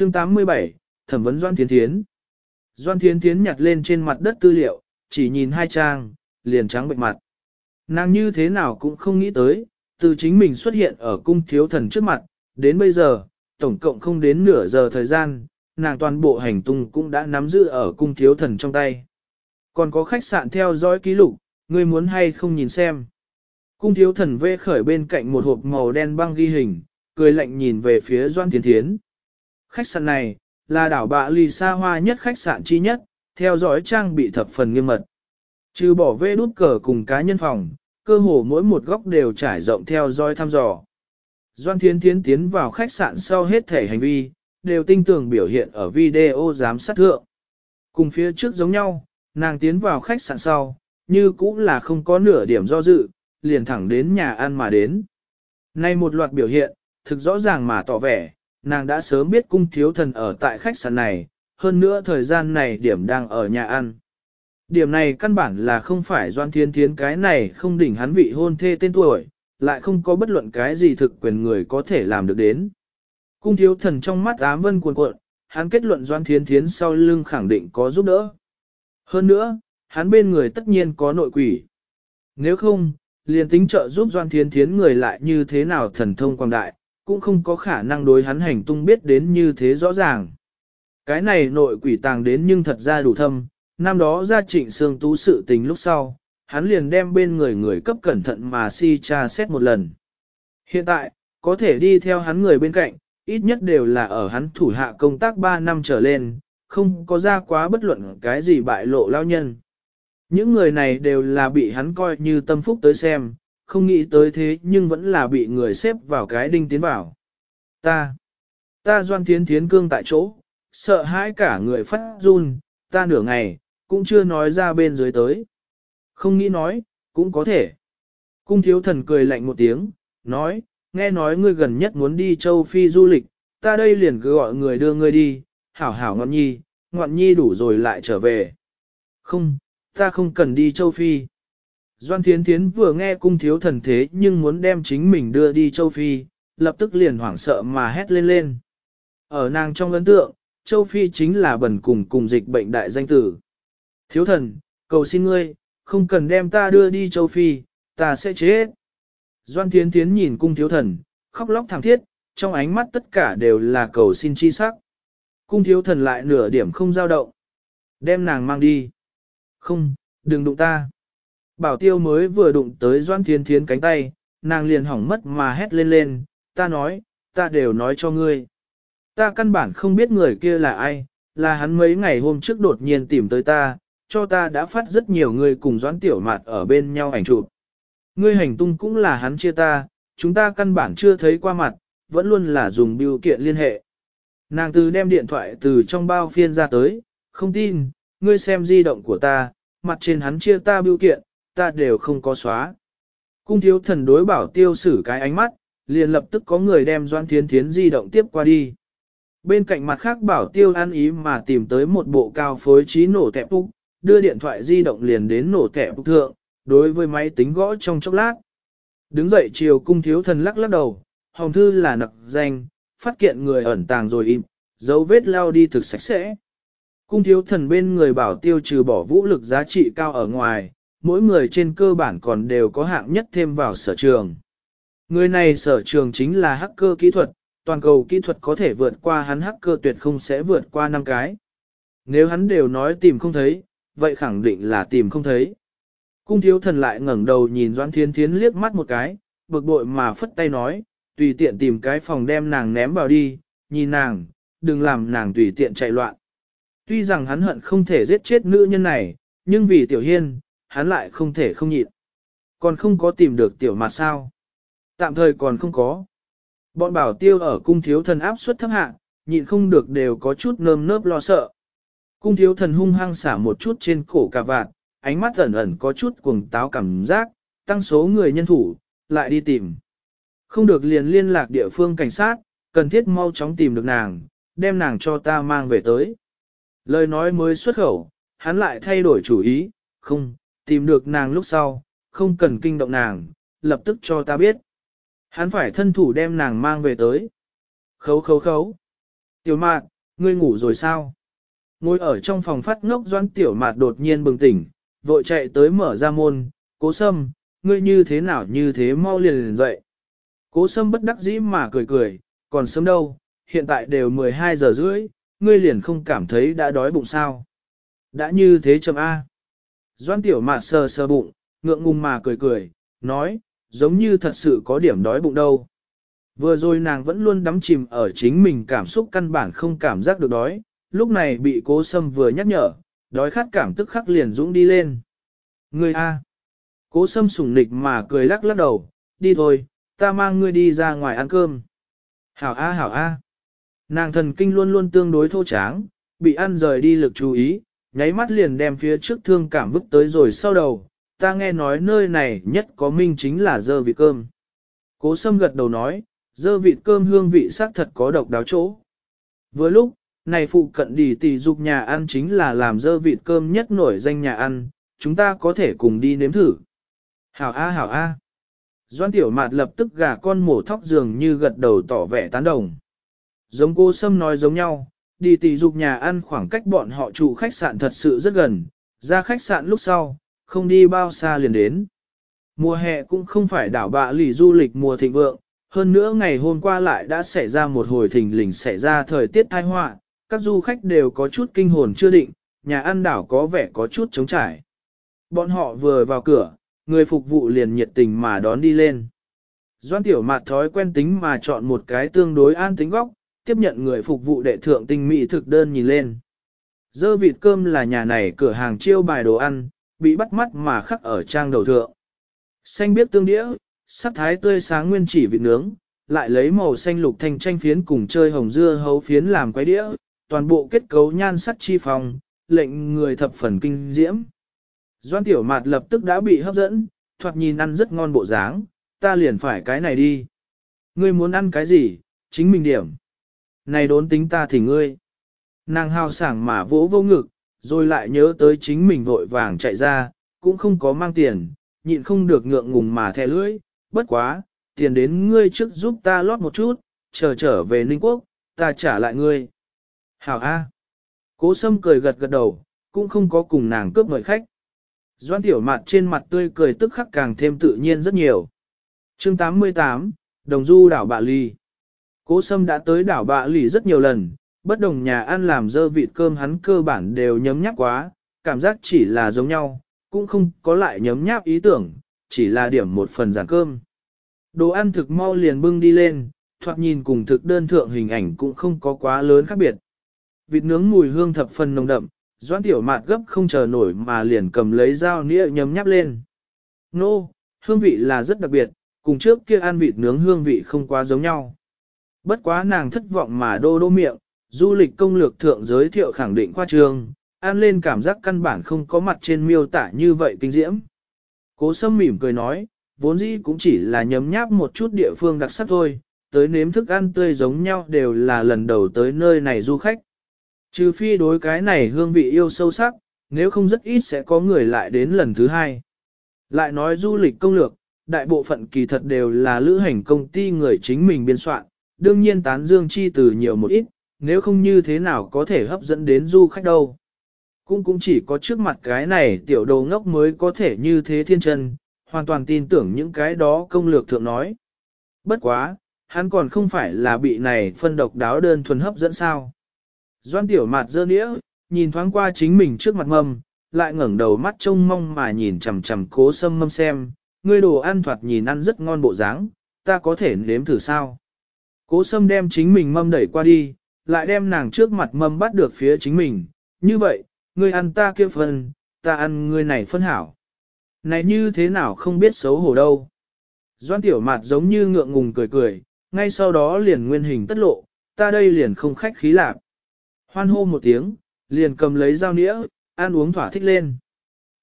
Chương 87, Thẩm vấn Doan Thiến Thiến. Doan Thiến Thiến nhặt lên trên mặt đất tư liệu, chỉ nhìn hai trang, liền trắng bệnh mặt. Nàng như thế nào cũng không nghĩ tới, từ chính mình xuất hiện ở cung thiếu thần trước mặt, đến bây giờ, tổng cộng không đến nửa giờ thời gian, nàng toàn bộ hành tung cũng đã nắm giữ ở cung thiếu thần trong tay. Còn có khách sạn theo dõi ký lục, ngươi muốn hay không nhìn xem. Cung thiếu thần vê khởi bên cạnh một hộp màu đen băng ghi hình, cười lạnh nhìn về phía Doan Thiến Thiến. Khách sạn này, là đảo bạ lì xa hoa nhất khách sạn chi nhất, theo dõi trang bị thập phần nghiêm mật. Trừ bỏ vê đút cờ cùng cá nhân phòng, cơ hồ mỗi một góc đều trải rộng theo dõi thăm dò. Doan Thiến Thiến tiến vào khách sạn sau hết thể hành vi, đều tinh tường biểu hiện ở video giám sát thượng. Cùng phía trước giống nhau, nàng tiến vào khách sạn sau, như cũng là không có nửa điểm do dự, liền thẳng đến nhà ăn mà đến. Nay một loạt biểu hiện, thực rõ ràng mà tỏ vẻ, nàng đã sớm biết cung thiếu thần ở tại khách sạn này, hơn nữa thời gian này điểm đang ở nhà ăn. Điểm này căn bản là không phải doan thiên thiến cái này không đỉnh hắn vị hôn thê tên tuổi, lại không có bất luận cái gì thực quyền người có thể làm được đến. Cung thiếu thần trong mắt ám vân cuồn cuộn, hắn kết luận doan thiên thiến sau lưng khẳng định có giúp đỡ. Hơn nữa, hắn bên người tất nhiên có nội quỷ. Nếu không, liền tính trợ giúp doan thiên thiến người lại như thế nào thần thông quang đại, cũng không có khả năng đối hắn hành tung biết đến như thế rõ ràng. Cái này nội quỷ tàng đến nhưng thật ra đủ thâm, năm đó ra trịnh xương tú sự tình lúc sau, hắn liền đem bên người người cấp cẩn thận mà si tra xét một lần. Hiện tại, có thể đi theo hắn người bên cạnh, ít nhất đều là ở hắn thủ hạ công tác 3 năm trở lên, không có ra quá bất luận cái gì bại lộ lao nhân. Những người này đều là bị hắn coi như tâm phúc tới xem, không nghĩ tới thế nhưng vẫn là bị người xếp vào cái đinh tiến vào. Ta, ta doan thiến thiến cương tại chỗ, sợ hãi cả người phát run, ta nửa ngày, cũng chưa nói ra bên dưới tới. Không nghĩ nói, cũng có thể. Cung thiếu thần cười lạnh một tiếng, nói, nghe nói ngươi gần nhất muốn đi châu Phi du lịch, ta đây liền cứ gọi người đưa ngươi đi, hảo hảo ngọn nhi, ngọn nhi đủ rồi lại trở về. Không, ta không cần đi châu Phi. Doan Thiến Thiến vừa nghe cung thiếu thần thế nhưng muốn đem chính mình đưa đi châu Phi, lập tức liền hoảng sợ mà hét lên lên. Ở nàng trong ấn tượng, châu Phi chính là bẩn cùng cùng dịch bệnh đại danh tử. Thiếu thần, cầu xin ngươi, không cần đem ta đưa đi châu Phi, ta sẽ chết. Doan Thiến Thiến nhìn cung thiếu thần, khóc lóc thảm thiết, trong ánh mắt tất cả đều là cầu xin chi sắc. Cung thiếu thần lại nửa điểm không dao động. Đem nàng mang đi. Không, đừng đụng ta. Bảo tiêu mới vừa đụng tới Doan Thiên Thiến cánh tay, nàng liền hỏng mất mà hét lên lên, ta nói, ta đều nói cho ngươi. Ta căn bản không biết người kia là ai, là hắn mấy ngày hôm trước đột nhiên tìm tới ta, cho ta đã phát rất nhiều người cùng Doan Tiểu Mạt ở bên nhau ảnh chụp. Ngươi hành tung cũng là hắn chia ta, chúng ta căn bản chưa thấy qua mặt, vẫn luôn là dùng biểu kiện liên hệ. Nàng từ đem điện thoại từ trong bao phiên ra tới, không tin, ngươi xem di động của ta, mặt trên hắn chia ta biểu kiện, ta đều không có xóa. Cung thiếu thần đối bảo tiêu xử cái ánh mắt, liền lập tức có người đem Doan Thiến Thiến di động tiếp qua đi. Bên cạnh mặt khác bảo tiêu ăn ý mà tìm tới một bộ cao phối trí nổ tẹp úc, đưa điện thoại di động liền đến nổ tẹp úc thượng, đối với máy tính gõ trong chốc lát. Đứng dậy chiều cung thiếu thần lắc lắc đầu, hồng thư là nặc danh, phát kiện người ẩn tàng rồi im, dấu vết lao đi thực sạch sẽ. Cung thiếu thần bên người bảo tiêu trừ bỏ vũ lực giá trị cao ở ngoài, mỗi người trên cơ bản còn đều có hạng nhất thêm vào sở trường. Người này sở trường chính là hacker kỹ thuật, toàn cầu kỹ thuật có thể vượt qua hắn hacker tuyệt không sẽ vượt qua năm cái. Nếu hắn đều nói tìm không thấy, vậy khẳng định là tìm không thấy. Cung thiếu thần lại ngẩng đầu nhìn Doan Thiên Thiến liếc mắt một cái, bực bội mà phất tay nói, tùy tiện tìm cái phòng đem nàng ném vào đi, nhìn nàng, đừng làm nàng tùy tiện chạy loạn. Tuy rằng hắn hận không thể giết chết nữ nhân này, nhưng vì tiểu hiên, hắn lại không thể không nhịn. Còn không có tìm được tiểu mặt sao? Tạm thời còn không có. Bọn bảo tiêu ở cung thiếu thần áp suất thấp hạ, nhịn không được đều có chút nơm nớp lo sợ. Cung thiếu thần hung hăng xả một chút trên cổ cà vạt, ánh mắt ẩn ẩn có chút cuồng táo cảm giác, tăng số người nhân thủ, lại đi tìm. Không được liền liên lạc địa phương cảnh sát, cần thiết mau chóng tìm được nàng, đem nàng cho ta mang về tới. Lời nói mới xuất khẩu, hắn lại thay đổi chủ ý, không, tìm được nàng lúc sau, không cần kinh động nàng, lập tức cho ta biết. Hắn phải thân thủ đem nàng mang về tới. Khấu khấu khấu. Tiểu mạt, ngươi ngủ rồi sao? Ngồi ở trong phòng phát ngốc doan tiểu mạt đột nhiên bừng tỉnh, vội chạy tới mở ra môn, cố sâm, ngươi như thế nào như thế mau liền liền dậy. Cố sâm bất đắc dĩ mà cười cười, còn sớm đâu, hiện tại đều 12 giờ rưỡi, ngươi liền không cảm thấy đã đói bụng sao. Đã như thế chậm A. Doan tiểu mạt sờ sờ bụng, ngượng ngùng mà cười cười, nói, giống như thật sự có điểm đói bụng đâu. Vừa rồi nàng vẫn luôn đắm chìm ở chính mình cảm xúc căn bản không cảm giác được đói, lúc này bị cố sâm vừa nhắc nhở, đói khát cảm tức khắc liền dũng đi lên. Ngươi A. Cố sâm sủng nịch mà cười lắc lắc đầu, đi thôi, ta mang ngươi đi ra ngoài ăn cơm. Hảo A hảo A. Nàng thần kinh luôn luôn tương đối thô tráng, bị ăn rời đi lực chú ý, nháy mắt liền đem phía trước thương cảm vứt tới rồi sau đầu, ta nghe nói nơi này nhất có minh chính là dơ vị cơm. Cố sâm gật đầu nói, dơ vịt cơm hương vị xác thật có độc đáo chỗ. Vừa lúc, này phụ cận đi tỷ dục nhà ăn chính là làm dơ vịt cơm nhất nổi danh nhà ăn, chúng ta có thể cùng đi nếm thử. Hảo A hảo A. Doan tiểu mạt lập tức gà con mổ thóc dường như gật đầu tỏ vẻ tán đồng. Giống cô Sâm nói giống nhau, đi tỷ dục nhà ăn khoảng cách bọn họ trụ khách sạn thật sự rất gần, ra khách sạn lúc sau, không đi bao xa liền đến. Mùa hè cũng không phải đảo bạ lì du lịch mùa thịnh vượng, hơn nữa ngày hôm qua lại đã xảy ra một hồi thình lình xảy ra thời tiết tai họa, các du khách đều có chút kinh hồn chưa định, nhà ăn đảo có vẻ có chút trống trải. Bọn họ vừa vào cửa, người phục vụ liền nhiệt tình mà đón đi lên. Doan tiểu mạt thói quen tính mà chọn một cái tương đối an tính góc, tiếp nhận người phục vụ đệ thượng tinh mỹ thực đơn nhìn lên. Dơ vịt cơm là nhà này cửa hàng chiêu bài đồ ăn, bị bắt mắt mà khắc ở trang đầu thượng. Xanh biết tương đĩa, sắc thái tươi sáng nguyên chỉ vịt nướng, lại lấy màu xanh lục thanh tranh phiến cùng chơi hồng dưa hấu phiến làm quái đĩa, toàn bộ kết cấu nhan sắc chi phòng lệnh người thập phần kinh diễm. Doan tiểu mạt lập tức đã bị hấp dẫn, thoạt nhìn ăn rất ngon bộ dáng, ta liền phải cái này đi. Ngươi muốn ăn cái gì, chính mình điểm. Này đốn tính ta thì ngươi. Nàng hào sảng mà vỗ vô ngực, rồi lại nhớ tới chính mình vội vàng chạy ra, cũng không có mang tiền, nhịn không được ngượng ngùng mà thè lưỡi, bất quá, tiền đến ngươi trước giúp ta lót một chút, chờ trở về Ninh Quốc, ta trả lại ngươi. Hảo A. Cố sâm cười gật gật đầu, cũng không có cùng nàng cướp mời khách. Doan tiểu mặt trên mặt tươi cười tức khắc càng thêm tự nhiên rất nhiều. chương 88, Đồng Du đảo Bạ Ly. Cố sâm đã tới đảo Bạ lì rất nhiều lần, bất đồng nhà ăn làm dơ vịt cơm hắn cơ bản đều nhấm nháp quá, cảm giác chỉ là giống nhau, cũng không có lại nhấm nháp ý tưởng, chỉ là điểm một phần giản cơm. Đồ ăn thực mau liền bưng đi lên, thoạt nhìn cùng thực đơn thượng hình ảnh cũng không có quá lớn khác biệt. Vịt nướng mùi hương thập phần nồng đậm, doãn tiểu mạt gấp không chờ nổi mà liền cầm lấy dao nĩa nhấm nháp lên. Nô, hương vị là rất đặc biệt, cùng trước kia ăn vịt nướng hương vị không quá giống nhau. Bất quá nàng thất vọng mà đô đô miệng, du lịch công lược thượng giới thiệu khẳng định khoa trường, ăn lên cảm giác căn bản không có mặt trên miêu tả như vậy kinh diễm. Cố sâm mỉm cười nói, vốn dĩ cũng chỉ là nhấm nháp một chút địa phương đặc sắc thôi, tới nếm thức ăn tươi giống nhau đều là lần đầu tới nơi này du khách. Trừ phi đối cái này hương vị yêu sâu sắc, nếu không rất ít sẽ có người lại đến lần thứ hai. Lại nói du lịch công lược, đại bộ phận kỳ thật đều là lữ hành công ty người chính mình biên soạn, đương nhiên tán dương chi từ nhiều một ít, nếu không như thế nào có thể hấp dẫn đến du khách đâu. Cũng cũng chỉ có trước mặt cái này tiểu đồ ngốc mới có thể như thế thiên chân, hoàn toàn tin tưởng những cái đó công lược thượng nói. Bất quá, hắn còn không phải là bị này phân độc đáo đơn thuần hấp dẫn sao. Doan tiểu mặt dơ nĩa, nhìn thoáng qua chính mình trước mặt mâm, lại ngẩng đầu mắt trông mong mà nhìn chằm chằm cố sâm mâm xem, ngươi đồ ăn thoạt nhìn ăn rất ngon bộ dáng, ta có thể nếm thử sao. Cố sâm đem chính mình mâm đẩy qua đi, lại đem nàng trước mặt mâm bắt được phía chính mình, như vậy, ngươi ăn ta kia phân, ta ăn ngươi này phân hảo. Này như thế nào không biết xấu hổ đâu. Doan tiểu mặt giống như ngượng ngùng cười cười, ngay sau đó liền nguyên hình tất lộ, ta đây liền không khách khí lạc. Hoan hô một tiếng, liền cầm lấy dao nĩa, ăn uống thỏa thích lên.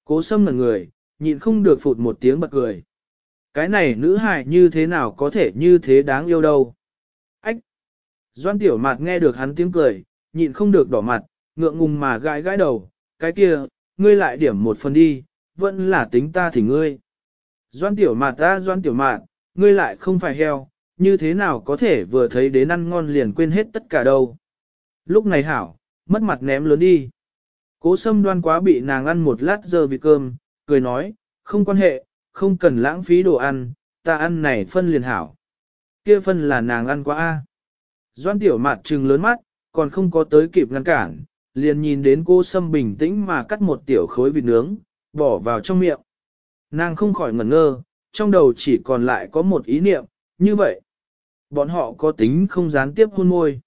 Cố sâm ngẩn người, nhịn không được phụt một tiếng bật cười. Cái này nữ hài như thế nào có thể như thế đáng yêu đâu. Doan tiểu mạt nghe được hắn tiếng cười, nhịn không được đỏ mặt, ngượng ngùng mà gãi gãi đầu. Cái kia, ngươi lại điểm một phần đi, vẫn là tính ta thì ngươi. Doan tiểu mạt ta doan tiểu mạt, ngươi lại không phải heo, như thế nào có thể vừa thấy đến ăn ngon liền quên hết tất cả đâu. Lúc này hảo, mất mặt ném lớn đi. Cố sâm đoan quá bị nàng ăn một lát giờ vì cơm, cười nói, không quan hệ, không cần lãng phí đồ ăn, ta ăn này phân liền hảo. Kia phân là nàng ăn quá a. Doan tiểu mạt trừng lớn mắt, còn không có tới kịp ngăn cản, liền nhìn đến cô sâm bình tĩnh mà cắt một tiểu khối vịt nướng, bỏ vào trong miệng. Nàng không khỏi ngẩn ngơ, trong đầu chỉ còn lại có một ý niệm, như vậy. Bọn họ có tính không gián tiếp hôn môi.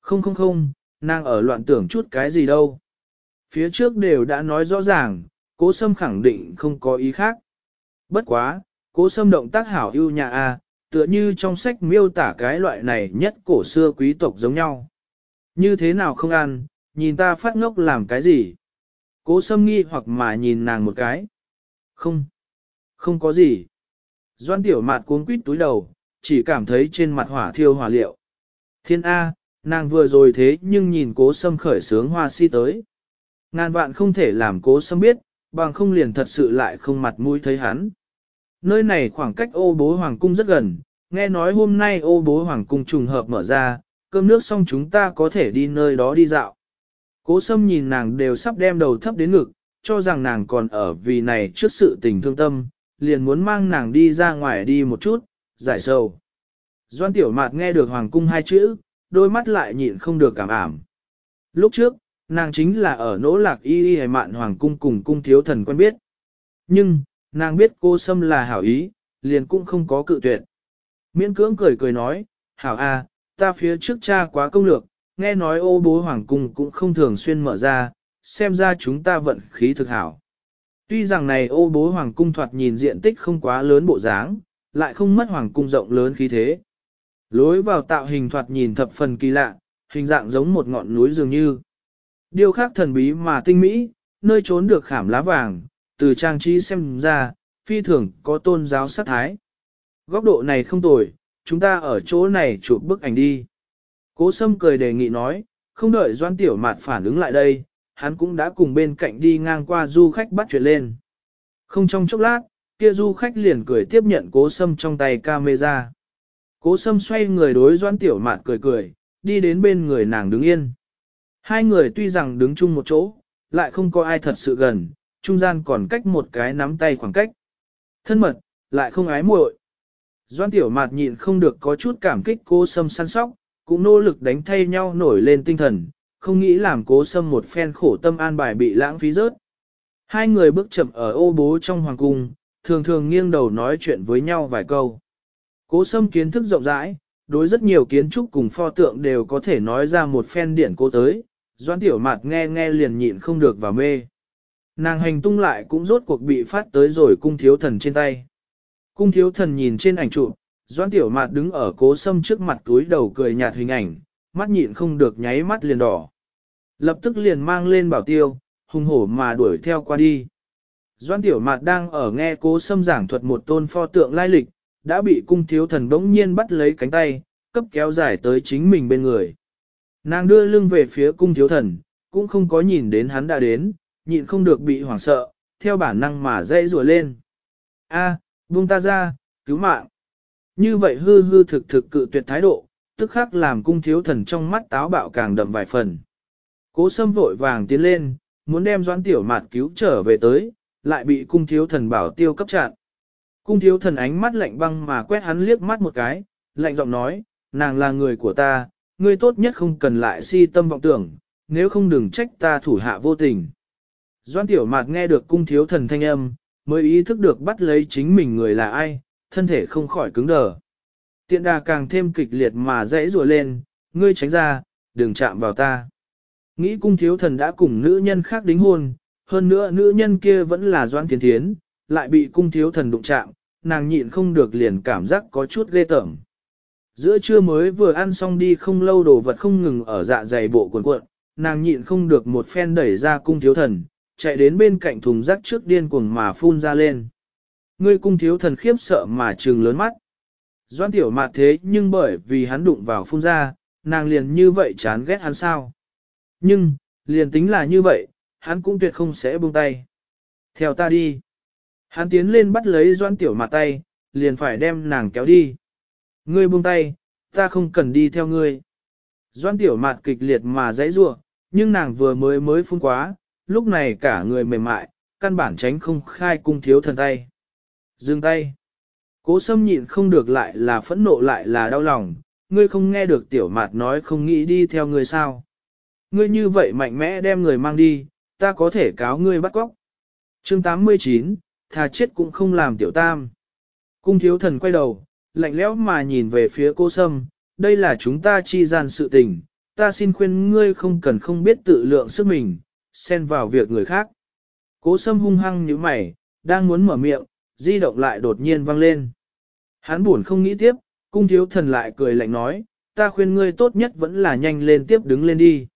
Không không không, nàng ở loạn tưởng chút cái gì đâu. Phía trước đều đã nói rõ ràng, cố sâm khẳng định không có ý khác. Bất quá, cố sâm động tác hảo ưu nhà a, tựa như trong sách miêu tả cái loại này nhất cổ xưa quý tộc giống nhau. Như thế nào không ăn, nhìn ta phát ngốc làm cái gì? Cố sâm nghi hoặc mà nhìn nàng một cái. Không, không có gì. Doan tiểu mạt cuốn quýt túi đầu, chỉ cảm thấy trên mặt hỏa thiêu hỏa liệu. Thiên A, nàng vừa rồi thế nhưng nhìn cố sâm khởi sướng hoa si tới. Ngàn vạn không thể làm cố sâm biết, bằng không liền thật sự lại không mặt mũi thấy hắn. Nơi này khoảng cách ô bố hoàng cung rất gần, nghe nói hôm nay ô bố hoàng cung trùng hợp mở ra, cơm nước xong chúng ta có thể đi nơi đó đi dạo. Cố sâm nhìn nàng đều sắp đem đầu thấp đến ngực, cho rằng nàng còn ở vì này trước sự tình thương tâm, liền muốn mang nàng đi ra ngoài đi một chút, giải sầu. Doan tiểu mạt nghe được hoàng cung hai chữ, đôi mắt lại nhịn không được cảm ảm. Lúc trước, nàng chính là ở nỗ lạc y y mạn hoàng cung cùng cung thiếu thần quen biết. Nhưng, nàng biết cô Sâm là hảo ý, liền cũng không có cự tuyệt. Miễn cưỡng cười cười nói, hảo a, ta phía trước cha quá công lược, nghe nói ô bố hoàng cung cũng không thường xuyên mở ra, xem ra chúng ta vận khí thực hảo. Tuy rằng này ô bố hoàng cung thoạt nhìn diện tích không quá lớn bộ dáng, lại không mất hoàng cung rộng lớn khí thế. Lối vào tạo hình thoạt nhìn thập phần kỳ lạ, hình dạng giống một ngọn núi dường như. Điều khác thần bí mà tinh mỹ, nơi trốn được khảm lá vàng, từ trang trí xem ra, phi thường có tôn giáo sát thái. Góc độ này không tồi, chúng ta ở chỗ này chụp bức ảnh đi. Cố sâm cười đề nghị nói, không đợi doan tiểu mạt phản ứng lại đây, hắn cũng đã cùng bên cạnh đi ngang qua du khách bắt chuyện lên. Không trong chốc lát, kia du khách liền cười tiếp nhận cố sâm trong tay camera. Cố sâm xoay người đối doan tiểu mạt cười cười, đi đến bên người nàng đứng yên. Hai người tuy rằng đứng chung một chỗ, lại không có ai thật sự gần, trung gian còn cách một cái nắm tay khoảng cách. Thân mật, lại không ái muội. Doan tiểu mạt nhịn không được có chút cảm kích cố sâm săn sóc, cũng nỗ lực đánh thay nhau nổi lên tinh thần, không nghĩ làm cố sâm một phen khổ tâm an bài bị lãng phí rớt. Hai người bước chậm ở ô bố trong hoàng cung, thường thường nghiêng đầu nói chuyện với nhau vài câu. Cố sâm kiến thức rộng rãi, đối rất nhiều kiến trúc cùng pho tượng đều có thể nói ra một phen điển cố tới, doan tiểu mạt nghe nghe liền nhịn không được và mê. Nàng hành tung lại cũng rốt cuộc bị phát tới rồi cung thiếu thần trên tay. Cung thiếu thần nhìn trên ảnh chụp, doãn tiểu mạt đứng ở cố sâm trước mặt túi đầu cười nhạt hình ảnh, mắt nhịn không được nháy mắt liền đỏ. Lập tức liền mang lên bảo tiêu, hùng hổ mà đuổi theo qua đi. doãn tiểu mạt đang ở nghe cố sâm giảng thuật một tôn pho tượng lai lịch, đã bị cung thiếu thần bỗng nhiên bắt lấy cánh tay, cấp kéo dài tới chính mình bên người. Nàng đưa lưng về phía cung thiếu thần, cũng không có nhìn đến hắn đã đến, nhịn không được bị hoảng sợ, theo bản năng mà dây rùa lên. A, buông ta ra, cứu mạng. Như vậy hư hư thực thực cự tuyệt thái độ, tức khắc làm cung thiếu thần trong mắt táo bạo càng đậm vài phần. Cố sâm vội vàng tiến lên, muốn đem doãn tiểu mạt cứu trở về tới, lại bị cung thiếu thần bảo tiêu cấp chặn. Cung thiếu thần ánh mắt lạnh băng mà quét hắn liếc mắt một cái, lạnh giọng nói, nàng là người của ta, ngươi tốt nhất không cần lại si tâm vọng tưởng, nếu không đừng trách ta thủ hạ vô tình. Doan tiểu mạt nghe được cung thiếu thần thanh âm, mới ý thức được bắt lấy chính mình người là ai, thân thể không khỏi cứng đờ. Tiện đà càng thêm kịch liệt mà dãy rùa lên, ngươi tránh ra, đừng chạm vào ta. Nghĩ cung thiếu thần đã cùng nữ nhân khác đính hôn, hơn nữa nữ nhân kia vẫn là doan tiến thiến, lại bị cung thiếu thần đụng chạm, nàng nhịn không được liền cảm giác có chút ghê tởm. Giữa trưa mới vừa ăn xong đi không lâu đồ vật không ngừng ở dạ dày bộ cuộn cuộn, nàng nhịn không được một phen đẩy ra cung thiếu thần, chạy đến bên cạnh thùng rác trước điên cuồng mà phun ra lên. Ngươi cung thiếu thần khiếp sợ mà trừng lớn mắt. Doan tiểu mạt thế nhưng bởi vì hắn đụng vào phun ra, nàng liền như vậy chán ghét hắn sao. Nhưng, liền tính là như vậy, hắn cũng tuyệt không sẽ buông tay. Theo ta đi. Hắn tiến lên bắt lấy doan tiểu mạt tay, liền phải đem nàng kéo đi. Ngươi buông tay, ta không cần đi theo ngươi. Doan tiểu mạt kịch liệt mà dãy ruộng, nhưng nàng vừa mới mới phun quá, lúc này cả người mềm mại, căn bản tránh không khai cung thiếu thần tay. Dừng tay. Cố sâm nhịn không được lại là phẫn nộ lại là đau lòng, ngươi không nghe được tiểu mạt nói không nghĩ đi theo ngươi sao. Ngươi như vậy mạnh mẽ đem người mang đi, ta có thể cáo ngươi bắt cóc. chương 89, thà chết cũng không làm tiểu tam. Cung thiếu thần quay đầu, lạnh lẽo mà nhìn về phía cô sâm, đây là chúng ta chi gian sự tình, ta xin khuyên ngươi không cần không biết tự lượng sức mình, xen vào việc người khác. Cố sâm hung hăng như mày, đang muốn mở miệng, di động lại đột nhiên vang lên. Hắn buồn không nghĩ tiếp, cung thiếu thần lại cười lạnh nói, ta khuyên ngươi tốt nhất vẫn là nhanh lên tiếp đứng lên đi.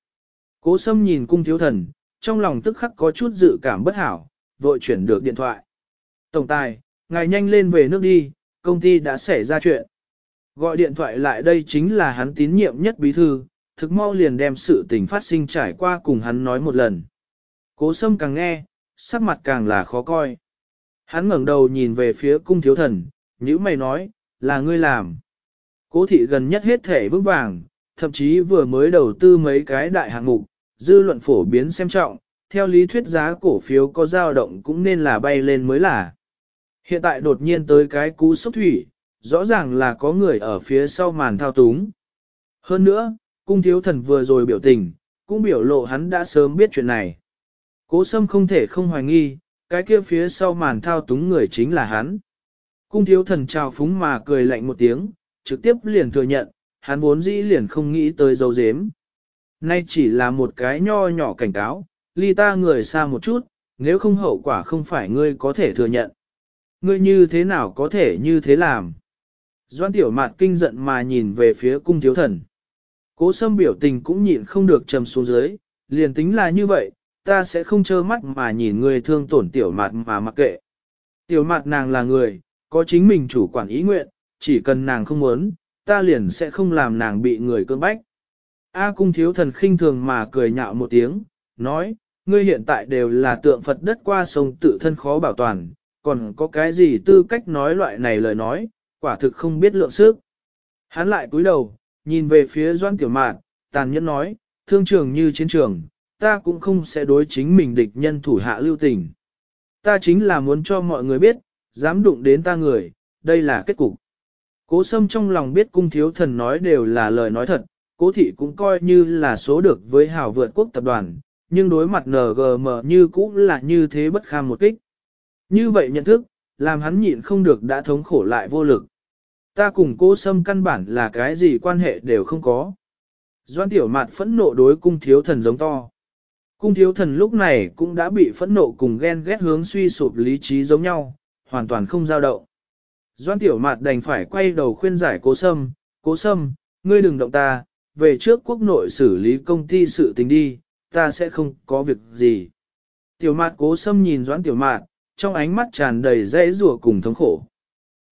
Cố sâm nhìn cung thiếu thần, trong lòng tức khắc có chút dự cảm bất hảo, vội chuyển được điện thoại. Tổng tài, ngài nhanh lên về nước đi, công ty đã xảy ra chuyện. Gọi điện thoại lại đây chính là hắn tín nhiệm nhất bí thư, thực mau liền đem sự tình phát sinh trải qua cùng hắn nói một lần. Cố sâm càng nghe, sắc mặt càng là khó coi. Hắn ngẩng đầu nhìn về phía cung thiếu thần, như mày nói, là ngươi làm. Cố thị gần nhất hết thể vững vàng, thậm chí vừa mới đầu tư mấy cái đại hạng mục, dư luận phổ biến xem trọng, theo lý thuyết giá cổ phiếu có dao động cũng nên là bay lên mới là. Hiện tại đột nhiên tới cái cú sốc thủy, rõ ràng là có người ở phía sau màn thao túng. Hơn nữa, cung thiếu thần vừa rồi biểu tình, cũng biểu lộ hắn đã sớm biết chuyện này. Cố sâm không thể không hoài nghi, cái kia phía sau màn thao túng người chính là hắn. Cung thiếu thần trào phúng mà cười lạnh một tiếng, trực tiếp liền thừa nhận, hắn vốn dĩ liền không nghĩ tới dấu dếm. Nay chỉ là một cái nho nhỏ cảnh cáo, ly ta người xa một chút, nếu không hậu quả không phải ngươi có thể thừa nhận. Ngươi như thế nào có thể như thế làm? Doan tiểu mạt kinh giận mà nhìn về phía cung thiếu thần. Cố sâm biểu tình cũng nhịn không được trầm xuống dưới, liền tính là như vậy, ta sẽ không trơ mắt mà nhìn người thương tổn tiểu mạt mà mặc kệ. Tiểu mạt nàng là người, có chính mình chủ quản ý nguyện, chỉ cần nàng không muốn, ta liền sẽ không làm nàng bị người cưỡng bách. A cung thiếu thần khinh thường mà cười nhạo một tiếng, nói, ngươi hiện tại đều là tượng Phật đất qua sông tự thân khó bảo toàn, còn có cái gì tư cách nói loại này lời nói, quả thực không biết lượng sức. Hắn lại cúi đầu, nhìn về phía Doan Tiểu Mạn, tàn nhẫn nói, thương trường như chiến trường, ta cũng không sẽ đối chính mình địch nhân thủ hạ lưu tình. Ta chính là muốn cho mọi người biết, dám đụng đến ta người, đây là kết cục. Cố sâm trong lòng biết cung thiếu thần nói đều là lời nói thật, cố thị cũng coi như là số được với hào vượt quốc tập đoàn, nhưng đối mặt NGM như cũ là như thế bất kham một kích. Như vậy nhận thức, làm hắn nhịn không được đã thống khổ lại vô lực. Ta cùng cô Sâm căn bản là cái gì quan hệ đều không có. Doan tiểu mạt phẫn nộ đối cung thiếu thần giống to. Cung thiếu thần lúc này cũng đã bị phẫn nộ cùng ghen ghét hướng suy sụp lý trí giống nhau, hoàn toàn không dao động. Doan tiểu mạt đành phải quay đầu khuyên giải cố sâm, cố sâm, ngươi đừng động ta, về trước quốc nội xử lý công ty sự tình đi, ta sẽ không có việc gì. Tiểu mạt cố sâm nhìn doãn tiểu mạt, trong ánh mắt tràn đầy dễ rủa cùng thống khổ.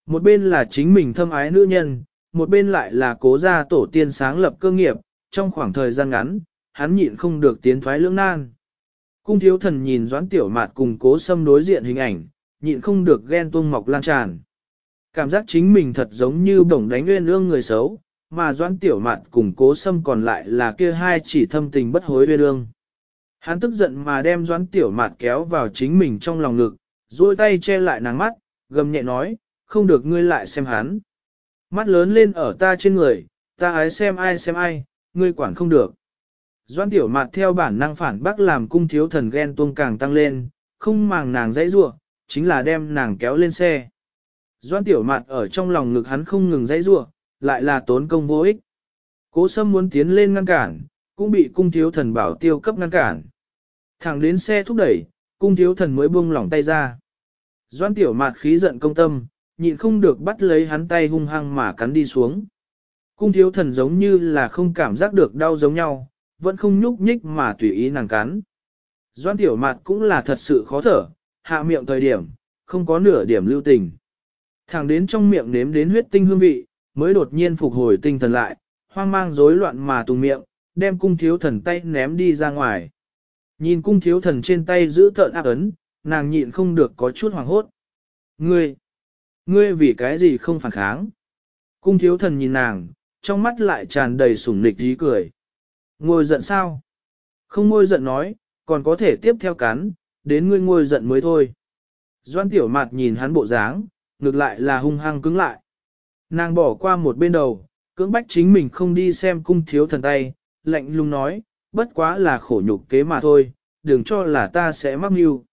Một bên là chính mình thâm ái nữ nhân, một bên lại là cố gia tổ tiên sáng lập cơ nghiệp, trong khoảng thời gian ngắn, hắn nhịn không được tiến thoái lưỡng nan. Cung thiếu thần nhìn doãn tiểu mạt cùng cố xâm đối diện hình ảnh, nhịn không được ghen tuông mọc lan tràn. Cảm giác chính mình thật giống như bổng đánh nguyên ương người xấu, mà doãn tiểu mạt cùng cố xâm còn lại là kia hai chỉ thâm tình bất hối nguyên ương. Hắn tức giận mà đem doãn tiểu mạt kéo vào chính mình trong lòng ngực, duỗi tay che lại nàng mắt, gầm nhẹ nói, không được ngươi lại xem hắn. Mắt lớn lên ở ta trên người, ta ái xem ai xem ai, ngươi quản không được. Doan tiểu mạt theo bản năng phản bác làm cung thiếu thần ghen tuông càng tăng lên, không màng nàng dãy rua, chính là đem nàng kéo lên xe. Doan tiểu mạt ở trong lòng ngực hắn không ngừng dãy rua, lại là tốn công vô ích. Cố sâm muốn tiến lên ngăn cản, cũng bị cung thiếu thần bảo tiêu cấp ngăn cản. Thẳng đến xe thúc đẩy, cung thiếu thần mới buông lỏng tay ra. Doan tiểu mạt khí giận công tâm, nhịn không được bắt lấy hắn tay hung hăng mà cắn đi xuống. Cung thiếu thần giống như là không cảm giác được đau giống nhau, vẫn không nhúc nhích mà tùy ý nàng cắn. Doan tiểu mặt cũng là thật sự khó thở, hạ miệng thời điểm, không có nửa điểm lưu tình. Thẳng đến trong miệng nếm đến huyết tinh hương vị, mới đột nhiên phục hồi tinh thần lại, hoang mang rối loạn mà tùng miệng, đem cung thiếu thần tay ném đi ra ngoài. Nhìn cung thiếu thần trên tay giữ tợn áp ấn, nàng nhịn không được có chút hoàng hốt. Ngươi, ngươi vì cái gì không phản kháng? Cung thiếu thần nhìn nàng, trong mắt lại tràn đầy sủng nịch dí cười. Ngôi giận sao? Không ngôi giận nói, còn có thể tiếp theo cắn, đến ngươi ngôi giận mới thôi. Doan tiểu mặt nhìn hắn bộ dáng, ngược lại là hung hăng cứng lại. Nàng bỏ qua một bên đầu, cưỡng bách chính mình không đi xem cung thiếu thần tay, lạnh lùng nói, bất quá là khổ nhục kế mà thôi, đừng cho là ta sẽ mắc mưu.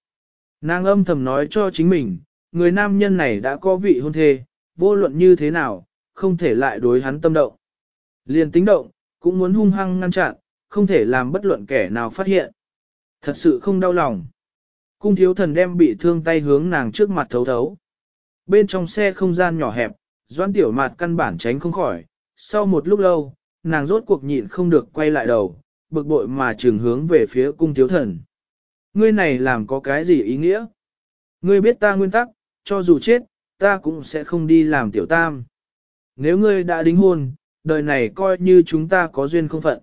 Nàng âm thầm nói cho chính mình, người nam nhân này đã có vị hôn thê, vô luận như thế nào, không thể lại đối hắn tâm động. Liền tính động, cũng muốn hung hăng ngăn chặn, không thể làm bất luận kẻ nào phát hiện. Thật sự không đau lòng. Cung thiếu thần đem bị thương tay hướng nàng trước mặt thấu thấu. Bên trong xe không gian nhỏ hẹp, doan tiểu mạt căn bản tránh không khỏi. Sau một lúc lâu, nàng rốt cuộc nhịn không được quay lại đầu, bực bội mà trường hướng về phía cung thiếu thần. Ngươi này làm có cái gì ý nghĩa? Ngươi biết ta nguyên tắc, cho dù chết, ta cũng sẽ không đi làm tiểu tam. Nếu ngươi đã đính hôn, đời này coi như chúng ta có duyên không phận.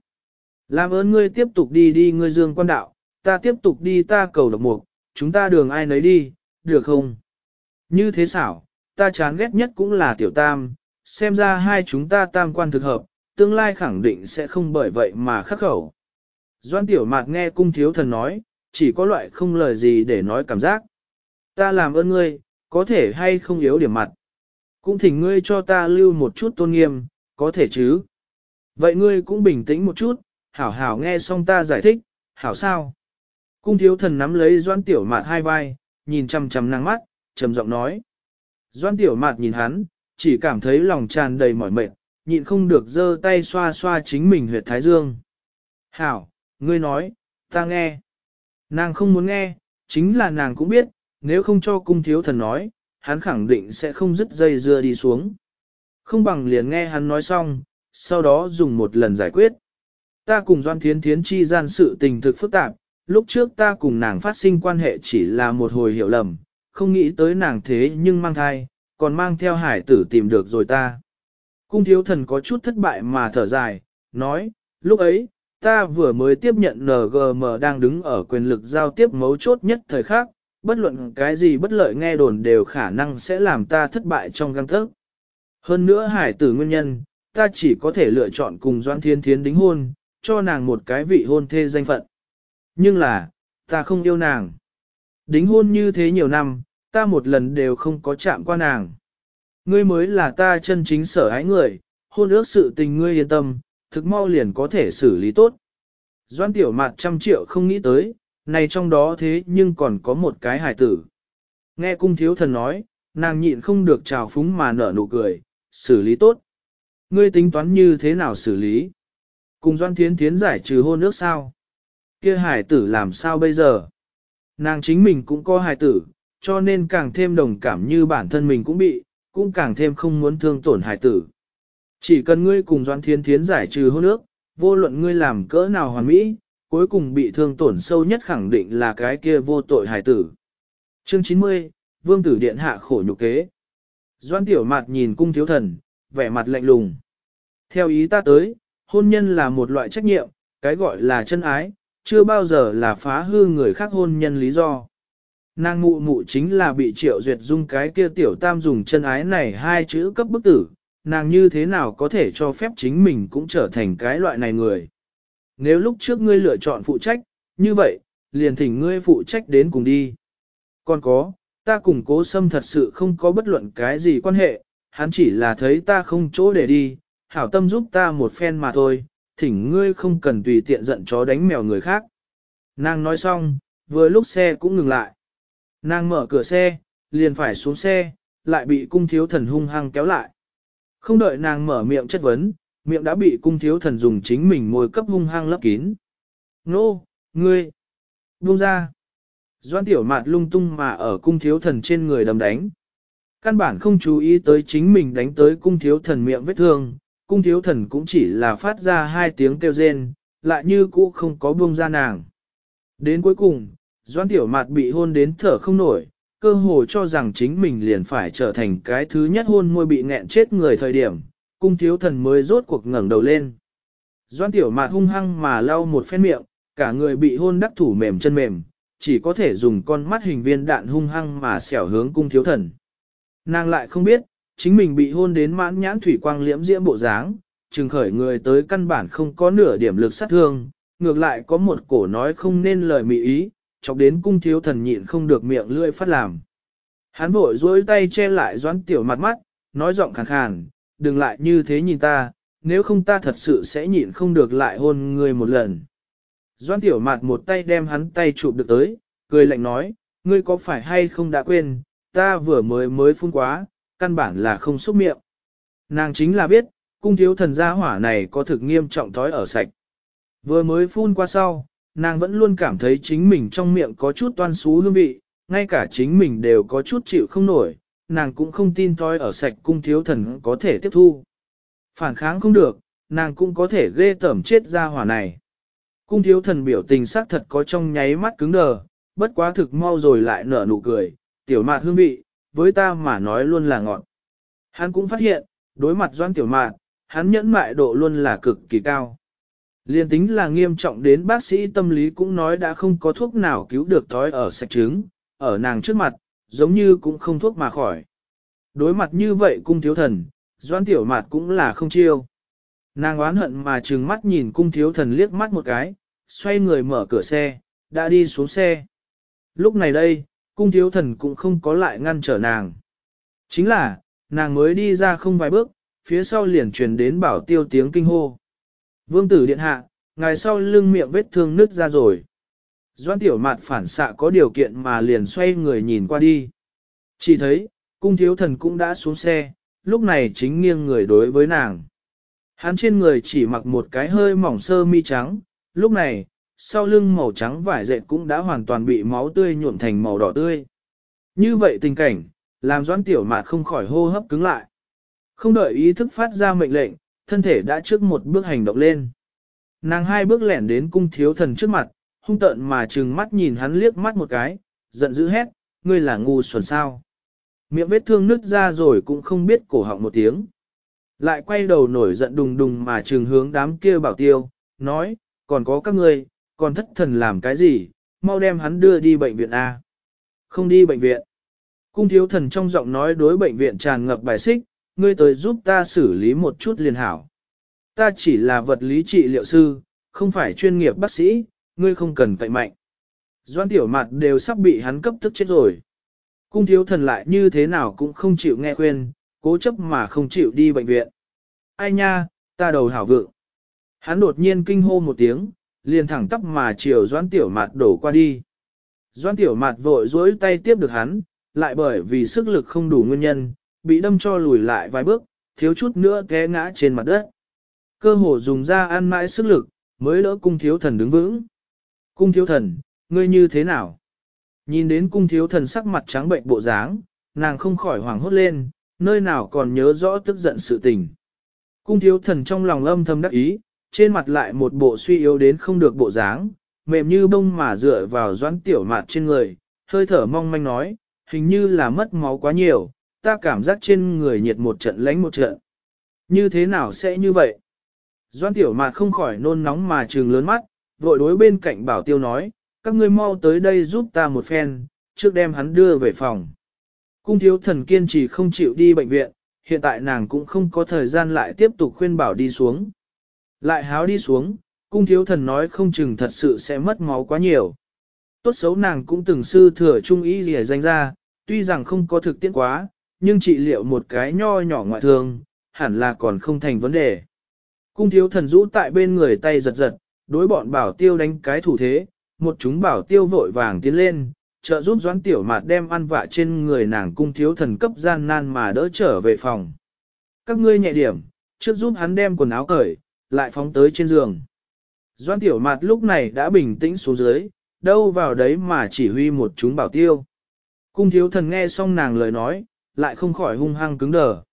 Làm ơn ngươi tiếp tục đi đi ngươi dương quan đạo, ta tiếp tục đi ta cầu độc mục, chúng ta đường ai nấy đi, được không? Như thế xảo, ta chán ghét nhất cũng là tiểu tam, xem ra hai chúng ta tam quan thực hợp, tương lai khẳng định sẽ không bởi vậy mà khắc khẩu. Doan tiểu mạt nghe cung thiếu thần nói, chỉ có loại không lời gì để nói cảm giác. Ta làm ơn ngươi, có thể hay không yếu điểm mặt. Cũng thỉnh ngươi cho ta lưu một chút tôn nghiêm, có thể chứ. Vậy ngươi cũng bình tĩnh một chút, hảo hảo nghe xong ta giải thích, hảo sao. Cung thiếu thần nắm lấy doan tiểu mạt hai vai, nhìn chằm chằm năng mắt, trầm giọng nói. Doan tiểu mạt nhìn hắn, chỉ cảm thấy lòng tràn đầy mỏi mệt, nhịn không được giơ tay xoa xoa chính mình huyệt thái dương. Hảo, ngươi nói, ta nghe. Nàng không muốn nghe, chính là nàng cũng biết, nếu không cho cung thiếu thần nói, hắn khẳng định sẽ không dứt dây dưa đi xuống. Không bằng liền nghe hắn nói xong, sau đó dùng một lần giải quyết. Ta cùng Doan Thiến Thiến chi gian sự tình thực phức tạp, lúc trước ta cùng nàng phát sinh quan hệ chỉ là một hồi hiểu lầm, không nghĩ tới nàng thế nhưng mang thai, còn mang theo hải tử tìm được rồi ta. Cung thiếu thần có chút thất bại mà thở dài, nói, lúc ấy, ta vừa mới tiếp nhận NGM đang đứng ở quyền lực giao tiếp mấu chốt nhất thời khác, bất luận cái gì bất lợi nghe đồn đều khả năng sẽ làm ta thất bại trong găng thức. Hơn nữa hải tử nguyên nhân, ta chỉ có thể lựa chọn cùng Doan Thiên Thiến đính hôn, cho nàng một cái vị hôn thê danh phận. Nhưng là, ta không yêu nàng. Đính hôn như thế nhiều năm, ta một lần đều không có chạm qua nàng. Ngươi mới là ta chân chính sở ái người, hôn ước sự tình ngươi yên tâm, thực mau liền có thể xử lý tốt. Doan tiểu mặt trăm triệu không nghĩ tới, này trong đó thế nhưng còn có một cái hài tử. Nghe cung thiếu thần nói, nàng nhịn không được trào phúng mà nở nụ cười, xử lý tốt. Ngươi tính toán như thế nào xử lý? Cùng Doan Thiến Thiến giải trừ hôn nước sao? kia hài tử làm sao bây giờ? Nàng chính mình cũng có hài tử, cho nên càng thêm đồng cảm như bản thân mình cũng bị, cũng càng thêm không muốn thương tổn hài tử. Chỉ cần ngươi cùng Doan Thiên Thiến giải trừ hôn ước, vô luận ngươi làm cỡ nào hoàn mỹ, cuối cùng bị thương tổn sâu nhất khẳng định là cái kia vô tội hài tử. Chương 90, Vương tử điện hạ khổ nhục kế. Doan tiểu mặt nhìn cung thiếu thần, vẻ mặt lạnh lùng. Theo ý ta tới, hôn nhân là một loại trách nhiệm, cái gọi là chân ái, chưa bao giờ là phá hư người khác hôn nhân lý do. Nàng mụ mụ chính là bị triệu duyệt dung cái kia tiểu tam dùng chân ái này hai chữ cấp bức tử, nàng như thế nào có thể cho phép chính mình cũng trở thành cái loại này người. Nếu lúc trước ngươi lựa chọn phụ trách, như vậy, liền thỉnh ngươi phụ trách đến cùng đi. Còn có, ta cùng cố sâm thật sự không có bất luận cái gì quan hệ, hắn chỉ là thấy ta không chỗ để đi, hảo tâm giúp ta một phen mà thôi, thỉnh ngươi không cần tùy tiện giận chó đánh mèo người khác. Nàng nói xong, vừa lúc xe cũng ngừng lại. Nàng mở cửa xe, liền phải xuống xe, lại bị cung thiếu thần hung hăng kéo lại. Không đợi nàng mở miệng chất vấn, miệng đã bị cung thiếu thần dùng chính mình môi cấp hung hăng lấp kín. Nô, ngươi, buông ra. Doan tiểu mạt lung tung mà ở cung thiếu thần trên người đầm đánh. Căn bản không chú ý tới chính mình đánh tới cung thiếu thần miệng vết thương, cung thiếu thần cũng chỉ là phát ra hai tiếng kêu rên, lại như cũ không có buông ra nàng. Đến cuối cùng, Doan tiểu mạt bị hôn đến thở không nổi, cơ hồ cho rằng chính mình liền phải trở thành cái thứ nhất hôn môi bị nghẹn chết người thời điểm, cung thiếu thần mới rốt cuộc ngẩng đầu lên. Doan tiểu mạt hung hăng mà lau một phen miệng, cả người bị hôn đắc thủ mềm chân mềm, chỉ có thể dùng con mắt hình viên đạn hung hăng mà xẻo hướng cung thiếu thần. Nàng lại không biết, chính mình bị hôn đến mãn nhãn thủy quang liễm diễm bộ dáng, trừng khởi người tới căn bản không có nửa điểm lực sát thương, ngược lại có một cổ nói không nên lời mị ý, chọc đến cung thiếu thần nhịn không được miệng lưỡi phát làm. Hắn vội dối tay che lại doãn tiểu mặt mắt, nói giọng khàn khàn, đừng lại như thế nhìn ta, nếu không ta thật sự sẽ nhịn không được lại hôn người một lần. Doãn tiểu mạt một tay đem hắn tay chụp được tới, cười lạnh nói, ngươi có phải hay không đã quên, ta vừa mới mới phun quá, căn bản là không xúc miệng. Nàng chính là biết, cung thiếu thần gia hỏa này có thực nghiêm trọng thói ở sạch. Vừa mới phun qua sau, nàng vẫn luôn cảm thấy chính mình trong miệng có chút toan xú hương vị, ngay cả chính mình đều có chút chịu không nổi, nàng cũng không tin thói ở sạch cung thiếu thần có thể tiếp thu. Phản kháng không được, nàng cũng có thể ghê tẩm chết gia hỏa này. Cung thiếu thần biểu tình xác thật có trong nháy mắt cứng đờ, bất quá thực mau rồi lại nở nụ cười, tiểu mạt hương vị, với ta mà nói luôn là ngọt. Hắn cũng phát hiện, đối mặt doan tiểu mạt, hắn nhẫn mại độ luôn là cực kỳ cao. Liên tính là nghiêm trọng đến bác sĩ tâm lý cũng nói đã không có thuốc nào cứu được thói ở sạch trứng, ở nàng trước mặt, giống như cũng không thuốc mà khỏi. Đối mặt như vậy cung thiếu thần, doan tiểu mạt cũng là không chiêu. Nàng oán hận mà trừng mắt nhìn cung thiếu thần liếc mắt một cái, xoay người mở cửa xe, đã đi xuống xe. Lúc này đây, cung thiếu thần cũng không có lại ngăn trở nàng. Chính là, nàng mới đi ra không vài bước, phía sau liền truyền đến bảo tiêu tiếng kinh hô. Vương tử điện hạ, ngài sau lưng miệng vết thương nứt ra rồi. Doan tiểu mạt phản xạ có điều kiện mà liền xoay người nhìn qua đi. Chỉ thấy, cung thiếu thần cũng đã xuống xe, lúc này chính nghiêng người đối với nàng. Hắn trên người chỉ mặc một cái hơi mỏng sơ mi trắng, lúc này, sau lưng màu trắng vải dệt cũng đã hoàn toàn bị máu tươi nhuộm thành màu đỏ tươi. Như vậy tình cảnh, làm doãn tiểu mạt không khỏi hô hấp cứng lại. Không đợi ý thức phát ra mệnh lệnh, thân thể đã trước một bước hành động lên. Nàng hai bước lẻn đến cung thiếu thần trước mặt, hung tợn mà trừng mắt nhìn hắn liếc mắt một cái, giận dữ hét, ngươi là ngu xuẩn sao. Miệng vết thương nứt ra rồi cũng không biết cổ họng một tiếng. Lại quay đầu nổi giận đùng đùng mà trừng hướng đám kia bảo tiêu, nói, còn có các ngươi, còn thất thần làm cái gì, mau đem hắn đưa đi bệnh viện A. Không đi bệnh viện. Cung thiếu thần trong giọng nói đối bệnh viện tràn ngập bài xích, ngươi tới giúp ta xử lý một chút liền hảo. Ta chỉ là vật lý trị liệu sư, không phải chuyên nghiệp bác sĩ, ngươi không cần cậy mạnh. Doan tiểu mặt đều sắp bị hắn cấp tức chết rồi. Cung thiếu thần lại như thế nào cũng không chịu nghe khuyên, cố chấp mà không chịu đi bệnh viện. Ai nha, ta đầu hảo vượng. Hắn đột nhiên kinh hô một tiếng, liền thẳng tắp mà chiều doan tiểu mặt đổ qua đi. Doan tiểu mặt vội dối tay tiếp được hắn, lại bởi vì sức lực không đủ nguyên nhân, bị đâm cho lùi lại vài bước, thiếu chút nữa té ngã trên mặt đất. Cơ hồ dùng ra ăn mãi sức lực, mới đỡ cung thiếu thần đứng vững. Cung thiếu thần, ngươi như thế nào? Nhìn đến cung thiếu thần sắc mặt trắng bệnh bộ dáng, nàng không khỏi hoảng hốt lên, nơi nào còn nhớ rõ tức giận sự tình. Cung thiếu thần trong lòng âm thầm đắc ý, trên mặt lại một bộ suy yếu đến không được bộ dáng, mềm như bông mà dựa vào doãn tiểu mạt trên người, hơi thở mong manh nói, hình như là mất máu quá nhiều, ta cảm giác trên người nhiệt một trận lánh một trận. Như thế nào sẽ như vậy? Doan tiểu mạt không khỏi nôn nóng mà trừng lớn mắt, vội đối bên cạnh bảo tiêu nói, các ngươi mau tới đây giúp ta một phen, trước đem hắn đưa về phòng. Cung thiếu thần kiên trì không chịu đi bệnh viện, hiện tại nàng cũng không có thời gian lại tiếp tục khuyên bảo đi xuống. Lại háo đi xuống, cung thiếu thần nói không chừng thật sự sẽ mất máu quá nhiều. Tốt xấu nàng cũng từng sư thừa trung ý gì danh ra, tuy rằng không có thực tiễn quá, nhưng trị liệu một cái nho nhỏ ngoại thương, hẳn là còn không thành vấn đề. Cung thiếu thần rũ tại bên người tay giật giật, đối bọn bảo tiêu đánh cái thủ thế, một chúng bảo tiêu vội vàng tiến lên, trợ giúp doãn tiểu mạt đem ăn vạ trên người nàng cung thiếu thần cấp gian nan mà đỡ trở về phòng. Các ngươi nhẹ điểm, trước giúp hắn đem quần áo cởi, lại phóng tới trên giường. Doan tiểu mạt lúc này đã bình tĩnh xuống dưới, đâu vào đấy mà chỉ huy một chúng bảo tiêu. Cung thiếu thần nghe xong nàng lời nói, lại không khỏi hung hăng cứng đờ.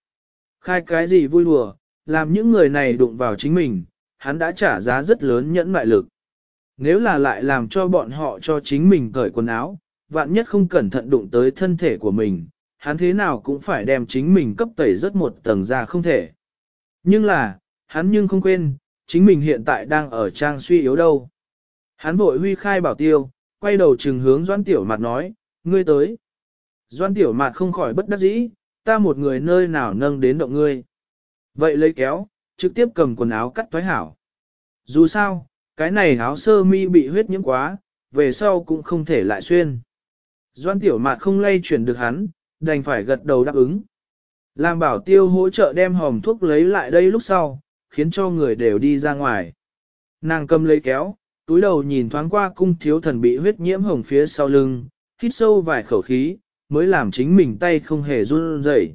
Khai cái gì vui đùa, làm những người này đụng vào chính mình, hắn đã trả giá rất lớn nhẫn mại lực. Nếu là lại làm cho bọn họ cho chính mình cởi quần áo, vạn nhất không cẩn thận đụng tới thân thể của mình, hắn thế nào cũng phải đem chính mình cấp tẩy rất một tầng ra không thể. Nhưng là, hắn nhưng không quên, chính mình hiện tại đang ở trang suy yếu đâu. Hắn vội huy khai bảo tiêu, quay đầu trừng hướng doan tiểu mặt nói, ngươi tới. Doan tiểu mặt không khỏi bất đắc dĩ, ta một người nơi nào nâng đến động ngươi. Vậy lấy kéo, trực tiếp cầm quần áo cắt thoái hảo. Dù sao, cái này áo sơ mi bị huyết nhiễm quá, về sau cũng không thể lại xuyên. Doan tiểu mạt không lay chuyển được hắn, đành phải gật đầu đáp ứng. Làm bảo tiêu hỗ trợ đem hòm thuốc lấy lại đây lúc sau, khiến cho người đều đi ra ngoài. Nàng cầm lấy kéo, túi đầu nhìn thoáng qua cung thiếu thần bị huyết nhiễm hồng phía sau lưng, hít sâu vài khẩu khí, mới làm chính mình tay không hề run rẩy.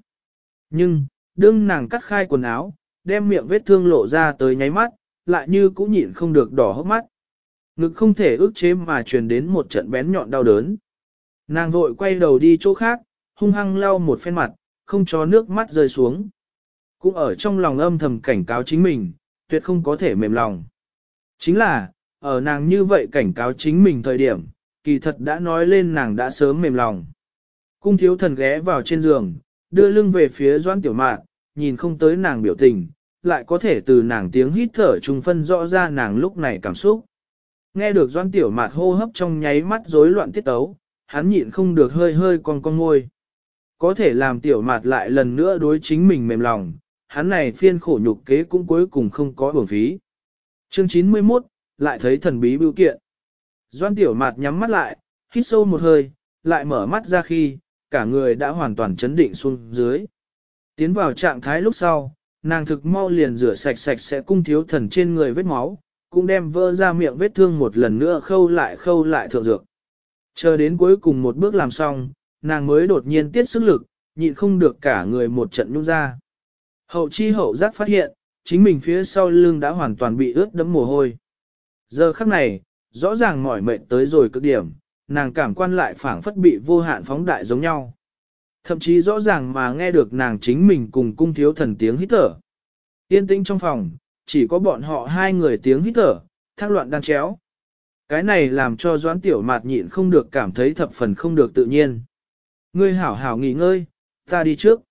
Nhưng, đương nàng cắt khai quần áo, đem miệng vết thương lộ ra tới nháy mắt, lại như cũng nhịn không được đỏ hốc mắt. Ngực không thể ước chế mà truyền đến một trận bén nhọn đau đớn. Nàng vội quay đầu đi chỗ khác, hung hăng lau một phen mặt, không cho nước mắt rơi xuống. Cũng ở trong lòng âm thầm cảnh cáo chính mình, tuyệt không có thể mềm lòng. Chính là, ở nàng như vậy cảnh cáo chính mình thời điểm, kỳ thật đã nói lên nàng đã sớm mềm lòng. Cung thiếu thần ghé vào trên giường, đưa lưng về phía doãn tiểu mạn, nhìn không tới nàng biểu tình, lại có thể từ nàng tiếng hít thở trùng phân rõ ra nàng lúc này cảm xúc. Nghe được doãn tiểu mạt hô hấp trong nháy mắt rối loạn tiết tấu, hắn nhịn không được hơi hơi con con ngôi. Có thể làm tiểu mạt lại lần nữa đối chính mình mềm lòng, hắn này phiên khổ nhục kế cũng cuối cùng không có bổng phí. Chương 91, lại thấy thần bí bưu kiện. Doan tiểu mạt nhắm mắt lại, hít sâu một hơi, lại mở mắt ra khi, cả người đã hoàn toàn chấn định xuống dưới. Tiến vào trạng thái lúc sau, nàng thực mau liền rửa sạch sạch sẽ cung thiếu thần trên người vết máu, cũng đem vỡ ra miệng vết thương một lần nữa khâu lại khâu lại thượng dược. Chờ đến cuối cùng một bước làm xong, nàng mới đột nhiên tiết sức lực, nhịn không được cả người một trận nhung ra. Hậu chi hậu giác phát hiện, chính mình phía sau lưng đã hoàn toàn bị ướt đẫm mồ hôi. Giờ khắc này, rõ ràng mỏi mệt tới rồi cực điểm, nàng cảm quan lại phảng phất bị vô hạn phóng đại giống nhau. Thậm chí rõ ràng mà nghe được nàng chính mình cùng cung thiếu thần tiếng hít thở. Yên tĩnh trong phòng, chỉ có bọn họ hai người tiếng hít thở, thác loạn đan chéo. Cái này làm cho doãn tiểu mạt nhịn không được cảm thấy thập phần không được tự nhiên. Ngươi hảo hảo nghỉ ngơi, ta đi trước.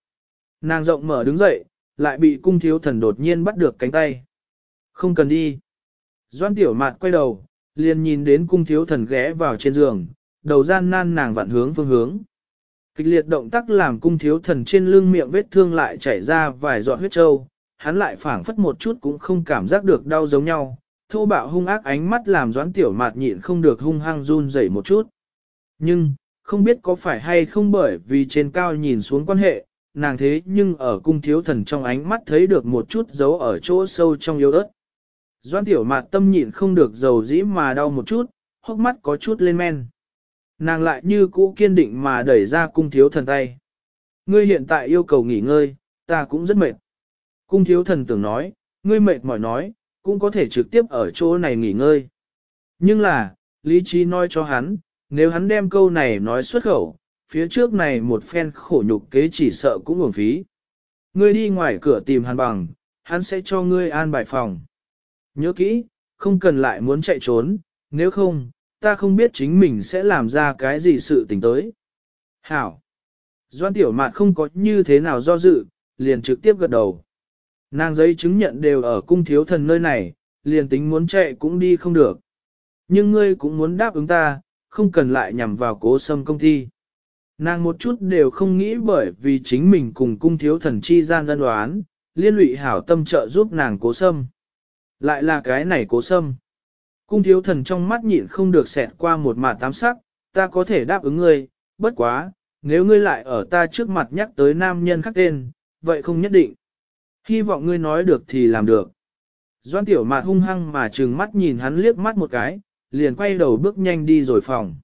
Nàng rộng mở đứng dậy, lại bị cung thiếu thần đột nhiên bắt được cánh tay. Không cần đi. Doan tiểu mạt quay đầu, liền nhìn đến cung thiếu thần ghé vào trên giường, đầu gian nan nàng vặn hướng phương hướng. Kịch liệt động tác làm cung thiếu thần trên lưng miệng vết thương lại chảy ra vài giọt huyết trâu, hắn lại phảng phất một chút cũng không cảm giác được đau giống nhau, thô bạo hung ác ánh mắt làm doãn tiểu mạt nhịn không được hung hăng run rẩy một chút. Nhưng, không biết có phải hay không bởi vì trên cao nhìn xuống quan hệ, nàng thế nhưng ở cung thiếu thần trong ánh mắt thấy được một chút dấu ở chỗ sâu trong yếu ớt. Doan tiểu mạt tâm nhịn không được dầu dĩ mà đau một chút, hốc mắt có chút lên men. Nàng lại như cũ kiên định mà đẩy ra cung thiếu thần tay. Ngươi hiện tại yêu cầu nghỉ ngơi, ta cũng rất mệt. Cung thiếu thần tưởng nói, ngươi mệt mỏi nói, cũng có thể trực tiếp ở chỗ này nghỉ ngơi. Nhưng là, lý trí nói cho hắn, nếu hắn đem câu này nói xuất khẩu, phía trước này một phen khổ nhục kế chỉ sợ cũng uổng phí. Ngươi đi ngoài cửa tìm hắn bằng, hắn sẽ cho ngươi an bài phòng. Nhớ kỹ, không cần lại muốn chạy trốn, nếu không, ta không biết chính mình sẽ làm ra cái gì sự tình tới. Hảo! Doan tiểu mạn không có như thế nào do dự, liền trực tiếp gật đầu. Nàng giấy chứng nhận đều ở cung thiếu thần nơi này, liền tính muốn chạy cũng đi không được. Nhưng ngươi cũng muốn đáp ứng ta, không cần lại nhằm vào cố sâm công ty. Nàng một chút đều không nghĩ bởi vì chính mình cùng cung thiếu thần chi gian đơn đoán, liên lụy hảo tâm trợ giúp nàng cố sâm. Lại là cái này cố sâm. Cung thiếu thần trong mắt nhịn không được xẹt qua một mạt tám sắc, ta có thể đáp ứng ngươi, bất quá, nếu ngươi lại ở ta trước mặt nhắc tới nam nhân khác tên, vậy không nhất định. Hy vọng ngươi nói được thì làm được. Doan tiểu mạt hung hăng mà trừng mắt nhìn hắn liếc mắt một cái, liền quay đầu bước nhanh đi rồi phòng.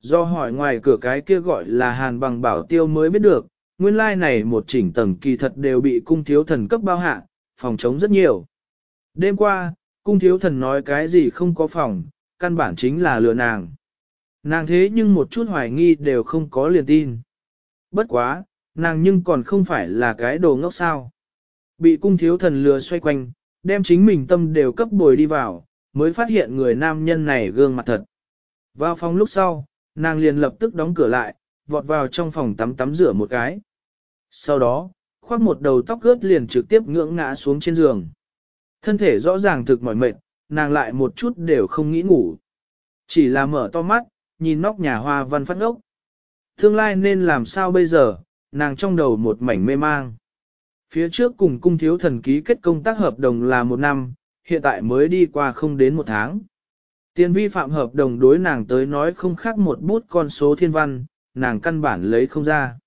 Do hỏi ngoài cửa cái kia gọi là hàn bằng bảo tiêu mới biết được, nguyên lai like này một chỉnh tầng kỳ thật đều bị cung thiếu thần cấp bao hạ, phòng chống rất nhiều. Đêm qua, cung thiếu thần nói cái gì không có phòng, căn bản chính là lừa nàng. Nàng thế nhưng một chút hoài nghi đều không có liền tin. Bất quá, nàng nhưng còn không phải là cái đồ ngốc sao. Bị cung thiếu thần lừa xoay quanh, đem chính mình tâm đều cấp bồi đi vào, mới phát hiện người nam nhân này gương mặt thật. Vào phòng lúc sau, nàng liền lập tức đóng cửa lại, vọt vào trong phòng tắm tắm rửa một cái. Sau đó, khoác một đầu tóc gớt liền trực tiếp ngưỡng ngã xuống trên giường. Thân thể rõ ràng thực mỏi mệt, nàng lại một chút đều không nghĩ ngủ. Chỉ là mở to mắt, nhìn nóc nhà hoa văn phát ốc. Tương lai nên làm sao bây giờ, nàng trong đầu một mảnh mê mang. Phía trước cùng cung thiếu thần ký kết công tác hợp đồng là một năm, hiện tại mới đi qua không đến một tháng. Tiền vi phạm hợp đồng đối nàng tới nói không khác một bút con số thiên văn, nàng căn bản lấy không ra.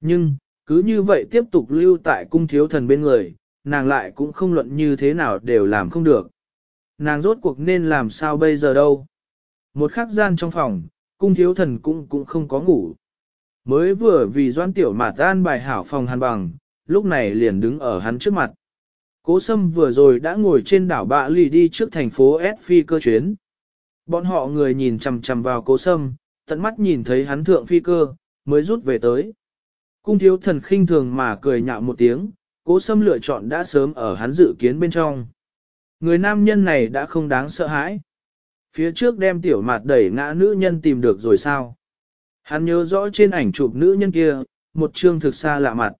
Nhưng, cứ như vậy tiếp tục lưu tại cung thiếu thần bên người, nàng lại cũng không luận như thế nào đều làm không được. Nàng rốt cuộc nên làm sao bây giờ đâu. Một khắc gian trong phòng, cung thiếu thần cũng cũng không có ngủ. Mới vừa vì doan tiểu mà tan bài hảo phòng hàn bằng, lúc này liền đứng ở hắn trước mặt. Cố sâm vừa rồi đã ngồi trên đảo bạ lì đi trước thành phố S phi cơ chuyến. Bọn họ người nhìn chằm chằm vào cố sâm, tận mắt nhìn thấy hắn thượng phi cơ, mới rút về tới. Cung thiếu thần khinh thường mà cười nhạo một tiếng, cố sâm lựa chọn đã sớm ở hắn dự kiến bên trong. Người nam nhân này đã không đáng sợ hãi. Phía trước đem tiểu mạt đẩy ngã nữ nhân tìm được rồi sao? Hắn nhớ rõ trên ảnh chụp nữ nhân kia, một chương thực xa lạ mặt.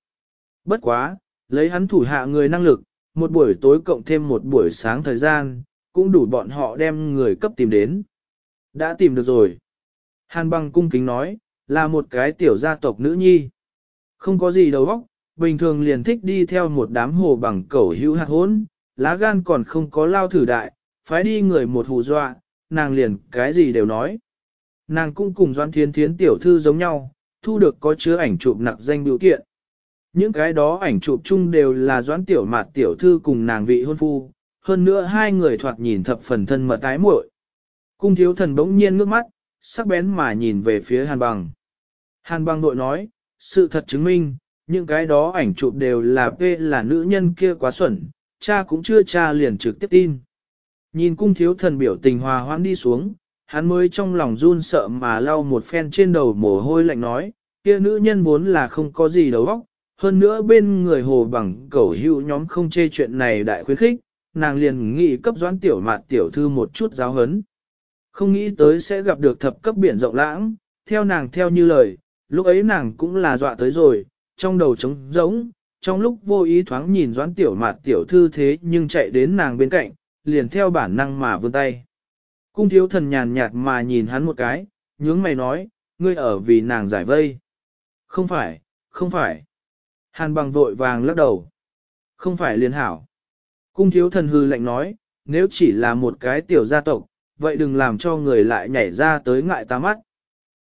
Bất quá, lấy hắn thủ hạ người năng lực, một buổi tối cộng thêm một buổi sáng thời gian, cũng đủ bọn họ đem người cấp tìm đến. Đã tìm được rồi. Hàn băng cung kính nói, là một cái tiểu gia tộc nữ nhi. Không có gì đầu óc, bình thường liền thích đi theo một đám hồ bằng cẩu hữu hạt hốn, lá gan còn không có lao thử đại, phái đi người một hù dọa, nàng liền cái gì đều nói. Nàng cũng cùng Doan Thiến Thiến tiểu thư giống nhau, thu được có chứa ảnh chụp nặc danh biểu kiện. Những cái đó ảnh chụp chung đều là Doãn Tiểu Mạt tiểu thư cùng nàng vị hôn phu, hơn nữa hai người thoạt nhìn thập phần thân mật tái muội. Cung thiếu thần bỗng nhiên ngước mắt, sắc bén mà nhìn về phía Hàn Bằng. Hàn Bằng nội nói, sự thật chứng minh, những cái đó ảnh chụp đều là P là nữ nhân kia quá xuẩn, cha cũng chưa cha liền trực tiếp tin. Nhìn cung thiếu thần biểu tình hòa hoãn đi xuống, hắn mới trong lòng run sợ mà lau một phen trên đầu mồ hôi lạnh nói, kia nữ nhân vốn là không có gì đầu óc, hơn nữa bên người hồ bằng cẩu hữu nhóm không chê chuyện này đại khuyến khích, nàng liền nghĩ cấp doãn tiểu mạt tiểu thư một chút giáo hấn. Không nghĩ tới sẽ gặp được thập cấp biển rộng lãng, theo nàng theo như lời, lúc ấy nàng cũng là dọa tới rồi, trong đầu trống rỗng, trong lúc vô ý thoáng nhìn doãn tiểu mạt tiểu thư thế nhưng chạy đến nàng bên cạnh, liền theo bản năng mà vươn tay. Cung thiếu thần nhàn nhạt mà nhìn hắn một cái, nhướng mày nói, ngươi ở vì nàng giải vây. Không phải, không phải. Hàn bằng vội vàng lắc đầu. Không phải liên hảo. Cung thiếu thần hư lạnh nói, nếu chỉ là một cái tiểu gia tộc, vậy đừng làm cho người lại nhảy ra tới ngại ta mắt.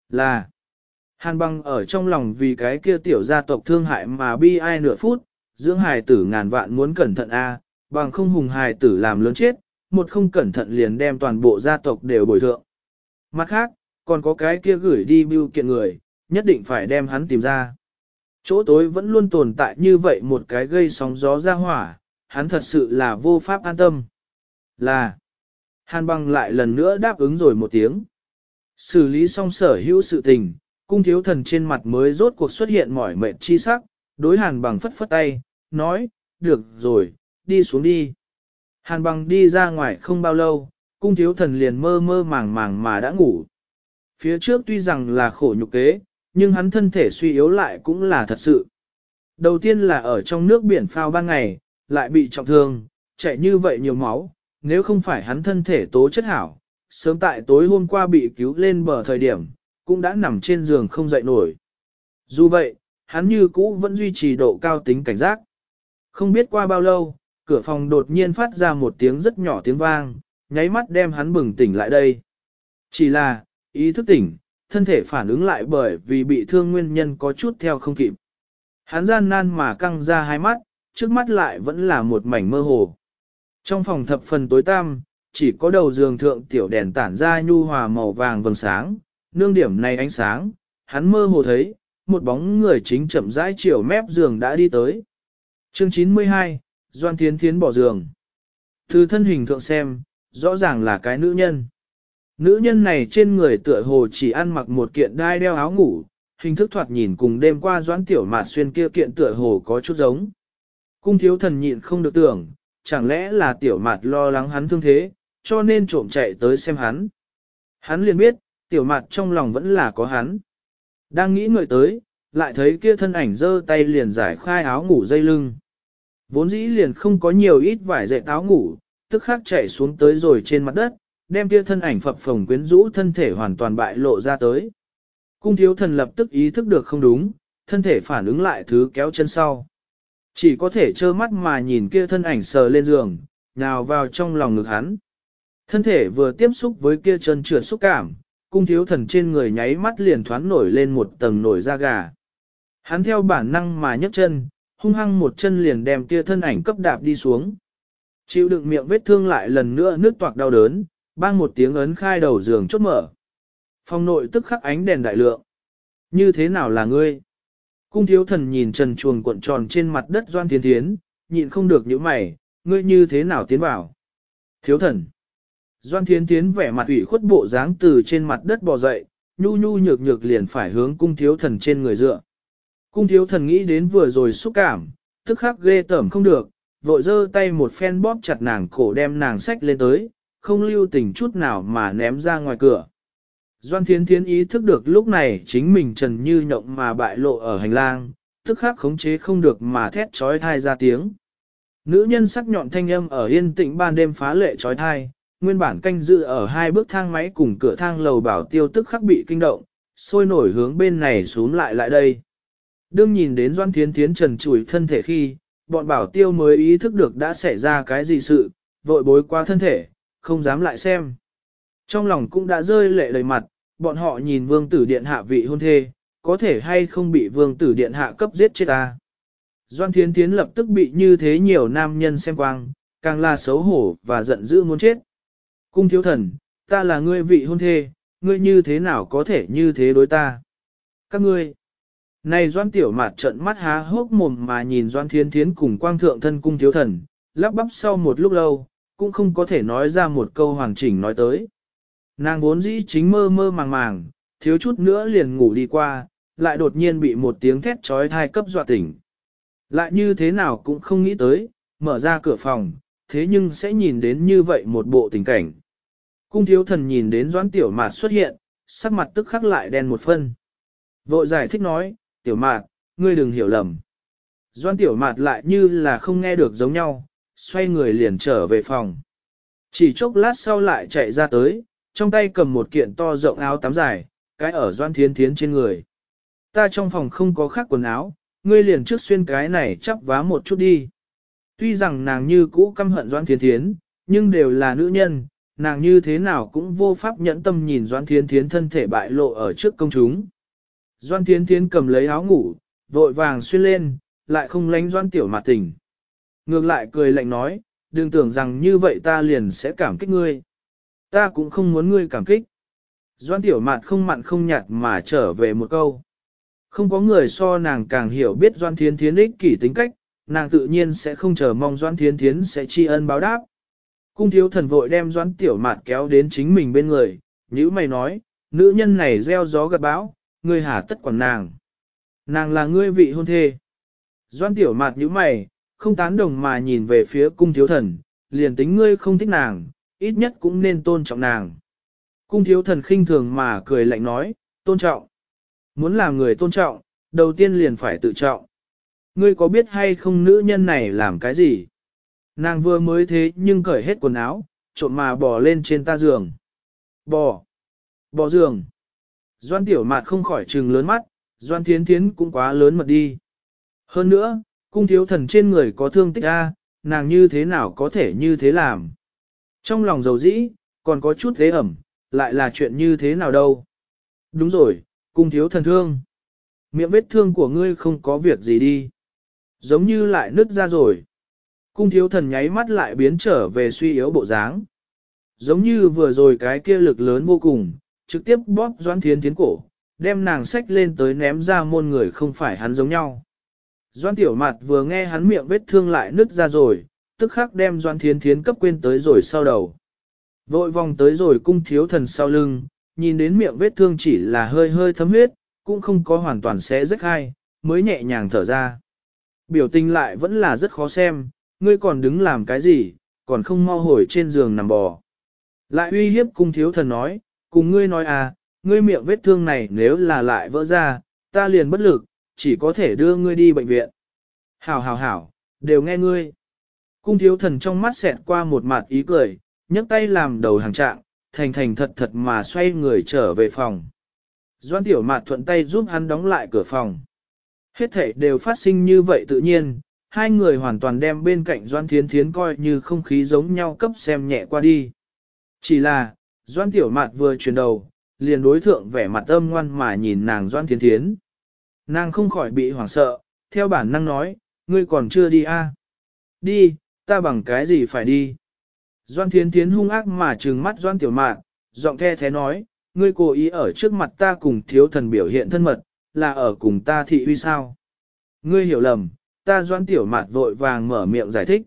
Là, hàn băng ở trong lòng vì cái kia tiểu gia tộc thương hại mà bi ai nửa phút, dưỡng hài tử ngàn vạn muốn cẩn thận a, bằng không hùng hài tử làm lớn chết, một không cẩn thận liền đem toàn bộ gia tộc đều bồi thượng. Mặt khác, còn có cái kia gửi đi bưu kiện người, nhất định phải đem hắn tìm ra. Chỗ tối vẫn luôn tồn tại như vậy một cái gây sóng gió ra hỏa, hắn thật sự là vô pháp an tâm. Là, hàn băng lại lần nữa đáp ứng rồi một tiếng. Xử lý xong sở hữu sự tình, cung thiếu thần trên mặt mới rốt cuộc xuất hiện mỏi mệt chi sắc, đối hàn bằng phất phất tay, nói, được rồi, đi xuống đi. Hàn bằng đi ra ngoài không bao lâu, cung thiếu thần liền mơ mơ màng màng mà đã ngủ. Phía trước tuy rằng là khổ nhục kế, nhưng hắn thân thể suy yếu lại cũng là thật sự. Đầu tiên là ở trong nước biển phao ban ngày, lại bị trọng thương, chạy như vậy nhiều máu, nếu không phải hắn thân thể tố chất hảo, sớm tại tối hôm qua bị cứu lên bờ thời điểm, cũng đã nằm trên giường không dậy nổi. Dù vậy, hắn như cũ vẫn duy trì độ cao tính cảnh giác. Không biết qua bao lâu, cửa phòng đột nhiên phát ra một tiếng rất nhỏ tiếng vang, nháy mắt đem hắn bừng tỉnh lại đây. Chỉ là, ý thức tỉnh, thân thể phản ứng lại bởi vì bị thương nguyên nhân có chút theo không kịp. Hắn gian nan mà căng ra hai mắt, trước mắt lại vẫn là một mảnh mơ hồ. Trong phòng thập phần tối tăm, chỉ có đầu giường thượng tiểu đèn tản ra nhu hòa màu vàng vầng sáng, nương điểm này ánh sáng, hắn mơ hồ thấy, một bóng người chính chậm rãi chiều mép giường đã đi tới. Chương 92, Doan Thiến Thiến bỏ giường. Từ thân hình thượng xem, rõ ràng là cái nữ nhân. Nữ nhân này trên người tựa hồ chỉ ăn mặc một kiện đai đeo áo ngủ, hình thức thoạt nhìn cùng đêm qua doãn tiểu mạt xuyên kia kiện tựa hồ có chút giống. Cung thiếu thần nhịn không được tưởng, chẳng lẽ là tiểu mạt lo lắng hắn thương thế, cho nên trộm chạy tới xem hắn. Hắn liền biết, tiểu mặt trong lòng vẫn là có hắn. Đang nghĩ ngợi tới, lại thấy kia thân ảnh giơ tay liền giải khai áo ngủ dây lưng. Vốn dĩ liền không có nhiều ít vải dệt áo ngủ, tức khắc chạy xuống tới rồi trên mặt đất, đem kia thân ảnh phập phồng quyến rũ thân thể hoàn toàn bại lộ ra tới. Cung thiếu thần lập tức ý thức được không đúng, thân thể phản ứng lại thứ kéo chân sau. Chỉ có thể trơ mắt mà nhìn kia thân ảnh sờ lên giường, nào vào trong lòng ngực hắn. Thân thể vừa tiếp xúc với kia chân trượt xúc cảm, cung thiếu thần trên người nháy mắt liền thoáng nổi lên một tầng nổi da gà. Hắn theo bản năng mà nhấc chân, hung hăng một chân liền đem kia thân ảnh cấp đạp đi xuống. Chịu đựng miệng vết thương lại lần nữa nước toạc đau đớn, bang một tiếng ấn khai đầu giường chốt mở. Phòng nội tức khắc ánh đèn đại lượng. Như thế nào là ngươi? Cung thiếu thần nhìn trần chuồng cuộn tròn trên mặt đất doan thiên thiến, nhịn không được những mày, ngươi như thế nào tiến vào? Thiếu thần. Doan thiên thiến vẻ mặt ủy khuất bộ dáng từ trên mặt đất bò dậy, nhu nhu nhược nhược liền phải hướng cung thiếu thần trên người dựa. Cung thiếu thần nghĩ đến vừa rồi xúc cảm, tức khắc ghê tởm không được, vội giơ tay một phen bóp chặt nàng cổ đem nàng sách lên tới, không lưu tình chút nào mà ném ra ngoài cửa. Doan Thiến Thiến ý thức được lúc này chính mình trần như nhộng mà bại lộ ở hành lang, tức khắc khống chế không được mà thét trói thai ra tiếng. Nữ nhân sắc nhọn thanh âm ở yên tĩnh ban đêm phá lệ trói thai, nguyên bản canh dự ở hai bước thang máy cùng cửa thang lầu bảo tiêu tức khắc bị kinh động, sôi nổi hướng bên này xuống lại lại đây. Đương nhìn đến Doan Thiến Thiến trần trụi thân thể khi, bọn bảo tiêu mới ý thức được đã xảy ra cái gì sự, vội bối qua thân thể, không dám lại xem. Trong lòng cũng đã rơi lệ đầy mặt, bọn họ nhìn vương tử điện hạ vị hôn thê, có thể hay không bị vương tử điện hạ cấp giết chết ta. Doan Thiến Thiến lập tức bị như thế nhiều nam nhân xem quang, càng là xấu hổ và giận dữ muốn chết. Cung thiếu thần, ta là ngươi vị hôn thê, ngươi như thế nào có thể như thế đối ta? Các ngươi, này doan tiểu mạt trận mắt há hốc mồm mà nhìn doan thiên thiến cùng quang thượng thân cung thiếu thần, lắp bắp sau một lúc lâu, cũng không có thể nói ra một câu hoàn chỉnh nói tới. Nàng vốn dĩ chính mơ mơ màng màng, thiếu chút nữa liền ngủ đi qua, lại đột nhiên bị một tiếng thét trói thai cấp dọa tỉnh. Lại như thế nào cũng không nghĩ tới, mở ra cửa phòng, thế nhưng sẽ nhìn đến như vậy một bộ tình cảnh. Cung thiếu thần nhìn đến doãn tiểu mạt xuất hiện, sắc mặt tức khắc lại đen một phân. Vội giải thích nói, tiểu mạt, ngươi đừng hiểu lầm. Doan tiểu mạt lại như là không nghe được giống nhau, xoay người liền trở về phòng. Chỉ chốc lát sau lại chạy ra tới, trong tay cầm một kiện to rộng áo tắm dài, cái ở doan thiến thiến trên người. Ta trong phòng không có khác quần áo, ngươi liền trước xuyên cái này chắp vá một chút đi. Tuy rằng nàng như cũ căm hận doan thiến thiến, nhưng đều là nữ nhân, nàng như thế nào cũng vô pháp nhẫn tâm nhìn doan thiến thiến thân thể bại lộ ở trước công chúng. Doan Thiến Thiến cầm lấy áo ngủ, vội vàng xuyên lên, lại không lánh Doan Tiểu Mạt tỉnh. Ngược lại cười lạnh nói, đừng tưởng rằng như vậy ta liền sẽ cảm kích ngươi. Ta cũng không muốn ngươi cảm kích. Doan Tiểu Mạt không mặn không nhạt mà trở về một câu. Không có người so nàng càng hiểu biết Doan Thiến Thiến ích kỷ tính cách, nàng tự nhiên sẽ không chờ mong doãn Thiến Thiến sẽ tri ân báo đáp. Cung thiếu thần vội đem doãn Tiểu Mạt kéo đến chính mình bên người, nhữ mày nói, nữ nhân này gieo gió gặt bão, ngươi hả tất quản nàng. Nàng là ngươi vị hôn thê. doãn tiểu mạt nhữ mày, không tán đồng mà nhìn về phía cung thiếu thần, liền tính ngươi không thích nàng, ít nhất cũng nên tôn trọng nàng. Cung thiếu thần khinh thường mà cười lạnh nói, tôn trọng. Muốn làm người tôn trọng, đầu tiên liền phải tự trọng. Ngươi có biết hay không nữ nhân này làm cái gì? Nàng vừa mới thế nhưng cởi hết quần áo, trộn mà bò lên trên ta giường. Bò. Bò giường. Doan tiểu mạt không khỏi trừng lớn mắt, doan thiến thiến cũng quá lớn mật đi. Hơn nữa, cung thiếu thần trên người có thương tích A, nàng như thế nào có thể như thế làm. Trong lòng dầu dĩ, còn có chút thế ẩm, lại là chuyện như thế nào đâu. Đúng rồi, cung thiếu thần thương. Miệng vết thương của ngươi không có việc gì đi. Giống như lại nứt ra rồi. Cung thiếu thần nháy mắt lại biến trở về suy yếu bộ dáng. Giống như vừa rồi cái kia lực lớn vô cùng, trực tiếp bóp doãn Thiến Thiến cổ, đem nàng sách lên tới ném ra môn người không phải hắn giống nhau. Doan Tiểu Mặt vừa nghe hắn miệng vết thương lại nứt ra rồi, tức khắc đem Doan Thiến Thiến cấp quên tới rồi sau đầu. Vội vòng tới rồi cung thiếu thần sau lưng, nhìn đến miệng vết thương chỉ là hơi hơi thấm huyết, cũng không có hoàn toàn sẽ rách hai, mới nhẹ nhàng thở ra. Biểu tình lại vẫn là rất khó xem, ngươi còn đứng làm cái gì, còn không mau hồi trên giường nằm bò. Lại uy hiếp cung thiếu thần nói, cùng ngươi nói à, ngươi miệng vết thương này nếu là lại vỡ ra, ta liền bất lực, chỉ có thể đưa ngươi đi bệnh viện. Hảo hảo hảo, đều nghe ngươi. Cung thiếu thần trong mắt xẹt qua một mặt ý cười, nhấc tay làm đầu hàng trạng, thành thành thật thật mà xoay người trở về phòng. Doan tiểu mạt thuận tay giúp hắn đóng lại cửa phòng. Hết thể đều phát sinh như vậy tự nhiên, hai người hoàn toàn đem bên cạnh Doan Thiến Thiến coi như không khí giống nhau cấp xem nhẹ qua đi. Chỉ là, Doan Tiểu Mạt vừa chuyển đầu, liền đối thượng vẻ mặt âm ngoan mà nhìn nàng Doan Thiến Thiến. Nàng không khỏi bị hoảng sợ, theo bản năng nói, ngươi còn chưa đi à? Đi, ta bằng cái gì phải đi? Doan Thiến Thiến hung ác mà trừng mắt Doan Tiểu Mạn, giọng the thế nói, ngươi cố ý ở trước mặt ta cùng thiếu thần biểu hiện thân mật, là ở cùng ta thị uy sao? Ngươi hiểu lầm, ta Doan Tiểu Mạn vội vàng mở miệng giải thích.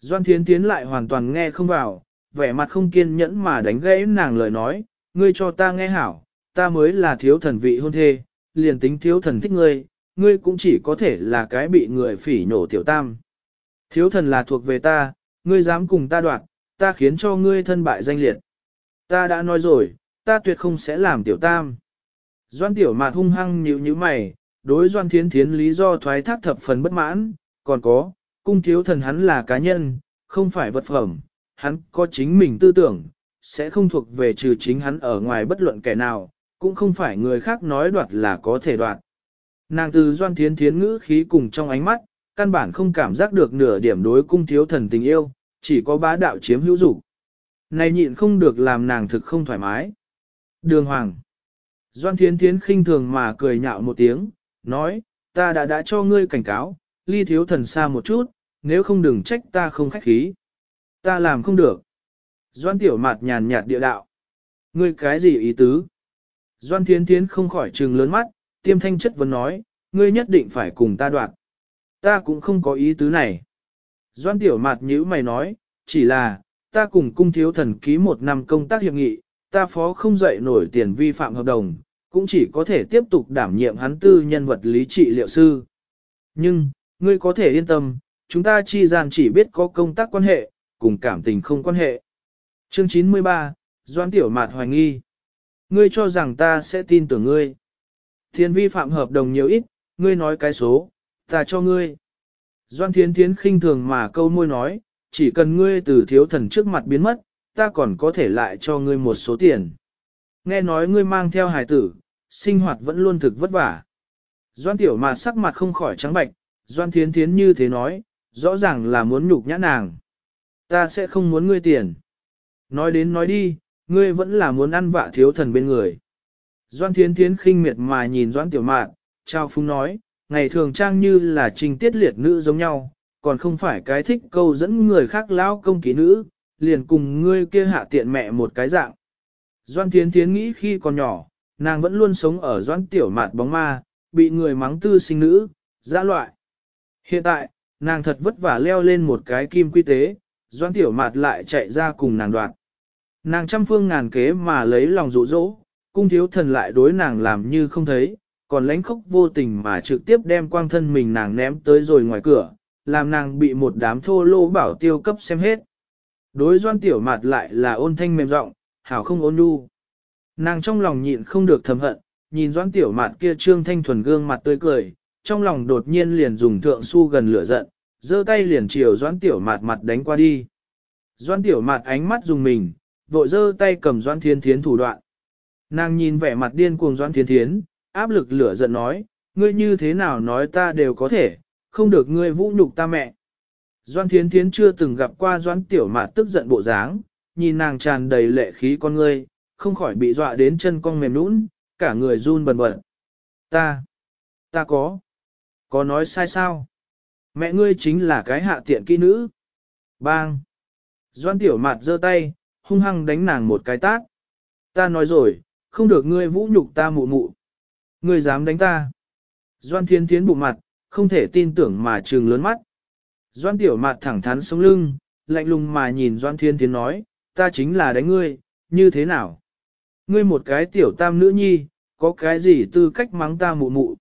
Doan Thiến Thiến lại hoàn toàn nghe không vào, vẻ mặt không kiên nhẫn mà đánh gãy nàng lời nói, ngươi cho ta nghe hảo, ta mới là thiếu thần vị hôn thê, liền tính thiếu thần thích ngươi, ngươi cũng chỉ có thể là cái bị người phỉ nổ tiểu tam. Thiếu thần là thuộc về ta, ngươi dám cùng ta đoạt, ta khiến cho ngươi thân bại danh liệt. Ta đã nói rồi, ta tuyệt không sẽ làm tiểu tam. Doan tiểu mạt hung hăng nhíu như mày, đối doan thiến thiến lý do thoái thác thập phần bất mãn, còn có, cung thiếu thần hắn là cá nhân, không phải vật phẩm, hắn có chính mình tư tưởng, sẽ không thuộc về trừ chính hắn ở ngoài bất luận kẻ nào, cũng không phải người khác nói đoạt là có thể đoạt. Nàng từ doan thiến thiến ngữ khí cùng trong ánh mắt, căn bản không cảm giác được nửa điểm đối cung thiếu thần tình yêu, chỉ có bá đạo chiếm hữu dục. Này nhịn không được làm nàng thực không thoải mái. Đường Hoàng. Doan thiến thiến khinh thường mà cười nhạo một tiếng, nói, ta đã đã cho ngươi cảnh cáo, ly thiếu thần xa một chút, nếu không đừng trách ta không khách khí. Ta làm không được. Doan tiểu Mạt nhàn nhạt địa đạo. Ngươi cái gì ý tứ? Doan thiến thiến không khỏi trừng lớn mắt, tiêm thanh chất vấn nói, ngươi nhất định phải cùng ta đoạt. Ta cũng không có ý tứ này. Doan tiểu mạt nhữ mày nói, chỉ là, ta cùng cung thiếu thần ký một năm công tác hiệp nghị, ta phó không dậy nổi tiền vi phạm hợp đồng, cũng chỉ có thể tiếp tục đảm nhiệm hắn tư nhân vật lý trị liệu sư. Nhưng, ngươi có thể yên tâm, chúng ta chi gian chỉ biết có công tác quan hệ, cùng cảm tình không quan hệ. Chương 93, Doan Tiểu Mạt hoài nghi. Ngươi cho rằng ta sẽ tin tưởng ngươi. Thiên vi phạm hợp đồng nhiều ít, ngươi nói cái số, ta cho ngươi. Doan Thiến Thiến khinh thường mà câu môi nói, chỉ cần ngươi từ thiếu thần trước mặt biến mất, ta còn có thể lại cho ngươi một số tiền. Nghe nói ngươi mang theo hài tử, sinh hoạt vẫn luôn thực vất vả. Doan Tiểu mà sắc mặt không khỏi trắng bạch, Doan Thiến Thiến như thế nói, rõ ràng là muốn nhục nhã nàng. Ta sẽ không muốn ngươi tiền. Nói đến nói đi, ngươi vẫn là muốn ăn vạ thiếu thần bên người. Doan Thiến Thiến khinh miệt mà nhìn Doan Tiểu Mạn, trao phúng nói, ngày thường trang như là trình tiết liệt nữ giống nhau, còn không phải cái thích câu dẫn người khác lao công ký nữ, liền cùng ngươi kia hạ tiện mẹ một cái dạng. Doan Thiến Thiến nghĩ khi còn nhỏ, nàng vẫn luôn sống ở Doan Tiểu Mạt bóng ma, bị người mắng tư sinh nữ, dã loại. Hiện tại, nàng thật vất vả leo lên một cái kim quy tế, Doan Tiểu Mạt lại chạy ra cùng nàng đoạt. Nàng trăm phương ngàn kế mà lấy lòng dụ dỗ, cung thiếu thần lại đối nàng làm như không thấy, còn lãnh khốc vô tình mà trực tiếp đem quang thân mình nàng ném tới rồi ngoài cửa, làm nàng bị một đám thô lô bảo tiêu cấp xem hết. Đối doan tiểu mạt lại là ôn thanh mềm giọng, hảo không ôn nhu. Nàng trong lòng nhịn không được thầm hận, nhìn doan tiểu mạt kia trương thanh thuần gương mặt tươi cười, trong lòng đột nhiên liền dùng thượng su gần lửa giận, giơ tay liền chiều doan tiểu mạt mặt đánh qua đi. Doan tiểu mạt ánh mắt dùng mình, vội giơ tay cầm doan thiên thiến thủ đoạn. Nàng nhìn vẻ mặt điên cuồng doan thiên thiến, áp lực lửa giận nói, ngươi như thế nào nói ta đều có thể, không được ngươi vũ nhục ta mẹ. Doan Thiến Thiến chưa từng gặp qua Doan Tiểu Mạt tức giận bộ dáng, nhìn nàng tràn đầy lệ khí con ngươi, không khỏi bị dọa đến chân cong mềm nũng, cả người run bần bật. Ta, ta có, có nói sai sao? Mẹ ngươi chính là cái hạ tiện kỹ nữ. Bang! Doan Tiểu Mạt giơ tay, hung hăng đánh nàng một cái tát. Ta nói rồi, không được ngươi vũ nhục ta mụ mụ. Ngươi dám đánh ta. Doan thiên thiến bụng mặt, không thể tin tưởng mà trừng lớn mắt. Doan tiểu mặt thẳng thắn sống lưng, lạnh lùng mà nhìn Doan thiên thiến nói, ta chính là đánh ngươi, như thế nào? Ngươi một cái tiểu tam nữ nhi, có cái gì tư cách mắng ta mụ mụ?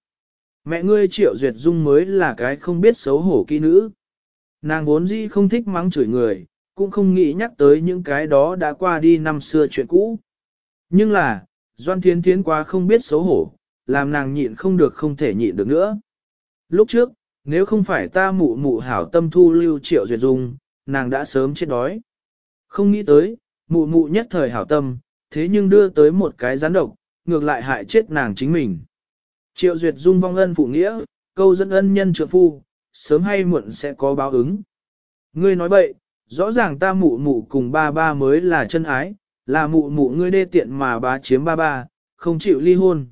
Mẹ ngươi triệu duyệt dung mới là cái không biết xấu hổ kỹ nữ. Nàng vốn dĩ không thích mắng chửi người, cũng không nghĩ nhắc tới những cái đó đã qua đi năm xưa chuyện cũ. Nhưng là, Doan Thiến Thiến quá không biết xấu hổ, làm nàng nhịn không được không thể nhịn được nữa. Lúc trước, nếu không phải ta mụ mụ hảo tâm thu lưu triệu duyệt dung, nàng đã sớm chết đói. Không nghĩ tới, mụ mụ nhất thời hảo tâm, thế nhưng đưa tới một cái gián độc, ngược lại hại chết nàng chính mình. Triệu duyệt dung vong ân phụ nghĩa, câu dẫn ân nhân trượng phu, sớm hay muộn sẽ có báo ứng. Ngươi nói bậy, rõ ràng ta mụ mụ cùng ba ba mới là chân ái, là mụ mụ ngươi đê tiện mà bá chiếm ba ba, không chịu ly hôn.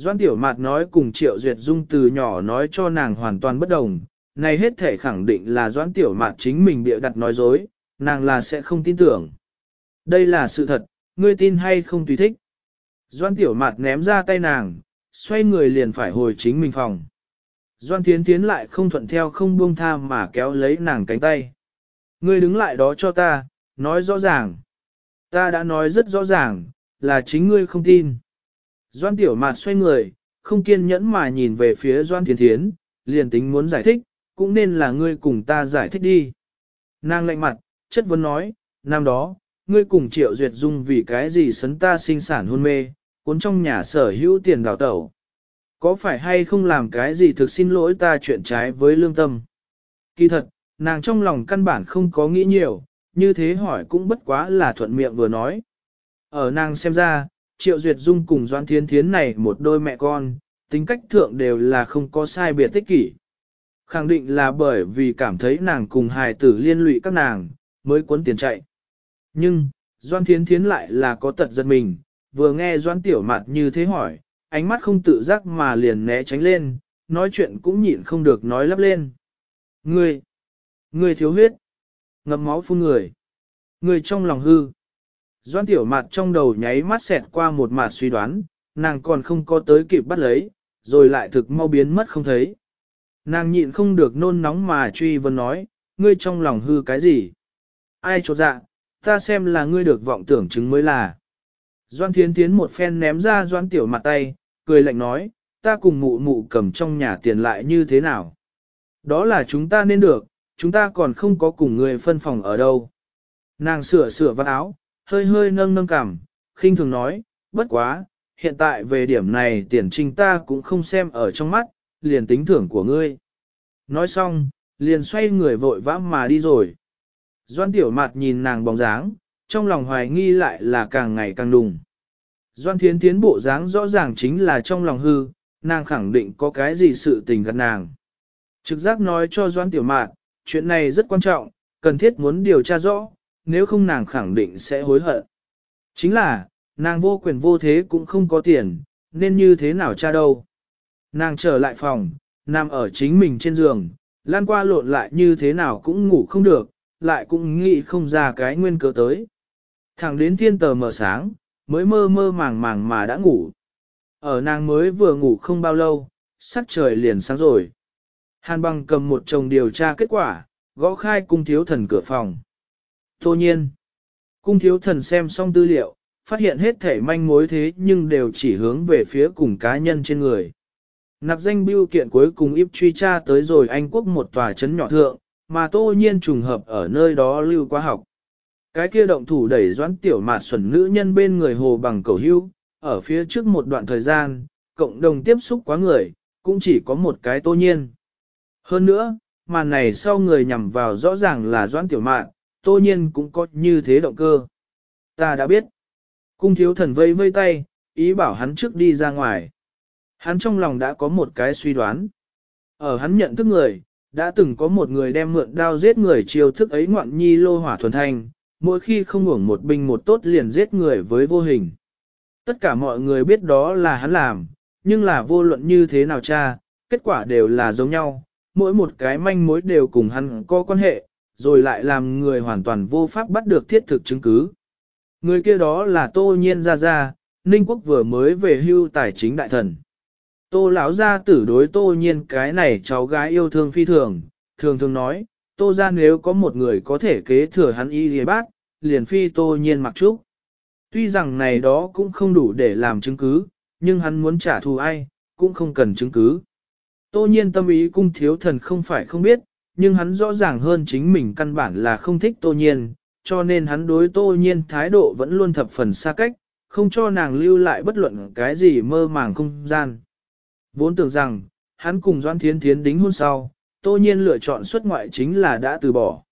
Doan Tiểu Mạt nói cùng Triệu Duyệt Dung từ nhỏ nói cho nàng hoàn toàn bất đồng, này hết thể khẳng định là Doan Tiểu Mạt chính mình bịa đặt nói dối, nàng là sẽ không tin tưởng. Đây là sự thật, ngươi tin hay không tùy thích. Doan Tiểu Mạt ném ra tay nàng, xoay người liền phải hồi chính mình phòng. Doan Thiến Thiến lại không thuận theo không buông tha mà kéo lấy nàng cánh tay. Ngươi đứng lại đó cho ta, nói rõ ràng. Ta đã nói rất rõ ràng, là chính ngươi không tin. Doan Tiểu Mạt xoay người, không kiên nhẫn mà nhìn về phía Doan Thiến Thiến, liền tính muốn giải thích, cũng nên là ngươi cùng ta giải thích đi. Nàng lạnh mặt, chất vấn nói, năm đó, ngươi cùng Triệu Duyệt Dung vì cái gì sấn ta sinh sản hôn mê, cuốn trong nhà sở hữu tiền đào tẩu. Có phải hay không làm cái gì thực xin lỗi ta chuyện trái với lương tâm? Kỳ thật, nàng trong lòng căn bản không có nghĩ nhiều, như thế hỏi cũng bất quá là thuận miệng vừa nói. Ở nàng xem ra, Triệu Duyệt Dung cùng Doan Thiên Thiến này một đôi mẹ con, tính cách thượng đều là không có sai biệt tích kỷ. Khẳng định là bởi vì cảm thấy nàng cùng hài tử liên lụy các nàng, mới cuốn tiền chạy. Nhưng, Doan Thiến Thiến lại là có tật giật mình, vừa nghe Doan Tiểu Mạt như thế hỏi, ánh mắt không tự giác mà liền né tránh lên, nói chuyện cũng nhịn không được nói lắp lên. Ngươi, ngươi thiếu huyết, ngậm máu phun người, ngươi trong lòng hư. Doan Tiểu mặt trong đầu nháy mắt xẹt qua một mặt suy đoán, nàng còn không có tới kịp bắt lấy, rồi lại thực mau biến mất không thấy. Nàng nhịn không được nôn nóng mà truy vấn nói, ngươi trong lòng hư cái gì? Ai trột dạ, ta xem là ngươi được vọng tưởng chứng mới là. Doan Thiến Thiến một phen ném ra Doan Tiểu mặt tay, cười lạnh nói, ta cùng mụ mụ cầm trong nhà tiền lại như thế nào? Đó là chúng ta nên được, chúng ta còn không có cùng người phân phòng ở đâu. Nàng sửa sửa vắt áo, hơi hơi nâng nâng cảm, khinh thường nói, bất quá, hiện tại về điểm này tiền trình ta cũng không xem ở trong mắt, liền tính thưởng của ngươi. Nói xong, liền xoay người vội vã mà đi rồi. Doan tiểu mặt nhìn nàng bóng dáng, trong lòng hoài nghi lại là càng ngày càng đùng. Doan thiến thiến bộ dáng rõ ràng chính là trong lòng hư, nàng khẳng định có cái gì sự tình gần nàng. Trực giác nói cho Doan tiểu mạt, chuyện này rất quan trọng, cần thiết muốn điều tra rõ, nếu không nàng khẳng định sẽ hối hận. Chính là, nàng vô quyền vô thế cũng không có tiền, nên như thế nào cha đâu. Nàng trở lại phòng, nằm ở chính mình trên giường, lan qua lộn lại như thế nào cũng ngủ không được, lại cũng nghĩ không ra cái nguyên cớ tới. Thẳng đến thiên tờ mở sáng, mới mơ mơ màng màng mà đã ngủ. Ở nàng mới vừa ngủ không bao lâu, sắc trời liền sáng rồi. Hàn băng cầm một chồng điều tra kết quả, gõ khai cung thiếu thần cửa phòng. Tô nhiên, cung thiếu thần xem xong tư liệu, phát hiện hết thể manh mối thế nhưng đều chỉ hướng về phía cùng cá nhân trên người. Nặc danh biêu kiện cuối cùng íp truy tra tới rồi Anh quốc một tòa trấn nhỏ thượng, mà tô nhiên trùng hợp ở nơi đó lưu qua học. Cái kia động thủ đẩy doãn tiểu mạt xuẩn nữ nhân bên người hồ bằng cầu hưu, ở phía trước một đoạn thời gian, cộng đồng tiếp xúc quá người, cũng chỉ có một cái tô nhiên. Hơn nữa, màn này sau người nhằm vào rõ ràng là doãn tiểu mạn, tô nhiên cũng có như thế động cơ. Ta đã biết. Cung thiếu thần vây vây tay, ý bảo hắn trước đi ra ngoài. Hắn trong lòng đã có một cái suy đoán. Ở hắn nhận thức người, đã từng có một người đem mượn đao giết người chiêu thức ấy ngoạn nhi lô hỏa thuần thanh, mỗi khi không hưởng một binh một tốt liền giết người với vô hình. Tất cả mọi người biết đó là hắn làm, nhưng là vô luận như thế nào cha, kết quả đều là giống nhau, mỗi một cái manh mối đều cùng hắn có quan hệ, rồi lại làm người hoàn toàn vô pháp bắt được thiết thực chứng cứ. Người kia đó là Tô Nhiên Gia Gia, Ninh Quốc vừa mới về hưu tài chính đại thần. Tô lão gia tử đối Tô Nhiên cái này cháu gái yêu thương phi thường, thường thường nói, Tô gia nếu có một người có thể kế thừa hắn y lìa bác, liền phi Tô Nhiên mặc trúc. Tuy rằng này đó cũng không đủ để làm chứng cứ, nhưng hắn muốn trả thù ai, cũng không cần chứng cứ. Tô nhiên tâm ý cung thiếu thần không phải không biết, nhưng hắn rõ ràng hơn chính mình căn bản là không thích tô nhiên, cho nên hắn đối tô nhiên thái độ vẫn luôn thập phần xa cách, không cho nàng lưu lại bất luận cái gì mơ màng không gian. Vốn tưởng rằng, hắn cùng Doan Thiến Thiến đính hôn sau, tô nhiên lựa chọn xuất ngoại chính là đã từ bỏ.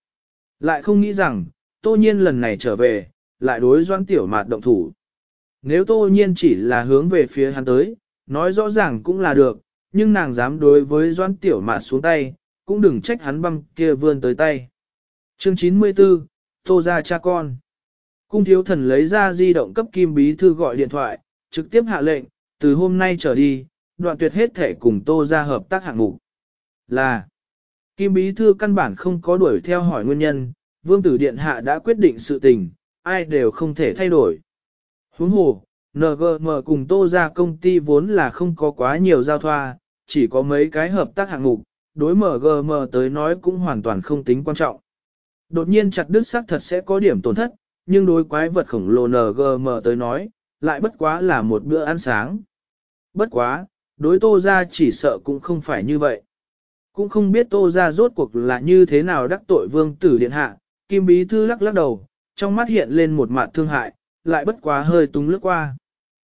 Lại không nghĩ rằng, tô nhiên lần này trở về, lại đối Doan Tiểu Mạt động thủ. Nếu tô nhiên chỉ là hướng về phía hắn tới, nói rõ ràng cũng là được, nhưng nàng dám đối với Doan Tiểu Mạt xuống tay, cũng đừng trách hắn băm kia vươn tới tay. Chương 94, Tô ra cha con. Cung thiếu thần lấy ra di động cấp kim bí thư gọi điện thoại, trực tiếp hạ lệnh, từ hôm nay trở đi, đoạn tuyệt hết thể cùng Tô ra hợp tác hạng mục. Là, kim bí thư căn bản không có đuổi theo hỏi nguyên nhân, vương tử điện hạ đã quyết định sự tình, ai đều không thể thay đổi. Huống hồ, NGM cùng Tô ra công ty vốn là không có quá nhiều giao thoa, chỉ có mấy cái hợp tác hạng mục, đối MGM tới nói cũng hoàn toàn không tính quan trọng. Đột nhiên chặt đứt xác thật sẽ có điểm tổn thất, nhưng đối quái vật khổng lồ NGM tới nói, lại bất quá là một bữa ăn sáng. Bất quá, đối tô ra chỉ sợ cũng không phải như vậy. Cũng không biết tô ra rốt cuộc là như thế nào đắc tội vương tử điện hạ, kim bí thư lắc lắc đầu, trong mắt hiện lên một mặt thương hại, lại bất quá hơi túng lướt qua.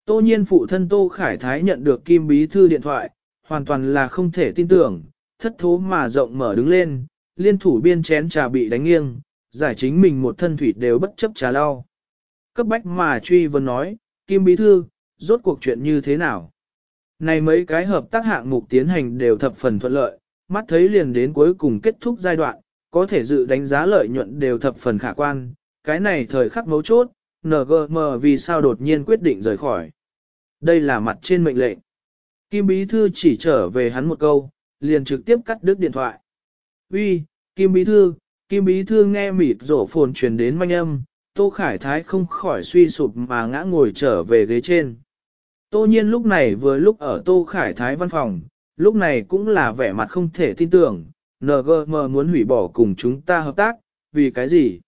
Tô nhiên phụ thân Tô Khải Thái nhận được kim bí thư điện thoại, hoàn toàn là không thể tin tưởng, thất thố mà rộng mở đứng lên, liên thủ biên chén trà bị đánh nghiêng, giải chính mình một thân thủy đều bất chấp trà lau. Cấp bách mà truy vấn nói, Kim Bí Thư, rốt cuộc chuyện như thế nào? Này mấy cái hợp tác hạng mục tiến hành đều thập phần thuận lợi, mắt thấy liền đến cuối cùng kết thúc giai đoạn, có thể dự đánh giá lợi nhuận đều thập phần khả quan, cái này thời khắc mấu chốt, NGM vì sao đột nhiên quyết định rời khỏi. Đây là mặt trên mệnh lệnh. Kim Bí Thư chỉ trở về hắn một câu, liền trực tiếp cắt đứt điện thoại. Uy, Kim Bí Thư, Kim Bí Thư nghe mịt rổ phồn truyền đến manh âm, Tô Khải Thái không khỏi suy sụp mà ngã ngồi trở về ghế trên. Tô nhiên lúc này vừa lúc ở Tô Khải Thái văn phòng, lúc này cũng là vẻ mặt không thể tin tưởng, NGM muốn hủy bỏ cùng chúng ta hợp tác, vì cái gì?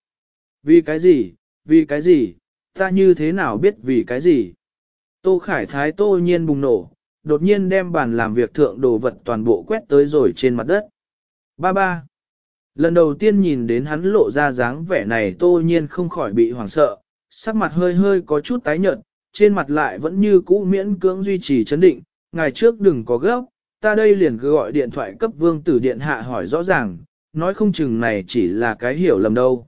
Vì cái gì? Vì cái gì? Ta như thế nào biết vì cái gì? Tô Khải Thái tô nhiên bùng nổ, đột nhiên đem bàn làm việc thượng đồ vật toàn bộ quét tới rồi trên mặt đất. Ba ba. Lần đầu tiên nhìn đến hắn lộ ra dáng vẻ này tô nhiên không khỏi bị hoảng sợ, sắc mặt hơi hơi có chút tái nhợt, trên mặt lại vẫn như cũ miễn cưỡng duy trì chấn định, ngày trước đừng có gấp, ta đây liền cứ gọi điện thoại cấp vương tử điện hạ hỏi rõ ràng, nói không chừng này chỉ là cái hiểu lầm đâu.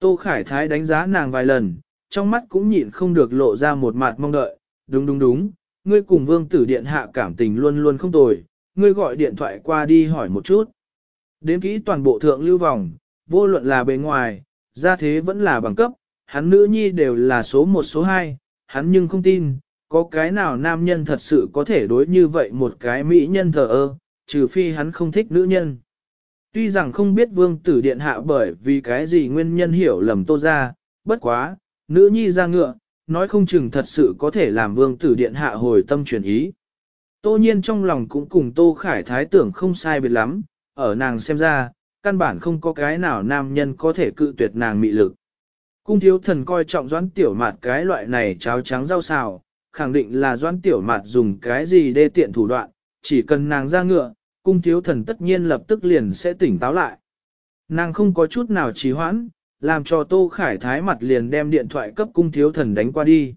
Tô Khải Thái đánh giá nàng vài lần, trong mắt cũng nhịn không được lộ ra một mặt mong đợi, đúng đúng đúng, ngươi cùng vương tử điện hạ cảm tình luôn luôn không tồi, ngươi gọi điện thoại qua đi hỏi một chút. Đến kỹ toàn bộ thượng lưu vòng, vô luận là bề ngoài, gia thế vẫn là bằng cấp, hắn nữ nhi đều là số một số hai, hắn nhưng không tin, có cái nào nam nhân thật sự có thể đối như vậy một cái mỹ nhân thờ ơ, trừ phi hắn không thích nữ nhân. Tuy rằng không biết vương tử điện hạ bởi vì cái gì nguyên nhân hiểu lầm tô ra, bất quá, nữ nhi ra ngựa, nói không chừng thật sự có thể làm vương tử điện hạ hồi tâm chuyển ý. Tô nhiên trong lòng cũng cùng tô khải thái tưởng không sai biệt lắm, ở nàng xem ra, căn bản không có cái nào nam nhân có thể cự tuyệt nàng mị lực. Cung thiếu thần coi trọng doãn tiểu mạt cái loại này cháo trắng rau xào, khẳng định là doãn tiểu mạt dùng cái gì đê tiện thủ đoạn, chỉ cần nàng ra ngựa, cung thiếu thần tất nhiên lập tức liền sẽ tỉnh táo lại. Nàng không có chút nào trì hoãn, làm cho Tô Khải Thái mặt liền đem điện thoại cấp cung thiếu thần đánh qua đi.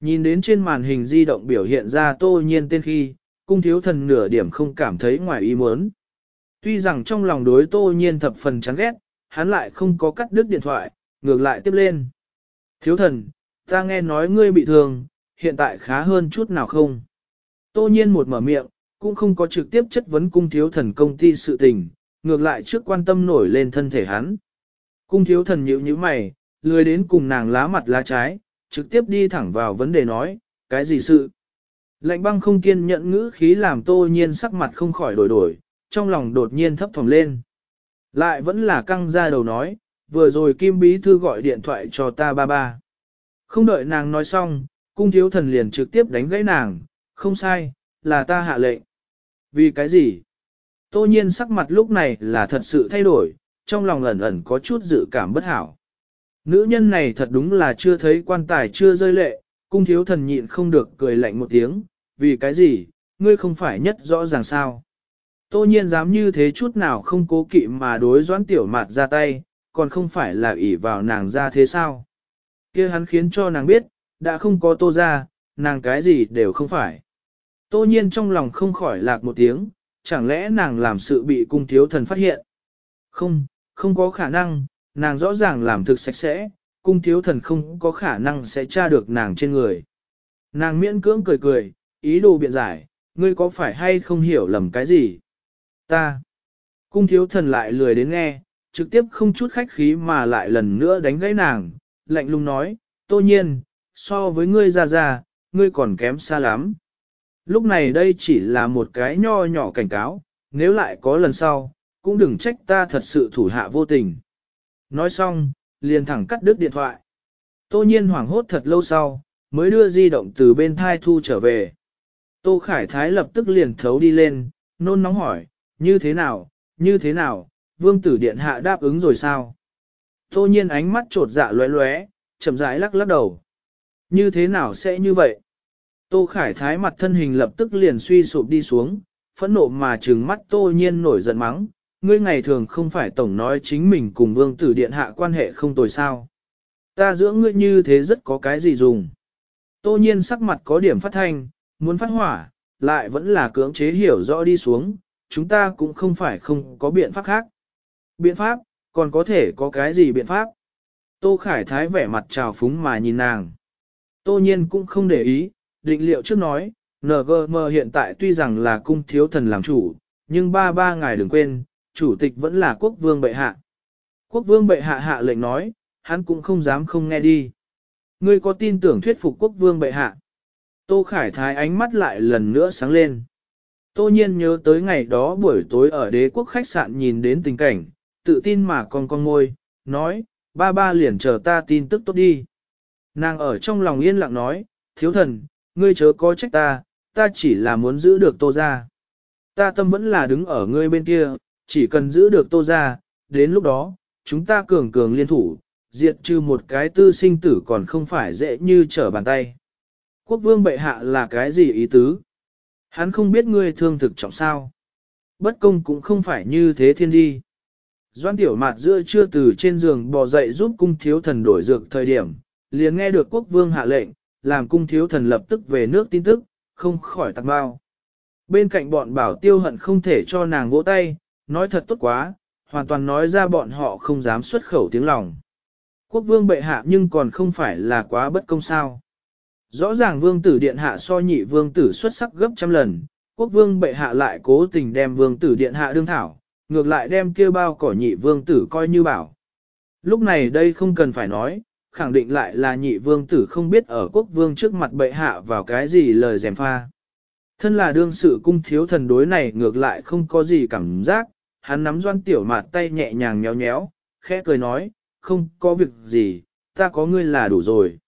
Nhìn đến trên màn hình di động biểu hiện ra Tô Nhiên tên khi, cung thiếu thần nửa điểm không cảm thấy ngoài ý muốn. Tuy rằng trong lòng đối Tô Nhiên thập phần chán ghét, hắn lại không có cắt đứt điện thoại, ngược lại tiếp lên. Thiếu thần, ta nghe nói ngươi bị thương, hiện tại khá hơn chút nào không? Tô Nhiên một mở miệng, cũng không có trực tiếp chất vấn cung thiếu thần công ty sự tình, ngược lại trước quan tâm nổi lên thân thể hắn. Cung thiếu thần nhíu nhíu mày, lười đến cùng nàng lá mặt lá trái, trực tiếp đi thẳng vào vấn đề nói, cái gì sự? Lạnh băng không kiên nhẫn ngữ khí làm tô nhiên sắc mặt không khỏi đổi đổi, trong lòng đột nhiên thấp thỏm lên. Lại vẫn là căng ra đầu nói, vừa rồi Kim Bí Thư gọi điện thoại cho ta ba ba. Không đợi nàng nói xong, cung thiếu thần liền trực tiếp đánh gãy nàng, không sai, là ta hạ lệnh. Vì cái gì? Tô nhiên sắc mặt lúc này là thật sự thay đổi, trong lòng ẩn ẩn có chút dự cảm bất hảo. Nữ nhân này thật đúng là chưa thấy quan tài chưa rơi lệ, cung thiếu thần nhịn không được cười lạnh một tiếng, vì cái gì, ngươi không phải nhất rõ ràng sao. Tô nhiên dám như thế chút nào không cố kỵ mà đối doãn tiểu mạt ra tay, còn không phải là ỷ vào nàng ra thế sao. kia hắn khiến cho nàng biết, đã không có tô ra, nàng cái gì đều không phải. Tô nhiên trong lòng không khỏi lạc một tiếng, chẳng lẽ nàng làm sự bị cung thiếu thần phát hiện. Không, không có khả năng, nàng rõ ràng làm thực sạch sẽ, cung thiếu thần không có khả năng sẽ tra được nàng trên người. Nàng miễn cưỡng cười cười, ý đồ biện giải, ngươi có phải hay không hiểu lầm cái gì? Ta. Cung thiếu thần lại lười đến nghe, trực tiếp không chút khách khí mà lại lần nữa đánh gãy nàng, lạnh lùng nói, tô nhiên, so với ngươi ra ra, ngươi còn kém xa lắm. Lúc này đây chỉ là một cái nho nhỏ cảnh cáo, nếu lại có lần sau, cũng đừng trách ta thật sự thủ hạ vô tình. Nói xong, liền thẳng cắt đứt điện thoại. Tô nhiên hoảng hốt thật lâu sau, mới đưa di động từ bên thai thu trở về. Tô Khải Thái lập tức liền thấu đi lên, nôn nóng hỏi, như thế nào, như thế nào, vương tử điện hạ đáp ứng rồi sao? Tô nhiên ánh mắt trột dạ lóe lóe, chậm rãi lắc lắc đầu. Như thế nào sẽ như vậy? Tô Khải Thái mặt thân hình lập tức liền suy sụp đi xuống, phẫn nộ mà trừng mắt Tô Nhiên nổi giận mắng, ngươi ngày thường không phải tổng nói chính mình cùng vương tử điện hạ quan hệ không tồi sao. Ta dưỡng ngươi như thế rất có cái gì dùng. Tô Nhiên sắc mặt có điểm phát thanh, muốn phát hỏa, lại vẫn là cưỡng chế hiểu rõ đi xuống, chúng ta cũng không phải không có biện pháp khác. Biện pháp, còn có thể có cái gì biện pháp? Tô Khải Thái vẻ mặt trào phúng mà nhìn nàng. Tô nhiên cũng không để ý, định liệu trước nói, NGM hiện tại tuy rằng là cung thiếu thần làm chủ, nhưng ba ba ngài đừng quên, chủ tịch vẫn là quốc vương bệ hạ. Quốc vương bệ hạ hạ lệnh nói, hắn cũng không dám không nghe đi. Ngươi có tin tưởng thuyết phục quốc vương bệ hạ? Tô Khải Thái ánh mắt lại lần nữa sáng lên. Tô nhiên nhớ tới ngày đó buổi tối ở đế quốc khách sạn nhìn đến tình cảnh, tự tin mà con con ngôi, nói, ba ba liền chờ ta tin tức tốt đi. Nàng ở trong lòng yên lặng nói, thiếu thần, ngươi chớ có trách ta, ta chỉ là muốn giữ được tô ra. Ta tâm vẫn là đứng ở ngươi bên kia, chỉ cần giữ được tô ra, đến lúc đó, chúng ta cường cường liên thủ, diệt trừ một cái tư sinh tử còn không phải dễ như trở bàn tay. Quốc vương bệ hạ là cái gì ý tứ? Hắn không biết ngươi thương thực trọng sao. Bất công cũng không phải như thế thiên đi. Doan tiểu mạt giữa chưa từ trên giường bò dậy giúp cung thiếu thần đổi dược thời điểm, liền nghe được quốc vương hạ lệnh, làm cung thiếu thần lập tức về nước tin tức, không khỏi tạc bao. Bên cạnh bọn bảo tiêu hận không thể cho nàng vỗ tay, nói thật tốt quá, hoàn toàn nói ra bọn họ không dám xuất khẩu tiếng lòng. Quốc vương bệ hạ nhưng còn không phải là quá bất công sao. Rõ ràng vương tử điện hạ so nhị vương tử xuất sắc gấp trăm lần, quốc vương bệ hạ lại cố tình đem vương tử điện hạ đương thảo, ngược lại đem kêu bao cỏ nhị vương tử coi như bảo. Lúc này đây không cần phải nói, khẳng định lại là nhị vương tử không biết ở quốc vương trước mặt bệ hạ vào cái gì lời dèm pha. Thân là đương sự cung thiếu thần đối này ngược lại không có gì cảm giác, hắn nắm doan tiểu mạt tay nhẹ nhàng nhéo nhéo, khẽ cười nói, không có việc gì, ta có ngươi là đủ rồi.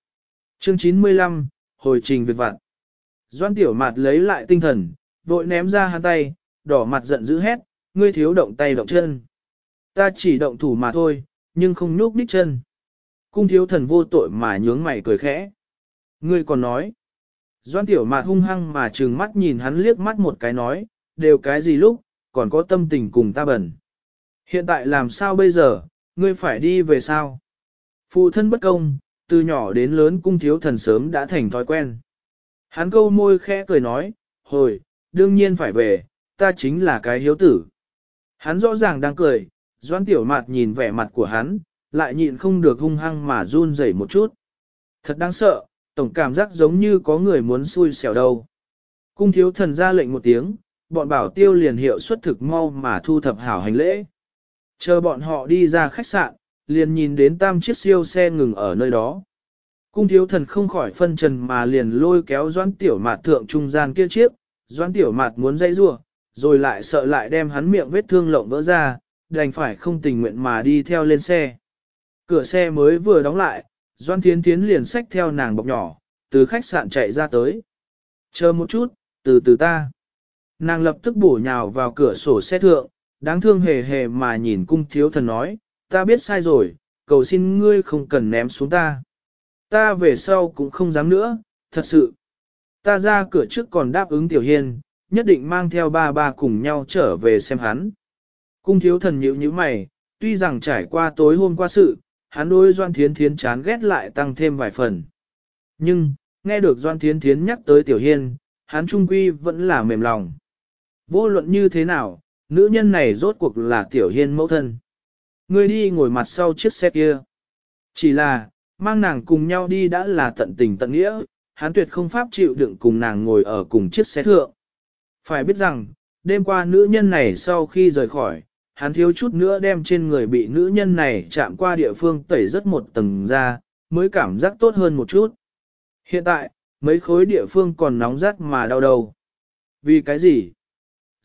Chương 95, Hồi trình việc vặt. Doan tiểu mạt lấy lại tinh thần, vội ném ra hắn tay, đỏ mặt giận dữ hét, ngươi thiếu động tay động chân. Ta chỉ động thủ mà thôi, nhưng không nhúc đích chân. Cung thiếu thần vô tội mà nhướng mày cười khẽ. Ngươi còn nói. Doan tiểu mạt hung hăng mà trừng mắt nhìn hắn liếc mắt một cái nói, đều cái gì lúc, còn có tâm tình cùng ta bẩn. Hiện tại làm sao bây giờ, ngươi phải đi về sao? Phụ thân bất công, từ nhỏ đến lớn cung thiếu thần sớm đã thành thói quen. Hắn câu môi khẽ cười nói, hồi, đương nhiên phải về, ta chính là cái hiếu tử. Hắn rõ ràng đang cười, doan tiểu mạt nhìn vẻ mặt của hắn, lại nhịn không được hung hăng mà run rẩy một chút. Thật đáng sợ, tổng cảm giác giống như có người muốn xui xẻo đâu. Cung thiếu thần ra lệnh một tiếng, bọn bảo tiêu liền hiệu suất thực mau mà thu thập hảo hành lễ. Chờ bọn họ đi ra khách sạn, liền nhìn đến tam chiếc siêu xe ngừng ở nơi đó. Cung thiếu thần không khỏi phân trần mà liền lôi kéo doãn tiểu mạt thượng trung gian kia chiếc, doãn tiểu mạt muốn dây rua, rồi lại sợ lại đem hắn miệng vết thương lộng vỡ ra, đành phải không tình nguyện mà đi theo lên xe. Cửa xe mới vừa đóng lại, doãn thiến thiến liền xách theo nàng bọc nhỏ, từ khách sạn chạy ra tới. Chờ một chút, từ từ ta. Nàng lập tức bổ nhào vào cửa sổ xe thượng, đáng thương hề hề mà nhìn cung thiếu thần nói, ta biết sai rồi, cầu xin ngươi không cần ném xuống ta. Ta về sau cũng không dám nữa, thật sự. Ta ra cửa trước còn đáp ứng tiểu hiên, nhất định mang theo ba ba cùng nhau trở về xem hắn. Cung thiếu thần nhíu như mày, tuy rằng trải qua tối hôm qua sự, hắn đối Doan Thiến Thiến chán ghét lại tăng thêm vài phần. Nhưng, nghe được Doan Thiến Thiến nhắc tới tiểu hiên, hắn trung quy vẫn là mềm lòng. Vô luận như thế nào, nữ nhân này rốt cuộc là tiểu hiên mẫu thân. Ngươi đi ngồi mặt sau chiếc xe kia. Chỉ là, mang nàng cùng nhau đi đã là tận tình tận nghĩa, hắn tuyệt không pháp chịu đựng cùng nàng ngồi ở cùng chiếc xe thượng. Phải biết rằng, đêm qua nữ nhân này sau khi rời khỏi, hắn thiếu chút nữa đem trên người bị nữ nhân này chạm qua địa phương tẩy rất một tầng ra, mới cảm giác tốt hơn một chút. Hiện tại, mấy khối địa phương còn nóng rát mà đau đầu. Vì cái gì?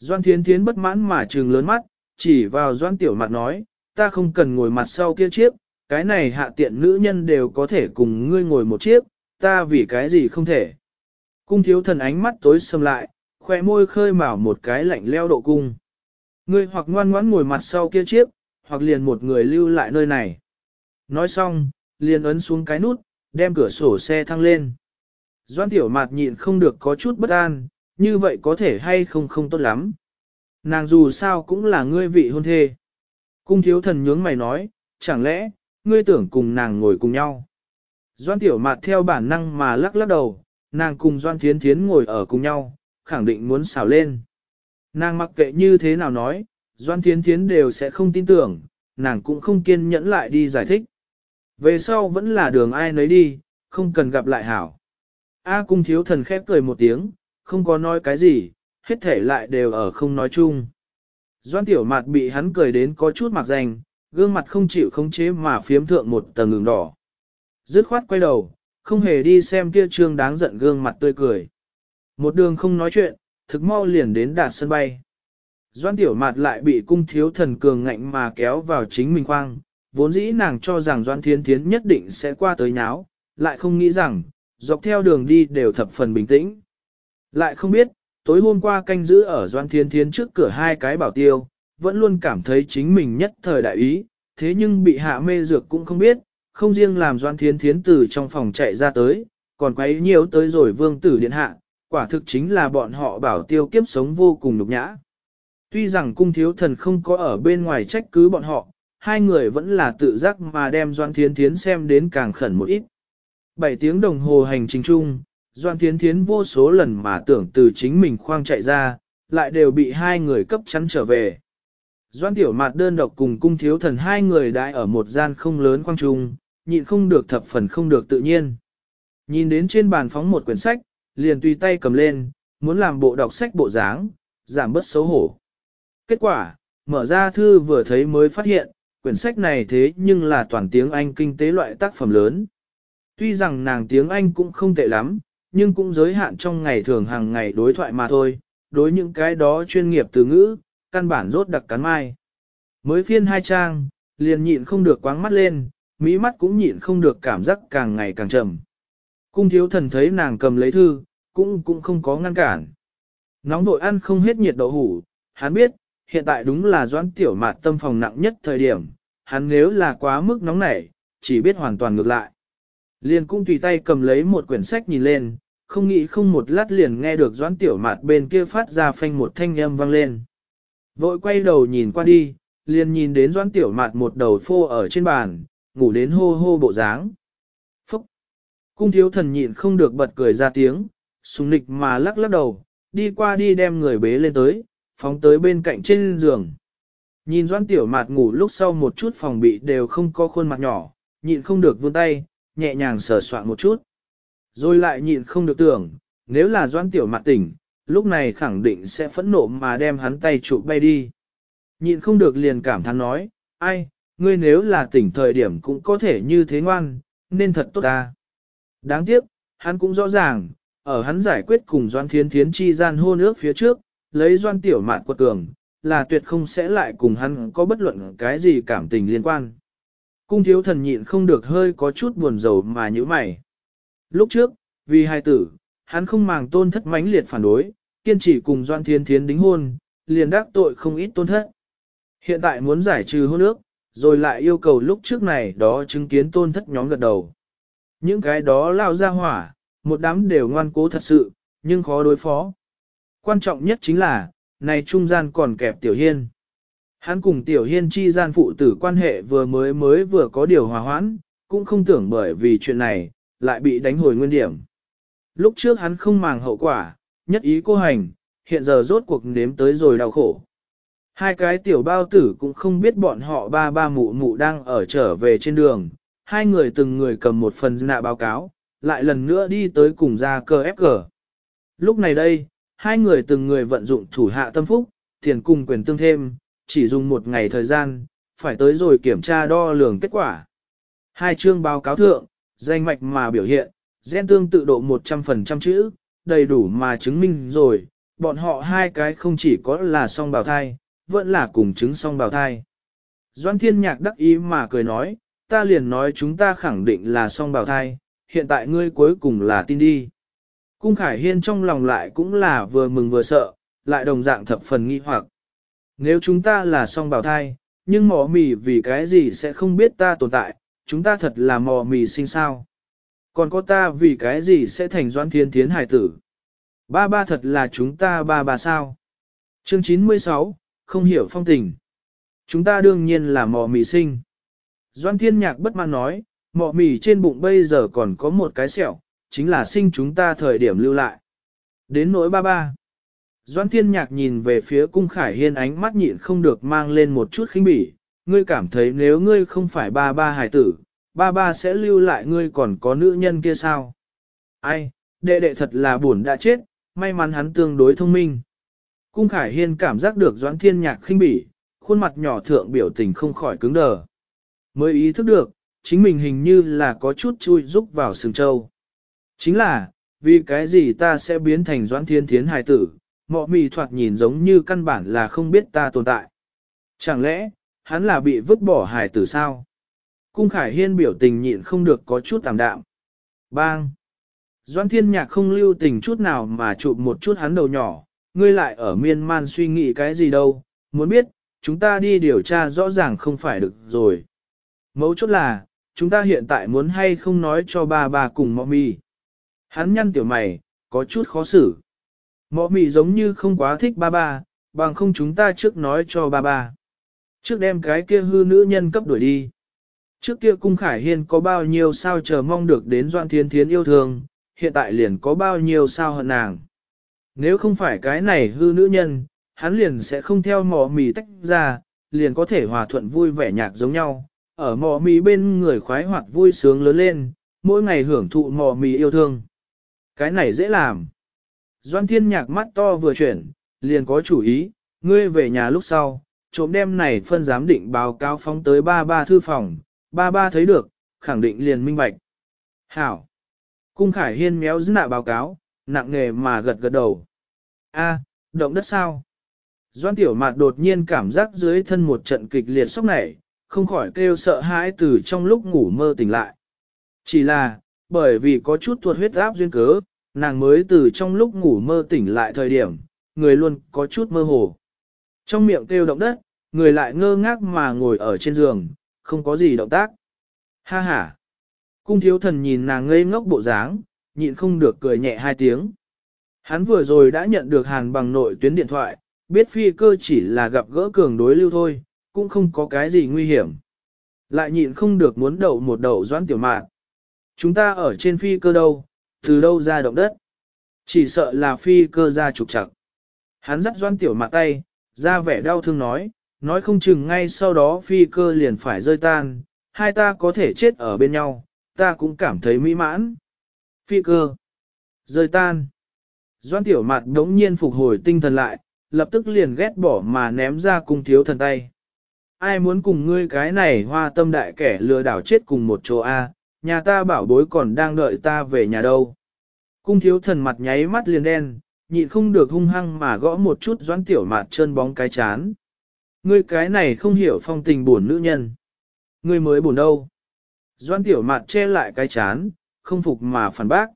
Doan Thiến Thiến bất mãn mà trừng lớn mắt, chỉ vào Doan Tiểu Mặt nói, ta không cần ngồi mặt sau kia chiếc, cái này hạ tiện nữ nhân đều có thể cùng ngươi ngồi một chiếc, ta vì cái gì không thể. Cung thiếu thần ánh mắt tối sầm lại, khoe môi khơi mào một cái lạnh leo độ cung. Ngươi hoặc ngoan ngoãn ngồi mặt sau kia chiếc, hoặc liền một người lưu lại nơi này. Nói xong, liền ấn xuống cái nút, đem cửa sổ xe thăng lên. Doan tiểu mạt nhịn không được có chút bất an, như vậy có thể hay không không tốt lắm. Nàng dù sao cũng là ngươi vị hôn thê. Cung thiếu thần nhướng mày nói, chẳng lẽ, ngươi tưởng cùng nàng ngồi cùng nhau. Doan tiểu mạt theo bản năng mà lắc lắc đầu, nàng cùng Doan Thiến Thiến ngồi ở cùng nhau, khẳng định muốn xào lên. Nàng mặc kệ như thế nào nói, Doan Thiến Thiến đều sẽ không tin tưởng, nàng cũng không kiên nhẫn lại đi giải thích. Về sau vẫn là đường ai nấy đi, không cần gặp lại hảo. A cung thiếu thần khép cười một tiếng, không có nói cái gì, hết thể lại đều ở không nói chung. Doan tiểu mặt bị hắn cười đến có chút mặc danh, gương mặt không chịu khống chế mà phiếm thượng một tầng ngừng đỏ. Dứt khoát quay đầu, không hề đi xem kia trương đáng giận gương mặt tươi cười. Một đường không nói chuyện, thực mau liền đến đạt sân bay. Doan tiểu mặt lại bị cung thiếu thần cường ngạnh mà kéo vào chính mình khoang, vốn dĩ nàng cho rằng Doan Thiên Thiến nhất định sẽ qua tới nháo, lại không nghĩ rằng, dọc theo đường đi đều thập phần bình tĩnh. Lại không biết, tối hôm qua canh giữ ở Doan Thiên Thiến trước cửa hai cái bảo tiêu, vẫn luôn cảm thấy chính mình nhất thời đại ý, thế nhưng bị hạ mê dược cũng không biết, không riêng làm Doan Thiên Thiến từ trong phòng chạy ra tới, còn quấy nhiều tới rồi vương tử điện hạ, quả thực chính là bọn họ bảo tiêu kiếp sống vô cùng nhục nhã. Tuy rằng cung thiếu thần không có ở bên ngoài trách cứ bọn họ, hai người vẫn là tự giác mà đem Doan Thiên Thiến xem đến càng khẩn một ít. Bảy tiếng đồng hồ hành trình chung, Doan Thiến Thiến vô số lần mà tưởng từ chính mình khoang chạy ra, lại đều bị hai người cấp chắn trở về. Doan Tiểu Mạt đơn độc cùng cung thiếu thần hai người đại ở một gian không lớn khoang trung, nhịn không được thập phần không được tự nhiên. Nhìn đến trên bàn phóng một quyển sách, liền tùy tay cầm lên, muốn làm bộ đọc sách bộ dáng, giảm bớt xấu hổ. Kết quả, mở ra thư vừa thấy mới phát hiện, quyển sách này thế nhưng là toàn tiếng Anh kinh tế loại tác phẩm lớn. Tuy rằng nàng tiếng Anh cũng không tệ lắm, nhưng cũng giới hạn trong ngày thường hàng ngày đối thoại mà thôi, đối những cái đó chuyên nghiệp từ ngữ, căn bản rốt đặc cắn mai. Mới phiên hai trang, liền nhịn không được quáng mắt lên, mỹ mắt cũng nhịn không được cảm giác càng ngày càng trầm. Cung thiếu thần thấy nàng cầm lấy thư, cũng cũng không có ngăn cản. Nóng vội ăn không hết nhiệt đậu hủ, hắn biết, hiện tại đúng là doãn tiểu mạt tâm phòng nặng nhất thời điểm, hắn nếu là quá mức nóng nảy, chỉ biết hoàn toàn ngược lại. Liền cũng tùy tay cầm lấy một quyển sách nhìn lên, không nghĩ không một lát liền nghe được doãn tiểu mạt bên kia phát ra phanh một thanh âm vang lên. Vội quay đầu nhìn qua đi, liền nhìn đến doãn tiểu mạt một đầu phô ở trên bàn, ngủ đến hô hô bộ dáng. Phúc! Cung thiếu thần nhịn không được bật cười ra tiếng, sùng nịch mà lắc lắc đầu, đi qua đi đem người bế lên tới, phóng tới bên cạnh trên giường. Nhìn doan tiểu mạt ngủ lúc sau một chút phòng bị đều không có khuôn mặt nhỏ, nhịn không được vươn tay, nhẹ nhàng sờ soạn một chút. Rồi lại nhịn không được tưởng, nếu là doan tiểu mạt tỉnh, lúc này khẳng định sẽ phẫn nộ mà đem hắn tay chụp bay đi. Nhịn không được liền cảm thán nói, ai, ngươi nếu là tỉnh thời điểm cũng có thể như thế ngoan, nên thật tốt ta. Đáng tiếc, hắn cũng rõ ràng, ở hắn giải quyết cùng Doan Thiến Thiến chi gian hôn ước phía trước, lấy Doan Tiểu Mạn quật cường, là tuyệt không sẽ lại cùng hắn có bất luận cái gì cảm tình liên quan. Cung thiếu thần nhịn không được hơi có chút buồn rầu mà như mày. Lúc trước, vì hai tử, hắn không màng tôn thất mãnh liệt phản đối, kiên trì cùng Doan Thiên Thiến đính hôn, liền đắc tội không ít tôn thất. Hiện tại muốn giải trừ hôn ước, rồi lại yêu cầu lúc trước này đó chứng kiến tôn thất nhóm gật đầu. Những cái đó lao ra hỏa, một đám đều ngoan cố thật sự, nhưng khó đối phó. Quan trọng nhất chính là, này trung gian còn kẹp Tiểu Hiên. Hắn cùng Tiểu Hiên chi gian phụ tử quan hệ vừa mới mới vừa có điều hòa hoãn, cũng không tưởng bởi vì chuyện này, lại bị đánh hồi nguyên điểm. Lúc trước hắn không màng hậu quả, nhất ý cô hành, hiện giờ rốt cuộc nếm tới rồi đau khổ. Hai cái tiểu bao tử cũng không biết bọn họ ba ba mụ mụ đang ở trở về trên đường, hai người từng người cầm một phần nạ báo cáo, lại lần nữa đi tới cùng ra cơ ép cờ. Lúc này đây, hai người từng người vận dụng thủ hạ tâm phúc, tiền cùng quyền tương thêm, chỉ dùng một ngày thời gian, phải tới rồi kiểm tra đo lường kết quả. Hai chương báo cáo thượng, danh mạch mà biểu hiện, gen tương tự độ 100% chữ, đầy đủ mà chứng minh rồi, bọn họ hai cái không chỉ có là song bào thai, vẫn là cùng chứng song bào thai. Doan thiên nhạc đắc ý mà cười nói, ta liền nói chúng ta khẳng định là song bào thai, hiện tại ngươi cuối cùng là tin đi. Cung Khải Hiên trong lòng lại cũng là vừa mừng vừa sợ, lại đồng dạng thập phần nghi hoặc. Nếu chúng ta là song bào thai, nhưng mò mì vì cái gì sẽ không biết ta tồn tại, chúng ta thật là mò mì sinh sao. Còn có ta vì cái gì sẽ thành doan thiên thiến hải tử. Ba ba thật là chúng ta ba ba sao. Chương 96, không hiểu phong tình. Chúng ta đương nhiên là mò mì sinh. Doan thiên nhạc bất mãn nói, mò mì trên bụng bây giờ còn có một cái sẹo, chính là sinh chúng ta thời điểm lưu lại. Đến nỗi ba ba. Doan thiên nhạc nhìn về phía cung khải hiên ánh mắt nhịn không được mang lên một chút khinh bỉ, ngươi cảm thấy nếu ngươi không phải ba ba hài tử, ba ba sẽ lưu lại ngươi còn có nữ nhân kia sao? Ai, đệ đệ thật là buồn đã chết, may mắn hắn tương đối thông minh. Cung Khải Hiên cảm giác được Doãn Thiên Nhạc khinh bỉ, khuôn mặt nhỏ thượng biểu tình không khỏi cứng đờ. Mới ý thức được, chính mình hình như là có chút chui rúc vào sừng châu. Chính là, vì cái gì ta sẽ biến thành Doãn Thiên Thiến hài tử, mọ mì thoạt nhìn giống như căn bản là không biết ta tồn tại. Chẳng lẽ, hắn là bị vứt bỏ hài tử sao? Cung Khải Hiên biểu tình nhịn không được có chút tạm đạm. Bang! Doan Thiên Nhạc không lưu tình chút nào mà chụp một chút hắn đầu nhỏ, ngươi lại ở miên man suy nghĩ cái gì đâu, muốn biết, chúng ta đi điều tra rõ ràng không phải được rồi. Mấu chốt là, chúng ta hiện tại muốn hay không nói cho ba bà cùng mọ mì. Hắn nhăn tiểu mày, có chút khó xử. Mọ mì giống như không quá thích ba ba, bằng không chúng ta trước nói cho ba ba. Trước đem cái kia hư nữ nhân cấp đuổi đi. Trước kia cung khải hiên có bao nhiêu sao chờ mong được đến doan thiên thiến yêu thương, hiện tại liền có bao nhiêu sao hận nàng. Nếu không phải cái này hư nữ nhân, hắn liền sẽ không theo mọ mì tách ra, liền có thể hòa thuận vui vẻ nhạc giống nhau, ở mọ mì bên người khoái hoạt vui sướng lớn lên, mỗi ngày hưởng thụ mọ mì yêu thương. Cái này dễ làm. Doan thiên nhạc mắt to vừa chuyển, liền có chủ ý, ngươi về nhà lúc sau, trộm đem này phân giám định báo cáo phóng tới ba ba thư phòng, ba ba thấy được, khẳng định liền minh bạch. Hảo. Cung Khải Hiên méo dữ nạ báo cáo, nặng nề mà gật gật đầu. A, động đất sao? Doan Tiểu Mạt đột nhiên cảm giác dưới thân một trận kịch liệt sốc nảy, không khỏi kêu sợ hãi từ trong lúc ngủ mơ tỉnh lại. Chỉ là, bởi vì có chút tuột huyết áp duyên cớ, nàng mới từ trong lúc ngủ mơ tỉnh lại thời điểm, người luôn có chút mơ hồ. Trong miệng kêu động đất, người lại ngơ ngác mà ngồi ở trên giường, không có gì động tác. Ha ha! Cung thiếu thần nhìn nàng ngây ngốc bộ dáng, nhịn không được cười nhẹ hai tiếng. Hắn vừa rồi đã nhận được hàn bằng nội tuyến điện thoại, biết phi cơ chỉ là gặp gỡ cường đối lưu thôi, cũng không có cái gì nguy hiểm. Lại nhịn không được muốn đậu một đậu doãn tiểu mạn. Chúng ta ở trên phi cơ đâu, từ đâu ra động đất. Chỉ sợ là phi cơ ra trục chặt. Hắn dắt doan tiểu mặt tay, ra vẻ đau thương nói, nói không chừng ngay sau đó phi cơ liền phải rơi tan, hai ta có thể chết ở bên nhau, ta cũng cảm thấy mỹ mãn. Phi cơ. Rơi tan. Doan tiểu mặt đống nhiên phục hồi tinh thần lại, lập tức liền ghét bỏ mà ném ra cung thiếu thần tay. Ai muốn cùng ngươi cái này hoa tâm đại kẻ lừa đảo chết cùng một chỗ A, nhà ta bảo bối còn đang đợi ta về nhà đâu. Cung thiếu thần mặt nháy mắt liền đen, nhịn không được hung hăng mà gõ một chút doãn tiểu mạt chân bóng cái chán. Ngươi cái này không hiểu phong tình buồn nữ nhân. Ngươi mới buồn đâu. Doan tiểu mạt che lại cái chán, không phục mà phản bác.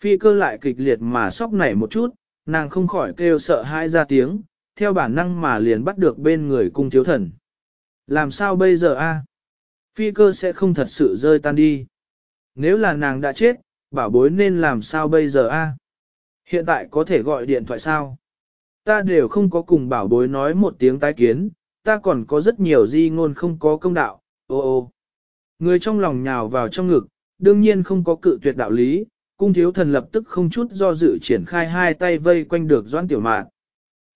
Phi cơ lại kịch liệt mà sóc nảy một chút, nàng không khỏi kêu sợ hãi ra tiếng, theo bản năng mà liền bắt được bên người cung thiếu thần. Làm sao bây giờ a? Phi cơ sẽ không thật sự rơi tan đi. Nếu là nàng đã chết, bảo bối nên làm sao bây giờ a? Hiện tại có thể gọi điện thoại sao? Ta đều không có cùng bảo bối nói một tiếng tái kiến, ta còn có rất nhiều di ngôn không có công đạo, ô ô. Người trong lòng nhào vào trong ngực, đương nhiên không có cự tuyệt đạo lý, cung thiếu thần lập tức không chút do dự triển khai hai tay vây quanh được doãn tiểu mạn.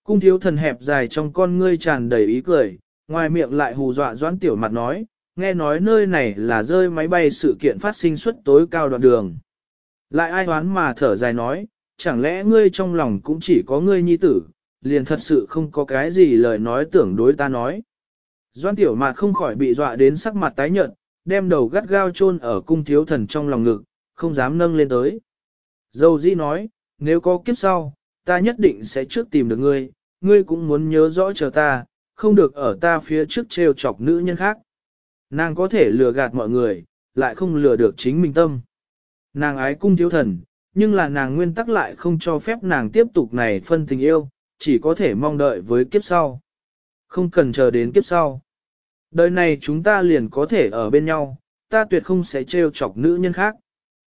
Cung thiếu thần hẹp dài trong con ngươi tràn đầy ý cười, ngoài miệng lại hù dọa doãn tiểu mặt nói, nghe nói nơi này là rơi máy bay sự kiện phát sinh suất tối cao đoạn đường. Lại ai đoán mà thở dài nói, chẳng lẽ ngươi trong lòng cũng chỉ có ngươi nhi tử, liền thật sự không có cái gì lời nói tưởng đối ta nói. Doan tiểu mạt không khỏi bị dọa đến sắc mặt tái nhợt, đem đầu gắt gao chôn ở cung thiếu thần trong lòng ngực, không dám nâng lên tới. Dâu di nói, nếu có kiếp sau, ta nhất định sẽ trước tìm được ngươi, ngươi cũng muốn nhớ rõ chờ ta, không được ở ta phía trước trêu chọc nữ nhân khác. Nàng có thể lừa gạt mọi người, lại không lừa được chính mình tâm. Nàng ái cung thiếu thần, nhưng là nàng nguyên tắc lại không cho phép nàng tiếp tục này phân tình yêu, chỉ có thể mong đợi với kiếp sau. Không cần chờ đến kiếp sau. Đời này chúng ta liền có thể ở bên nhau, ta tuyệt không sẽ trêu chọc nữ nhân khác.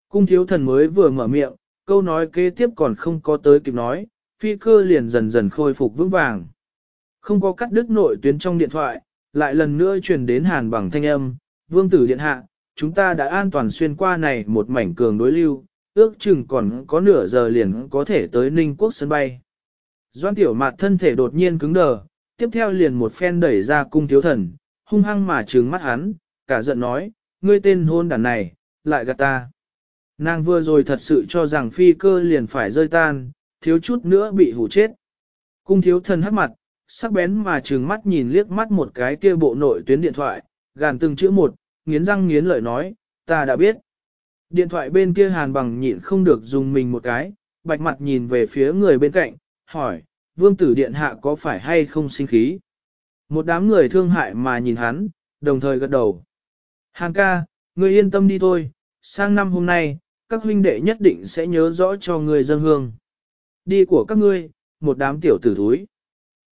Cung thiếu thần mới vừa mở miệng, câu nói kế tiếp còn không có tới kịp nói, phi cơ liền dần dần khôi phục vững vàng. Không có cắt đứt nội tuyến trong điện thoại, lại lần nữa truyền đến hàn bằng thanh âm, vương tử điện hạ, chúng ta đã an toàn xuyên qua này một mảnh cường đối lưu, ước chừng còn có nửa giờ liền có thể tới Ninh Quốc sân bay. Doan tiểu mạt thân thể đột nhiên cứng đờ, tiếp theo liền một phen đẩy ra cung thiếu thần, hung hăng mà trừng mắt hắn, cả giận nói, ngươi tên hôn đàn này, lại gạt ta. Nàng vừa rồi thật sự cho rằng phi cơ liền phải rơi tan, thiếu chút nữa bị hủ chết. Cung thiếu thần hắt mặt, sắc bén mà trừng mắt nhìn liếc mắt một cái kia bộ nội tuyến điện thoại, gàn từng chữ một, nghiến răng nghiến lợi nói, ta đã biết. Điện thoại bên kia hàn bằng nhịn không được dùng mình một cái, bạch mặt nhìn về phía người bên cạnh, hỏi, vương tử điện hạ có phải hay không sinh khí? Một đám người thương hại mà nhìn hắn, đồng thời gật đầu. Hàn ca, ngươi yên tâm đi thôi, sang năm hôm nay, các huynh đệ nhất định sẽ nhớ rõ cho người dân hương. Đi của các ngươi, một đám tiểu tử thúi.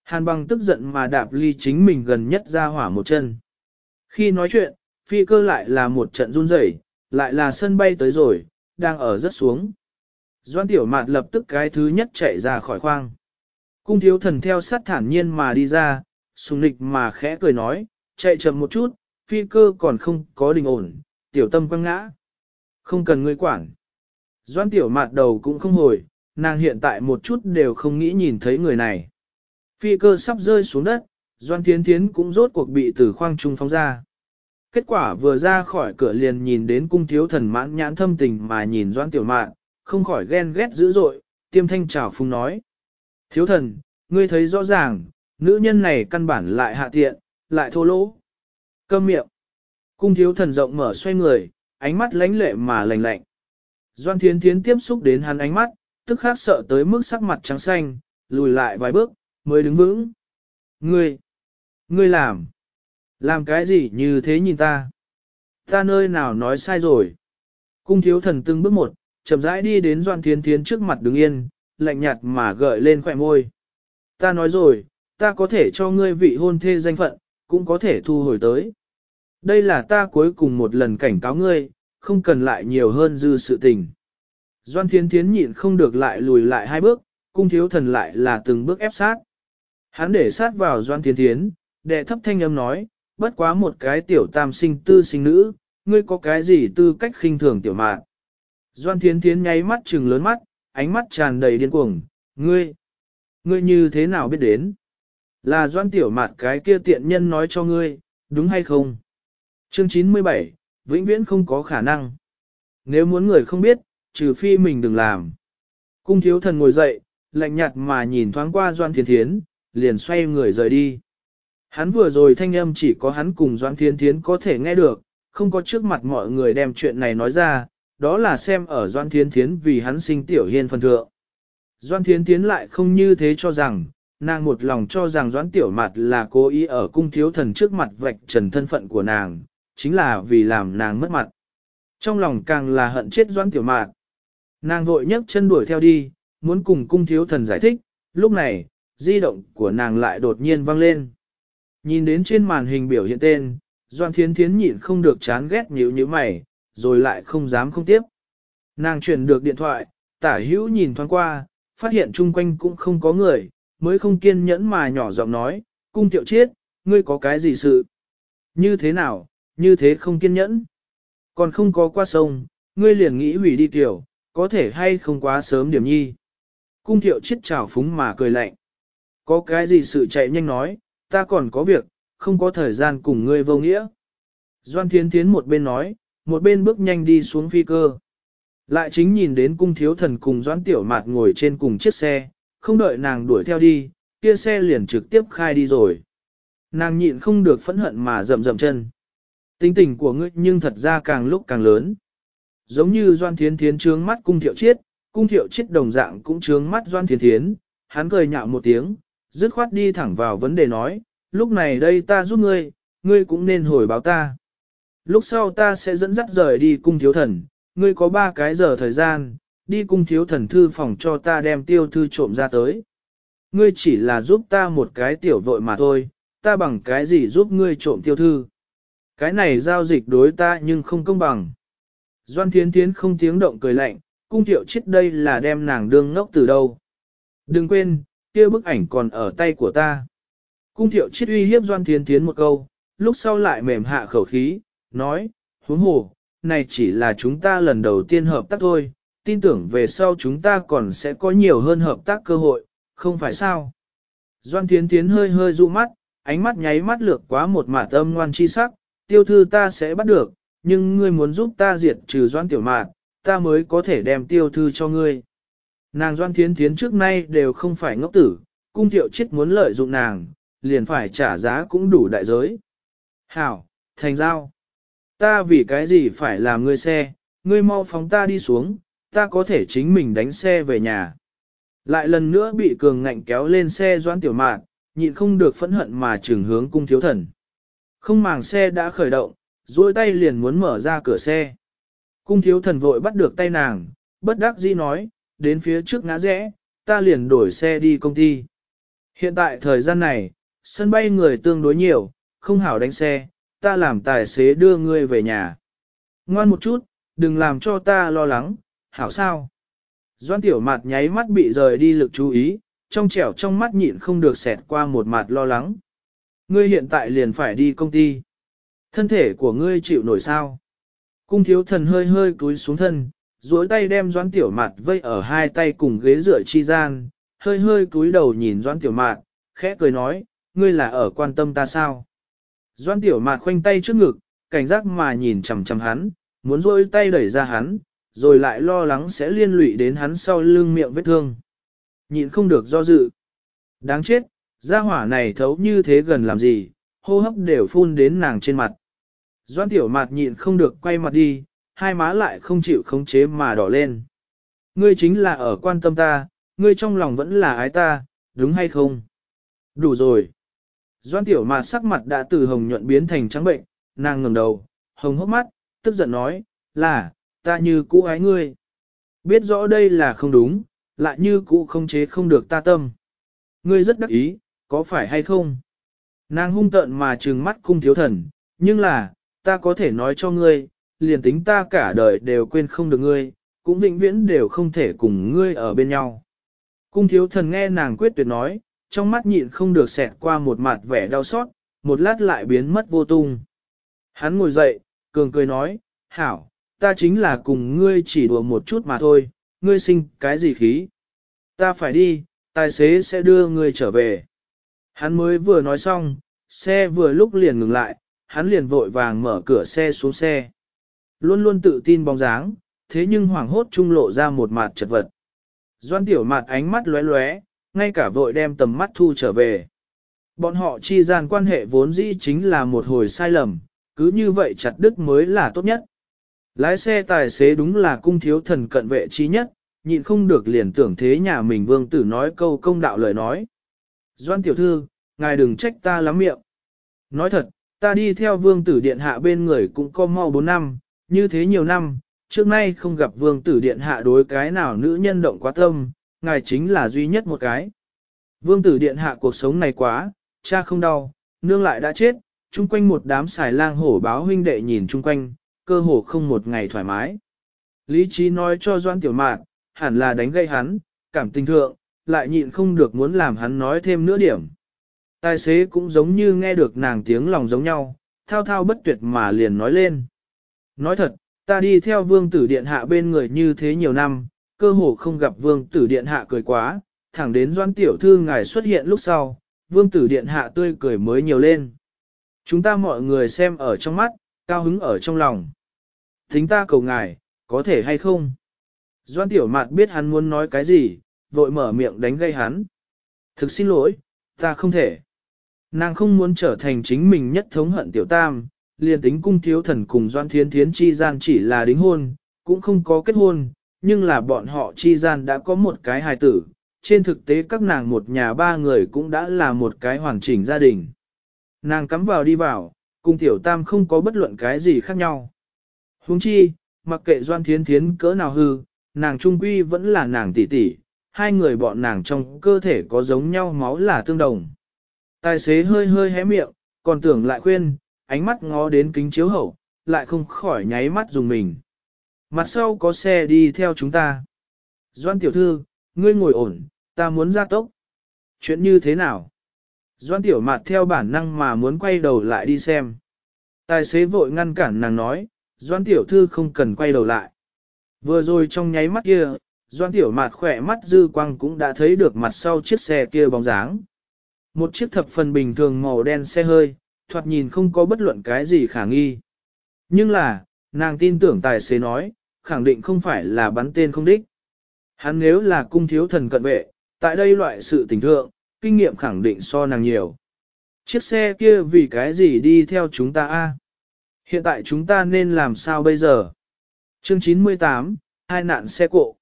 Hàn bằng tức giận mà đạp ly chính mình gần nhất ra hỏa một chân. Khi nói chuyện, phi cơ lại là một trận run rẩy, lại là sân bay tới rồi, đang ở rất xuống. Doan tiểu mạt lập tức cái thứ nhất chạy ra khỏi khoang. Cung thiếu thần theo sát thản nhiên mà đi ra, sùng nịch mà khẽ cười nói, chạy chậm một chút, phi cơ còn không có đình ổn, tiểu tâm quăng ngã. Không cần ngươi quản. Doan tiểu mạt đầu cũng không hồi, nàng hiện tại một chút đều không nghĩ nhìn thấy người này. Phi cơ sắp rơi xuống đất, Doan Thiến Thiến cũng rốt cuộc bị từ khoang trung phóng ra. Kết quả vừa ra khỏi cửa liền nhìn đến cung thiếu thần mãn nhãn thâm tình mà nhìn Doan Tiểu Mạn, không khỏi ghen ghét dữ dội, tiêm thanh trào phung nói. Thiếu thần, ngươi thấy rõ ràng, nữ nhân này căn bản lại hạ tiện, lại thô lỗ. Câm miệng. Cung thiếu thần rộng mở xoay người, ánh mắt lánh lệ mà lạnh lạnh. Doan Thiến Thiến tiếp xúc đến hắn ánh mắt, tức khác sợ tới mức sắc mặt trắng xanh, lùi lại vài bước, mới đứng vững. Ngươi, ngươi làm, làm cái gì như thế nhìn ta? Ta nơi nào nói sai rồi? Cung thiếu thần từng bước một, chậm rãi đi đến Doan Thiến Thiến trước mặt đứng yên, lạnh nhạt mà gợi lên khỏe môi. Ta nói rồi, ta có thể cho ngươi vị hôn thê danh phận, cũng có thể thu hồi tới. Đây là ta cuối cùng một lần cảnh cáo ngươi, không cần lại nhiều hơn dư sự tình. Doan Thiến Thiến nhịn không được lại lùi lại hai bước, cung thiếu thần lại là từng bước ép sát. Hắn để sát vào Doan Thiến Thiến, đệ thấp thanh âm nói, bất quá một cái tiểu tam sinh tư sinh nữ, ngươi có cái gì tư cách khinh thường tiểu mạn. Doan Thiến Thiến nháy mắt trừng lớn mắt, ánh mắt tràn đầy điên cuồng, ngươi, ngươi như thế nào biết đến? Là Doan Tiểu Mạt cái kia tiện nhân nói cho ngươi, đúng hay không? Chương 97, vĩnh viễn không có khả năng. Nếu muốn người không biết, trừ phi mình đừng làm. Cung thiếu thần ngồi dậy, lạnh nhạt mà nhìn thoáng qua Doan Thiên Thiến, liền xoay người rời đi. Hắn vừa rồi thanh âm chỉ có hắn cùng Doan Thiên Thiến có thể nghe được, không có trước mặt mọi người đem chuyện này nói ra, đó là xem ở Doan Thiên Thiến vì hắn sinh tiểu hiên phần thượng. Doan Thiên Thiến lại không như thế cho rằng, nàng một lòng cho rằng Doan Tiểu Mạt là cố ý ở cung thiếu thần trước mặt vạch trần thân phận của nàng, chính là vì làm nàng mất mặt. Trong lòng càng là hận chết Doan Tiểu Mạt. Nàng vội nhấc chân đuổi theo đi, muốn cùng cung thiếu thần giải thích, lúc này, di động của nàng lại đột nhiên vang lên. Nhìn đến trên màn hình biểu hiện tên, Doan Thiến Thiến nhịn không được chán ghét nhíu như mày, rồi lại không dám không tiếp. Nàng chuyển được điện thoại, tả hữu nhìn thoáng qua, phát hiện chung quanh cũng không có người, mới không kiên nhẫn mà nhỏ giọng nói, cung tiệu chiết, ngươi có cái gì sự? Như thế nào, như thế không kiên nhẫn? Còn không có qua sông, ngươi liền nghĩ hủy đi tiểu, có thể hay không quá sớm điểm nhi. Cung thiệu chết trào phúng mà cười lạnh. Có cái gì sự chạy nhanh nói, ta còn có việc, không có thời gian cùng ngươi vô nghĩa. Doan Thiến Thiến một bên nói, một bên bước nhanh đi xuống phi cơ. Lại chính nhìn đến cung thiếu thần cùng Doan Tiểu Mạt ngồi trên cùng chiếc xe, không đợi nàng đuổi theo đi, kia xe liền trực tiếp khai đi rồi. Nàng nhịn không được phẫn hận mà rậm rậm chân. Tính tình của ngươi nhưng thật ra càng lúc càng lớn. Giống như Doan Thiến Thiến trướng mắt cung thiệu chiết, cung thiệu chiết đồng dạng cũng trướng mắt Doan Thiến Thiến, hắn cười nhạo một tiếng, dứt khoát đi thẳng vào vấn đề nói, lúc này đây ta giúp ngươi, ngươi cũng nên hồi báo ta. Lúc sau ta sẽ dẫn dắt rời đi cung thiếu thần, ngươi có ba cái giờ thời gian, đi cung thiếu thần thư phòng cho ta đem tiêu thư trộm ra tới. Ngươi chỉ là giúp ta một cái tiểu vội mà thôi, ta bằng cái gì giúp ngươi trộm tiêu thư. Cái này giao dịch đối ta nhưng không công bằng. Doan Thiến Thiến không tiếng động cười lạnh, cung tiểu chết đây là đem nàng đương ngốc từ đâu. Đừng quên, kia bức ảnh còn ở tay của ta. Cung thiệu chết uy hiếp Doan Thiến Thiến một câu, lúc sau lại mềm hạ khẩu khí, nói, huống hồ, này chỉ là chúng ta lần đầu tiên hợp tác thôi, tin tưởng về sau chúng ta còn sẽ có nhiều hơn hợp tác cơ hội, không phải sao. Doan Thiến Thiến hơi hơi dụ mắt, ánh mắt nháy mắt lược quá một mả tâm ngoan chi sắc, tiêu thư ta sẽ bắt được, nhưng ngươi muốn giúp ta diệt trừ Doan Tiểu Mạn, ta mới có thể đem tiêu thư cho ngươi. Nàng Doan Thiến Thiến trước nay đều không phải ngốc tử, cung thiệu chết muốn lợi dụng nàng, liền phải trả giá cũng đủ đại giới. Hảo, thành giao. Ta vì cái gì phải làm ngươi xe, ngươi mau phóng ta đi xuống, ta có thể chính mình đánh xe về nhà. Lại lần nữa bị cường ngạnh kéo lên xe doãn tiểu mạn, nhịn không được phẫn hận mà trường hướng cung thiếu thần. Không màng xe đã khởi động, duỗi tay liền muốn mở ra cửa xe. Cung thiếu thần vội bắt được tay nàng, bất đắc dĩ nói, đến phía trước ngã rẽ, ta liền đổi xe đi công ty. Hiện tại thời gian này, sân bay người tương đối nhiều, không hảo đánh xe, ta làm tài xế đưa ngươi về nhà. Ngoan một chút, đừng làm cho ta lo lắng, hảo sao? Doan tiểu mặt nháy mắt bị rời đi lực chú ý, trong trẻo trong mắt nhịn không được xẹt qua một mặt lo lắng. Ngươi hiện tại liền phải đi công ty. Thân thể của ngươi chịu nổi sao? Cung thiếu thần hơi hơi cúi xuống thân, duỗi tay đem Doãn tiểu Mạt vây ở hai tay cùng ghế dựa chi gian, hơi hơi cúi đầu nhìn Doãn tiểu mạt, khẽ cười nói, ngươi là ở quan tâm ta sao? Doãn tiểu mạt khoanh tay trước ngực, cảnh giác mà nhìn chằm chằm hắn, muốn duỗi tay đẩy ra hắn, rồi lại lo lắng sẽ liên lụy đến hắn sau lưng miệng vết thương. Nhịn không được do dự. Đáng chết, gia hỏa này thấu như thế gần làm gì, hô hấp đều phun đến nàng trên mặt. Doãn tiểu mạt nhịn không được quay mặt đi, hai má lại không chịu khống chế mà đỏ lên. Ngươi chính là ở quan tâm ta, ngươi trong lòng vẫn là ái ta, đúng hay không? Đủ rồi. Doan tiểu mạt sắc mặt đã từ hồng nhuận biến thành trắng bệnh, nàng ngẩng đầu, hồng hốc mắt, tức giận nói, là, ta như cũ ái ngươi. Biết rõ đây là không đúng, lại như cũ không chế không được ta tâm. Ngươi rất đắc ý, có phải hay không? Nàng hung tợn mà trừng mắt cung thiếu thần, nhưng là, ta có thể nói cho ngươi, liền tính ta cả đời đều quên không được ngươi, cũng vĩnh viễn đều không thể cùng ngươi ở bên nhau. Cung thiếu thần nghe nàng quyết tuyệt nói, trong mắt nhịn không được xẹt qua một mặt vẻ đau xót, một lát lại biến mất vô tung. Hắn ngồi dậy, cường cười nói, hảo, ta chính là cùng ngươi chỉ đùa một chút mà thôi, ngươi sinh cái gì khí. Ta phải đi, tài xế sẽ đưa ngươi trở về. Hắn mới vừa nói xong, xe vừa lúc liền ngừng lại, hắn liền vội vàng mở cửa xe xuống xe. Luôn luôn tự tin bóng dáng, thế nhưng hoảng hốt trung lộ ra một mặt chật vật. Doan tiểu mặt ánh mắt lóe lóe, ngay cả vội đem tầm mắt thu trở về. Bọn họ chi gian quan hệ vốn dĩ chính là một hồi sai lầm, cứ như vậy chặt đứt mới là tốt nhất. Lái xe tài xế đúng là cung thiếu thần cận vệ trí nhất, nhịn không được liền tưởng thế nhà mình vương tử nói câu công đạo lời nói. Doan tiểu thư, ngài đừng trách ta lắm miệng. Nói thật, ta đi theo vương tử điện hạ bên người cũng có mau 4 năm, như thế nhiều năm, trước nay không gặp vương tử điện hạ đối cái nào nữ nhân động quá tâm, ngài chính là duy nhất một cái. Vương tử điện hạ cuộc sống này quá, cha không đau, nương lại đã chết, chung quanh một đám xài lang hổ báo huynh đệ nhìn chung quanh, cơ hồ không một ngày thoải mái. Lý trí nói cho Doan Tiểu Mạn, hẳn là đánh gây hắn, cảm tình thượng, lại nhịn không được muốn làm hắn nói thêm nữa điểm. Tài xế cũng giống như nghe được nàng tiếng lòng giống nhau, thao thao bất tuyệt mà liền nói lên. Nói thật, ta đi theo vương tử điện hạ bên người như thế nhiều năm, cơ hồ không gặp vương tử điện hạ cười quá, thẳng đến doan tiểu thư ngài xuất hiện lúc sau, vương tử điện hạ tươi cười mới nhiều lên. Chúng ta mọi người xem ở trong mắt, cao hứng ở trong lòng. Thính ta cầu ngài, có thể hay không? Doan tiểu mạt biết hắn muốn nói cái gì, vội mở miệng đánh gây hắn. Thực xin lỗi, ta không thể. Nàng không muốn trở thành chính mình nhất thống hận tiểu tam, liền tính cung thiếu thần cùng doan thiến thiến chi gian chỉ là đính hôn, cũng không có kết hôn, nhưng là bọn họ chi gian đã có một cái hài tử, trên thực tế các nàng một nhà ba người cũng đã là một cái hoàn chỉnh gia đình. Nàng cắm vào đi vào, cùng tiểu tam không có bất luận cái gì khác nhau. huống chi, mặc kệ doan thiến thiến cỡ nào hư, nàng trung quy vẫn là nàng tỷ tỷ, hai người bọn nàng trong cơ thể có giống nhau máu là tương đồng. Tài xế hơi hơi hé miệng, còn tưởng lại khuyên, ánh mắt ngó đến kính chiếu hậu, lại không khỏi nháy mắt dùng mình. Mặt sau có xe đi theo chúng ta. Doan tiểu thư, ngươi ngồi ổn, ta muốn ra tốc. Chuyện như thế nào? Doan tiểu mặt theo bản năng mà muốn quay đầu lại đi xem. Tài xế vội ngăn cản nàng nói, Doan tiểu thư không cần quay đầu lại. Vừa rồi trong nháy mắt kia, Doan tiểu mặt khỏe mắt dư quang cũng đã thấy được mặt sau chiếc xe kia bóng dáng. Một chiếc thập phần bình thường màu đen xe hơi, thoạt nhìn không có bất luận cái gì khả nghi. Nhưng là, nàng tin tưởng tài xế nói, khẳng định không phải là bắn tên không đích. Hắn nếu là cung thiếu thần cận vệ, tại đây loại sự tình thượng, kinh nghiệm khẳng định so nàng nhiều. Chiếc xe kia vì cái gì đi theo chúng ta a? Hiện tại chúng ta nên làm sao bây giờ? Chương 98, hai nạn xe cộ.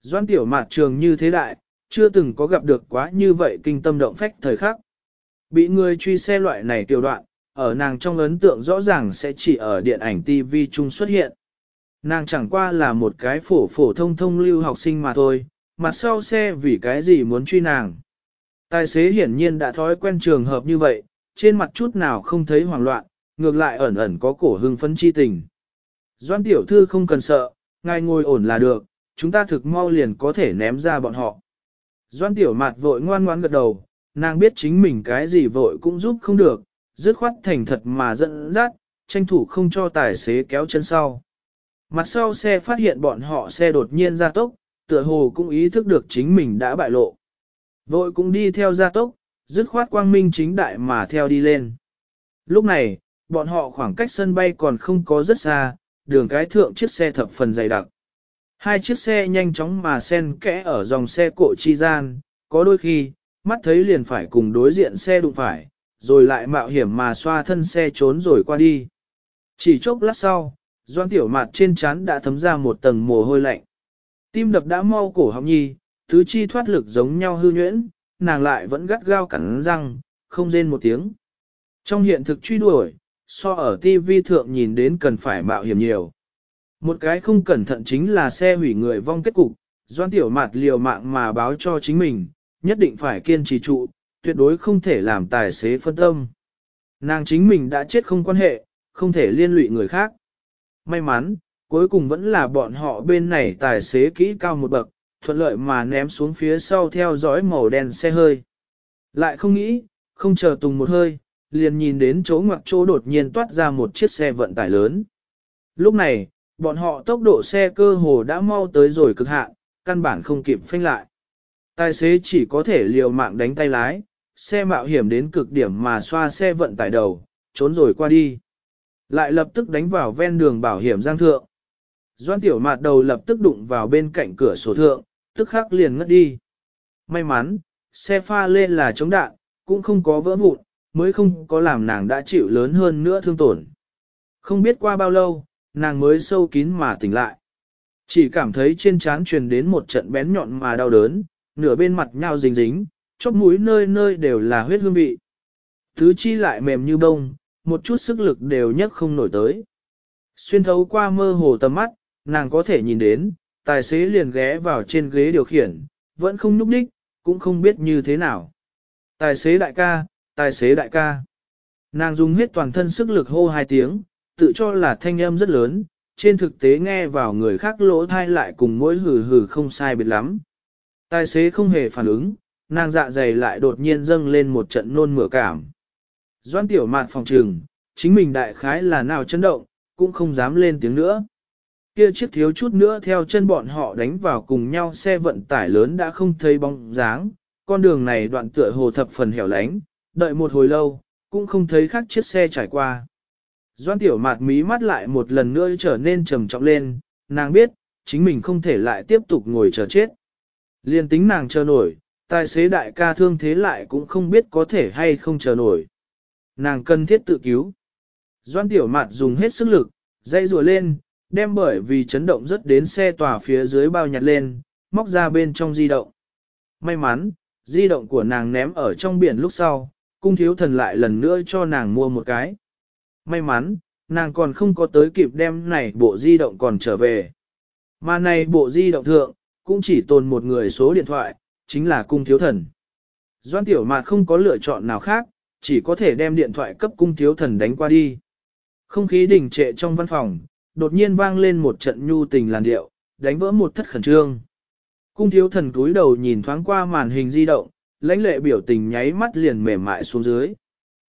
Doan tiểu mạt trường như thế đại, chưa từng có gặp được quá như vậy kinh tâm động phách thời khắc. Bị người truy xe loại này tiểu đoạn, ở nàng trong ấn tượng rõ ràng sẽ chỉ ở điện ảnh TV chung xuất hiện. Nàng chẳng qua là một cái phổ phổ thông thông lưu học sinh mà thôi, mặt sau xe vì cái gì muốn truy nàng. Tài xế hiển nhiên đã thói quen trường hợp như vậy, trên mặt chút nào không thấy hoảng loạn, ngược lại ẩn ẩn có cổ hưng phấn chi tình. Doan tiểu thư không cần sợ, ngài ngồi ổn là được, chúng ta thực mau liền có thể ném ra bọn họ. Doan tiểu mặt vội ngoan ngoãn gật đầu, nàng biết chính mình cái gì vội cũng giúp không được, dứt khoát thành thật mà dẫn dắt, tranh thủ không cho tài xế kéo chân sau. Mặt sau xe phát hiện bọn họ xe đột nhiên ra tốc, tựa hồ cũng ý thức được chính mình đã bại lộ. Vội cũng đi theo ra tốc, dứt khoát quang minh chính đại mà theo đi lên. Lúc này, bọn họ khoảng cách sân bay còn không có rất xa, đường cái thượng chiếc xe thập phần dày đặc. Hai chiếc xe nhanh chóng mà sen kẽ ở dòng xe cộ chi gian, có đôi khi, mắt thấy liền phải cùng đối diện xe đụng phải, rồi lại mạo hiểm mà xoa thân xe trốn rồi qua đi. Chỉ chốc lát sau, doan tiểu mặt trên trán đã thấm ra một tầng mồ hôi lạnh. Tim đập đã mau cổ họng nhi, tứ chi thoát lực giống nhau hư nhuyễn, nàng lại vẫn gắt gao cắn răng, không rên một tiếng. Trong hiện thực truy đuổi, so ở TV thượng nhìn đến cần phải mạo hiểm nhiều. Một cái không cẩn thận chính là xe hủy người vong kết cục, doan tiểu mặt liều mạng mà báo cho chính mình, nhất định phải kiên trì trụ, tuyệt đối không thể làm tài xế phân tâm. Nàng chính mình đã chết không quan hệ, không thể liên lụy người khác. May mắn, cuối cùng vẫn là bọn họ bên này tài xế kỹ cao một bậc, thuận lợi mà ném xuống phía sau theo dõi màu đen xe hơi. Lại không nghĩ, không chờ tùng một hơi, liền nhìn đến chỗ ngoặc chỗ đột nhiên toát ra một chiếc xe vận tải lớn. Lúc này, bọn họ tốc độ xe cơ hồ đã mau tới rồi cực hạn, căn bản không kịp phanh lại. Tài xế chỉ có thể liều mạng đánh tay lái, xe mạo hiểm đến cực điểm mà xoa xe vận tải đầu, trốn rồi qua đi. Lại lập tức đánh vào ven đường bảo hiểm giang thượng. Doan tiểu mạt đầu lập tức đụng vào bên cạnh cửa sổ thượng, tức khắc liền ngất đi. May mắn, xe pha lên là chống đạn, cũng không có vỡ vụn, mới không có làm nàng đã chịu lớn hơn nữa thương tổn. Không biết qua bao lâu, nàng mới sâu kín mà tỉnh lại. Chỉ cảm thấy trên trán truyền đến một trận bén nhọn mà đau đớn, nửa bên mặt nhau dính dính, chóp mũi nơi nơi đều là huyết hương vị. Thứ chi lại mềm như bông, một chút sức lực đều nhất không nổi tới. Xuyên thấu qua mơ hồ tầm mắt, nàng có thể nhìn đến, tài xế liền ghé vào trên ghế điều khiển, vẫn không nhúc đích, cũng không biết như thế nào. Tài xế đại ca, tài xế đại ca. Nàng dùng hết toàn thân sức lực hô hai tiếng, tự cho là thanh âm rất lớn, trên thực tế nghe vào người khác lỗ thai lại cùng mỗi hừ hừ không sai biệt lắm. Tài xế không hề phản ứng, nàng dạ dày lại đột nhiên dâng lên một trận nôn mửa cảm. Doan tiểu mạn phòng trường, chính mình đại khái là nào chấn động, cũng không dám lên tiếng nữa. Kia chiếc thiếu chút nữa theo chân bọn họ đánh vào cùng nhau xe vận tải lớn đã không thấy bóng dáng, con đường này đoạn tựa hồ thập phần hẻo lánh, đợi một hồi lâu, cũng không thấy khác chiếc xe trải qua. Doan tiểu mạt mí mắt lại một lần nữa trở nên trầm trọng lên, nàng biết, chính mình không thể lại tiếp tục ngồi chờ chết. Liên tính nàng chờ nổi, tài xế đại ca thương thế lại cũng không biết có thể hay không chờ nổi. Nàng cần thiết tự cứu. Doan tiểu mạt dùng hết sức lực, dây rùa lên, đem bởi vì chấn động rất đến xe tòa phía dưới bao nhặt lên, móc ra bên trong di động. May mắn, di động của nàng ném ở trong biển lúc sau, cung thiếu thần lại lần nữa cho nàng mua một cái. May mắn, nàng còn không có tới kịp đem này bộ di động còn trở về. Mà này bộ di động thượng, cũng chỉ tồn một người số điện thoại, chính là cung thiếu thần. Doan tiểu mạt không có lựa chọn nào khác, chỉ có thể đem điện thoại cấp cung thiếu thần đánh qua đi. Không khí đỉnh trệ trong văn phòng, đột nhiên vang lên một trận nhu tình làn điệu, đánh vỡ một thất khẩn trương. Cung thiếu thần túi đầu nhìn thoáng qua màn hình di động, lãnh lệ biểu tình nháy mắt liền mềm mại xuống dưới.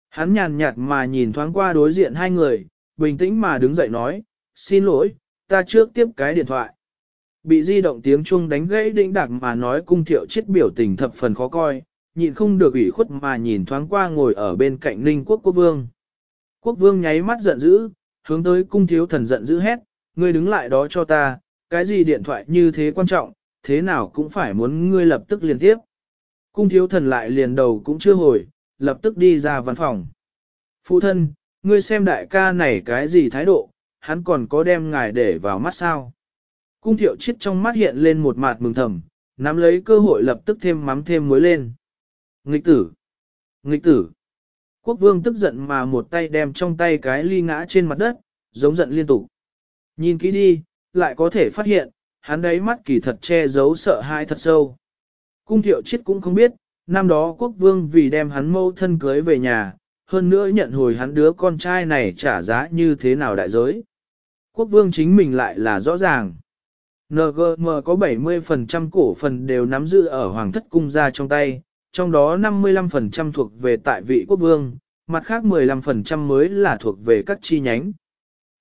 Hắn nhàn nhạt mà nhìn thoáng qua đối diện hai người, bình tĩnh mà đứng dậy nói, xin lỗi, ta trước tiếp cái điện thoại. Bị di động tiếng chuông đánh gãy đĩnh đạc mà nói cung thiệu chết biểu tình thập phần khó coi, nhịn không được ủy khuất mà nhìn thoáng qua ngồi ở bên cạnh ninh quốc quốc vương. Quốc vương nháy mắt giận dữ, hướng tới cung thiếu thần giận dữ hét, ngươi đứng lại đó cho ta, cái gì điện thoại như thế quan trọng, thế nào cũng phải muốn ngươi lập tức liên tiếp. Cung thiếu thần lại liền đầu cũng chưa hồi, lập tức đi ra văn phòng. Phụ thân, ngươi xem đại ca này cái gì thái độ, hắn còn có đem ngài để vào mắt sao. Cung thiệu chết trong mắt hiện lên một mặt mừng thầm, nắm lấy cơ hội lập tức thêm mắm thêm muối lên. Nghịch tử! Nghịch tử! Quốc vương tức giận mà một tay đem trong tay cái ly ngã trên mặt đất, giống giận liên tục. Nhìn kỹ đi, lại có thể phát hiện, hắn đấy mắt kỳ thật che giấu sợ hãi thật sâu. Cung thiệu chết cũng không biết, năm đó quốc vương vì đem hắn mâu thân cưới về nhà, hơn nữa nhận hồi hắn đứa con trai này trả giá như thế nào đại giới. Quốc vương chính mình lại là rõ ràng. NGM có 70% cổ phần đều nắm giữ ở Hoàng thất cung gia trong tay, trong đó 55% thuộc về tại vị quốc vương, mặt khác 15% mới là thuộc về các chi nhánh.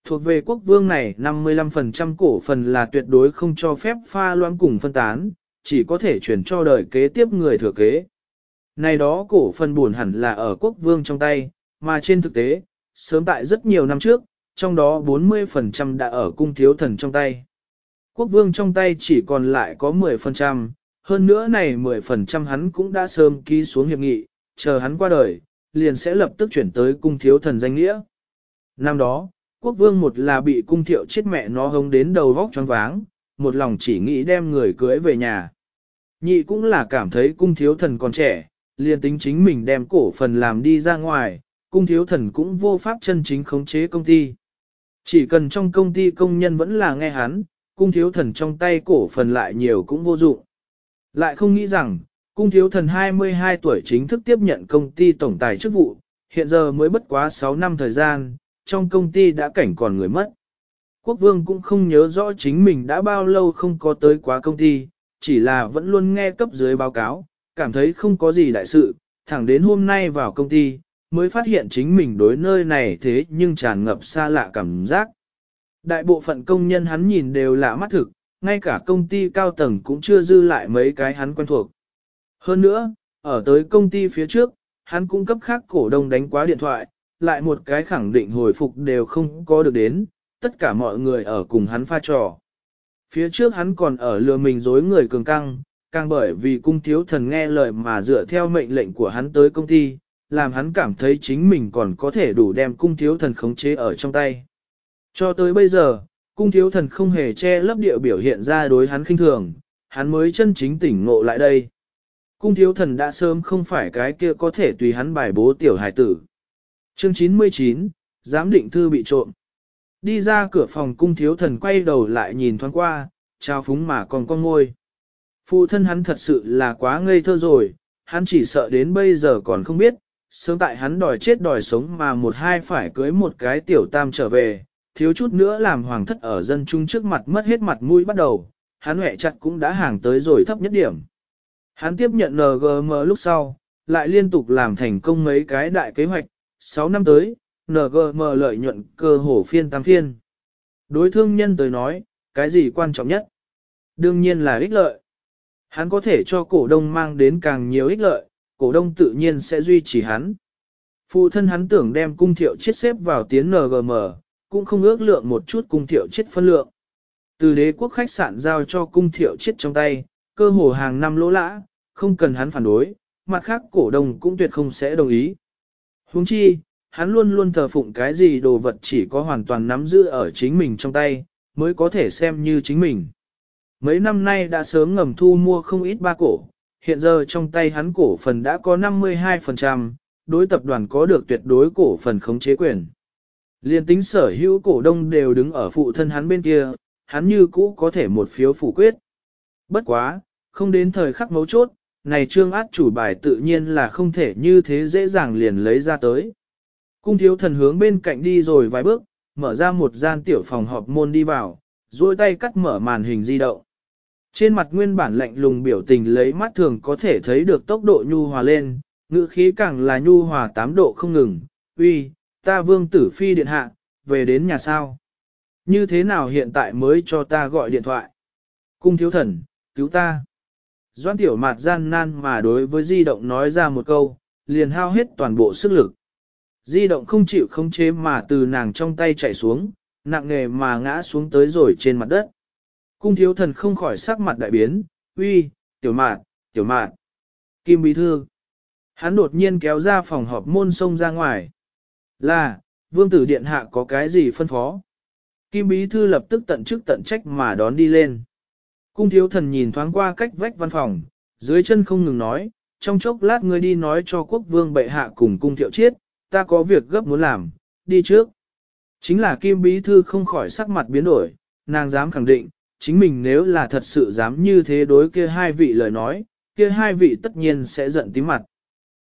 Thuộc về quốc vương này 55% cổ phần là tuyệt đối không cho phép pha loãng cùng phân tán, chỉ có thể chuyển cho đời kế tiếp người thừa kế. Này đó cổ phần buồn hẳn là ở quốc vương trong tay, mà trên thực tế, sớm tại rất nhiều năm trước, trong đó 40% đã ở cung thiếu thần trong tay. Quốc vương trong tay chỉ còn lại có 10%, hơn nữa này 10% hắn cũng đã sớm ký xuống hiệp nghị, chờ hắn qua đời, liền sẽ lập tức chuyển tới cung thiếu thần danh nghĩa. Năm đó, quốc vương một là bị cung thiệu chết mẹ nó hống đến đầu vóc choáng váng, một lòng chỉ nghĩ đem người cưới về nhà. Nhị cũng là cảm thấy cung thiếu thần còn trẻ, liền tính chính mình đem cổ phần làm đi ra ngoài, cung thiếu thần cũng vô pháp chân chính khống chế công ty. Chỉ cần trong công ty công nhân vẫn là nghe hắn, cung thiếu thần trong tay cổ phần lại nhiều cũng vô dụng. Lại không nghĩ rằng, cung thiếu thần 22 tuổi chính thức tiếp nhận công ty tổng tài chức vụ, hiện giờ mới bất quá 6 năm thời gian, trong công ty đã cảnh còn người mất. Quốc vương cũng không nhớ rõ chính mình đã bao lâu không có tới quá công ty, chỉ là vẫn luôn nghe cấp dưới báo cáo, cảm thấy không có gì đại sự, thẳng đến hôm nay vào công ty, mới phát hiện chính mình đối nơi này thế nhưng tràn ngập xa lạ cảm giác. Đại bộ phận công nhân hắn nhìn đều lạ mắt thực, ngay cả công ty cao tầng cũng chưa dư lại mấy cái hắn quen thuộc. Hơn nữa, ở tới công ty phía trước, hắn cung cấp khác cổ đông đánh quá điện thoại, lại một cái khẳng định hồi phục đều không có được đến, tất cả mọi người ở cùng hắn pha trò. Phía trước hắn còn ở lừa mình dối người cường căng, càng bởi vì cung thiếu thần nghe lời mà dựa theo mệnh lệnh của hắn tới công ty, làm hắn cảm thấy chính mình còn có thể đủ đem cung thiếu thần khống chế ở trong tay. Cho tới bây giờ, cung thiếu thần không hề che lấp địa biểu hiện ra đối hắn khinh thường, hắn mới chân chính tỉnh ngộ lại đây. Cung thiếu thần đã sớm không phải cái kia có thể tùy hắn bài bố tiểu hải tử. Chương 99, giám định thư bị trộm. Đi ra cửa phòng cung thiếu thần quay đầu lại nhìn thoáng qua, trao phúng mà còn con ngôi. Phụ thân hắn thật sự là quá ngây thơ rồi, hắn chỉ sợ đến bây giờ còn không biết, sớm tại hắn đòi chết đòi sống mà một hai phải cưới một cái tiểu tam trở về, thiếu chút nữa làm hoàng thất ở dân chung trước mặt mất hết mặt mũi bắt đầu, hắn hẹ chặt cũng đã hàng tới rồi thấp nhất điểm. Hắn tiếp nhận NGM lúc sau, lại liên tục làm thành công mấy cái đại kế hoạch, 6 năm tới, NGM lợi nhuận cơ hồ phiên tam phiên. Đối thương nhân tới nói, cái gì quan trọng nhất? Đương nhiên là ích lợi. Hắn có thể cho cổ đông mang đến càng nhiều ích lợi, cổ đông tự nhiên sẽ duy trì hắn. Phụ thân hắn tưởng đem cung thiệu chiết xếp vào tiến NGM, cũng không ước lượng một chút cung thiệu chết phân lượng. Từ đế quốc khách sạn giao cho cung thiệu chết trong tay, cơ hồ hàng năm lỗ lã, không cần hắn phản đối, mặt khác cổ đông cũng tuyệt không sẽ đồng ý. Huống chi, hắn luôn luôn thờ phụng cái gì đồ vật chỉ có hoàn toàn nắm giữ ở chính mình trong tay, mới có thể xem như chính mình. Mấy năm nay đã sớm ngầm thu mua không ít ba cổ, hiện giờ trong tay hắn cổ phần đã có 52%, đối tập đoàn có được tuyệt đối cổ phần khống chế quyền. Liên tính sở hữu cổ đông đều đứng ở phụ thân hắn bên kia, hắn như cũ có thể một phiếu phủ quyết. Bất quá, không đến thời khắc mấu chốt, này trương át chủ bài tự nhiên là không thể như thế dễ dàng liền lấy ra tới. Cung thiếu thần hướng bên cạnh đi rồi vài bước, mở ra một gian tiểu phòng họp môn đi vào, duỗi tay cắt mở màn hình di động. Trên mặt nguyên bản lạnh lùng biểu tình lấy mắt thường có thể thấy được tốc độ nhu hòa lên, ngữ khí càng là nhu hòa tám độ không ngừng, uy, ta vương tử phi điện hạ, về đến nhà sao. Như thế nào hiện tại mới cho ta gọi điện thoại? Cung thiếu thần, cứu ta. Doan tiểu mạt gian nan mà đối với di động nói ra một câu, liền hao hết toàn bộ sức lực. Di động không chịu không chế mà từ nàng trong tay chạy xuống, nặng nề mà ngã xuống tới rồi trên mặt đất. Cung thiếu thần không khỏi sắc mặt đại biến, uy, tiểu mạt, tiểu mạt. Kim bí thư. Hắn đột nhiên kéo ra phòng họp môn sông ra ngoài. Là, vương tử điện hạ có cái gì phân phó? Kim bí thư lập tức tận chức tận trách mà đón đi lên. Cung thiếu thần nhìn thoáng qua cách vách văn phòng, dưới chân không ngừng nói, trong chốc lát ngươi đi nói cho quốc vương bệ hạ cùng cung thiệu chiết, ta có việc gấp muốn làm, đi trước. Chính là Kim Bí Thư không khỏi sắc mặt biến đổi, nàng dám khẳng định, chính mình nếu là thật sự dám như thế đối kia hai vị lời nói, kia hai vị tất nhiên sẽ giận tím mặt.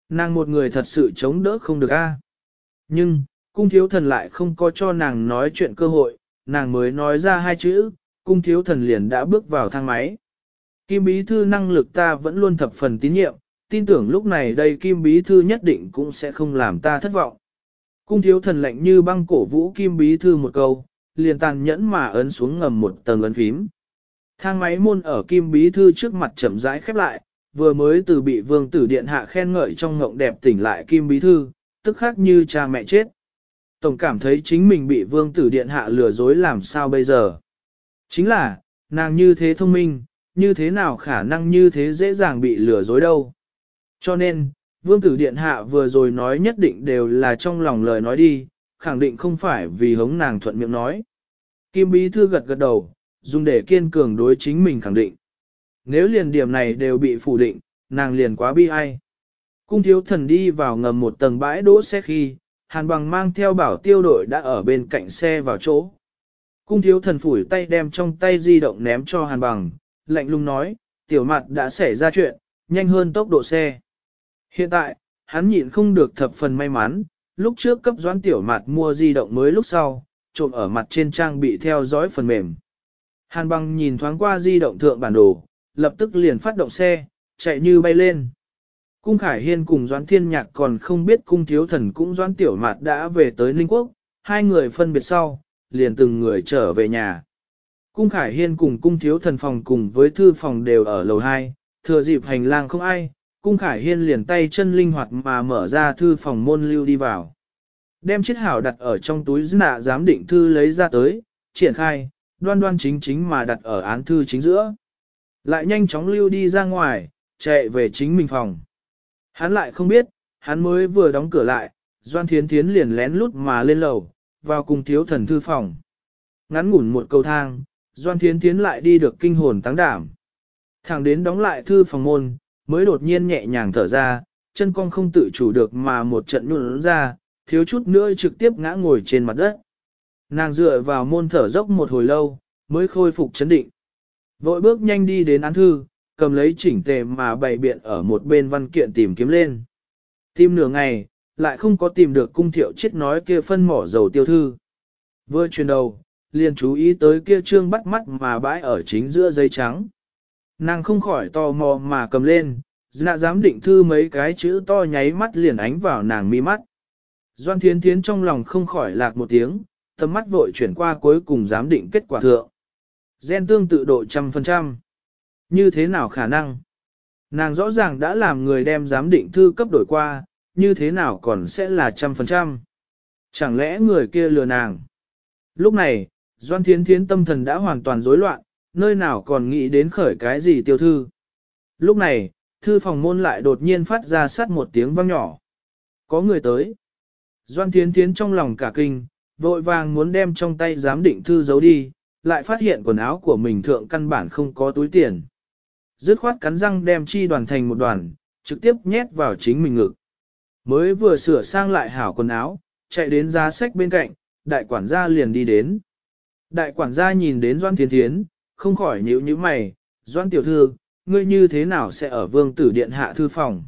Nàng một người thật sự chống đỡ không được a. Nhưng, cung thiếu thần lại không có cho nàng nói chuyện cơ hội, nàng mới nói ra hai chữ, cung thiếu thần liền đã bước vào thang máy. Kim bí thư năng lực ta vẫn luôn thập phần tín nhiệm, tin tưởng lúc này đây kim bí thư nhất định cũng sẽ không làm ta thất vọng. Cung thiếu thần lạnh như băng cổ vũ kim bí thư một câu, liền tàn nhẫn mà ấn xuống ngầm một tầng ấn phím. Thang máy môn ở kim bí thư trước mặt chậm rãi khép lại, vừa mới từ bị vương tử điện hạ khen ngợi trong ngộng đẹp tỉnh lại kim bí thư, tức khác như cha mẹ chết. Tổng cảm thấy chính mình bị vương tử điện hạ lừa dối làm sao bây giờ. Chính là, nàng như thế thông minh, như thế nào khả năng như thế dễ dàng bị lừa dối đâu. Cho nên, vương tử điện hạ vừa rồi nói nhất định đều là trong lòng lời nói đi, khẳng định không phải vì hống nàng thuận miệng nói. Kim bí thư gật gật đầu, dùng để kiên cường đối chính mình khẳng định. Nếu liền điểm này đều bị phủ định, nàng liền quá bi ai. Cung thiếu thần đi vào ngầm một tầng bãi đỗ xe khi, hàn bằng mang theo bảo tiêu đội đã ở bên cạnh xe vào chỗ. Cung thiếu thần phủi tay đem trong tay di động ném cho hàn bằng, lạnh lùng nói, tiểu mặt đã xảy ra chuyện, nhanh hơn tốc độ xe. Hiện tại, hắn nhịn không được thập phần may mắn, lúc trước cấp doãn tiểu mặt mua di động mới lúc sau, trộm ở mặt trên trang bị theo dõi phần mềm. Hàn bằng nhìn thoáng qua di động thượng bản đồ, lập tức liền phát động xe, chạy như bay lên. Cung Khải Hiên cùng Doãn Thiên Nhạc còn không biết cung thiếu thần cũng Doãn Tiểu Mạt đã về tới Ninh Quốc, hai người phân biệt sau, liền từng người trở về nhà. Cung Khải Hiên cùng cung thiếu thần phòng cùng với thư phòng đều ở lầu 2, thừa dịp hành lang không ai, cung Khải Hiên liền tay chân linh hoạt mà mở ra thư phòng môn lưu đi vào. Đem chiếc hảo đặt ở trong túi nạ giám định thư lấy ra tới, triển khai, đoan đoan chính chính mà đặt ở án thư chính giữa. Lại nhanh chóng lưu đi ra ngoài, chạy về chính mình phòng. Hắn lại không biết, hắn mới vừa đóng cửa lại, Doan Thiến Thiến liền lén lút mà lên lầu, vào cùng thiếu thần thư phòng. Ngắn ngủn một cầu thang, Doan Thiến Thiến lại đi được kinh hồn táng đảm. Thẳng đến đóng lại thư phòng môn, mới đột nhiên nhẹ nhàng thở ra, chân cong không tự chủ được mà một trận nụn ra, thiếu chút nữa trực tiếp ngã ngồi trên mặt đất. Nàng dựa vào môn thở dốc một hồi lâu, mới khôi phục chấn định. Vội bước nhanh đi đến án thư, cầm lấy chỉnh tề mà bày biện ở một bên văn kiện tìm kiếm lên. Tìm nửa ngày, lại không có tìm được cung thiệu chết nói kia phân mỏ dầu tiêu thư. Vừa chuyển đầu, liền chú ý tới kia trương bắt mắt mà bãi ở chính giữa giấy trắng. Nàng không khỏi tò mò mà cầm lên, dạ dám định thư mấy cái chữ to nháy mắt liền ánh vào nàng mi mắt. Doan Thiến Thiến trong lòng không khỏi lạc một tiếng, tầm mắt vội chuyển qua cuối cùng giám định kết quả thượng. Gen tương tự độ trăm phần trăm. Như thế nào khả năng? Nàng rõ ràng đã làm người đem giám định thư cấp đổi qua, như thế nào còn sẽ là trăm phần trăm? Chẳng lẽ người kia lừa nàng? Lúc này, Doan Thiến Thiến tâm thần đã hoàn toàn rối loạn, nơi nào còn nghĩ đến khởi cái gì tiêu thư. Lúc này, thư phòng môn lại đột nhiên phát ra sắt một tiếng vang nhỏ. Có người tới. Doan Thiến Thiến trong lòng cả kinh, vội vàng muốn đem trong tay giám định thư giấu đi, lại phát hiện quần áo của mình thượng căn bản không có túi tiền. Dứt khoát cắn răng đem chi đoàn thành một đoàn, trực tiếp nhét vào chính mình ngực. Mới vừa sửa sang lại hảo quần áo, chạy đến giá sách bên cạnh, đại quản gia liền đi đến. Đại quản gia nhìn đến Doan thiên Thiến, không khỏi nhíu như mày, Doan Tiểu Thư, ngươi như thế nào sẽ ở vương tử điện hạ thư phòng?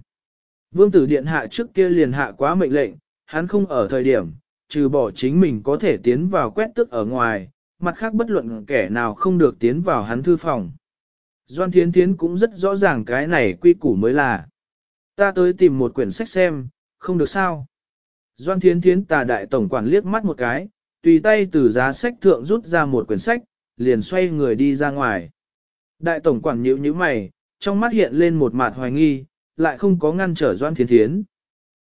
Vương tử điện hạ trước kia liền hạ quá mệnh lệnh, hắn không ở thời điểm, trừ bỏ chính mình có thể tiến vào quét tức ở ngoài, mặt khác bất luận kẻ nào không được tiến vào hắn thư phòng. Doan Thiến Thiến cũng rất rõ ràng cái này quy củ mới là. Ta tới tìm một quyển sách xem, không được sao. Doan Thiến Thiến tà đại tổng quản liếc mắt một cái, tùy tay từ giá sách thượng rút ra một quyển sách, liền xoay người đi ra ngoài. Đại tổng quản nhíu nhíu mày, trong mắt hiện lên một mạt hoài nghi, lại không có ngăn trở Doan Thiến Thiến.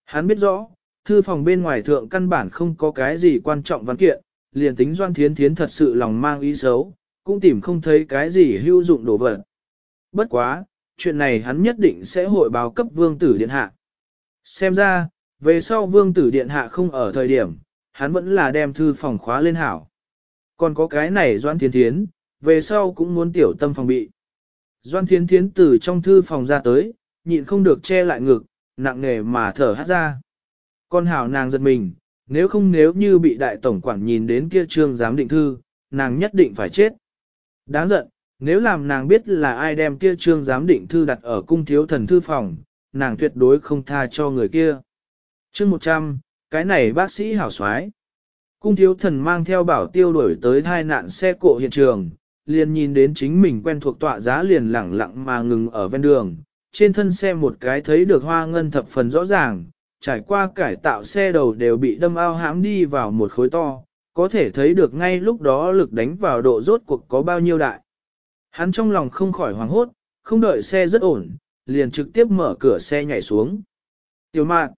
Hắn biết rõ, thư phòng bên ngoài thượng căn bản không có cái gì quan trọng văn kiện, liền tính Doan Thiến Thiến thật sự lòng mang ý xấu, cũng tìm không thấy cái gì hữu dụng đồ vật. Bất quá, chuyện này hắn nhất định sẽ hội báo cấp vương tử điện hạ. Xem ra, về sau vương tử điện hạ không ở thời điểm, hắn vẫn là đem thư phòng khóa lên hảo. Còn có cái này Doan Thiến Thiến, về sau cũng muốn tiểu tâm phòng bị. Doan Thiến Thiến từ trong thư phòng ra tới, nhịn không được che lại ngực, nặng nề mà thở hát ra. Con hảo nàng giật mình, nếu không nếu như bị đại tổng quản nhìn đến kia trương giám định thư, nàng nhất định phải chết. Đáng giận, nếu làm nàng biết là ai đem kia trương giám định thư đặt ở cung thiếu thần thư phòng, nàng tuyệt đối không tha cho người kia. Chương 100, cái này bác sĩ hảo soái. Cung thiếu thần mang theo bảo tiêu đổi tới thai nạn xe cộ hiện trường, liền nhìn đến chính mình quen thuộc tọa giá liền lẳng lặng mà ngừng ở ven đường. Trên thân xe một cái thấy được hoa ngân thập phần rõ ràng, trải qua cải tạo xe đầu đều bị đâm ao hãm đi vào một khối to, có thể thấy được ngay lúc đó lực đánh vào độ rốt cuộc có bao nhiêu đại. Hắn trong lòng không khỏi hoảng hốt, không đợi xe rất ổn, liền trực tiếp mở cửa xe nhảy xuống. Tiểu mạn,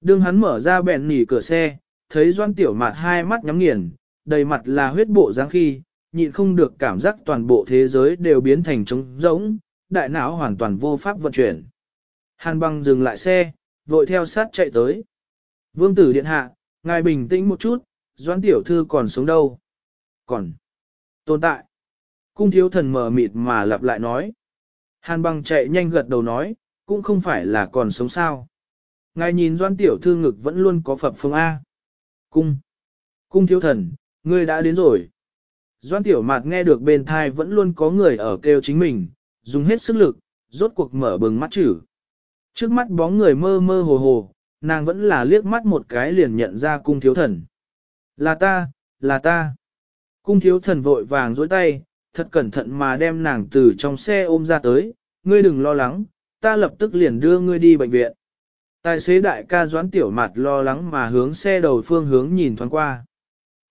đương hắn mở ra bèn nỉ cửa xe, thấy doan tiểu mạn hai mắt nhắm nghiền, đầy mặt là huyết bộ dáng khi, nhịn không được cảm giác toàn bộ thế giới đều biến thành trống rỗng, đại não hoàn toàn vô pháp vận chuyển. Hàn băng dừng lại xe, vội theo sát chạy tới. Vương tử điện hạ, ngài bình tĩnh một chút, doãn tiểu thư còn sống đâu? Còn tồn tại. Cung thiếu thần mờ mịt mà lặp lại nói. Hàn băng chạy nhanh gật đầu nói, cũng không phải là còn sống sao. Ngài nhìn doãn tiểu thư ngực vẫn luôn có phập phương A. Cung. Cung thiếu thần, ngươi đã đến rồi. Doan tiểu mạt nghe được bên thai vẫn luôn có người ở kêu chính mình, dùng hết sức lực, rốt cuộc mở bừng mắt chữ. Trước mắt bóng người mơ mơ hồ hồ, nàng vẫn là liếc mắt một cái liền nhận ra cung thiếu thần. Là ta, là ta. Cung thiếu thần vội vàng dối tay, thật cẩn thận mà đem nàng từ trong xe ôm ra tới, ngươi đừng lo lắng, ta lập tức liền đưa ngươi đi bệnh viện. Tài xế đại ca doãn tiểu mặt lo lắng mà hướng xe đầu phương hướng nhìn thoáng qua.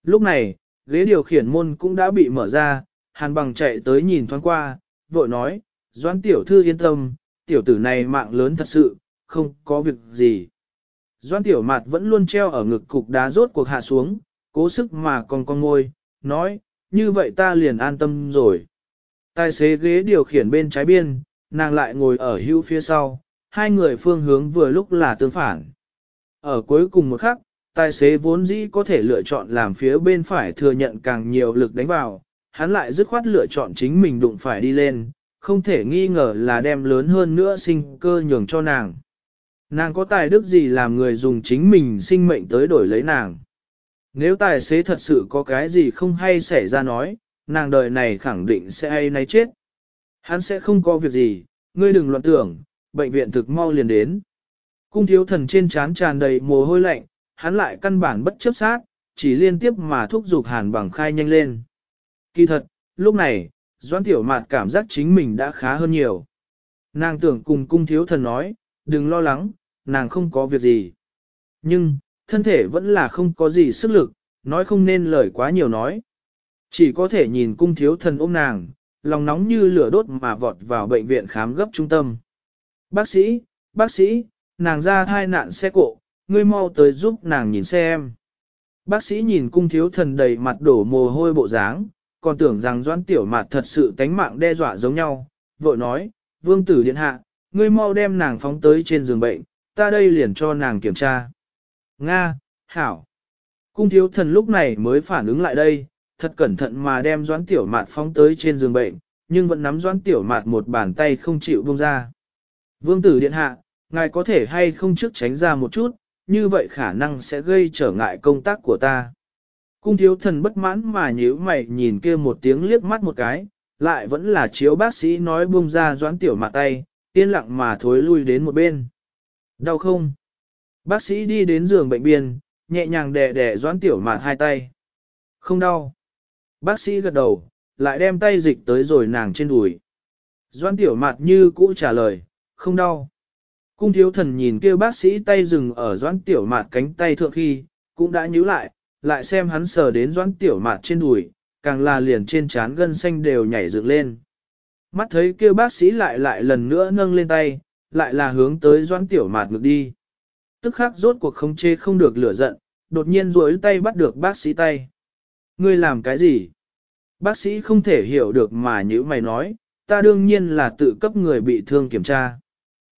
Lúc này, ghế điều khiển môn cũng đã bị mở ra, hàn bằng chạy tới nhìn thoáng qua, vội nói, doãn tiểu thư yên tâm, tiểu tử này mạng lớn thật sự, không có việc gì. Doãn tiểu mặt vẫn luôn treo ở ngực cục đá rốt cuộc hạ xuống, cố sức mà còn con ngôi, nói, như vậy ta liền an tâm rồi. Tài xế ghế điều khiển bên trái biên, nàng lại ngồi ở hữu phía sau, hai người phương hướng vừa lúc là tương phản. Ở cuối cùng một khắc, tài xế vốn dĩ có thể lựa chọn làm phía bên phải thừa nhận càng nhiều lực đánh vào, hắn lại dứt khoát lựa chọn chính mình đụng phải đi lên, không thể nghi ngờ là đem lớn hơn nữa sinh cơ nhường cho nàng. Nàng có tài đức gì làm người dùng chính mình sinh mệnh tới đổi lấy nàng. Nếu tài xế thật sự có cái gì không hay xảy ra nói, nàng đời này khẳng định sẽ hay nay chết. Hắn sẽ không có việc gì, ngươi đừng loạn tưởng, bệnh viện thực mau liền đến. Cung thiếu thần trên trán tràn đầy mồ hôi lạnh, hắn lại căn bản bất chấp sát, chỉ liên tiếp mà thúc giục hàn bằng khai nhanh lên. Kỳ thật, lúc này, Doan Tiểu Mạt cảm giác chính mình đã khá hơn nhiều. Nàng tưởng cùng cung thiếu thần nói, đừng lo lắng, nàng không có việc gì. Nhưng, thân thể vẫn là không có gì sức lực, nói không nên lời quá nhiều nói. Chỉ có thể nhìn cung thiếu thần ôm nàng, lòng nóng như lửa đốt mà vọt vào bệnh viện khám gấp trung tâm. Bác sĩ, bác sĩ, nàng ra thai nạn xe cộ, ngươi mau tới giúp nàng nhìn xe em. Bác sĩ nhìn cung thiếu thần đầy mặt đổ mồ hôi bộ dáng, còn tưởng rằng doãn tiểu mạt thật sự tánh mạng đe dọa giống nhau, vội nói, vương tử điện hạ, ngươi mau đem nàng phóng tới trên giường bệnh, ta đây liền cho nàng kiểm tra. Nga, Hảo. Cung thiếu thần lúc này mới phản ứng lại đây, thật cẩn thận mà đem doãn tiểu mạt phóng tới trên giường bệnh, nhưng vẫn nắm doãn tiểu mạt một bàn tay không chịu buông ra. Vương tử điện hạ, ngài có thể hay không trước tránh ra một chút, như vậy khả năng sẽ gây trở ngại công tác của ta. Cung thiếu thần bất mãn mà nhíu mày nhìn kia một tiếng liếc mắt một cái, lại vẫn là chiếu bác sĩ nói buông ra doãn tiểu mạt tay, yên lặng mà thối lui đến một bên. Đau không? Bác sĩ đi đến giường bệnh biên, nhẹ nhàng đè đè doãn tiểu mạt hai tay. Không đau. Bác sĩ gật đầu, lại đem tay dịch tới rồi nàng trên đùi. Doãn tiểu mạt như cũ trả lời, không đau. Cung thiếu thần nhìn kêu bác sĩ tay dừng ở doãn tiểu mạt cánh tay thượng khi, cũng đã nhíu lại, lại xem hắn sờ đến doãn tiểu mạt trên đùi, càng là liền trên trán gân xanh đều nhảy dựng lên. Mắt thấy kêu bác sĩ lại lại lần nữa nâng lên tay, lại là hướng tới doãn tiểu mạt ngược đi. Tức khắc rốt cuộc không chê không được lửa giận, đột nhiên duỗi tay bắt được bác sĩ tay. Ngươi làm cái gì? Bác sĩ không thể hiểu được mà như mày nói, ta đương nhiên là tự cấp người bị thương kiểm tra.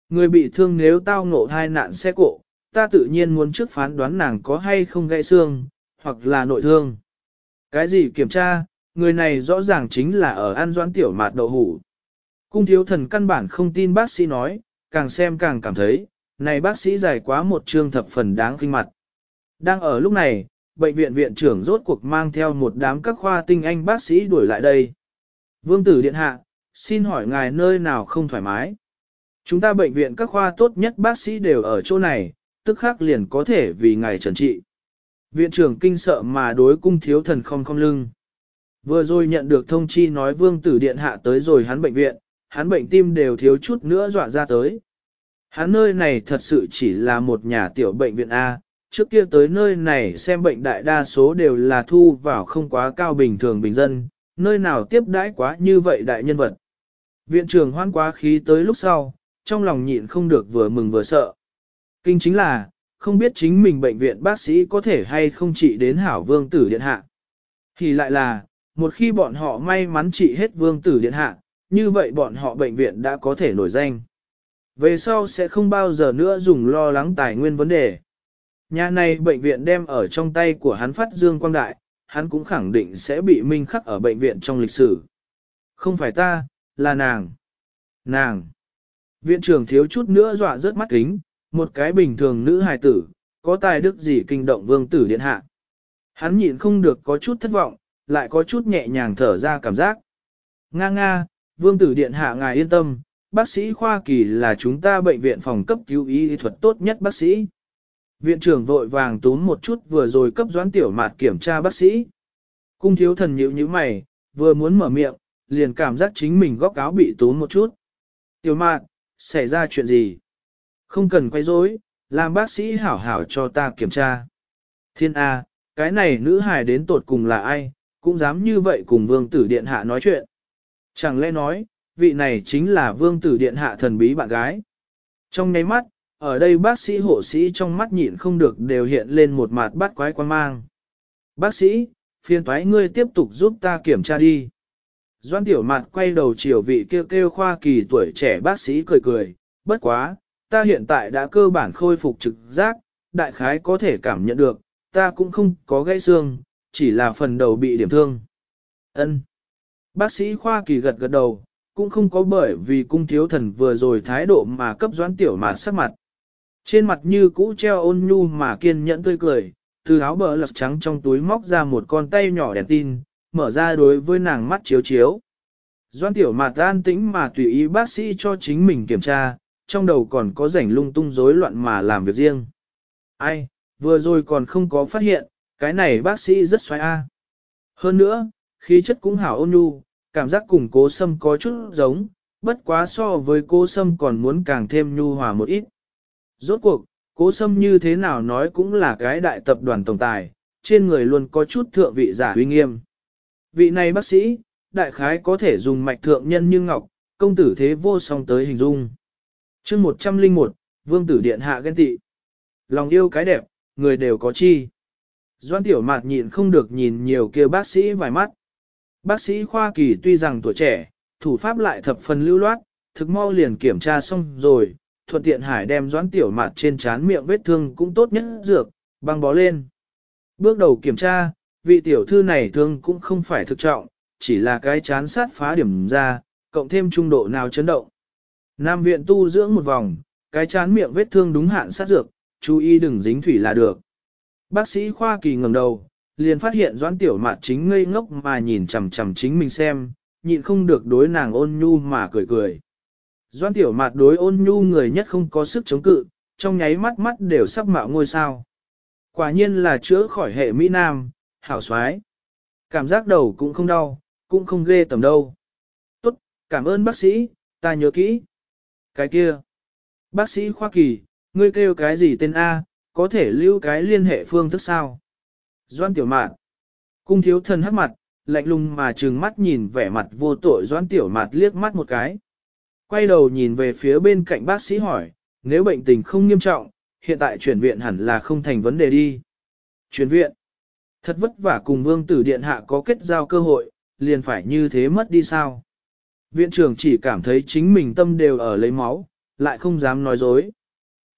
Người bị thương nếu tao ngộ thai nạn xe cộ, ta tự nhiên muốn trước phán đoán nàng có hay không gãy xương, hoặc là nội thương. Cái gì kiểm tra, người này rõ ràng chính là ở an doãn tiểu mạt đậu hủ. Cung thiếu thần căn bản không tin bác sĩ nói, càng xem càng cảm thấy, này bác sĩ giải quá một chương thập phần đáng kinh mặt. Đang ở lúc này, bệnh viện viện trưởng rốt cuộc mang theo một đám các khoa tinh anh bác sĩ đuổi lại đây. Vương tử điện hạ, xin hỏi ngài nơi nào không thoải mái? Chúng ta bệnh viện các khoa tốt nhất bác sĩ đều ở chỗ này, tức khắc liền có thể vì ngài trần trị. Viện trưởng kinh sợ mà đối cung thiếu thần không không lưng. Vừa rồi nhận được thông chi nói vương tử điện hạ tới rồi hắn bệnh viện, hắn bệnh tim đều thiếu chút nữa dọa ra tới. Hắn nơi này thật sự chỉ là một nhà tiểu bệnh viện A, trước kia tới nơi này xem bệnh đại đa số đều là thu vào không quá cao bình thường bình dân, nơi nào tiếp đãi quá như vậy đại nhân vật. Viện trưởng hoan quá khí tới lúc sau, trong lòng nhịn không được vừa mừng vừa sợ. Kinh chính là, không biết chính mình bệnh viện bác sĩ có thể hay không trị đến hảo vương tử điện hạ. Thì lại là, một khi bọn họ may mắn trị hết vương tử điện hạ, như vậy bọn họ bệnh viện đã có thể nổi danh. Về sau sẽ không bao giờ nữa dùng lo lắng tài nguyên vấn đề. Nhà này bệnh viện đem ở trong tay của hắn phát dương quang đại, hắn cũng khẳng định sẽ bị minh khắc ở bệnh viện trong lịch sử. Không phải ta, là nàng. Nàng. Viện trưởng thiếu chút nữa dọa rớt mắt kính, một cái bình thường nữ hài tử, có tài đức gì kinh động vương tử điện hạ. Hắn nhịn không được có chút thất vọng, lại có chút nhẹ nhàng thở ra cảm giác. Nga nga, vương tử điện hạ ngài yên tâm, bác sĩ khoa kỳ là chúng ta bệnh viện phòng cấp cứu y thuật tốt nhất bác sĩ. Viện trưởng vội vàng túm một chút vừa rồi cấp doãn tiểu mạt kiểm tra bác sĩ. Cung thiếu thần nhíu như mày, vừa muốn mở miệng, liền cảm giác chính mình góc áo bị túm một chút. Tiểu mạt, xảy ra chuyện gì? Không cần quay rối, làm bác sĩ hảo hảo cho ta kiểm tra. Thiên A, cái này nữ hài đến tột cùng là ai, cũng dám như vậy cùng vương tử điện hạ nói chuyện. Chẳng lẽ nói, vị này chính là vương tử điện hạ thần bí bạn gái. Trong nháy mắt, ở đây bác sĩ hộ sĩ trong mắt nhịn không được đều hiện lên một mặt bắt quái quan mang. Bác sĩ, phiên thoái ngươi tiếp tục giúp ta kiểm tra đi. Doan tiểu mặt quay đầu chiều vị kêu kêu khoa kỳ tuổi trẻ bác sĩ cười cười, bất quá, ta hiện tại đã cơ bản khôi phục trực giác, đại khái có thể cảm nhận được, ta cũng không có gãy xương, chỉ là phần đầu bị điểm thương. Ân. Bác sĩ khoa kỳ gật gật đầu, cũng không có bởi vì cung thiếu thần vừa rồi thái độ mà cấp doãn tiểu mạt sắc mặt. Trên mặt như cũ treo ôn nhu mà kiên nhẫn tươi cười, từ áo bờ lật trắng trong túi móc ra một con tay nhỏ đèn tin, mở ra đối với nàng mắt chiếu chiếu. Doan tiểu mạt an tĩnh mà tùy ý bác sĩ cho chính mình kiểm tra, trong đầu còn có rảnh lung tung rối loạn mà làm việc riêng. Ai, vừa rồi còn không có phát hiện, cái này bác sĩ rất xoay a. Hơn nữa, khí chất cũng hảo ôn nhu, cảm giác cùng cố sâm có chút giống, bất quá so với cố sâm còn muốn càng thêm nhu hòa một ít. Rốt cuộc, cố sâm như thế nào nói cũng là cái đại tập đoàn tổng tài, trên người luôn có chút thượng vị giả uy nghiêm. Vị này bác sĩ, đại khái có thể dùng mạch thượng nhân như ngọc, công tử thế vô song tới hình dung. chương 101, vương tử điện hạ ghen tị. Lòng yêu cái đẹp, người đều có chi. Doan tiểu mạt nhịn không được nhìn nhiều kia bác sĩ vài mắt. Bác sĩ khoa kỳ tuy rằng tuổi trẻ, thủ pháp lại thập phần lưu loát, thực mau liền kiểm tra xong rồi, thuận tiện hải đem doãn tiểu mặt trên trán miệng vết thương cũng tốt nhất dược, băng bó lên. Bước đầu kiểm tra, vị tiểu thư này thương cũng không phải thực trọng, chỉ là cái chán sát phá điểm ra, cộng thêm trung độ nào chấn động. Nam viện tu dưỡng một vòng, cái chán miệng vết thương đúng hạn sát dược, chú ý đừng dính thủy là được. Bác sĩ Khoa Kỳ ngẩng đầu, liền phát hiện Doãn Tiểu Mạt chính ngây ngốc mà nhìn chằm chằm chính mình xem, nhịn không được đối nàng ôn nhu mà cười cười. Doãn Tiểu Mạt đối ôn nhu người nhất không có sức chống cự, trong nháy mắt mắt đều sắp mạo ngôi sao. Quả nhiên là chữa khỏi hệ Mỹ Nam, hảo xoái. Cảm giác đầu cũng không đau, cũng không ghê tầm đâu. Tốt, cảm ơn bác sĩ, ta nhớ kỹ. Cái kia. Bác sĩ Khoa Kỳ, ngươi kêu cái gì tên A, có thể lưu cái liên hệ phương thức sao? Doan Tiểu Mạt. Cung thiếu thần hắc mặt, lạnh lùng mà trừng mắt nhìn vẻ mặt vô tội Doan Tiểu Mạt liếc mắt một cái. Quay đầu nhìn về phía bên cạnh bác sĩ hỏi, nếu bệnh tình không nghiêm trọng, hiện tại chuyển viện hẳn là không thành vấn đề đi. Chuyển viện. Thật vất vả cùng vương tử điện hạ có kết giao cơ hội, liền phải như thế mất đi sao. Viện trưởng chỉ cảm thấy chính mình tâm đều ở lấy máu, lại không dám nói dối.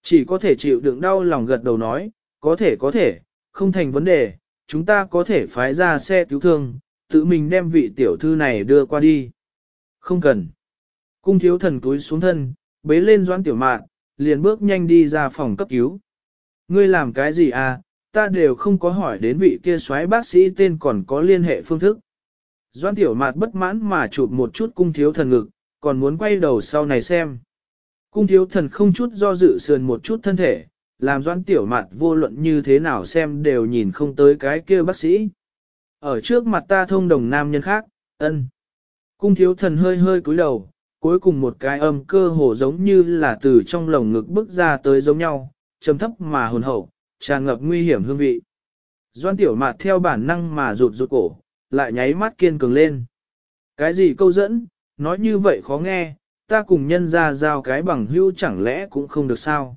Chỉ có thể chịu đựng đau lòng gật đầu nói, có thể có thể, không thành vấn đề, chúng ta có thể phái ra xe cứu thương, tự mình đem vị tiểu thư này đưa qua đi. Không cần. Cung thiếu thần túi xuống thân, bế lên doãn tiểu mạn, liền bước nhanh đi ra phòng cấp cứu. Ngươi làm cái gì à, ta đều không có hỏi đến vị kia soái bác sĩ tên còn có liên hệ phương thức. Doãn tiểu mạt bất mãn mà chụp một chút cung thiếu thần ngực, còn muốn quay đầu sau này xem. Cung thiếu thần không chút do dự sườn một chút thân thể, làm doan tiểu mặt vô luận như thế nào xem đều nhìn không tới cái kia bác sĩ. Ở trước mặt ta thông đồng nam nhân khác, ân. Cung thiếu thần hơi hơi cúi đầu, cuối cùng một cái âm cơ hồ giống như là từ trong lồng ngực bước ra tới giống nhau, trầm thấp mà hồn hậu, tràn ngập nguy hiểm hương vị. Doan tiểu mạt theo bản năng mà rụt rụt cổ, lại nháy mắt kiên cường lên. Cái gì câu dẫn, nói như vậy khó nghe, ta cùng nhân ra giao cái bằng hữu chẳng lẽ cũng không được sao?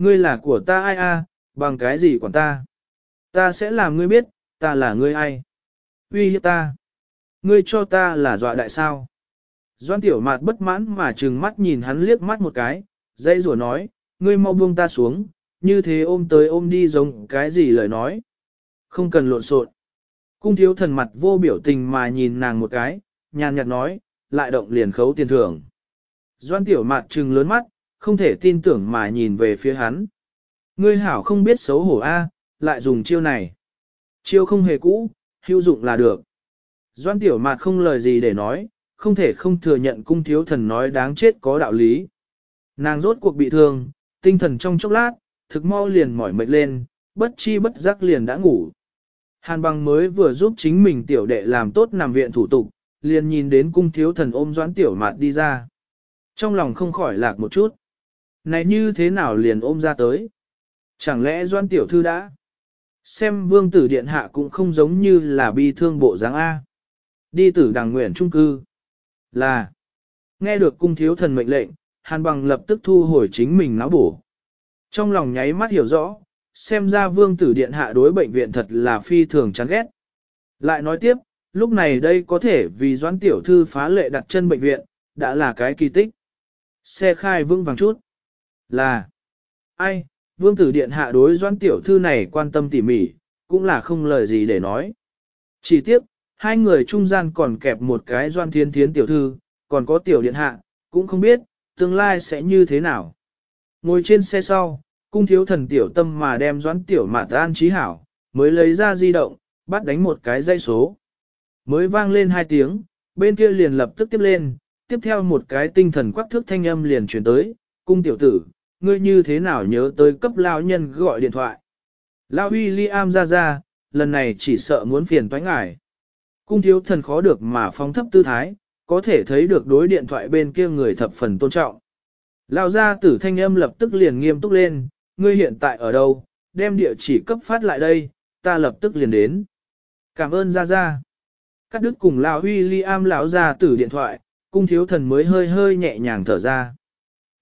Ngươi là của ta ai a, bằng cái gì quản ta? Ta sẽ làm ngươi biết, ta là ngươi ai? Uy hiếp ta. Ngươi cho ta là dọa đại sao? Doan tiểu mạt bất mãn mà trừng mắt nhìn hắn liếc mắt một cái, dây rủa nói, ngươi mau buông ta xuống, như thế ôm tới ôm đi giống cái gì lời nói. Không cần lộn xộn. Cung thiếu thần mặt vô biểu tình mà nhìn nàng một cái, nhàn nhạt nói, lại động liền khấu tiền thưởng. Doan tiểu mạt trừng lớn mắt, không thể tin tưởng mà nhìn về phía hắn. Ngươi hảo không biết xấu hổ a, lại dùng chiêu này. Chiêu không hề cũ, hữu dụng là được. Doan tiểu mạt không lời gì để nói, không thể không thừa nhận cung thiếu thần nói đáng chết có đạo lý. Nàng rốt cuộc bị thương, tinh thần trong chốc lát, thực mau liền mỏi mệt lên, bất chi bất giác liền đã ngủ. Hàn bằng mới vừa giúp chính mình tiểu đệ làm tốt nằm viện thủ tục, liền nhìn đến cung thiếu thần ôm doãn tiểu mạt đi ra. Trong lòng không khỏi lạc một chút. Này như thế nào liền ôm ra tới? Chẳng lẽ doãn tiểu thư đã? Xem vương tử điện hạ cũng không giống như là bi thương bộ dáng A. Đi tử đằng nguyện trung cư. Là. Nghe được cung thiếu thần mệnh lệnh, hàn bằng lập tức thu hồi chính mình náo bổ. Trong lòng nháy mắt hiểu rõ, xem ra vương tử điện hạ đối bệnh viện thật là phi thường chán ghét. Lại nói tiếp, lúc này đây có thể vì doãn tiểu thư phá lệ đặt chân bệnh viện, đã là cái kỳ tích. Xe khai vững vàng chút. Là, ai, vương tử điện hạ đối doãn tiểu thư này quan tâm tỉ mỉ, cũng là không lời gì để nói. Chỉ tiếp, hai người trung gian còn kẹp một cái doan thiên thiến tiểu thư, còn có tiểu điện hạ, cũng không biết, tương lai sẽ như thế nào. Ngồi trên xe sau, cung thiếu thần tiểu tâm mà đem doãn tiểu mạt an trí hảo, mới lấy ra di động, bắt đánh một cái dây số. Mới vang lên hai tiếng, bên kia liền lập tức tiếp lên, tiếp theo một cái tinh thần quắc thước thanh âm liền chuyển tới, cung tiểu tử, ngươi như thế nào nhớ tới cấp lao nhân gọi điện thoại. Lao William ra ra, lần này chỉ sợ muốn phiền toái ngải. Cung thiếu thần khó được mà phóng thấp tư thái, có thể thấy được đối điện thoại bên kia người thập phần tôn trọng. Lao ra tử thanh âm lập tức liền nghiêm túc lên, ngươi hiện tại ở đâu, đem địa chỉ cấp phát lại đây, ta lập tức liền đến. Cảm ơn ra ra. Các đức cùng lão William lão ra tử điện thoại, cung thiếu thần mới hơi hơi nhẹ nhàng thở ra.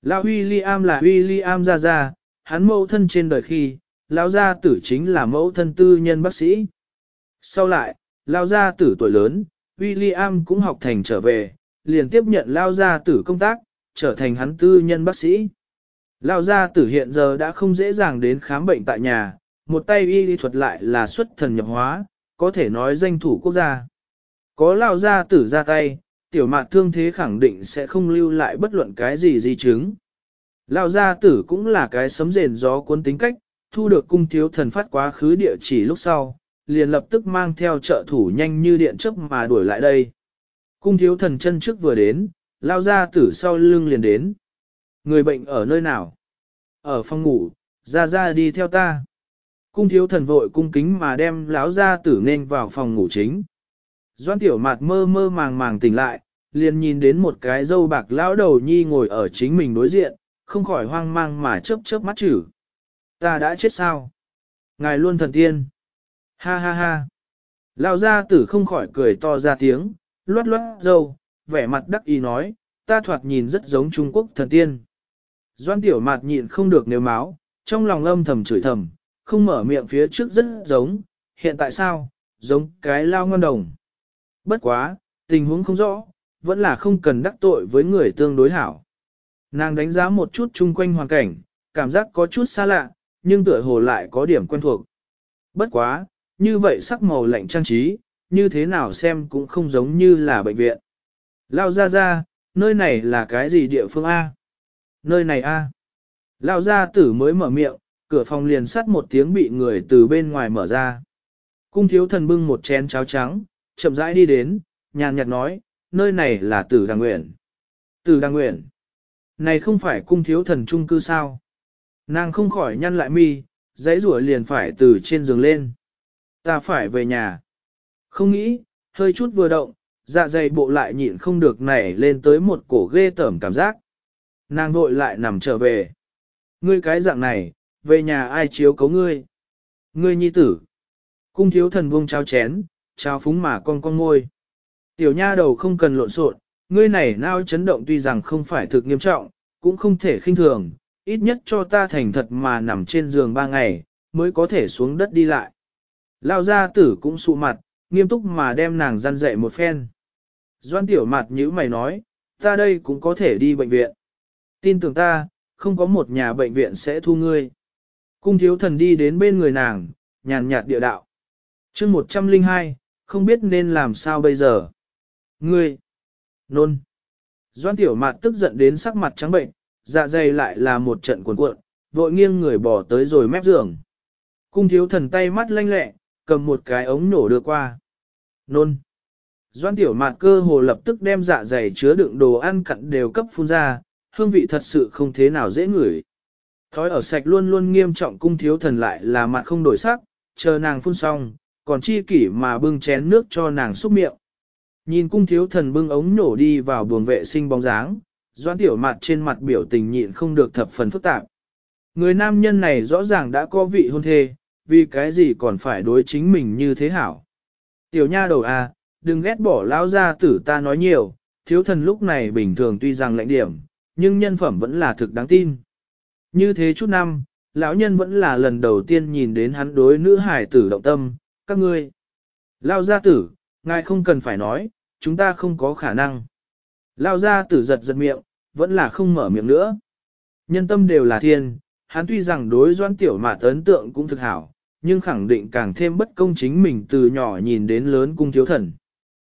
Lão William là William ra ra, hắn mẫu thân trên đời khi, lão gia tử chính là mẫu thân tư nhân bác sĩ. Sau lại, lão gia tử tuổi lớn, William cũng học thành trở về, liền tiếp nhận lão gia tử công tác, trở thành hắn tư nhân bác sĩ. Lão gia tử hiện giờ đã không dễ dàng đến khám bệnh tại nhà, một tay y lý thuật lại là xuất thần nhập hóa, có thể nói danh thủ quốc gia. Có Lão gia tử ra tay, tiểu mạt thương thế khẳng định sẽ không lưu lại bất luận cái gì di chứng. Lão gia tử cũng là cái sấm rền gió cuốn tính cách, thu được cung thiếu thần phát quá khứ địa chỉ lúc sau, liền lập tức mang theo trợ thủ nhanh như điện chớp mà đuổi lại đây. Cung thiếu thần chân trước vừa đến, lao gia tử sau lưng liền đến. Người bệnh ở nơi nào? Ở phòng ngủ, ra ra đi theo ta. Cung thiếu thần vội cung kính mà đem lão gia tử nên vào phòng ngủ chính. Doan tiểu mạt mơ mơ màng màng tỉnh lại, liền nhìn đến một cái dâu bạc lão đầu nhi ngồi ở chính mình đối diện, không khỏi hoang mang mà chớp chớp mắt chử. Ta đã chết sao? Ngài luôn thần tiên. Ha ha ha. Lão gia tử không khỏi cười to ra tiếng, loát loát dâu, vẻ mặt đắc ý nói, ta thoạt nhìn rất giống Trung Quốc thần tiên. Doan tiểu mạt nhịn không được nếu máu, trong lòng âm thầm chửi thầm, không mở miệng phía trước rất giống, hiện tại sao, giống cái lao ngon đồng. Bất quá, tình huống không rõ, vẫn là không cần đắc tội với người tương đối hảo. Nàng đánh giá một chút chung quanh hoàn cảnh, cảm giác có chút xa lạ, nhưng tựa hồ lại có điểm quen thuộc. Bất quá, như vậy sắc màu lạnh trang trí, như thế nào xem cũng không giống như là bệnh viện. Lao ra ra, nơi này là cái gì địa phương A? Nơi này A. Lao ra tử mới mở miệng, cửa phòng liền sắt một tiếng bị người từ bên ngoài mở ra. Cung thiếu thần bưng một chén cháo trắng, chậm rãi đi đến, nhàn nhạt nói, nơi này là tử đàng nguyện. Tử đàng nguyện. Này không phải cung thiếu thần trung cư sao? Nàng không khỏi nhăn lại mi, giấy rủa liền phải từ trên giường lên. Ta phải về nhà. Không nghĩ, hơi chút vừa động, dạ dày bộ lại nhịn không được nảy lên tới một cổ ghê tởm cảm giác. Nàng vội lại nằm trở về. Ngươi cái dạng này, về nhà ai chiếu cấu ngươi? Ngươi nhi tử. Cung thiếu thần buông trao chén, trao phúng mà con con ngôi. Tiểu nha đầu không cần lộn xộn, ngươi này nao chấn động tuy rằng không phải thực nghiêm trọng, cũng không thể khinh thường, ít nhất cho ta thành thật mà nằm trên giường ba ngày, mới có thể xuống đất đi lại. Lao gia tử cũng sụ mặt, nghiêm túc mà đem nàng răn dậy một phen. Doan tiểu mặt như mày nói, ta đây cũng có thể đi bệnh viện. Tin tưởng ta, không có một nhà bệnh viện sẽ thu ngươi. Cung thiếu thần đi đến bên người nàng, nhàn nhạt địa đạo. chương 102, không biết nên làm sao bây giờ. Ngươi! Nôn! Doan tiểu mạt tức giận đến sắc mặt trắng bệnh, dạ dày lại là một trận cuộn cuộn, vội nghiêng người bỏ tới rồi mép giường. Cung thiếu thần tay mắt lanh lẹ, cầm một cái ống nổ đưa qua. Nôn! Doan tiểu mạt cơ hồ lập tức đem dạ dày chứa đựng đồ ăn cặn đều cấp phun ra, hương vị thật sự không thế nào dễ ngửi. Thói ở sạch luôn luôn nghiêm trọng cung thiếu thần lại là mặt không đổi sắc, chờ nàng phun xong, còn chi kỷ mà bưng chén nước cho nàng xúc miệng. Nhìn cung thiếu thần bưng ống nổ đi vào buồng vệ sinh bóng dáng, doan tiểu mặt trên mặt biểu tình nhịn không được thập phần phức tạp. Người nam nhân này rõ ràng đã có vị hôn thê, vì cái gì còn phải đối chính mình như thế hảo. Tiểu nha đầu à, đừng ghét bỏ lão gia tử ta nói nhiều, thiếu thần lúc này bình thường tuy rằng lạnh điểm, nhưng nhân phẩm vẫn là thực đáng tin. Như thế chút năm, lão nhân vẫn là lần đầu tiên nhìn đến hắn đối nữ hải tử động tâm, các ngươi. Lao gia tử, ngài không cần phải nói, chúng ta không có khả năng. Lao gia tử giật giật miệng, vẫn là không mở miệng nữa. Nhân tâm đều là thiên, hắn tuy rằng đối doan tiểu mà ấn tượng cũng thực hảo, nhưng khẳng định càng thêm bất công chính mình từ nhỏ nhìn đến lớn cung thiếu thần.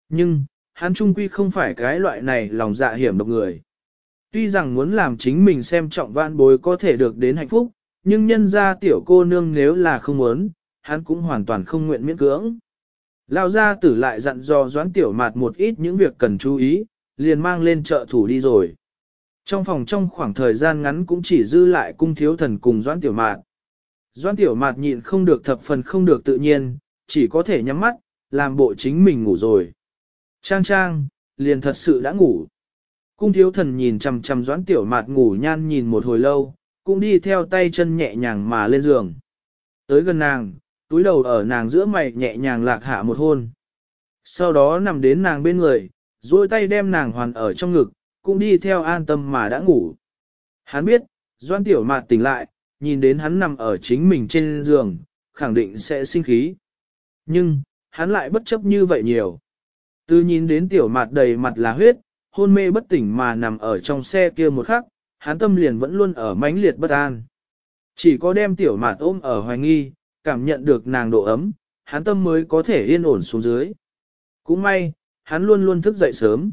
Nhưng, hắn trung quy không phải cái loại này lòng dạ hiểm độc người. Tuy rằng muốn làm chính mình xem trọng vạn bối có thể được đến hạnh phúc, nhưng nhân ra tiểu cô nương nếu là không muốn, hắn cũng hoàn toàn không nguyện miễn cưỡng. Lao ra tử lại dặn dò doãn tiểu mạt một ít những việc cần chú ý, liền mang lên trợ thủ đi rồi. Trong phòng trong khoảng thời gian ngắn cũng chỉ dư lại cung thiếu thần cùng doãn tiểu mạt. Doãn tiểu mạt nhịn không được thập phần không được tự nhiên, chỉ có thể nhắm mắt, làm bộ chính mình ngủ rồi. Trang trang, liền thật sự đã ngủ. Cung thiếu thần nhìn chằm chằm doãn tiểu mạt ngủ nhan nhìn một hồi lâu, cũng đi theo tay chân nhẹ nhàng mà lên giường. Tới gần nàng, túi đầu ở nàng giữa mày nhẹ nhàng lạc hạ một hôn. Sau đó nằm đến nàng bên người, duỗi tay đem nàng hoàn ở trong ngực, cũng đi theo an tâm mà đã ngủ. Hắn biết, doan tiểu mạt tỉnh lại, nhìn đến hắn nằm ở chính mình trên giường, khẳng định sẽ sinh khí. Nhưng, hắn lại bất chấp như vậy nhiều. Từ nhìn đến tiểu mạt đầy mặt là huyết, hôn mê bất tỉnh mà nằm ở trong xe kia một khắc, hắn tâm liền vẫn luôn ở mãnh liệt bất an. Chỉ có đem tiểu mạt ôm ở hoài nghi, cảm nhận được nàng độ ấm, hắn tâm mới có thể yên ổn xuống dưới. Cũng may, hắn luôn luôn thức dậy sớm.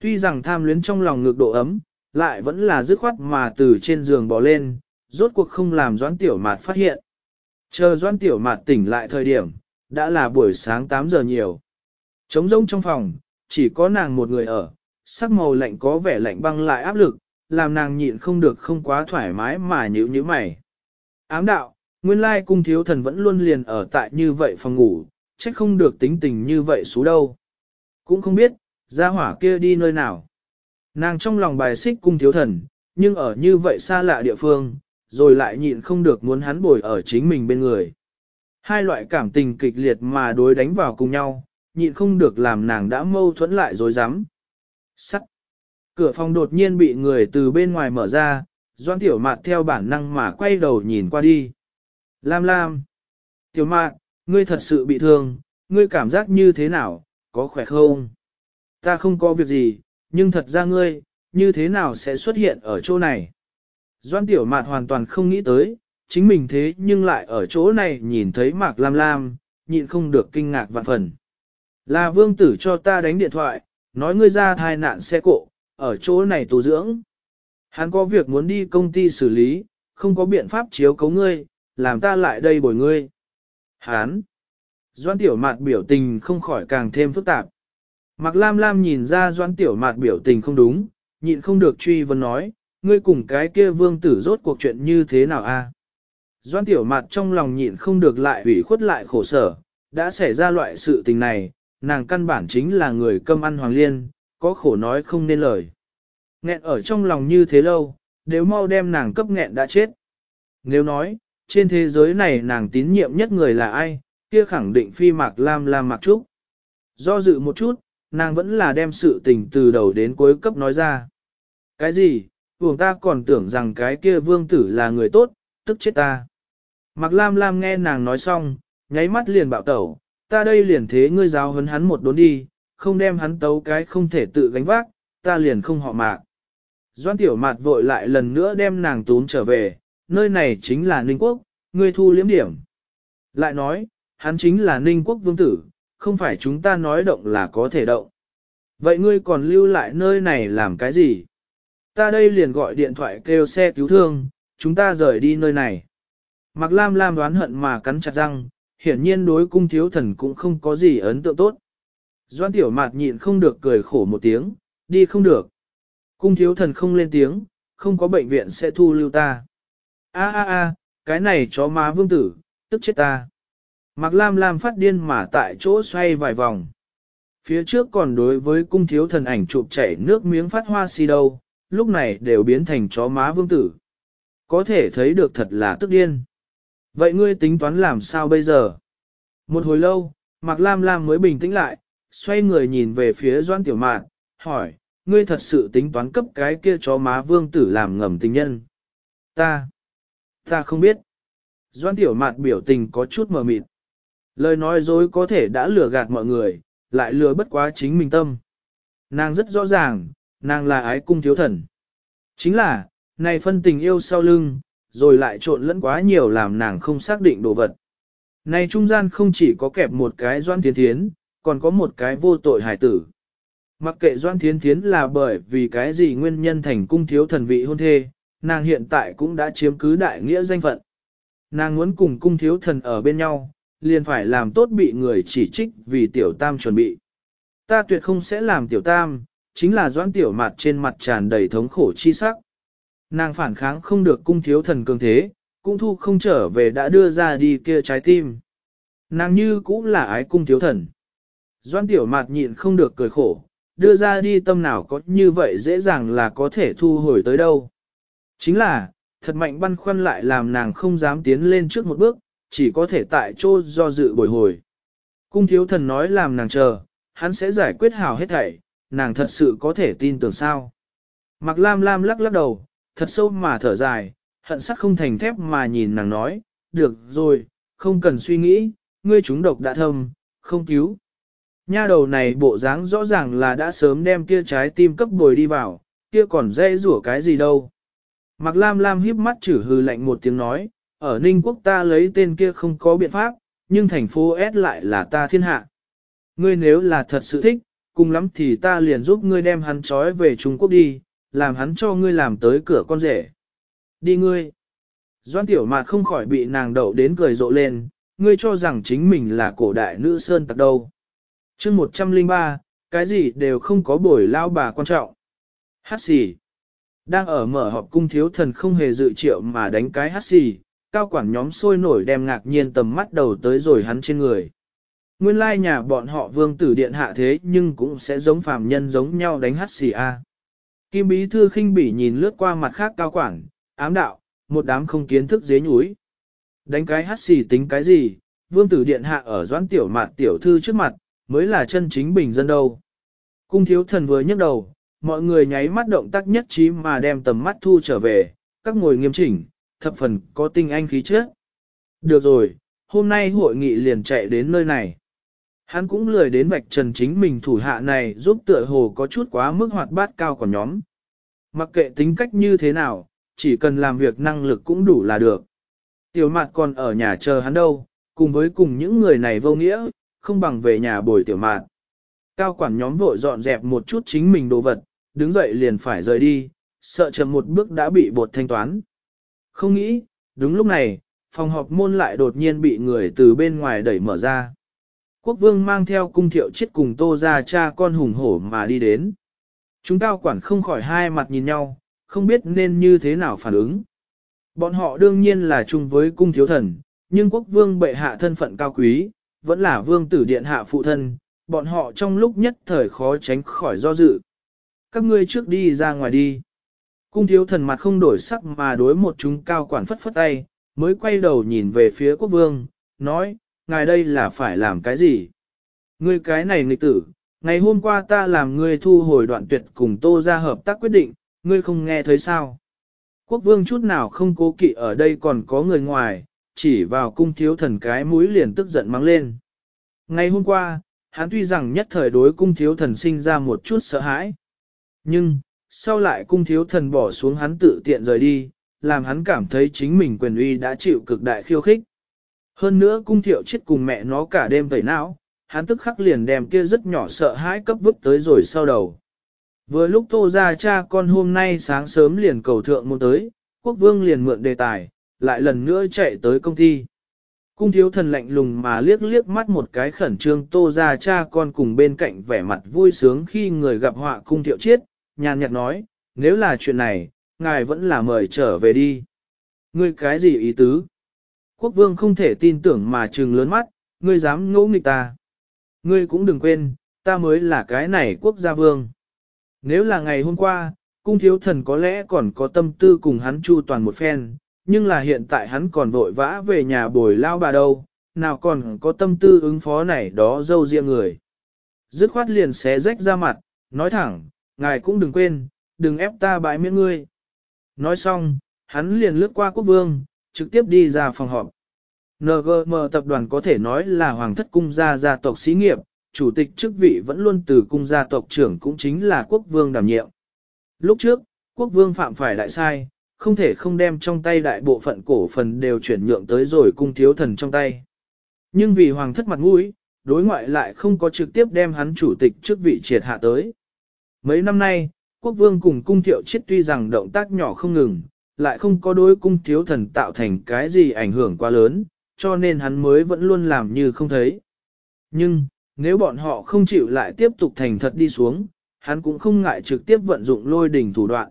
Tuy rằng tham luyến trong lòng ngược độ ấm, lại vẫn là dứt khoát mà từ trên giường bò lên, rốt cuộc không làm doãn tiểu mạt phát hiện. Chờ doãn tiểu mạt tỉnh lại thời điểm, đã là buổi sáng 8 giờ nhiều. Trống rỗng trong phòng, chỉ có nàng một người ở, sắc màu lạnh có vẻ lạnh băng lại áp lực, làm nàng nhịn không được không quá thoải mái mà nhíu nhíu mày. Ám đạo, nguyên lai cung thiếu thần vẫn luôn liền ở tại như vậy phòng ngủ, trách không được tính tình như vậy xú đâu. Cũng không biết, gia hỏa kia đi nơi nào. Nàng trong lòng bài xích cung thiếu thần, nhưng ở như vậy xa lạ địa phương, rồi lại nhịn không được muốn hắn bồi ở chính mình bên người. Hai loại cảm tình kịch liệt mà đối đánh vào cùng nhau, nhịn không được làm nàng đã mâu thuẫn lại dối rắm Sắt. Cửa phòng đột nhiên bị người từ bên ngoài mở ra, Doan Tiểu Mạt theo bản năng mà quay đầu nhìn qua đi. Lam Lam. Tiểu mạn, ngươi thật sự bị thương, ngươi cảm giác như thế nào, có khỏe không? Ta không có việc gì, nhưng thật ra ngươi, như thế nào sẽ xuất hiện ở chỗ này? Doan Tiểu mạn hoàn toàn không nghĩ tới, chính mình thế nhưng lại ở chỗ này nhìn thấy Mạc Lam Lam, nhịn không được kinh ngạc vạn phần. Là vương tử cho ta đánh điện thoại, nói ngươi ra thai nạn xe cộ, ở chỗ này tù dưỡng. Hắn có việc muốn đi công ty xử lý, không có biện pháp chiếu cấu ngươi, làm ta lại đây bồi ngươi. Hán, Doan tiểu mạt biểu tình không khỏi càng thêm phức tạp. Mạc Lam Lam nhìn ra doan tiểu mạt biểu tình không đúng, nhịn không được truy vấn nói, ngươi cùng cái kia vương tử rốt cuộc chuyện như thế nào a? Doan tiểu mạt trong lòng nhịn không được lại ủy khuất lại khổ sở, đã xảy ra loại sự tình này, nàng căn bản chính là người cơm ăn hoàng liên, có khổ nói không nên lời. Nghẹn ở trong lòng như thế lâu, nếu mau đem nàng cấp nghẹn đã chết. Nếu nói, trên thế giới này nàng tín nhiệm nhất người là ai, kia khẳng định phi mạc lam lam mạc trúc. Do dự một chút, nàng vẫn là đem sự tình từ đầu đến cuối cấp nói ra. Cái gì, vùng ta còn tưởng rằng cái kia vương tử là người tốt, tức chết ta. Mạc lam lam nghe nàng nói xong, nháy mắt liền bạo tẩu, ta đây liền thế ngươi giáo hấn hắn một đốn đi, không đem hắn tấu cái không thể tự gánh vác, ta liền không họ mạc. Doan tiểu mạt vội lại lần nữa đem nàng tún trở về, nơi này chính là Ninh Quốc, ngươi thu liếm điểm. Lại nói, hắn chính là Ninh Quốc vương tử, không phải chúng ta nói động là có thể động. Vậy ngươi còn lưu lại nơi này làm cái gì? Ta đây liền gọi điện thoại kêu xe cứu thương, chúng ta rời đi nơi này. Mạc Lam Lam đoán hận mà cắn chặt răng, hiển nhiên đối cung thiếu thần cũng không có gì ấn tượng tốt. Doan tiểu mạt nhịn không được cười khổ một tiếng, đi không được. Cung thiếu thần không lên tiếng, không có bệnh viện sẽ thu lưu ta. A a a, cái này chó má vương tử, tức chết ta. Mạc Lam Lam phát điên mà tại chỗ xoay vài vòng. Phía trước còn đối với cung thiếu thần ảnh chụp chảy nước miếng phát hoa si đâu, lúc này đều biến thành chó má vương tử. Có thể thấy được thật là tức điên. Vậy ngươi tính toán làm sao bây giờ? Một hồi lâu, Mạc Lam Lam mới bình tĩnh lại, xoay người nhìn về phía Doan Tiểu Mạn, hỏi, ngươi thật sự tính toán cấp cái kia chó má vương tử làm ngầm tình nhân. Ta, ta không biết. Doan Tiểu Mạn biểu tình có chút mờ mịt. Lời nói dối có thể đã lừa gạt mọi người, lại lừa bất quá chính mình tâm. Nàng rất rõ ràng, nàng là ái cung thiếu thần. Chính là, này phân tình yêu sau lưng, rồi lại trộn lẫn quá nhiều làm nàng không xác định đồ vật. Này trung gian không chỉ có kẹp một cái doan Thiên thiến, còn có một cái vô tội hải tử. Mặc kệ doan thiến thiến là bởi vì cái gì nguyên nhân thành cung thiếu thần vị hôn thê, nàng hiện tại cũng đã chiếm cứ đại nghĩa danh phận. Nàng muốn cùng cung thiếu thần ở bên nhau, liền phải làm tốt bị người chỉ trích vì tiểu tam chuẩn bị. Ta tuyệt không sẽ làm tiểu tam, chính là doãn tiểu mặt trên mặt tràn đầy thống khổ chi sắc. Nàng phản kháng không được cung thiếu thần cường thế, cung thu không trở về đã đưa ra đi kia trái tim. Nàng như cũng là ái cung thiếu thần. Doan tiểu mạt nhịn không được cười khổ, đưa ra đi tâm nào có như vậy dễ dàng là có thể thu hồi tới đâu. Chính là, thật mạnh băn khoăn lại làm nàng không dám tiến lên trước một bước, chỉ có thể tại chỗ do dự bồi hồi. Cung thiếu thần nói làm nàng chờ, hắn sẽ giải quyết hảo hết thảy, nàng thật sự có thể tin tưởng sao. Mặc lam lam lắc lắc đầu, thật sâu mà thở dài, hận sắc không thành thép mà nhìn nàng nói, được rồi, không cần suy nghĩ, ngươi chúng độc đã thâm, không cứu. Nha đầu này bộ dáng rõ ràng là đã sớm đem kia trái tim cấp bồi đi vào, kia còn dễ rủa cái gì đâu. Mạc Lam Lam híp mắt chử hư lạnh một tiếng nói, ở Ninh Quốc ta lấy tên kia không có biện pháp, nhưng thành phố S lại là ta thiên hạ. Ngươi nếu là thật sự thích, cùng lắm thì ta liền giúp ngươi đem hắn trói về Trung Quốc đi, làm hắn cho ngươi làm tới cửa con rể. Đi ngươi. Doan tiểu mạt không khỏi bị nàng đậu đến cười rộ lên, ngươi cho rằng chính mình là cổ đại nữ sơn tặc đâu. chương 103, cái gì đều không có bổi lao bà quan trọng. Hát xỉ. Đang ở mở họp cung thiếu thần không hề dự triệu mà đánh cái hát xì, cao quản nhóm sôi nổi đem ngạc nhiên tầm mắt đầu tới rồi hắn trên người. Nguyên lai nhà bọn họ vương tử điện hạ thế nhưng cũng sẽ giống phàm nhân giống nhau đánh hát xì a. Kim bí thư khinh bỉ nhìn lướt qua mặt khác cao quản, ám đạo, một đám không kiến thức dế nhúi. Đánh cái hát xì tính cái gì, vương tử điện hạ ở doãn tiểu mạt tiểu thư trước mặt, mới là chân chính bình dân đâu. Cung thiếu thần vừa nhấc đầu, mọi người nháy mắt động tác nhất trí mà đem tầm mắt thu trở về, các ngồi nghiêm chỉnh, thập phần có tinh anh khí chất. Được rồi, hôm nay hội nghị liền chạy đến nơi này. Hắn cũng lười đến vạch trần chính mình thủ hạ này giúp tựa hồ có chút quá mức hoạt bát cao của nhóm. Mặc kệ tính cách như thế nào, chỉ cần làm việc năng lực cũng đủ là được. Tiểu mạt còn ở nhà chờ hắn đâu, cùng với cùng những người này vô nghĩa, không bằng về nhà bồi tiểu mạt. Cao quản nhóm vội dọn dẹp một chút chính mình đồ vật, đứng dậy liền phải rời đi, sợ chậm một bước đã bị bột thanh toán. Không nghĩ, đúng lúc này, phòng họp môn lại đột nhiên bị người từ bên ngoài đẩy mở ra. Quốc vương mang theo cung thiệu chết cùng tô ra cha con hùng hổ mà đi đến. Chúng cao quản không khỏi hai mặt nhìn nhau, không biết nên như thế nào phản ứng. Bọn họ đương nhiên là chung với cung thiếu thần, nhưng quốc vương bệ hạ thân phận cao quý, vẫn là vương tử điện hạ phụ thân, bọn họ trong lúc nhất thời khó tránh khỏi do dự. Các ngươi trước đi ra ngoài đi. Cung thiếu thần mặt không đổi sắc mà đối một chúng cao quản phất phất tay, mới quay đầu nhìn về phía quốc vương, nói, ngài đây là phải làm cái gì? Ngươi cái này nghịch tử, ngày hôm qua ta làm ngươi thu hồi đoạn tuyệt cùng tô ra hợp tác quyết định, ngươi không nghe thấy sao? Quốc vương chút nào không cố kỵ ở đây còn có người ngoài, chỉ vào cung thiếu thần cái mũi liền tức giận mắng lên. Ngày hôm qua, hắn tuy rằng nhất thời đối cung thiếu thần sinh ra một chút sợ hãi. Nhưng, sau lại cung thiếu thần bỏ xuống hắn tự tiện rời đi, làm hắn cảm thấy chính mình quyền uy đã chịu cực đại khiêu khích. Hơn nữa cung thiệu chết cùng mẹ nó cả đêm tẩy não, hắn tức khắc liền đem kia rất nhỏ sợ hãi cấp vứt tới rồi sau đầu. Vừa lúc tô ra cha con hôm nay sáng sớm liền cầu thượng môn tới, quốc vương liền mượn đề tài, lại lần nữa chạy tới công ty. Cung thiếu thần lạnh lùng mà liếc liếc mắt một cái khẩn trương tô ra cha con cùng bên cạnh vẻ mặt vui sướng khi người gặp họa cung thiệu chiết, nhàn nhạt nói, nếu là chuyện này, ngài vẫn là mời trở về đi. Ngươi cái gì ý tứ? Quốc vương không thể tin tưởng mà trừng lớn mắt, ngươi dám ngỗ nghịch ta. Ngươi cũng đừng quên, ta mới là cái này quốc gia vương. Nếu là ngày hôm qua, cung thiếu thần có lẽ còn có tâm tư cùng hắn chu toàn một phen, nhưng là hiện tại hắn còn vội vã về nhà bồi lao bà đâu, nào còn có tâm tư ứng phó này đó dâu riêng người. Dứt khoát liền xé rách ra mặt, nói thẳng, ngài cũng đừng quên, đừng ép ta bãi miễn ngươi. Nói xong, hắn liền lướt qua quốc vương, trực tiếp đi ra phòng họp. NGM tập đoàn có thể nói là hoàng thất cung gia gia tộc xí nghiệp, chủ tịch chức vị vẫn luôn từ cung gia tộc trưởng cũng chính là quốc vương đảm nhiệm. Lúc trước, quốc vương phạm phải đại sai, không thể không đem trong tay đại bộ phận cổ phần đều chuyển nhượng tới rồi cung thiếu thần trong tay. Nhưng vì hoàng thất mặt mũi, đối ngoại lại không có trực tiếp đem hắn chủ tịch chức vị triệt hạ tới. Mấy năm nay, quốc vương cùng cung thiệu chết tuy rằng động tác nhỏ không ngừng, lại không có đối cung thiếu thần tạo thành cái gì ảnh hưởng quá lớn, cho nên hắn mới vẫn luôn làm như không thấy. Nhưng, nếu bọn họ không chịu lại tiếp tục thành thật đi xuống, hắn cũng không ngại trực tiếp vận dụng lôi đỉnh thủ đoạn.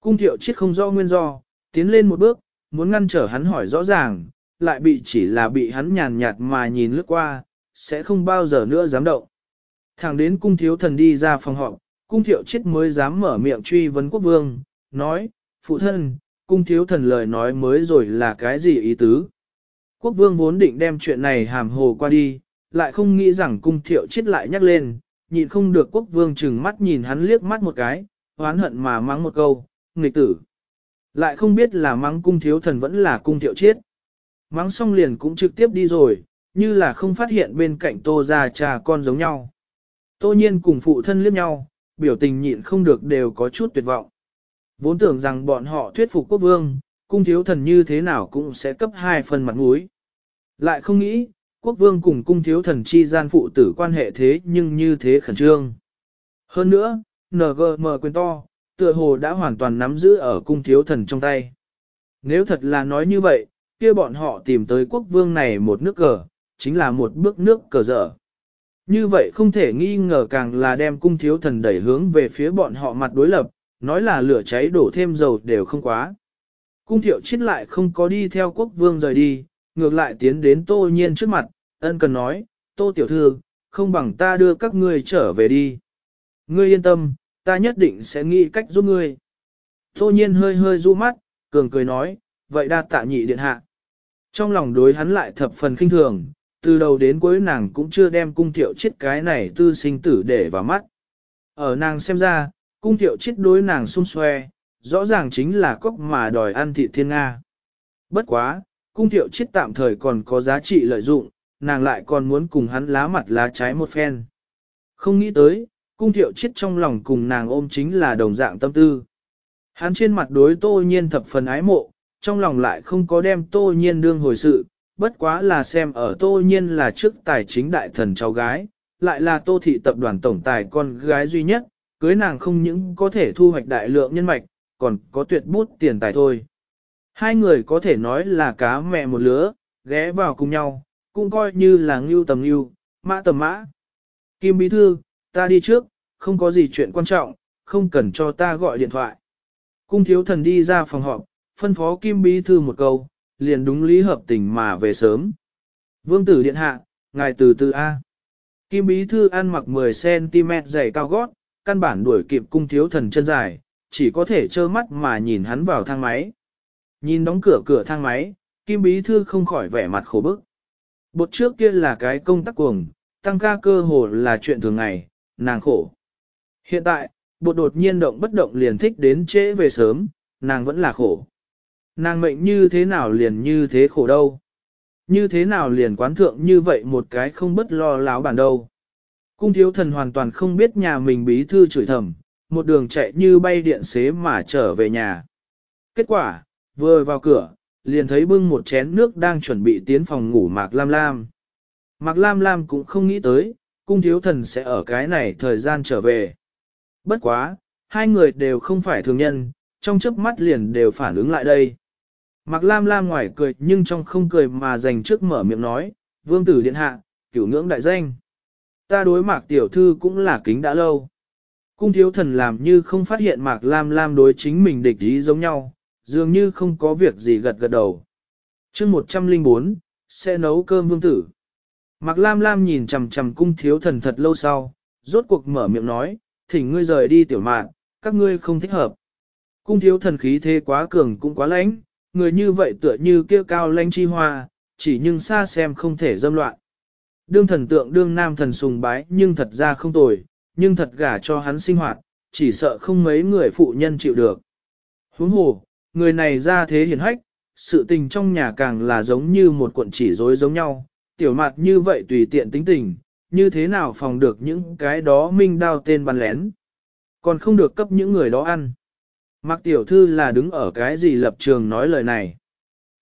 Cung thiệu chết không do nguyên do, tiến lên một bước, muốn ngăn trở hắn hỏi rõ ràng, lại bị chỉ là bị hắn nhàn nhạt mà nhìn lướt qua, sẽ không bao giờ nữa dám động. Thẳng đến cung thiếu thần đi ra phòng họp, cung thiệu chết mới dám mở miệng truy vấn quốc vương, nói, phụ thân, cung thiếu thần lời nói mới rồi là cái gì ý tứ. Quốc vương vốn định đem chuyện này hàm hồ qua đi, lại không nghĩ rằng cung thiệu chết lại nhắc lên, nhịn không được quốc vương chừng mắt nhìn hắn liếc mắt một cái, oán hận mà mắng một câu, nghịch tử. Lại không biết là mắng cung thiếu thần vẫn là cung thiệu chết. Mắng xong liền cũng trực tiếp đi rồi, như là không phát hiện bên cạnh tô ra cha con giống nhau. Tô nhiên cùng phụ thân liếc nhau, biểu tình nhịn không được đều có chút tuyệt vọng. Vốn tưởng rằng bọn họ thuyết phục quốc vương, cung thiếu thần như thế nào cũng sẽ cấp hai phần mặt mũi. Lại không nghĩ, quốc vương cùng cung thiếu thần chi gian phụ tử quan hệ thế nhưng như thế khẩn trương. Hơn nữa, NGM quyền to, tựa hồ đã hoàn toàn nắm giữ ở cung thiếu thần trong tay. Nếu thật là nói như vậy, kia bọn họ tìm tới quốc vương này một nước cờ, chính là một bước nước cờ dở. Như vậy không thể nghi ngờ càng là đem cung thiếu thần đẩy hướng về phía bọn họ mặt đối lập, nói là lửa cháy đổ thêm dầu đều không quá. Cung thiệu chết lại không có đi theo quốc vương rời đi, ngược lại tiến đến tô nhiên trước mặt, ân cần nói, tô tiểu thư, không bằng ta đưa các ngươi trở về đi. Ngươi yên tâm, ta nhất định sẽ nghĩ cách giúp ngươi. Tô nhiên hơi hơi du mắt, cường cười nói, vậy đa tạ nhị điện hạ. Trong lòng đối hắn lại thập phần khinh thường, từ đầu đến cuối nàng cũng chưa đem cung thiệu chết cái này tư sinh tử để vào mắt. Ở nàng xem ra, cung thiệu chết đối nàng xung xoe, rõ ràng chính là cốc mà đòi ăn thị thiên Nga. Bất quá, cung thiệu chết tạm thời còn có giá trị lợi dụng, nàng lại còn muốn cùng hắn lá mặt lá trái một phen. Không nghĩ tới, cung thiệu chết trong lòng cùng nàng ôm chính là đồng dạng tâm tư. Hắn trên mặt đối tô nhiên thập phần ái mộ, trong lòng lại không có đem tô nhiên đương hồi sự, bất quá là xem ở tô nhiên là trước tài chính đại thần cháu gái, lại là tô thị tập đoàn tổng tài con gái duy nhất, cưới nàng không những có thể thu hoạch đại lượng nhân mạch, còn có tuyệt bút tiền tài thôi. Hai người có thể nói là cá mẹ một lứa, ghé vào cùng nhau, cũng coi như là ngưu tầm ngưu, mã tầm mã. Kim Bí Thư, ta đi trước, không có gì chuyện quan trọng, không cần cho ta gọi điện thoại. Cung thiếu thần đi ra phòng họp, phân phó Kim Bí Thư một câu, liền đúng lý hợp tình mà về sớm. Vương tử điện hạ, ngài từ từ A. Kim Bí Thư ăn mặc 10cm dày cao gót, căn bản đuổi kịp cung thiếu thần chân dài, chỉ có thể trơ mắt mà nhìn hắn vào thang máy. Nhìn đóng cửa cửa thang máy, Kim Bí Thư không khỏi vẻ mặt khổ bức. Bột trước kia là cái công tác cuồng, tăng ca cơ hồ là chuyện thường ngày, nàng khổ. Hiện tại, bột đột nhiên động bất động liền thích đến trễ về sớm, nàng vẫn là khổ. Nàng mệnh như thế nào liền như thế khổ đâu. Như thế nào liền quán thượng như vậy một cái không bất lo láo bản đâu. Cung thiếu thần hoàn toàn không biết nhà mình bí thư chửi thầm, một đường chạy như bay điện xế mà trở về nhà. Kết quả, vừa vào cửa, liền thấy bưng một chén nước đang chuẩn bị tiến phòng ngủ Mạc Lam Lam. Mạc Lam Lam cũng không nghĩ tới, cung thiếu thần sẽ ở cái này thời gian trở về. Bất quá, hai người đều không phải thường nhân, trong chớp mắt liền đều phản ứng lại đây. Mạc Lam Lam ngoài cười nhưng trong không cười mà dành trước mở miệng nói, vương tử điện hạ, cửu ngưỡng đại danh. Ta đối mạc tiểu thư cũng là kính đã lâu. Cung thiếu thần làm như không phát hiện mạc Lam Lam đối chính mình địch ý giống nhau, dường như không có việc gì gật gật đầu. chương 104, sẽ nấu cơm vương tử. Mạc Lam Lam nhìn chằm chằm cung thiếu thần thật lâu sau, rốt cuộc mở miệng nói, thỉnh ngươi rời đi tiểu mạn, các ngươi không thích hợp. Cung thiếu thần khí thế quá cường cũng quá lãnh, người như vậy tựa như kia cao lãnh chi hoa, chỉ nhưng xa xem không thể dâm loạn. Đương thần tượng đương nam thần sùng bái nhưng thật ra không tồi, nhưng thật gả cho hắn sinh hoạt, chỉ sợ không mấy người phụ nhân chịu được. Huống hồ, người này ra thế hiển hách, sự tình trong nhà càng là giống như một cuộn chỉ rối giống nhau, tiểu mặt như vậy tùy tiện tính tình, như thế nào phòng được những cái đó minh đao tên bắn lén. Còn không được cấp những người đó ăn. Mạc tiểu thư là đứng ở cái gì lập trường nói lời này.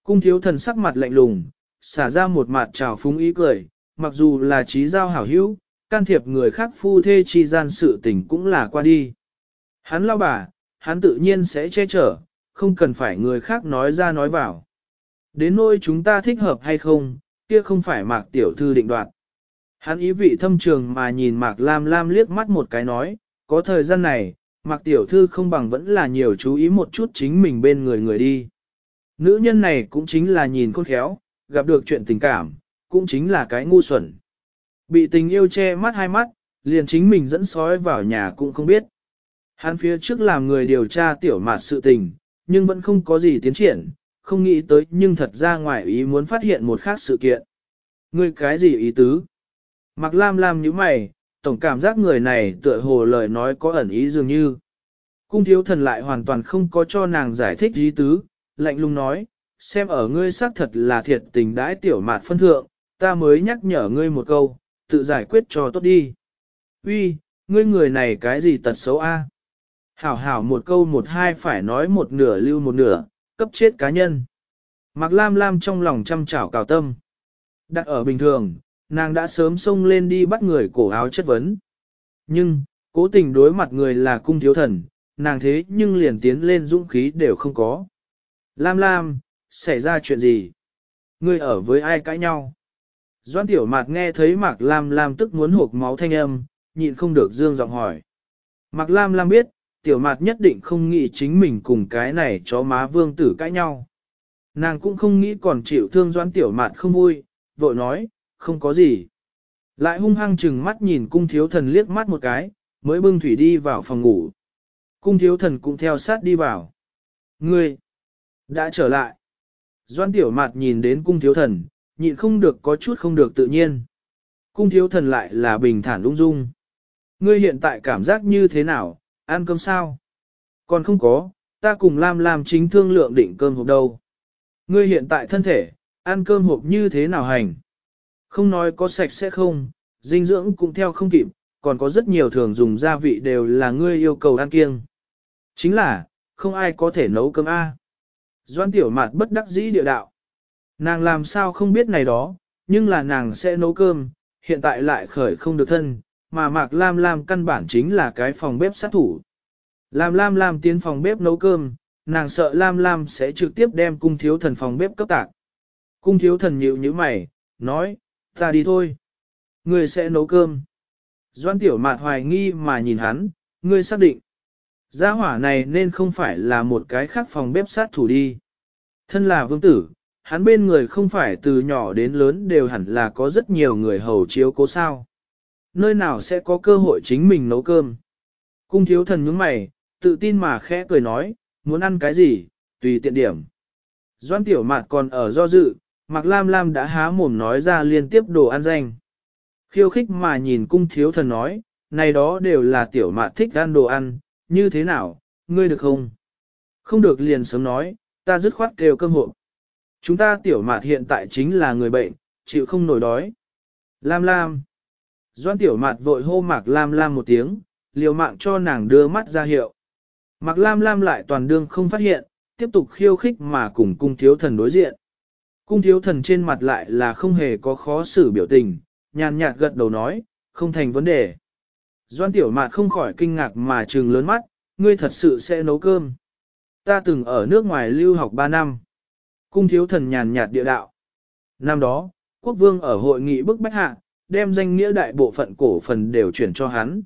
Cung thiếu thần sắc mặt lạnh lùng, xả ra một mặt trào phúng ý cười, mặc dù là trí giao hảo hữu, can thiệp người khác phu thê chi gian sự tình cũng là qua đi. Hắn lao bà, hắn tự nhiên sẽ che chở, không cần phải người khác nói ra nói vào. Đến nỗi chúng ta thích hợp hay không, kia không phải mạc tiểu thư định đoạt. Hắn ý vị thâm trường mà nhìn mạc lam lam liếc mắt một cái nói, có thời gian này, mạc tiểu thư không bằng vẫn là nhiều chú ý một chút chính mình bên người người đi. Nữ nhân này cũng chính là nhìn khôn khéo, gặp được chuyện tình cảm, cũng chính là cái ngu xuẩn. Bị tình yêu che mắt hai mắt, liền chính mình dẫn sói vào nhà cũng không biết. Hắn phía trước làm người điều tra tiểu mạt sự tình, nhưng vẫn không có gì tiến triển, không nghĩ tới nhưng thật ra ngoài ý muốn phát hiện một khác sự kiện. Ngươi cái gì ý tứ? Mặc lam lam như mày, tổng cảm giác người này tựa hồ lời nói có ẩn ý dường như. Cung thiếu thần lại hoàn toàn không có cho nàng giải thích ý tứ, lạnh lùng nói, xem ở ngươi xác thật là thiệt tình đãi tiểu mạt phân thượng, ta mới nhắc nhở ngươi một câu, tự giải quyết cho tốt đi. Uy, ngươi người này cái gì tật xấu a? Hảo hảo một câu một hai phải nói một nửa lưu một nửa, cấp chết cá nhân. Mạc Lam Lam trong lòng chăm chảo cào tâm. Đặt ở bình thường, nàng đã sớm xông lên đi bắt người cổ áo chất vấn. Nhưng, cố tình đối mặt người là cung thiếu thần, nàng thế nhưng liền tiến lên dũng khí đều không có. Lam Lam, xảy ra chuyện gì? Ngươi ở với ai cãi nhau? Doan tiểu mạc nghe thấy Mạc Lam Lam tức muốn hộp máu thanh âm, nhịn không được dương giọng hỏi. Mạc Lam Lam biết, tiểu mạc nhất định không nghĩ chính mình cùng cái này chó má vương tử cãi nhau. Nàng cũng không nghĩ còn chịu thương doan tiểu mạt không vui, vội nói, không có gì. Lại hung hăng chừng mắt nhìn cung thiếu thần liếc mắt một cái, mới bưng thủy đi vào phòng ngủ. Cung thiếu thần cũng theo sát đi vào. Ngươi, đã trở lại. Doan tiểu mạt nhìn đến cung thiếu thần, nhịn không được có chút không được tự nhiên. Cung thiếu thần lại là bình thản lung dung. Ngươi hiện tại cảm giác như thế nào, ăn cơm sao? Còn không có, ta cùng Lam Lam chính thương lượng định cơm hộp đâu. Ngươi hiện tại thân thể, ăn cơm hộp như thế nào hành? Không nói có sạch sẽ không, dinh dưỡng cũng theo không kịp, còn có rất nhiều thường dùng gia vị đều là ngươi yêu cầu ăn kiêng. Chính là, không ai có thể nấu cơm A. Doan tiểu mạt bất đắc dĩ địa đạo. Nàng làm sao không biết này đó, nhưng là nàng sẽ nấu cơm, hiện tại lại khởi không được thân, mà Mạc Lam Lam căn bản chính là cái phòng bếp sát thủ. Lam Lam Lam tiến phòng bếp nấu cơm, nàng sợ Lam Lam sẽ trực tiếp đem cung thiếu thần phòng bếp cấp tạc. Cung thiếu thần nhịu như mày, nói, ta đi thôi. Ngươi sẽ nấu cơm. Doan tiểu mạt hoài nghi mà nhìn hắn, ngươi xác định. Gia hỏa này nên không phải là một cái khác phòng bếp sát thủ đi. Thân là vương tử, hắn bên người không phải từ nhỏ đến lớn đều hẳn là có rất nhiều người hầu chiếu cố sao. Nơi nào sẽ có cơ hội chính mình nấu cơm. Cung thiếu thần nhướng mày, tự tin mà khẽ cười nói, muốn ăn cái gì, tùy tiện điểm. Doan tiểu mạt còn ở do dự, Mạc Lam Lam đã há mồm nói ra liên tiếp đồ ăn danh. Khiêu khích mà nhìn cung thiếu thần nói, này đó đều là tiểu mạt thích ăn đồ ăn, như thế nào, ngươi được không? Không được liền sớm nói, ta dứt khoát kêu cơm hộ. Chúng ta tiểu mạt hiện tại chính là người bệnh, chịu không nổi đói. Lam Lam. Doan tiểu mạt vội hô Mạc Lam Lam một tiếng, liều mạng cho nàng đưa mắt ra hiệu. Mạc Lam Lam lại toàn đương không phát hiện, tiếp tục khiêu khích mà cùng cung thiếu thần đối diện. Cung thiếu thần trên mặt lại là không hề có khó xử biểu tình, nhàn nhạt gật đầu nói, không thành vấn đề. Doan tiểu mạt không khỏi kinh ngạc mà trừng lớn mắt, ngươi thật sự sẽ nấu cơm. Ta từng ở nước ngoài lưu học 3 năm. Cung thiếu thần nhàn nhạt địa đạo. Năm đó, quốc vương ở hội nghị bức bách hạ, đem danh nghĩa đại bộ phận cổ phần đều chuyển cho hắn.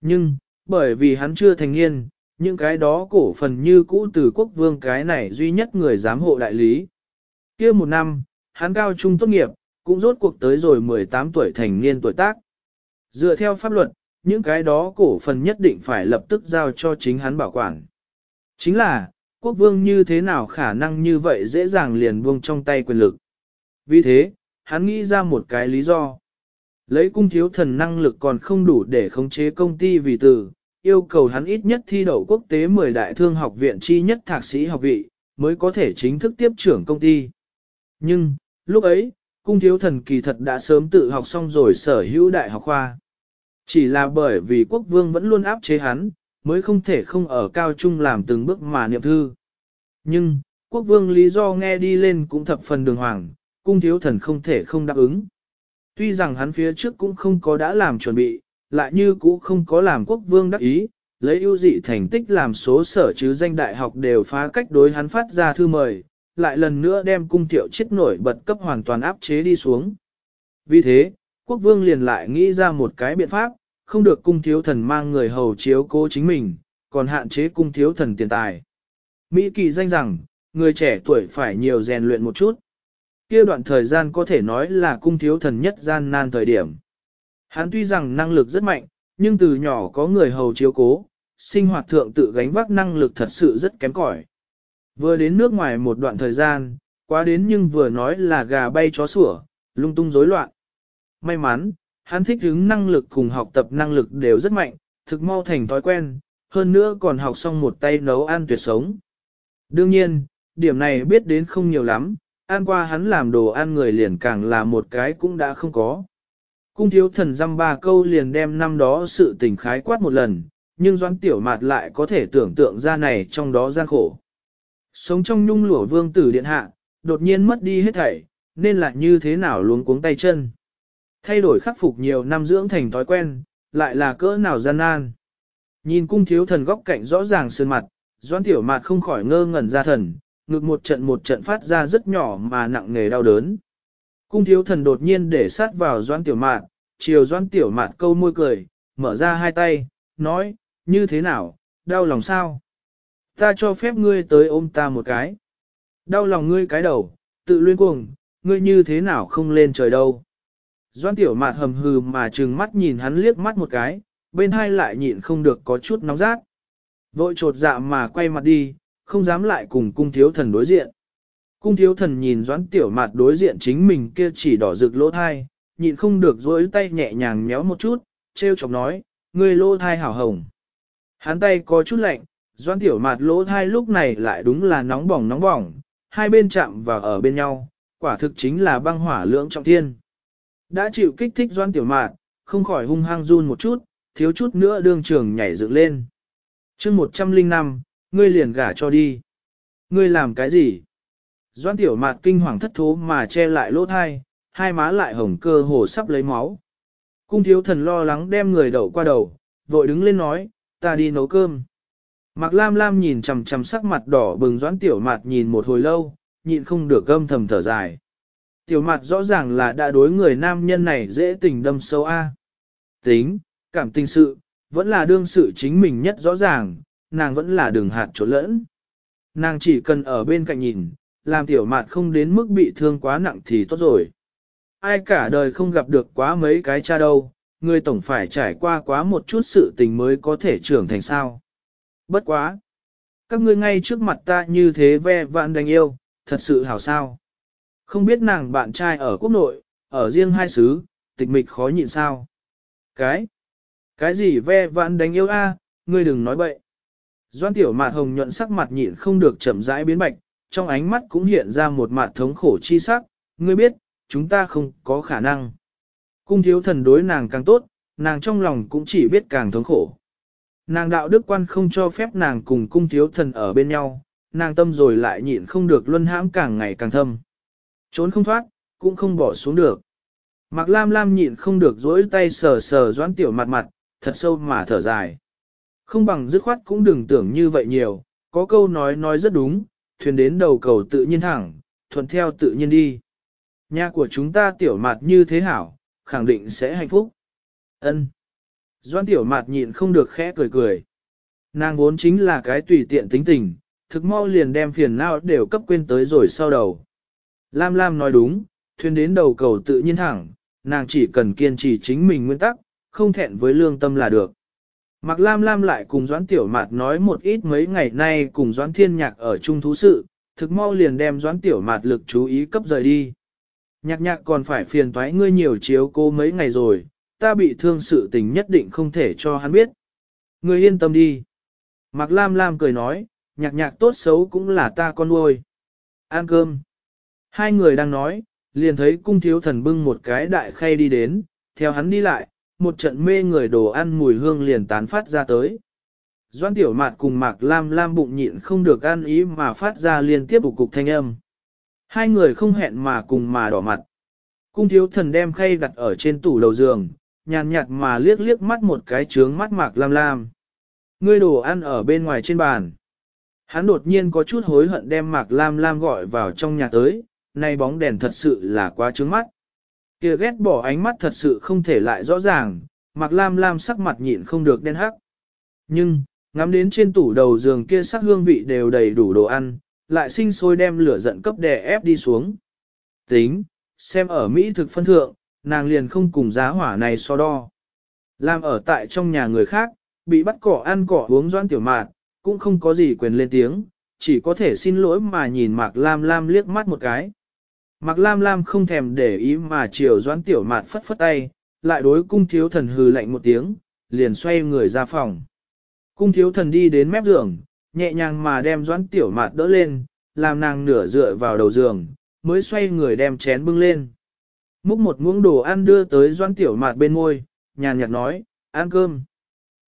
Nhưng, bởi vì hắn chưa thành niên, những cái đó cổ phần như cũ từ quốc vương cái này duy nhất người giám hộ đại lý kia một năm, hắn cao trung tốt nghiệp, cũng rốt cuộc tới rồi 18 tuổi thành niên tuổi tác. Dựa theo pháp luật, những cái đó cổ phần nhất định phải lập tức giao cho chính hắn bảo quản. Chính là, quốc vương như thế nào khả năng như vậy dễ dàng liền buông trong tay quyền lực. Vì thế, hắn nghĩ ra một cái lý do. Lấy cung thiếu thần năng lực còn không đủ để khống chế công ty vì từ, yêu cầu hắn ít nhất thi đậu quốc tế 10 đại thương học viện chi nhất thạc sĩ học vị, mới có thể chính thức tiếp trưởng công ty. Nhưng, lúc ấy, cung thiếu thần kỳ thật đã sớm tự học xong rồi sở hữu đại học khoa. Chỉ là bởi vì quốc vương vẫn luôn áp chế hắn, mới không thể không ở cao trung làm từng bước mà niệm thư. Nhưng, quốc vương lý do nghe đi lên cũng thập phần đường hoàng, cung thiếu thần không thể không đáp ứng. Tuy rằng hắn phía trước cũng không có đã làm chuẩn bị, lại như cũ không có làm quốc vương đắc ý, lấy ưu dị thành tích làm số sở chứ danh đại học đều phá cách đối hắn phát ra thư mời, lại lần nữa đem cung thiệu chết nổi bật cấp hoàn toàn áp chế đi xuống. Vì thế, quốc vương liền lại nghĩ ra một cái biện pháp, không được cung thiếu thần mang người hầu chiếu cố chính mình, còn hạn chế cung thiếu thần tiền tài. Mỹ kỳ danh rằng, người trẻ tuổi phải nhiều rèn luyện một chút. kia đoạn thời gian có thể nói là cung thiếu thần nhất gian nan thời điểm. Hắn tuy rằng năng lực rất mạnh, nhưng từ nhỏ có người hầu chiếu cố, sinh hoạt thượng tự gánh vác năng lực thật sự rất kém cỏi. Vừa đến nước ngoài một đoạn thời gian, quá đến nhưng vừa nói là gà bay chó sủa, lung tung rối loạn. May mắn, hắn thích ứng năng lực cùng học tập năng lực đều rất mạnh, thực mau thành thói quen, hơn nữa còn học xong một tay nấu ăn tuyệt sống. Đương nhiên, điểm này biết đến không nhiều lắm, ăn qua hắn làm đồ ăn người liền càng là một cái cũng đã không có. Cung thiếu thần dăm ba câu liền đem năm đó sự tình khái quát một lần, nhưng doãn tiểu mạt lại có thể tưởng tượng ra này trong đó gian khổ. Sống trong nhung lụa vương tử điện hạ, đột nhiên mất đi hết thảy, nên là như thế nào luống cuống tay chân. Thay đổi khắc phục nhiều năm dưỡng thành thói quen, lại là cỡ nào gian nan. Nhìn cung thiếu thần góc cạnh rõ ràng sơn mặt, doãn tiểu mạt không khỏi ngơ ngẩn ra thần, ngực một trận một trận phát ra rất nhỏ mà nặng nề đau đớn. Cung thiếu thần đột nhiên để sát vào doãn tiểu mạt, chiều doãn tiểu mạt câu môi cười, mở ra hai tay, nói, như thế nào, đau lòng sao? Ta cho phép ngươi tới ôm ta một cái. Đau lòng ngươi cái đầu, tự luyên cuồng, ngươi như thế nào không lên trời đâu. Doan tiểu mạt hầm hừ mà trừng mắt nhìn hắn liếc mắt một cái, bên hai lại nhịn không được có chút nóng rát. Vội trột dạ mà quay mặt đi, không dám lại cùng cung thiếu thần đối diện. Cung thiếu thần nhìn doãn tiểu mạt đối diện chính mình kia chỉ đỏ rực lỗ thai, nhịn không được dối tay nhẹ nhàng méo một chút, treo chọc nói, ngươi lỗ thai hảo hồng. Hắn tay có chút lạnh, doãn tiểu mạt lỗ thai lúc này lại đúng là nóng bỏng nóng bỏng, hai bên chạm và ở bên nhau, quả thực chính là băng hỏa lưỡng trọng thiên. Đã chịu kích thích doãn tiểu mạt, không khỏi hung hăng run một chút, thiếu chút nữa đương trường nhảy dựng lên. chương 105, ngươi liền gả cho đi. Ngươi làm cái gì? Doan tiểu mạt kinh hoàng thất thố mà che lại lỗ thai, hai má lại hồng cơ hồ sắp lấy máu. Cung thiếu thần lo lắng đem người đậu qua đầu, vội đứng lên nói, ta đi nấu cơm. Mạc Lam Lam nhìn chằm chằm sắc mặt đỏ bừng doãn tiểu mạt nhìn một hồi lâu, nhịn không được gâm thầm thở dài. Tiểu mạt rõ ràng là đã đối người nam nhân này dễ tình đâm sâu a. Tính, cảm tình sự, vẫn là đương sự chính mình nhất rõ ràng, nàng vẫn là đường hạt trốn lẫn. Nàng chỉ cần ở bên cạnh nhìn, làm tiểu mạt không đến mức bị thương quá nặng thì tốt rồi. Ai cả đời không gặp được quá mấy cái cha đâu, người tổng phải trải qua quá một chút sự tình mới có thể trưởng thành sao. Bất quá. Các ngươi ngay trước mặt ta như thế ve vạn đánh yêu, thật sự hảo sao. Không biết nàng bạn trai ở quốc nội, ở riêng hai xứ, tịch mịch khó nhịn sao. Cái, cái gì ve vạn đánh yêu a, ngươi đừng nói bậy. Doan tiểu mạt hồng nhuận sắc mặt nhịn không được chậm rãi biến bạch, trong ánh mắt cũng hiện ra một mặt thống khổ chi sắc, ngươi biết, chúng ta không có khả năng. Cung thiếu thần đối nàng càng tốt, nàng trong lòng cũng chỉ biết càng thống khổ. Nàng đạo đức quan không cho phép nàng cùng cung thiếu thần ở bên nhau, nàng tâm rồi lại nhịn không được luân hãm càng ngày càng thâm. Trốn không thoát, cũng không bỏ xuống được. Mạc Lam Lam nhịn không được dỗi tay sờ sờ doãn tiểu mặt mặt, thật sâu mà thở dài. Không bằng dứt khoát cũng đừng tưởng như vậy nhiều, có câu nói nói rất đúng, thuyền đến đầu cầu tự nhiên thẳng, thuận theo tự nhiên đi. Nhà của chúng ta tiểu mặt như thế hảo, khẳng định sẽ hạnh phúc. Ân. Doan tiểu mạt nhịn không được khẽ cười cười. Nàng vốn chính là cái tùy tiện tính tình, thực mau liền đem phiền não đều cấp quên tới rồi sau đầu. Lam Lam nói đúng, thuyền đến đầu cầu tự nhiên thẳng, nàng chỉ cần kiên trì chính mình nguyên tắc, không thẹn với lương tâm là được. Mạc Lam Lam lại cùng Doãn Tiểu Mạt nói một ít mấy ngày nay cùng Doãn Thiên Nhạc ở chung thú sự, thực mau liền đem Doãn Tiểu Mạt lực chú ý cấp rời đi. Nhạc nhạc còn phải phiền toái ngươi nhiều chiếu cô mấy ngày rồi, ta bị thương sự tình nhất định không thể cho hắn biết. Ngươi yên tâm đi. Mạc Lam Lam cười nói, nhạc nhạc tốt xấu cũng là ta con nuôi. Ăn cơm. Hai người đang nói, liền thấy cung thiếu thần bưng một cái đại khay đi đến, theo hắn đi lại, một trận mê người đồ ăn mùi hương liền tán phát ra tới. Doan tiểu mạt cùng mạc lam lam bụng nhịn không được ăn ý mà phát ra liên tiếp cục thanh âm. Hai người không hẹn mà cùng mà đỏ mặt. Cung thiếu thần đem khay đặt ở trên tủ đầu giường, nhàn nhạt mà liếc liếc mắt một cái trướng mắt mạc lam lam. Ngươi đồ ăn ở bên ngoài trên bàn. Hắn đột nhiên có chút hối hận đem mạc lam lam gọi vào trong nhà tới, nay bóng đèn thật sự là quá trướng mắt. Kia ghét bỏ ánh mắt thật sự không thể lại rõ ràng, Mạc Lam Lam sắc mặt nhịn không được đen hắc. Nhưng, ngắm đến trên tủ đầu giường kia sắc hương vị đều đầy đủ đồ ăn, lại sinh sôi đem lửa giận cấp đè ép đi xuống. Tính, xem ở Mỹ thực phân thượng, nàng liền không cùng giá hỏa này so đo. Làm ở tại trong nhà người khác, bị bắt cỏ ăn cỏ uống doan tiểu mạt, cũng không có gì quyền lên tiếng, chỉ có thể xin lỗi mà nhìn Mạc Lam Lam liếc mắt một cái. Mạc Lam Lam không thèm để ý mà chiều doãn tiểu mạt phất phất tay, lại đối cung thiếu thần hừ lạnh một tiếng, liền xoay người ra phòng. Cung thiếu thần đi đến mép giường, nhẹ nhàng mà đem doãn tiểu mạt đỡ lên, làm nàng nửa dựa vào đầu giường, mới xoay người đem chén bưng lên. Múc một muỗng đồ ăn đưa tới Doan Tiểu Mạt bên môi, nhàn nhạt nói, ăn cơm.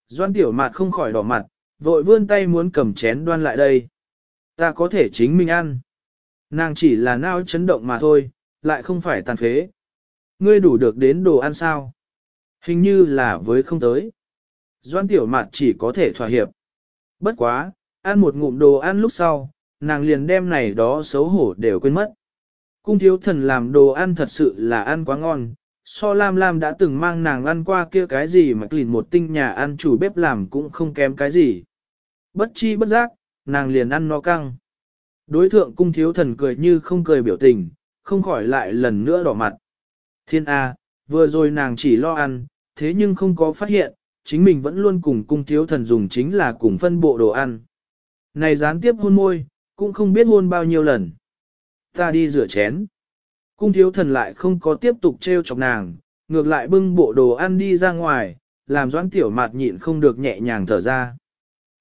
Doan Tiểu Mạt không khỏi đỏ mặt, vội vươn tay muốn cầm chén đoan lại đây. Ta có thể chính mình ăn. Nàng chỉ là nao chấn động mà thôi, lại không phải tàn phế. Ngươi đủ được đến đồ ăn sao? Hình như là với không tới. Doan Tiểu Mạt chỉ có thể thỏa hiệp. Bất quá, ăn một ngụm đồ ăn lúc sau, nàng liền đem này đó xấu hổ đều quên mất. Cung thiếu thần làm đồ ăn thật sự là ăn quá ngon, so Lam Lam đã từng mang nàng ăn qua kia cái gì mà lìn một tinh nhà ăn chủ bếp làm cũng không kém cái gì. Bất chi bất giác, nàng liền ăn no căng. Đối thượng cung thiếu thần cười như không cười biểu tình, không khỏi lại lần nữa đỏ mặt. Thiên A, vừa rồi nàng chỉ lo ăn, thế nhưng không có phát hiện, chính mình vẫn luôn cùng cung thiếu thần dùng chính là cùng phân bộ đồ ăn. Này gián tiếp hôn môi, cũng không biết hôn bao nhiêu lần. Ta đi rửa chén. Cung thiếu thần lại không có tiếp tục treo chọc nàng, ngược lại bưng bộ đồ ăn đi ra ngoài, làm doãn tiểu mạt nhịn không được nhẹ nhàng thở ra.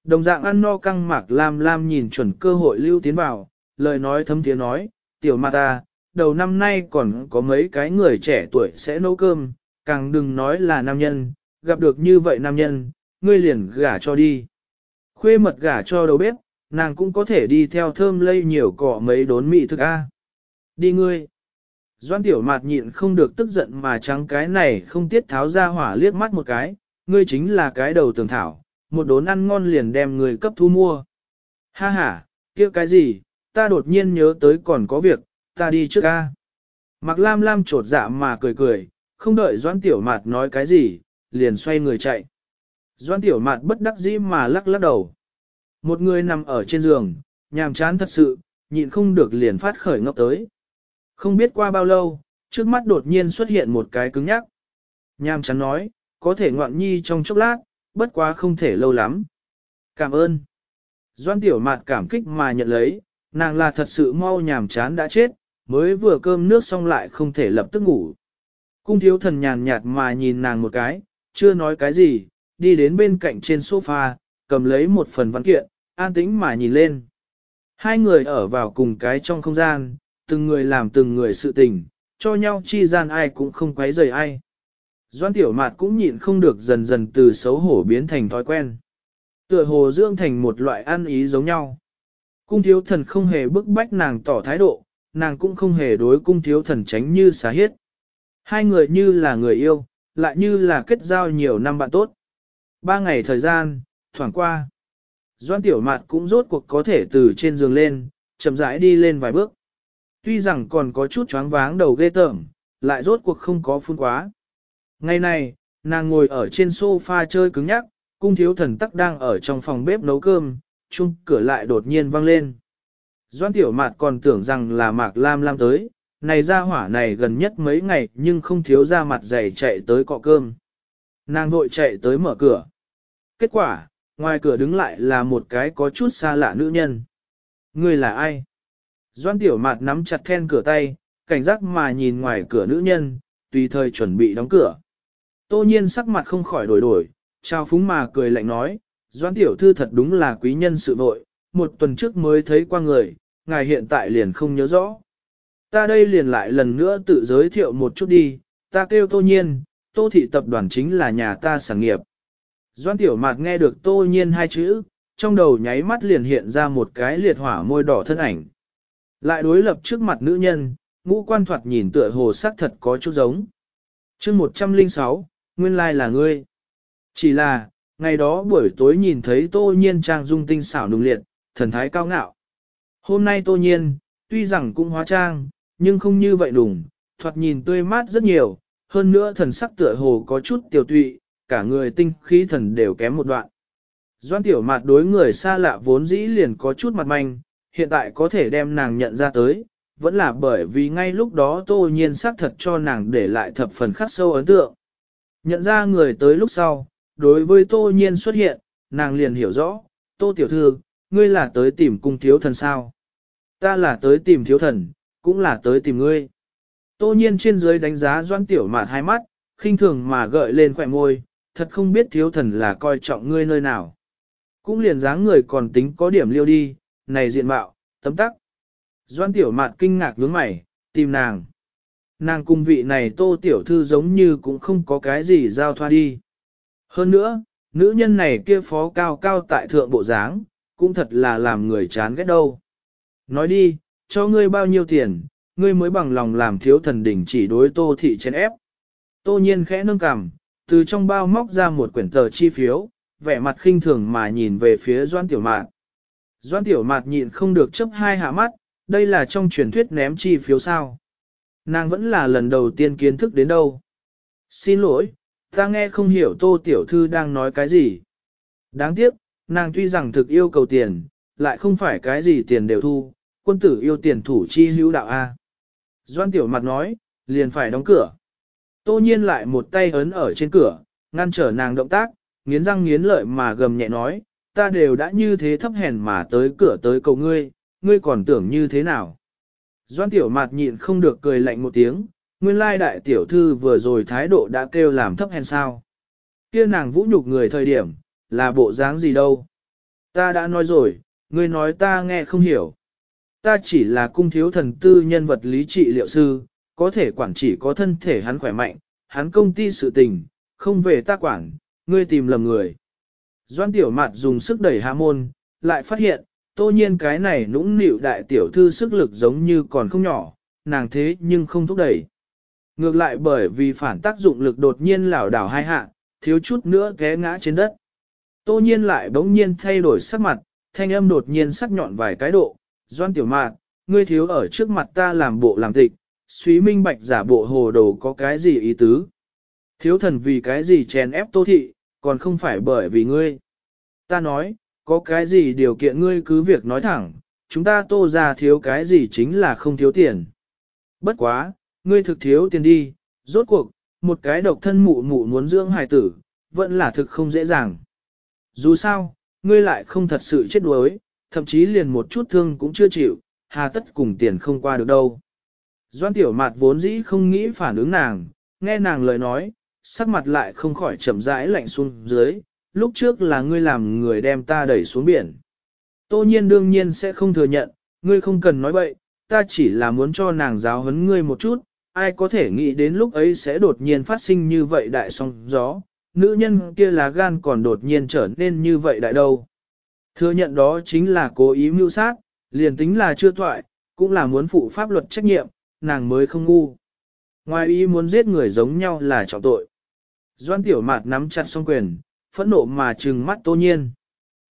Đồng dạng ăn no căng mạc lam lam nhìn chuẩn cơ hội lưu tiến vào, lời nói thấm tiếng nói, tiểu mạt ta, đầu năm nay còn có mấy cái người trẻ tuổi sẽ nấu cơm, càng đừng nói là nam nhân, gặp được như vậy nam nhân, ngươi liền gả cho đi. Khuê mật gả cho đầu bếp, nàng cũng có thể đi theo thơm lây nhiều cỏ mấy đốn mị thực a. Đi ngươi. Doan tiểu mạt nhịn không được tức giận mà trắng cái này không tiết tháo ra hỏa liếc mắt một cái, ngươi chính là cái đầu tường thảo, một đốn ăn ngon liền đem người cấp thu mua. Ha ha, kia cái gì, ta đột nhiên nhớ tới còn có việc, ta đi trước a. Mặc lam lam trột dạ mà cười cười, không đợi doan tiểu mạt nói cái gì, liền xoay người chạy. Doan tiểu mạt bất đắc dĩ mà lắc lắc đầu. Một người nằm ở trên giường, nhàm chán thật sự, nhịn không được liền phát khởi ngốc tới. Không biết qua bao lâu, trước mắt đột nhiên xuất hiện một cái cứng nhắc. Nhàm chán nói, có thể ngoạn nhi trong chốc lát, bất quá không thể lâu lắm. Cảm ơn. Doan tiểu mạt cảm kích mà nhận lấy, nàng là thật sự mau nhàm chán đã chết, mới vừa cơm nước xong lại không thể lập tức ngủ. Cung thiếu thần nhàn nhạt mà nhìn nàng một cái, chưa nói cái gì, đi đến bên cạnh trên sofa, cầm lấy một phần văn kiện, an tĩnh mà nhìn lên. Hai người ở vào cùng cái trong không gian, từng người làm từng người sự tình, cho nhau chi gian ai cũng không quấy rầy ai. Doan tiểu mạt cũng nhịn không được dần dần từ xấu hổ biến thành thói quen. Tựa hồ dưỡng thành một loại ăn ý giống nhau. Cung thiếu thần không hề bức bách nàng tỏ thái độ, nàng cũng không hề đối cung thiếu thần tránh như xá hiết. Hai người như là người yêu, lại như là kết giao nhiều năm bạn tốt. Ba ngày thời gian, thoảng qua. Doan tiểu mạt cũng rốt cuộc có thể từ trên giường lên, chậm rãi đi lên vài bước. Tuy rằng còn có chút choáng váng đầu ghê tởm, lại rốt cuộc không có phun quá. Ngày này, nàng ngồi ở trên sofa chơi cứng nhắc, cung thiếu thần tắc đang ở trong phòng bếp nấu cơm, chung cửa lại đột nhiên vang lên. Doan tiểu mạt còn tưởng rằng là mạc lam lam tới, này ra hỏa này gần nhất mấy ngày nhưng không thiếu ra mặt dày chạy tới cọ cơm. Nàng vội chạy tới mở cửa. Kết quả, ngoài cửa đứng lại là một cái có chút xa lạ nữ nhân. Người là ai? Doan tiểu mạt nắm chặt then cửa tay, cảnh giác mà nhìn ngoài cửa nữ nhân, tùy thời chuẩn bị đóng cửa. Tô nhiên sắc mặt không khỏi đổi đổi, trao phúng mà cười lạnh nói, Doan tiểu thư thật đúng là quý nhân sự vội, một tuần trước mới thấy qua người, ngài hiện tại liền không nhớ rõ. Ta đây liền lại lần nữa tự giới thiệu một chút đi, ta kêu tô nhiên, tô thị tập đoàn chính là nhà ta sản nghiệp. Doan tiểu mạt nghe được tô nhiên hai chữ, trong đầu nháy mắt liền hiện ra một cái liệt hỏa môi đỏ thân ảnh. Lại đối lập trước mặt nữ nhân, ngũ quan thoạt nhìn tựa hồ sắc thật có chút giống. chương 106, nguyên lai là ngươi. Chỉ là, ngày đó buổi tối nhìn thấy tô nhiên trang dung tinh xảo nùng liệt, thần thái cao ngạo. Hôm nay tô nhiên, tuy rằng cũng hóa trang, nhưng không như vậy đùng, thoạt nhìn tươi mát rất nhiều, hơn nữa thần sắc tựa hồ có chút tiểu tụy, cả người tinh khí thần đều kém một đoạn. Doan tiểu mặt đối người xa lạ vốn dĩ liền có chút mặt manh, hiện tại có thể đem nàng nhận ra tới, vẫn là bởi vì ngay lúc đó tô nhiên xác thật cho nàng để lại thập phần khắc sâu ấn tượng. Nhận ra người tới lúc sau, đối với tô nhiên xuất hiện, nàng liền hiểu rõ, tô tiểu thư, ngươi là tới tìm cung thiếu thần sao. Ta là tới tìm thiếu thần, cũng là tới tìm ngươi. Tô nhiên trên dưới đánh giá doan tiểu mạt hai mắt, khinh thường mà gợi lên khỏe môi, thật không biết thiếu thần là coi trọng ngươi nơi nào. Cũng liền dáng người còn tính có điểm liêu đi, này diện mạo, tấm tắc. Doan tiểu mạt kinh ngạc nhướng mày, tìm nàng. nàng cung vị này tô tiểu thư giống như cũng không có cái gì giao thoa đi. Hơn nữa, nữ nhân này kia phó cao cao tại thượng bộ dáng, cũng thật là làm người chán ghét đâu. Nói đi, cho ngươi bao nhiêu tiền, ngươi mới bằng lòng làm thiếu thần đỉnh chỉ đối tô thị chén ép. Tô nhiên khẽ nâng cằm, từ trong bao móc ra một quyển tờ chi phiếu, vẻ mặt khinh thường mà nhìn về phía Doan Tiểu Mạt. Doan Tiểu Mạt nhịn không được chấp hai hạ mắt, đây là trong truyền thuyết ném chi phiếu sao. Nàng vẫn là lần đầu tiên kiến thức đến đâu. Xin lỗi, ta nghe không hiểu Tô Tiểu Thư đang nói cái gì. Đáng tiếc, nàng tuy rằng thực yêu cầu tiền, lại không phải cái gì tiền đều thu, quân tử yêu tiền thủ chi hữu đạo A. Doan Tiểu Mạt nói, liền phải đóng cửa. Tô nhiên lại một tay ấn ở trên cửa, ngăn trở nàng động tác, nghiến răng nghiến lợi mà gầm nhẹ nói, ta đều đã như thế thấp hèn mà tới cửa tới cầu ngươi, ngươi còn tưởng như thế nào. Doan tiểu mạt nhịn không được cười lạnh một tiếng, nguyên lai đại tiểu thư vừa rồi thái độ đã kêu làm thấp hèn sao. Kia nàng vũ nhục người thời điểm, là bộ dáng gì đâu. Ta đã nói rồi, ngươi nói ta nghe không hiểu. Ta chỉ là cung thiếu thần tư nhân vật lý trị liệu sư, có thể quản chỉ có thân thể hắn khỏe mạnh, hắn công ty sự tình, không về ta quản, ngươi tìm lầm người. Doan tiểu mặt dùng sức đẩy hạ môn, lại phát hiện, tô nhiên cái này nũng nịu đại tiểu thư sức lực giống như còn không nhỏ, nàng thế nhưng không thúc đẩy. Ngược lại bởi vì phản tác dụng lực đột nhiên lảo đảo hai hạ, thiếu chút nữa té ngã trên đất. Tô nhiên lại bỗng nhiên thay đổi sắc mặt, thanh âm đột nhiên sắc nhọn vài cái độ. Doan tiểu mạt, ngươi thiếu ở trước mặt ta làm bộ làm tịch, suý minh bạch giả bộ hồ đồ có cái gì ý tứ. Thiếu thần vì cái gì chèn ép tô thị, còn không phải bởi vì ngươi. Ta nói, có cái gì điều kiện ngươi cứ việc nói thẳng, chúng ta tô ra thiếu cái gì chính là không thiếu tiền. Bất quá, ngươi thực thiếu tiền đi, rốt cuộc, một cái độc thân mụ mụ muốn dưỡng hài tử, vẫn là thực không dễ dàng. Dù sao, ngươi lại không thật sự chết đuối, thậm chí liền một chút thương cũng chưa chịu, hà tất cùng tiền không qua được đâu. Doan tiểu mạt vốn dĩ không nghĩ phản ứng nàng, nghe nàng lời nói, sắc mặt lại không khỏi chậm rãi lạnh xuống dưới, lúc trước là ngươi làm người đem ta đẩy xuống biển. Tô nhiên đương nhiên sẽ không thừa nhận, ngươi không cần nói bậy, ta chỉ là muốn cho nàng giáo huấn ngươi một chút, ai có thể nghĩ đến lúc ấy sẽ đột nhiên phát sinh như vậy đại song gió, nữ nhân kia là gan còn đột nhiên trở nên như vậy đại đâu. Thừa nhận đó chính là cố ý mưu sát, liền tính là chưa thoại, cũng là muốn phụ pháp luật trách nhiệm, nàng mới không ngu. Ngoài ý muốn giết người giống nhau là trọng tội. Doan tiểu mạt nắm chặt song quyền, phẫn nộ mà trừng mắt tô nhiên.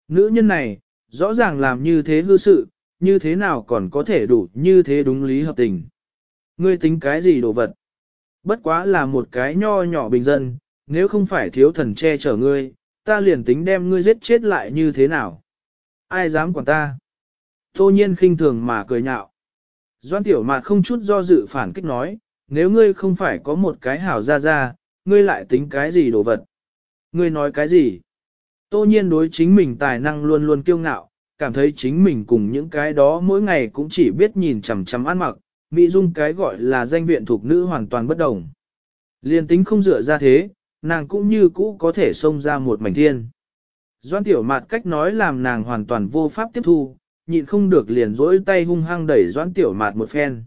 Nữ nhân này, rõ ràng làm như thế hư sự, như thế nào còn có thể đủ như thế đúng lý hợp tình. Ngươi tính cái gì đồ vật? Bất quá là một cái nho nhỏ bình dân, nếu không phải thiếu thần che chở ngươi, ta liền tính đem ngươi giết chết lại như thế nào? Ai dám quản ta? Tô nhiên khinh thường mà cười nhạo. Doan tiểu mạt không chút do dự phản kích nói, nếu ngươi không phải có một cái hảo ra ra, ngươi lại tính cái gì đồ vật? Ngươi nói cái gì? Tô nhiên đối chính mình tài năng luôn luôn kiêu ngạo, cảm thấy chính mình cùng những cái đó mỗi ngày cũng chỉ biết nhìn chằm chằm ăn mặc, Mỹ Dung cái gọi là danh viện thuộc nữ hoàn toàn bất đồng. Liên tính không dựa ra thế, nàng cũng như cũ có thể xông ra một mảnh thiên. Doan tiểu mạt cách nói làm nàng hoàn toàn vô pháp tiếp thu, nhịn không được liền rỗi tay hung hăng đẩy doan tiểu mạt một phen.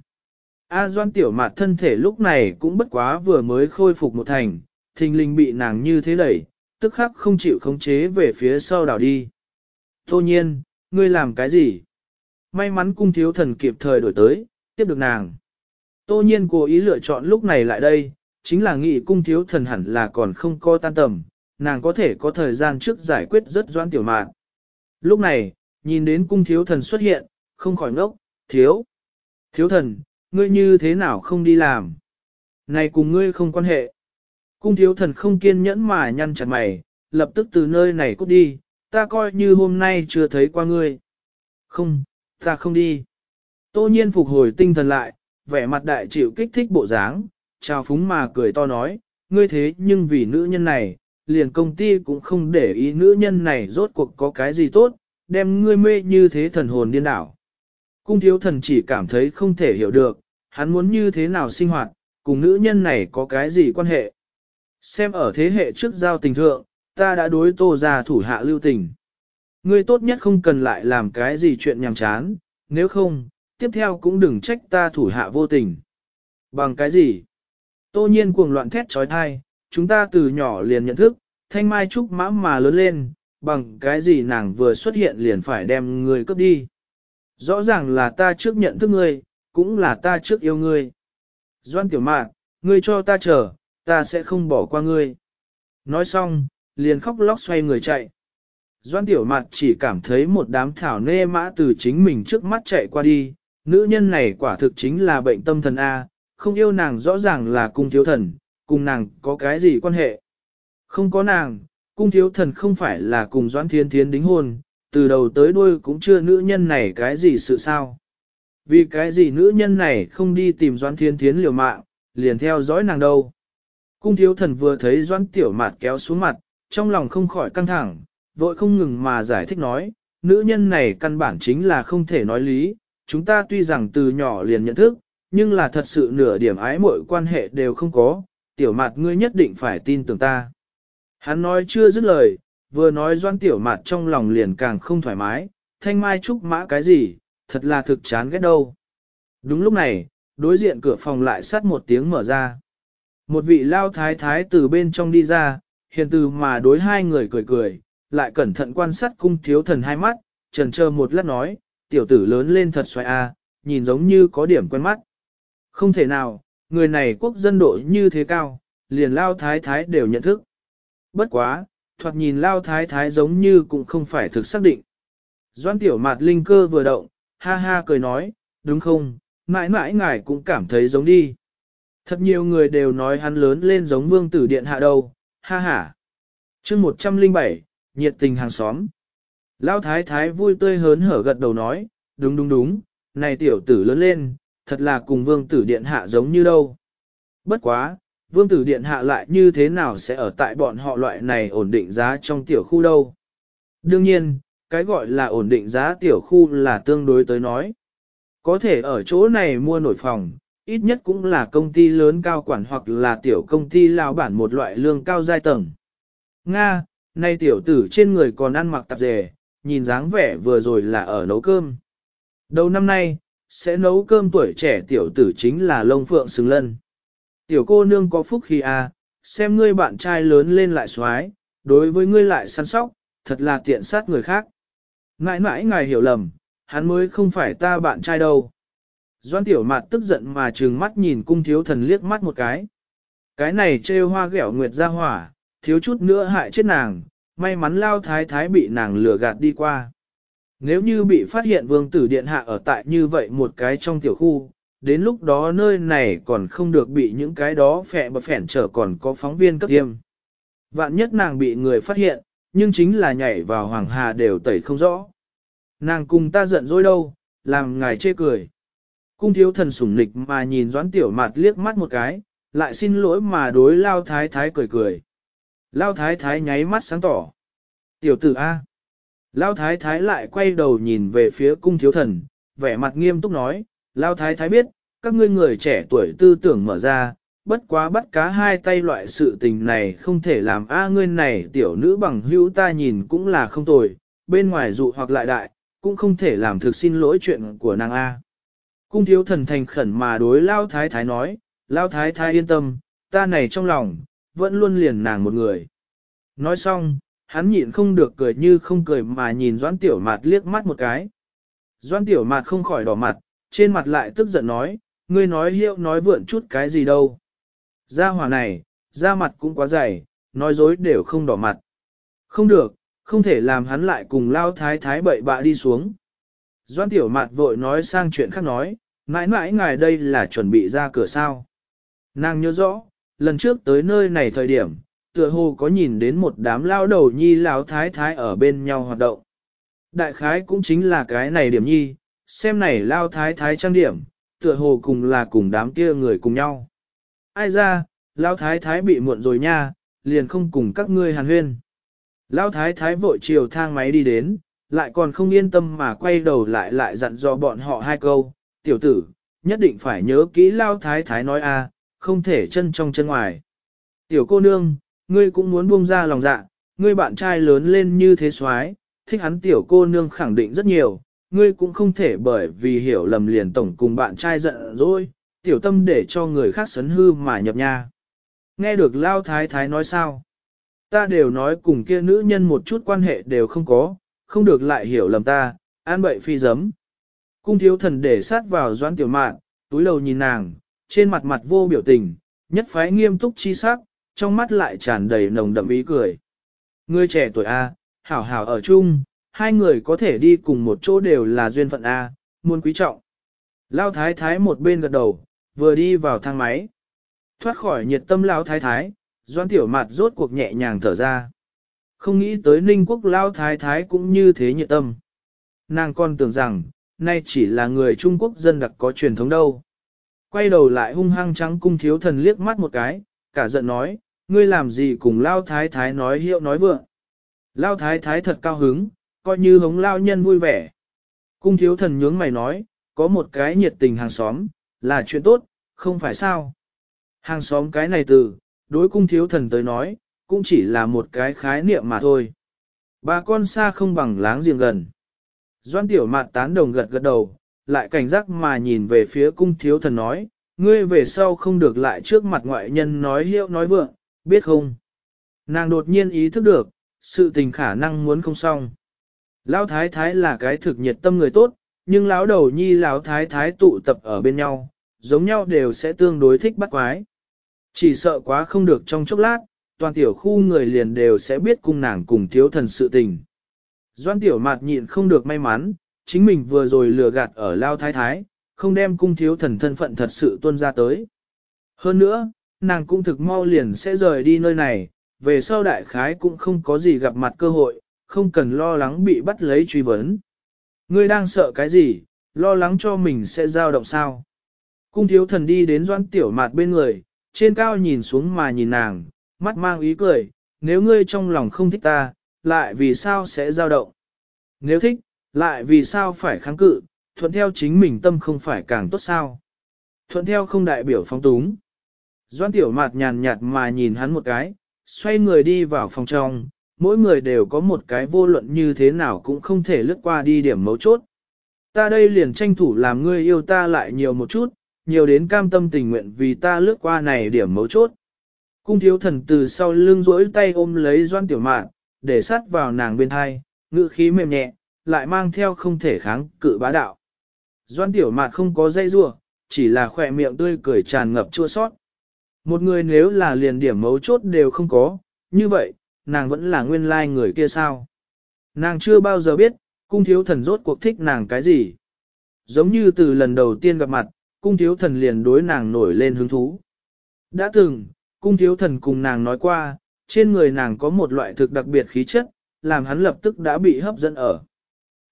A doan tiểu mạt thân thể lúc này cũng bất quá vừa mới khôi phục một thành, thình linh bị nàng như thế đẩy, tức khắc không chịu khống chế về phía sau đảo đi. Tô nhiên, ngươi làm cái gì? May mắn cung thiếu thần kịp thời đổi tới, tiếp được nàng. Tô nhiên cố ý lựa chọn lúc này lại đây, chính là nghĩ cung thiếu thần hẳn là còn không co tan tầm, nàng có thể có thời gian trước giải quyết rất doan tiểu mạn. Lúc này, nhìn đến cung thiếu thần xuất hiện, không khỏi ngốc, thiếu. Thiếu thần, ngươi như thế nào không đi làm? Này cùng ngươi không quan hệ. Cung thiếu thần không kiên nhẫn mà nhăn chặt mày, lập tức từ nơi này cút đi, ta coi như hôm nay chưa thấy qua ngươi. Không, ta không đi. Tô nhiên phục hồi tinh thần lại, vẻ mặt đại chịu kích thích bộ dáng, chào phúng mà cười to nói, ngươi thế nhưng vì nữ nhân này, liền công ty cũng không để ý nữ nhân này rốt cuộc có cái gì tốt, đem ngươi mê như thế thần hồn điên đảo. Cung thiếu thần chỉ cảm thấy không thể hiểu được, hắn muốn như thế nào sinh hoạt, cùng nữ nhân này có cái gì quan hệ. Xem ở thế hệ trước giao tình thượng, ta đã đối tô ra thủ hạ lưu tình. Ngươi tốt nhất không cần lại làm cái gì chuyện nhàm chán, nếu không, tiếp theo cũng đừng trách ta thủ hạ vô tình. Bằng cái gì? Tô nhiên cuồng loạn thét trói thai, chúng ta từ nhỏ liền nhận thức, thanh mai trúc mã mà lớn lên, bằng cái gì nàng vừa xuất hiện liền phải đem người cướp đi. Rõ ràng là ta trước nhận thức ngươi, cũng là ta trước yêu ngươi. Doan tiểu mạn, ngươi cho ta chờ, ta sẽ không bỏ qua ngươi. Nói xong, liền khóc lóc xoay người chạy. Doan tiểu mạn chỉ cảm thấy một đám thảo nê mã từ chính mình trước mắt chạy qua đi, nữ nhân này quả thực chính là bệnh tâm thần A, không yêu nàng rõ ràng là cung thiếu thần, cùng nàng có cái gì quan hệ. Không có nàng, cung thiếu thần không phải là cùng Doãn Thiên Thiến đính hôn, từ đầu tới đuôi cũng chưa nữ nhân này cái gì sự sao. Vì cái gì nữ nhân này không đi tìm Doãn Thiên Thiến liều mạng, liền theo dõi nàng đâu. Cung thiếu thần vừa thấy Doãn Tiểu Mạt kéo xuống mặt, trong lòng không khỏi căng thẳng, vội không ngừng mà giải thích nói, nữ nhân này căn bản chính là không thể nói lý, chúng ta tuy rằng từ nhỏ liền nhận thức, nhưng là thật sự nửa điểm ái mội quan hệ đều không có, tiểu Mạt ngươi nhất định phải tin tưởng ta. Hắn nói chưa dứt lời, vừa nói doan tiểu mặt trong lòng liền càng không thoải mái, thanh mai trúc mã cái gì, thật là thực chán ghét đâu. Đúng lúc này, đối diện cửa phòng lại sát một tiếng mở ra. Một vị lao thái thái từ bên trong đi ra, hiền từ mà đối hai người cười cười, lại cẩn thận quan sát cung thiếu thần hai mắt, trần chờ một lát nói, tiểu tử lớn lên thật xoay a, à, nhìn giống như có điểm quen mắt. Không thể nào, người này quốc dân độ như thế cao, liền lao thái thái đều nhận thức. Bất quá, thoạt nhìn lao thái thái giống như cũng không phải thực xác định. Doan tiểu mạt linh cơ vừa động, ha ha cười nói, đúng không, mãi mãi ngài cũng cảm thấy giống đi. Thật nhiều người đều nói hắn lớn lên giống vương tử điện hạ đâu, ha ha. chương 107, nhiệt tình hàng xóm. Lao thái thái vui tươi hớn hở gật đầu nói, đúng đúng đúng, này tiểu tử lớn lên, thật là cùng vương tử điện hạ giống như đâu. Bất quá, vương tử điện hạ lại như thế nào sẽ ở tại bọn họ loại này ổn định giá trong tiểu khu đâu. Đương nhiên, cái gọi là ổn định giá tiểu khu là tương đối tới nói. Có thể ở chỗ này mua nổi phòng, ít nhất cũng là công ty lớn cao quản hoặc là tiểu công ty lao bản một loại lương cao giai tầng. Nga, nay tiểu tử trên người còn ăn mặc tạp dề, nhìn dáng vẻ vừa rồi là ở nấu cơm. Đầu năm nay, sẽ nấu cơm tuổi trẻ tiểu tử chính là lông phượng xứng lân. Tiểu cô nương có phúc khi à, xem ngươi bạn trai lớn lên lại xoái, đối với ngươi lại săn sóc, thật là tiện sát người khác. Ngãi mãi ngài hiểu lầm, hắn mới không phải ta bạn trai đâu. Doan tiểu mạt tức giận mà trừng mắt nhìn cung thiếu thần liếc mắt một cái. Cái này trêu hoa ghẹo nguyệt ra hỏa, thiếu chút nữa hại chết nàng, may mắn lao thái thái bị nàng lừa gạt đi qua. Nếu như bị phát hiện vương tử điện hạ ở tại như vậy một cái trong tiểu khu, đến lúc đó nơi này còn không được bị những cái đó phẹ bập phẻn trở còn có phóng viên cấp tiêm. Vạn nhất nàng bị người phát hiện, nhưng chính là nhảy vào hoàng hà đều tẩy không rõ. Nàng cùng ta giận dỗi đâu, làm ngài chê cười. Cung thiếu thần sủng nịch mà nhìn doãn tiểu mặt liếc mắt một cái, lại xin lỗi mà đối lao thái thái cười cười. Lao thái thái nháy mắt sáng tỏ. Tiểu tử A. Lao thái thái lại quay đầu nhìn về phía cung thiếu thần, vẻ mặt nghiêm túc nói, Lao thái thái biết, các ngươi người trẻ tuổi tư tưởng mở ra, bất quá bắt cá hai tay loại sự tình này không thể làm A ngươi này tiểu nữ bằng hữu ta nhìn cũng là không tồi, bên ngoài dụ hoặc lại đại, cũng không thể làm thực xin lỗi chuyện của nàng A. Cung thiếu thần thành khẩn mà đối Lao thái thái nói, Lao thái thái yên tâm, ta này trong lòng, vẫn luôn liền nàng một người. Nói xong, hắn nhịn không được cười như không cười mà nhìn Doãn Tiểu Mạt liếc mắt một cái. Doãn Tiểu Mạt không khỏi đỏ mặt, trên mặt lại tức giận nói, ngươi nói hiệu nói vượn chút cái gì đâu. Gia hỏa này, da mặt cũng quá dày, nói dối đều không đỏ mặt. Không được, không thể làm hắn lại cùng lao thái thái bậy bạ đi xuống. Doan tiểu mặt vội nói sang chuyện khác nói, mãi mãi ngài đây là chuẩn bị ra cửa sao. Nàng nhớ rõ, lần trước tới nơi này thời điểm, tựa hồ có nhìn đến một đám lao đầu nhi lao thái thái ở bên nhau hoạt động. Đại khái cũng chính là cái này điểm nhi, xem này lao thái thái trang điểm, tựa hồ cùng là cùng đám kia người cùng nhau. Ai ra, lao thái thái bị muộn rồi nha, liền không cùng các ngươi hàn huyên. Lao thái thái vội chiều thang máy đi đến, lại còn không yên tâm mà quay đầu lại lại dặn dò bọn họ hai câu, tiểu tử, nhất định phải nhớ kỹ lao thái thái nói a, không thể chân trong chân ngoài. Tiểu cô nương, ngươi cũng muốn buông ra lòng dạ, ngươi bạn trai lớn lên như thế soái, thích hắn tiểu cô nương khẳng định rất nhiều, ngươi cũng không thể bởi vì hiểu lầm liền tổng cùng bạn trai giận rồi, tiểu tâm để cho người khác sấn hư mà nhập nha. Nghe được Lao Thái Thái nói sao? Ta đều nói cùng kia nữ nhân một chút quan hệ đều không có, không được lại hiểu lầm ta, an bậy phi giấm. Cung thiếu thần để sát vào doãn tiểu mạn, túi đầu nhìn nàng, trên mặt mặt vô biểu tình, nhất phái nghiêm túc chi sắc, trong mắt lại tràn đầy nồng đậm ý cười. ngươi trẻ tuổi A, hảo hảo ở chung, hai người có thể đi cùng một chỗ đều là duyên phận A, muôn quý trọng. Lao thái thái một bên gật đầu, vừa đi vào thang máy. Thoát khỏi nhiệt tâm Lao thái thái, doan tiểu mặt rốt cuộc nhẹ nhàng thở ra. Không nghĩ tới ninh quốc Lao thái thái cũng như thế nhiệt tâm. Nàng con tưởng rằng, nay chỉ là người Trung Quốc dân đặc có truyền thống đâu. Quay đầu lại hung hăng trắng cung thiếu thần liếc mắt một cái, cả giận nói, ngươi làm gì cùng Lao Thái Thái nói hiệu nói vượng. Lao Thái Thái thật cao hứng, coi như hống Lao nhân vui vẻ. Cung thiếu thần nhướng mày nói, có một cái nhiệt tình hàng xóm, là chuyện tốt, không phải sao. Hàng xóm cái này từ, đối cung thiếu thần tới nói, cũng chỉ là một cái khái niệm mà thôi. Bà con xa không bằng láng giềng gần. Doan tiểu mạn tán đồng gật gật đầu, lại cảnh giác mà nhìn về phía cung thiếu thần nói, ngươi về sau không được lại trước mặt ngoại nhân nói hiệu nói vượng, biết không? Nàng đột nhiên ý thức được, sự tình khả năng muốn không xong. Lão thái thái là cái thực nhiệt tâm người tốt, nhưng lão đầu nhi lão thái thái tụ tập ở bên nhau, giống nhau đều sẽ tương đối thích bắt quái. Chỉ sợ quá không được trong chốc lát, toàn tiểu khu người liền đều sẽ biết cung nàng cùng thiếu thần sự tình. Doan tiểu mạt nhịn không được may mắn, chính mình vừa rồi lừa gạt ở lao thái thái, không đem cung thiếu thần thân phận thật sự tuân ra tới. Hơn nữa, nàng cũng thực mau liền sẽ rời đi nơi này, về sau đại khái cũng không có gì gặp mặt cơ hội, không cần lo lắng bị bắt lấy truy vấn. Ngươi đang sợ cái gì, lo lắng cho mình sẽ dao động sao. Cung thiếu thần đi đến doan tiểu mạt bên người, trên cao nhìn xuống mà nhìn nàng, mắt mang ý cười, nếu ngươi trong lòng không thích ta, lại vì sao sẽ dao động? Nếu thích, lại vì sao phải kháng cự, thuận theo chính mình tâm không phải càng tốt sao? Thuận theo không đại biểu phong túng. Doan tiểu mạt nhàn nhạt mà nhìn hắn một cái, xoay người đi vào phòng trong, mỗi người đều có một cái vô luận như thế nào cũng không thể lướt qua đi điểm mấu chốt. Ta đây liền tranh thủ làm ngươi yêu ta lại nhiều một chút, nhiều đến cam tâm tình nguyện vì ta lướt qua này điểm mấu chốt. Cung thiếu thần từ sau lưng rỗi tay ôm lấy doan tiểu mạn, để sát vào nàng bên thai, ngữ khí mềm nhẹ, lại mang theo không thể kháng cự bá đạo. Doan tiểu mạn không có dây rua, chỉ là khỏe miệng tươi cười tràn ngập chua sót. Một người nếu là liền điểm mấu chốt đều không có, như vậy, nàng vẫn là nguyên lai like người kia sao? Nàng chưa bao giờ biết, cung thiếu thần rốt cuộc thích nàng cái gì. Giống như từ lần đầu tiên gặp mặt, cung thiếu thần liền đối nàng nổi lên hứng thú. Đã từng, cung thiếu thần cùng nàng nói qua, trên người nàng có một loại thực đặc biệt khí chất, làm hắn lập tức đã bị hấp dẫn ở.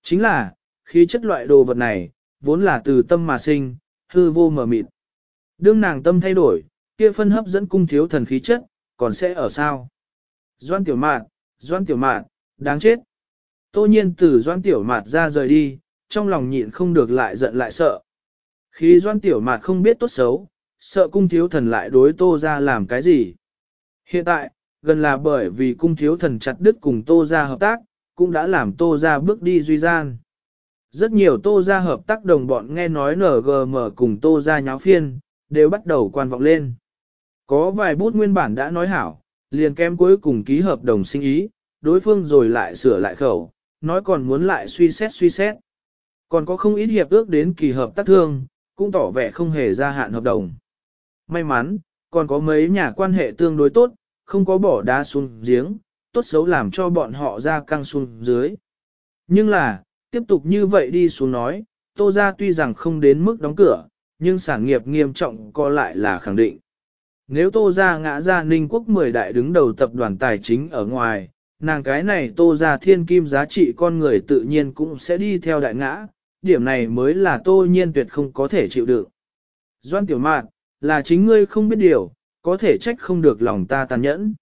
Chính là, khí chất loại đồ vật này, vốn là từ tâm mà sinh, hư vô mở mịt. Đương nàng tâm thay đổi, kia phân hấp dẫn cung thiếu thần khí chất, còn sẽ ở sao? Doan tiểu mạn, doan tiểu mạn, đáng chết. Tô nhiên từ doan tiểu mạt ra rời đi, trong lòng nhịn không được lại giận lại sợ. Khi doan tiểu mạt không biết tốt xấu, sợ cung thiếu thần lại đối tô ra làm cái gì. Hiện tại, gần là bởi vì cung thiếu thần chặt đứt cùng tô ra hợp tác, cũng đã làm tô ra bước đi duy gian. Rất nhiều tô ra hợp tác đồng bọn nghe nói NGM cùng tô ra nháo phiên, đều bắt đầu quan vọng lên. Có vài bút nguyên bản đã nói hảo, liền kém cuối cùng ký hợp đồng sinh ý, đối phương rồi lại sửa lại khẩu, nói còn muốn lại suy xét suy xét. Còn có không ít hiệp ước đến kỳ hợp tác thương, cũng tỏ vẻ không hề gia hạn hợp đồng. May mắn, còn có mấy nhà quan hệ tương đối tốt, không có bỏ đá xuống giếng, tốt xấu làm cho bọn họ ra căng xuống dưới. Nhưng là, tiếp tục như vậy đi xuống nói, Tô ra tuy rằng không đến mức đóng cửa, nhưng sản nghiệp nghiêm trọng có lại là khẳng định. Nếu Tô Gia ngã ra Ninh Quốc 10 đại đứng đầu tập đoàn tài chính ở ngoài, nàng cái này Tô Gia thiên kim giá trị con người tự nhiên cũng sẽ đi theo đại ngã, điểm này mới là Tô nhiên tuyệt không có thể chịu được. Doan Tiểu Mạn, là chính ngươi không biết điều, có thể trách không được lòng ta tàn nhẫn.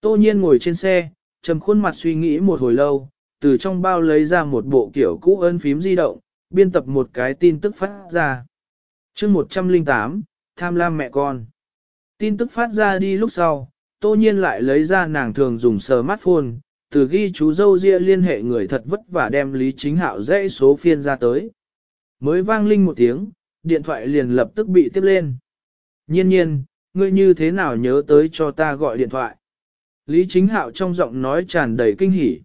Tô nhiên ngồi trên xe, trầm khuôn mặt suy nghĩ một hồi lâu, từ trong bao lấy ra một bộ kiểu cũ ân phím di động, biên tập một cái tin tức phát ra. chương 108, tham lam mẹ con. Tin tức phát ra đi lúc sau, tô nhiên lại lấy ra nàng thường dùng smartphone, từ ghi chú dâu ria liên hệ người thật vất vả đem Lý Chính Hạo dãy số phiên ra tới. Mới vang linh một tiếng, điện thoại liền lập tức bị tiếp lên. Nhiên nhiên, ngươi như thế nào nhớ tới cho ta gọi điện thoại? Lý Chính Hạo trong giọng nói tràn đầy kinh hỉ.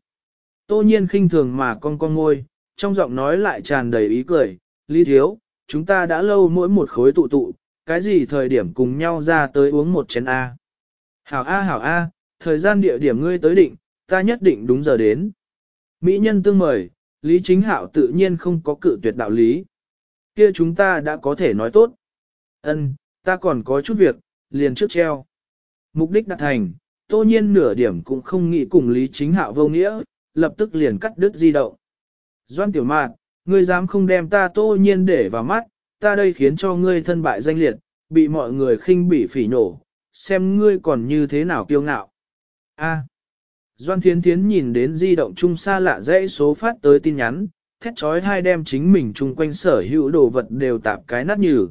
Tô nhiên khinh thường mà con con ngôi, trong giọng nói lại tràn đầy ý cười. Lý Thiếu, chúng ta đã lâu mỗi một khối tụ tụ, cái gì thời điểm cùng nhau ra tới uống một chén A. Hảo A hảo A, thời gian địa điểm ngươi tới định, ta nhất định đúng giờ đến. Mỹ nhân tương mời, Lý Chính Hạo tự nhiên không có cự tuyệt đạo lý. Kia chúng ta đã có thể nói tốt. Ân, ta còn có chút việc, liền trước treo. Mục đích đạt thành, tô nhiên nửa điểm cũng không nghĩ cùng Lý Chính Hạo vô nghĩa, lập tức liền cắt đứt di động. Doan tiểu mạn, ngươi dám không đem ta tô nhiên để vào mắt, ta đây khiến cho ngươi thân bại danh liệt, bị mọi người khinh bỉ phỉ nổ, xem ngươi còn như thế nào kiêu ngạo. A. Doan Thiến Thiến nhìn đến di động trung xa lạ dãy số phát tới tin nhắn, thét trói hai đem chính mình chung quanh sở hữu đồ vật đều tạp cái nát nhừ.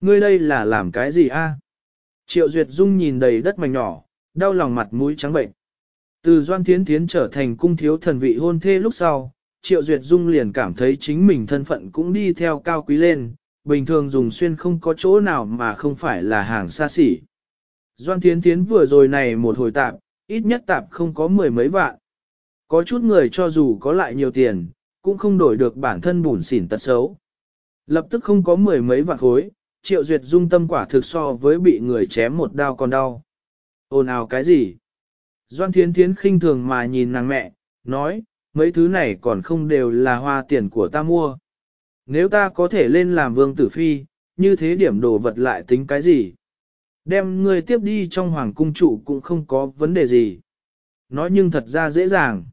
Ngươi đây là làm cái gì a? Triệu Duyệt Dung nhìn đầy đất mảnh nhỏ, đau lòng mặt mũi trắng bệnh. Từ Doan Thiến Thiến trở thành cung thiếu thần vị hôn thê lúc sau, Triệu Duyệt Dung liền cảm thấy chính mình thân phận cũng đi theo cao quý lên, bình thường dùng xuyên không có chỗ nào mà không phải là hàng xa xỉ. Doan Thiến Thiến vừa rồi này một hồi tạp, ít nhất tạp không có mười mấy vạn. Có chút người cho dù có lại nhiều tiền, cũng không đổi được bản thân bùn xỉn tật xấu. Lập tức không có mười mấy vạn khối, triệu duyệt dung tâm quả thực so với bị người chém một đao còn đau. Ồn ào cái gì? Doan Thiến Thiến khinh thường mà nhìn nàng mẹ, nói, mấy thứ này còn không đều là hoa tiền của ta mua. Nếu ta có thể lên làm vương tử phi, như thế điểm đồ vật lại tính cái gì? Đem người tiếp đi trong hoàng cung trụ cũng không có vấn đề gì. Nói nhưng thật ra dễ dàng.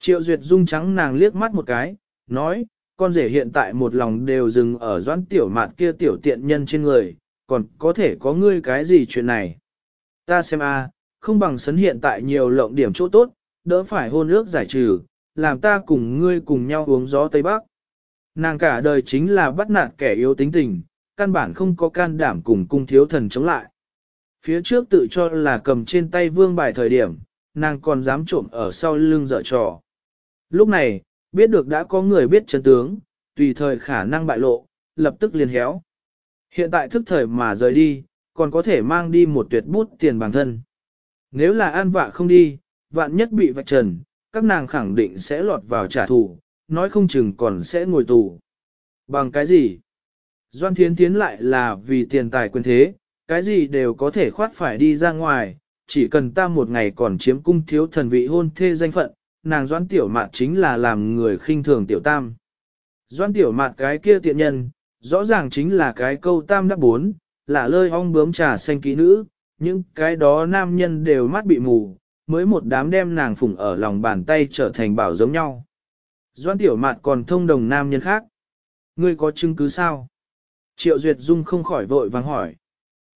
Triệu Duyệt Dung trắng nàng liếc mắt một cái, nói, con rể hiện tại một lòng đều dừng ở doãn tiểu mạt kia tiểu tiện nhân trên người, còn có thể có ngươi cái gì chuyện này. Ta xem a, không bằng sấn hiện tại nhiều lộng điểm chỗ tốt, đỡ phải hôn ước giải trừ, làm ta cùng ngươi cùng nhau uống gió Tây Bắc. Nàng cả đời chính là bắt nạt kẻ yếu tính tình, căn bản không có can đảm cùng cung thiếu thần chống lại. Phía trước tự cho là cầm trên tay vương bài thời điểm, nàng còn dám trộm ở sau lưng dở trò. Lúc này, biết được đã có người biết chân tướng, tùy thời khả năng bại lộ, lập tức liền héo. Hiện tại thức thời mà rời đi, còn có thể mang đi một tuyệt bút tiền bản thân. Nếu là an vạ không đi, vạn nhất bị vạch trần, các nàng khẳng định sẽ lọt vào trả thù, nói không chừng còn sẽ ngồi tù. Bằng cái gì? Doan Thiến Tiến lại là vì tiền tài quyền thế, cái gì đều có thể khoát phải đi ra ngoài, chỉ cần ta một ngày còn chiếm cung thiếu thần vị hôn thê danh phận, nàng doan tiểu mạt chính là làm người khinh thường tiểu tam. Doan tiểu mạt cái kia tiện nhân, rõ ràng chính là cái câu tam đáp bốn, là lơi ong bướm trà xanh kỹ nữ, những cái đó nam nhân đều mắt bị mù, mới một đám đem nàng phủng ở lòng bàn tay trở thành bảo giống nhau. Doan tiểu mạt còn thông đồng nam nhân khác. Ngươi có chứng cứ sao? Triệu Duyệt Dung không khỏi vội vàng hỏi.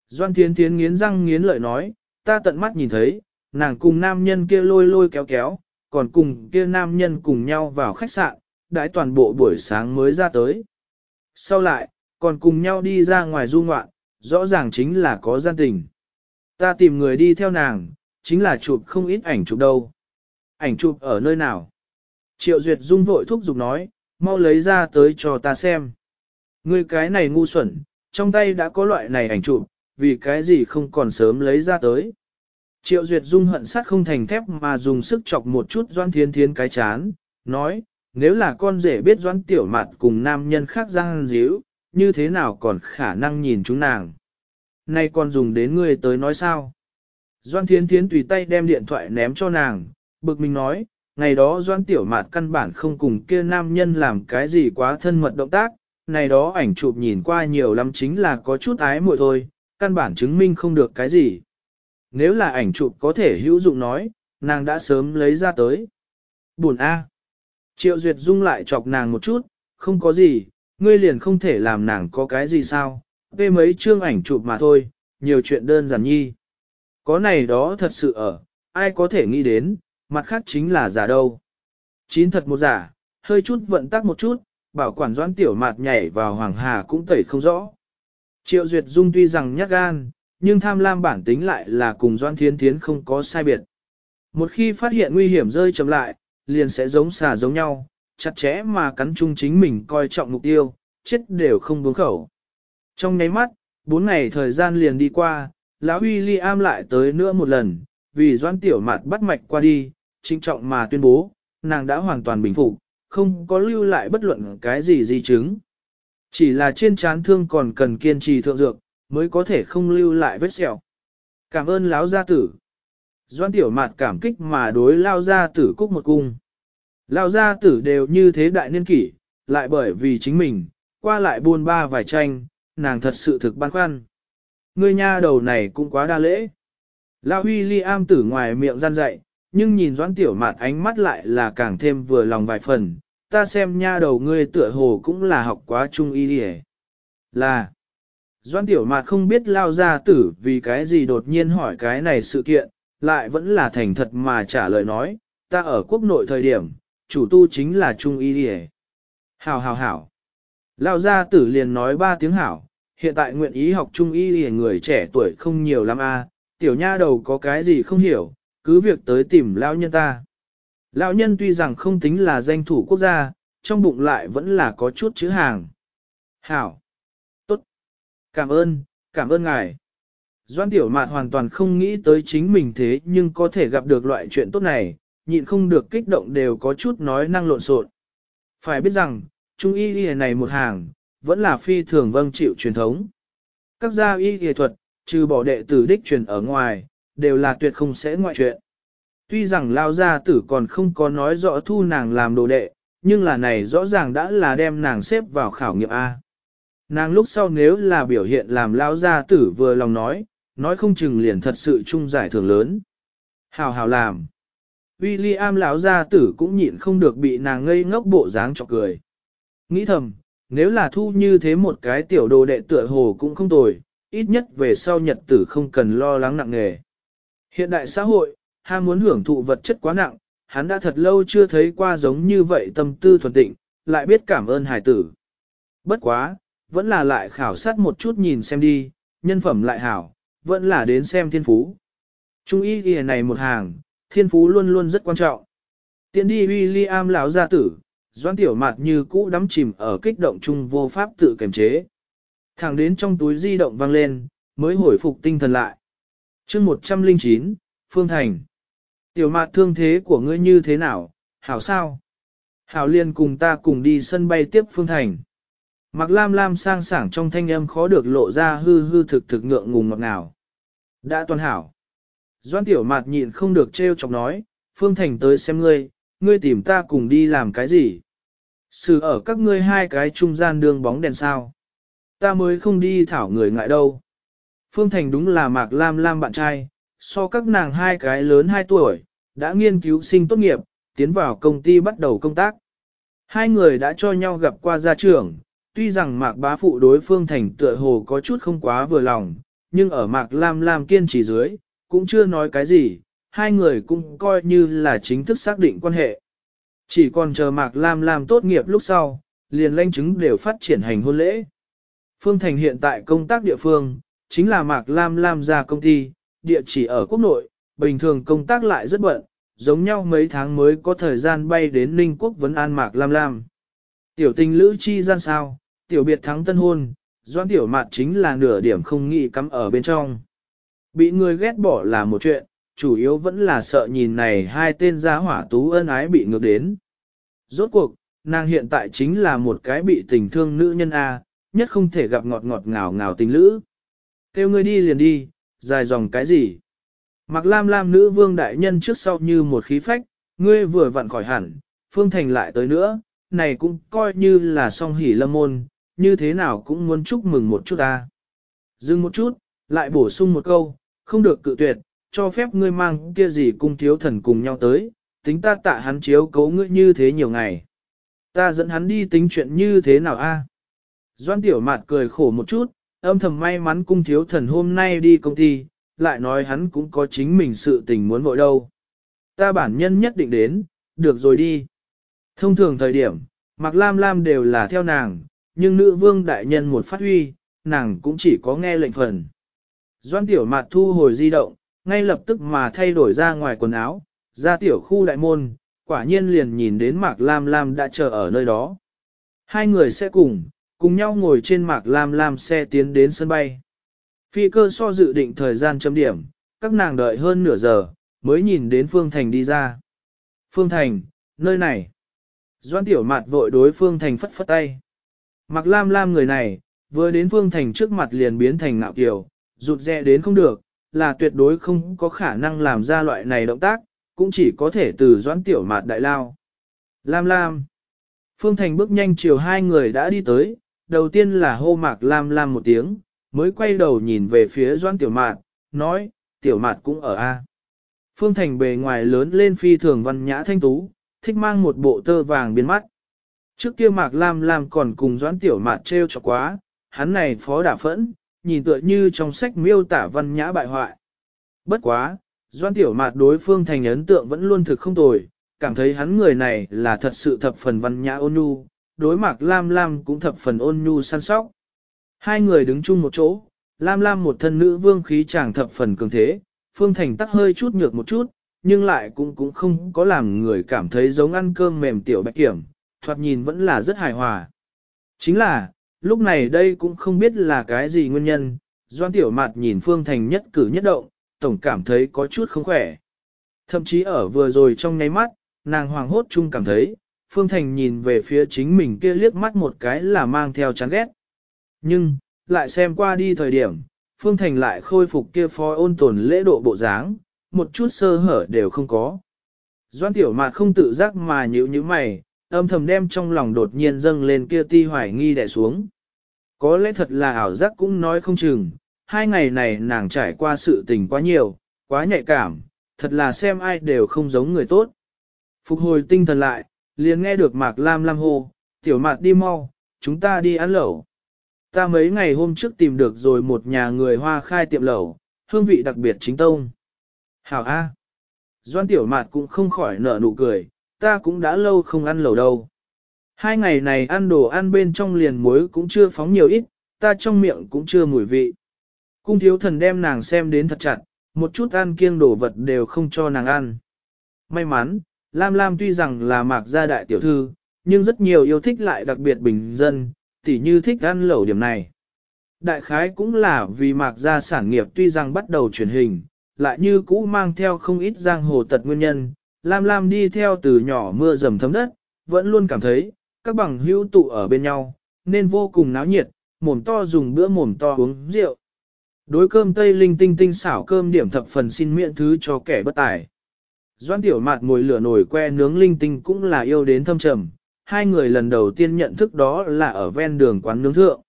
Doan Thiến Thiến nghiến răng nghiến lợi nói, ta tận mắt nhìn thấy, nàng cùng nam nhân kia lôi lôi kéo kéo, còn cùng kia nam nhân cùng nhau vào khách sạn, đãi toàn bộ buổi sáng mới ra tới. Sau lại, còn cùng nhau đi ra ngoài du ngoạn, rõ ràng chính là có gian tình. Ta tìm người đi theo nàng, chính là chụp không ít ảnh chụp đâu. Ảnh chụp ở nơi nào? Triệu Duyệt Dung vội thúc giục nói, mau lấy ra tới cho ta xem. Ngươi cái này ngu xuẩn, trong tay đã có loại này ảnh chụp, vì cái gì không còn sớm lấy ra tới. Triệu Duyệt Dung hận sát không thành thép mà dùng sức chọc một chút Doan Thiên Thiên cái chán, nói, nếu là con rể biết Doan Tiểu Mạt cùng nam nhân khác giang díu, như thế nào còn khả năng nhìn chúng nàng. Nay con dùng đến ngươi tới nói sao? Doan Thiên Thiên tùy tay đem điện thoại ném cho nàng, bực mình nói, ngày đó Doan Tiểu Mạt căn bản không cùng kia nam nhân làm cái gì quá thân mật động tác, này đó ảnh chụp nhìn qua nhiều lắm chính là có chút ái muội thôi, căn bản chứng minh không được cái gì. Nếu là ảnh chụp có thể hữu dụng nói, nàng đã sớm lấy ra tới. Buồn A. Triệu Duyệt Dung lại chọc nàng một chút, không có gì, ngươi liền không thể làm nàng có cái gì sao, về mấy chương ảnh chụp mà thôi, nhiều chuyện đơn giản nhi. Có này đó thật sự ở, ai có thể nghĩ đến, mặt khác chính là giả đâu. Chín thật một giả, hơi chút vận tắc một chút, bảo quản doãn tiểu mạt nhảy vào hoàng hà cũng tẩy không rõ. Triệu Duyệt Dung tuy rằng nhát gan, nhưng tham lam bản tính lại là cùng doãn Thiên Thiến không có sai biệt. Một khi phát hiện nguy hiểm rơi chậm lại, liền sẽ giống xà giống nhau, chặt chẽ mà cắn chung chính mình coi trọng mục tiêu, chết đều không buông khẩu. Trong nháy mắt, bốn ngày thời gian liền đi qua, lão William lại tới nữa một lần, vì doan tiểu mạt bắt mạch qua đi, trinh trọng mà tuyên bố, nàng đã hoàn toàn bình phục, không có lưu lại bất luận cái gì di chứng. Chỉ là trên chán thương còn cần kiên trì thượng dược, mới có thể không lưu lại vết sẹo. Cảm ơn lão gia tử. Doan tiểu mạt cảm kích mà đối lao gia tử cúc một cung. Lao gia tử đều như thế đại niên kỷ, lại bởi vì chính mình, qua lại buôn ba vài tranh, nàng thật sự thực băn khoăn. Ngươi nha đầu này cũng quá đa lễ. La huy li am tử ngoài miệng gian dạy, nhưng nhìn doãn tiểu mạt ánh mắt lại là càng thêm vừa lòng vài phần, ta xem nha đầu ngươi tựa hồ cũng là học quá trung y đi Là, doãn tiểu mạt không biết lao ra tử vì cái gì đột nhiên hỏi cái này sự kiện, lại vẫn là thành thật mà trả lời nói, ta ở quốc nội thời điểm, chủ tu chính là trung y đi Hảo hảo hảo. Lao gia tử liền nói ba tiếng hảo, hiện tại nguyện ý học trung y thì người trẻ tuổi không nhiều lắm a, tiểu nha đầu có cái gì không hiểu, cứ việc tới tìm lão nhân ta. Lão nhân tuy rằng không tính là danh thủ quốc gia, trong bụng lại vẫn là có chút chữ hàng. Hảo! Tốt! Cảm ơn, cảm ơn ngài. Doan tiểu mạt hoàn toàn không nghĩ tới chính mình thế nhưng có thể gặp được loại chuyện tốt này, nhịn không được kích động đều có chút nói năng lộn xộn. Phải biết rằng, trung y y này một hàng, vẫn là phi thường vâng chịu truyền thống. Các gia y y thuật, trừ bỏ đệ tử đích truyền ở ngoài, đều là tuyệt không sẽ ngoại chuyện. Tuy rằng lao gia tử còn không có nói rõ thu nàng làm đồ đệ, nhưng là này rõ ràng đã là đem nàng xếp vào khảo nghiệm A. Nàng lúc sau nếu là biểu hiện làm lao gia tử vừa lòng nói, nói không chừng liền thật sự chung giải thưởng lớn. Hào hào làm. William lão gia tử cũng nhịn không được bị nàng ngây ngốc bộ dáng chọc cười. Nghĩ thầm, nếu là thu như thế một cái tiểu đồ đệ tựa hồ cũng không tồi, ít nhất về sau nhật tử không cần lo lắng nặng nề. Hiện đại xã hội, ham muốn hưởng thụ vật chất quá nặng, hắn đã thật lâu chưa thấy qua giống như vậy tâm tư thuần tịnh, lại biết cảm ơn hải tử. Bất quá, vẫn là lại khảo sát một chút nhìn xem đi, nhân phẩm lại hảo, vẫn là đến xem thiên phú. Trung y ghi này một hàng, thiên phú luôn luôn rất quan trọng. Tiến đi William lão gia tử, doan tiểu mạt như cũ đắm chìm ở kích động chung vô pháp tự kiềm chế. Thẳng đến trong túi di động vang lên, mới hồi phục tinh thần lại. chương 109, Phương Thành. Tiểu mạt thương thế của ngươi như thế nào, hảo sao? Hảo liên cùng ta cùng đi sân bay tiếp Phương Thành. Mặc lam lam sang sảng trong thanh âm khó được lộ ra hư hư thực thực ngượng ngùng ngọt ngào. Đã toàn hảo. Doan tiểu mạt nhịn không được trêu chọc nói, Phương Thành tới xem ngươi, ngươi tìm ta cùng đi làm cái gì? Sự ở các ngươi hai cái trung gian đường bóng đèn sao. Ta mới không đi thảo người ngại đâu. Phương Thành đúng là Mạc Lam Lam bạn trai, so các nàng hai cái lớn 2 tuổi, đã nghiên cứu sinh tốt nghiệp, tiến vào công ty bắt đầu công tác. Hai người đã cho nhau gặp qua gia trưởng, tuy rằng Mạc Bá Phụ đối Phương Thành tựa hồ có chút không quá vừa lòng, nhưng ở Mạc Lam Lam kiên trì dưới, cũng chưa nói cái gì, hai người cũng coi như là chính thức xác định quan hệ. Chỉ còn chờ Mạc Lam Lam tốt nghiệp lúc sau, liền lanh chứng đều phát triển hành hôn lễ. Phương Thành hiện tại công tác địa phương, chính là Mạc Lam Lam ra công ty, địa chỉ ở quốc nội, bình thường công tác lại rất bận, giống nhau mấy tháng mới có thời gian bay đến Ninh Quốc vấn an Mạc Lam Lam. Tiểu tình lữ chi gian sao, tiểu biệt thắng tân hôn, doan tiểu mạt chính là nửa điểm không nghĩ cắm ở bên trong. Bị người ghét bỏ là một chuyện, chủ yếu vẫn là sợ nhìn này hai tên giá hỏa tú ân ái bị ngược đến. Rốt cuộc, nàng hiện tại chính là một cái bị tình thương nữ nhân A, nhất không thể gặp ngọt ngọt ngào ngào tình lữ. Kêu ngươi đi liền đi, dài dòng cái gì? Mặc lam lam nữ vương đại nhân trước sau như một khí phách, ngươi vừa vặn khỏi hẳn, phương thành lại tới nữa, này cũng coi như là song hỷ lâm môn, như thế nào cũng muốn chúc mừng một chút ta. Dừng một chút, lại bổ sung một câu, không được cự tuyệt, cho phép ngươi mang kia gì cung thiếu thần cùng nhau tới, tính ta tạ hắn chiếu cấu ngươi như thế nhiều ngày. Ta dẫn hắn đi tính chuyện như thế nào a? Doan tiểu mạt cười khổ một chút, âm thầm may mắn cung thiếu thần hôm nay đi công ty, lại nói hắn cũng có chính mình sự tình muốn vội đâu. Ta bản nhân nhất định đến, được rồi đi. Thông thường thời điểm, Mạc Lam Lam đều là theo nàng, nhưng nữ vương đại nhân một phát huy, nàng cũng chỉ có nghe lệnh phần. Doan tiểu mạt thu hồi di động, ngay lập tức mà thay đổi ra ngoài quần áo, ra tiểu khu đại môn, quả nhiên liền nhìn đến Mạc Lam Lam đã chờ ở nơi đó. Hai người sẽ cùng, cùng nhau ngồi trên mạc lam lam xe tiến đến sân bay. Phi cơ so dự định thời gian chấm điểm, các nàng đợi hơn nửa giờ, mới nhìn đến Phương Thành đi ra. Phương Thành, nơi này. Doan tiểu mạt vội đối Phương Thành phất phất tay. Mạc lam lam người này, vừa đến Phương Thành trước mặt liền biến thành ngạo kiều, rụt rè đến không được, là tuyệt đối không có khả năng làm ra loại này động tác, cũng chỉ có thể từ doãn tiểu mạt đại lao. Lam Lam. Phương Thành bước nhanh chiều hai người đã đi tới, đầu tiên là hô mạc Lam Lam một tiếng, mới quay đầu nhìn về phía doãn tiểu mạt, nói, tiểu mạt cũng ở A. Phương Thành bề ngoài lớn lên phi thường văn nhã thanh tú, thích mang một bộ tơ vàng biến mắt. Trước kia mạc Lam Lam còn cùng doãn tiểu mạt treo cho quá, hắn này phó đả phẫn, nhìn tựa như trong sách miêu tả văn nhã bại hoại. Bất quá, Doan Tiểu Mạt đối phương thành ấn tượng vẫn luôn thực không tồi, cảm thấy hắn người này là thật sự thập phần văn nhã ôn nhu, đối mặt Lam Lam cũng thập phần ôn nhu săn sóc. Hai người đứng chung một chỗ, Lam Lam một thân nữ vương khí chàng thập phần cường thế, Phương Thành tắc hơi chút nhược một chút, nhưng lại cũng cũng không có làm người cảm thấy giống ăn cơm mềm tiểu bạch kiểm, thoạt nhìn vẫn là rất hài hòa. Chính là, lúc này đây cũng không biết là cái gì nguyên nhân, Doan Tiểu Mạt nhìn Phương Thành nhất cử nhất động, tổng cảm thấy có chút không khỏe. Thậm chí ở vừa rồi trong nháy mắt, nàng hoàng hốt chung cảm thấy, Phương Thành nhìn về phía chính mình kia liếc mắt một cái là mang theo chán ghét. Nhưng, lại xem qua đi thời điểm, Phương Thành lại khôi phục kia phó ôn tồn lễ độ bộ dáng, một chút sơ hở đều không có. Doan tiểu mạt không tự giác mà nhíu như mày, âm thầm đem trong lòng đột nhiên dâng lên kia ti hoài nghi đè xuống. Có lẽ thật là ảo giác cũng nói không chừng, hai ngày này nàng trải qua sự tình quá nhiều, quá nhạy cảm, thật là xem ai đều không giống người tốt. Phục hồi tinh thần lại, liền nghe được Mạc Lam Lam hô, tiểu mạt đi mau, chúng ta đi ăn lẩu. Ta mấy ngày hôm trước tìm được rồi một nhà người hoa khai tiệm lẩu, hương vị đặc biệt chính tông. Hảo A. Doan tiểu mạt cũng không khỏi nở nụ cười, ta cũng đã lâu không ăn lẩu đâu. Hai ngày này ăn đồ ăn bên trong liền muối cũng chưa phóng nhiều ít, ta trong miệng cũng chưa mùi vị. Cung thiếu thần đem nàng xem đến thật chặt, một chút ăn kiêng đồ vật đều không cho nàng ăn. May mắn, Lam Lam tuy rằng là mạc gia đại tiểu thư, nhưng rất nhiều yêu thích lại đặc biệt bình dân, tỉ như thích ăn lẩu điểm này. Đại khái cũng là vì mạc gia sản nghiệp tuy rằng bắt đầu truyền hình, lại như cũ mang theo không ít giang hồ tật nguyên nhân, Lam Lam đi theo từ nhỏ mưa dầm thấm đất, vẫn luôn cảm thấy, các bằng hữu tụ ở bên nhau, nên vô cùng náo nhiệt, mồm to dùng bữa mồm to uống rượu. Đối cơm tây linh tinh tinh xảo cơm điểm thập phần xin miễn thứ cho kẻ bất tài. Doan tiểu mạt ngồi lửa nồi que nướng linh tinh cũng là yêu đến thâm trầm, hai người lần đầu tiên nhận thức đó là ở ven đường quán nướng thượng.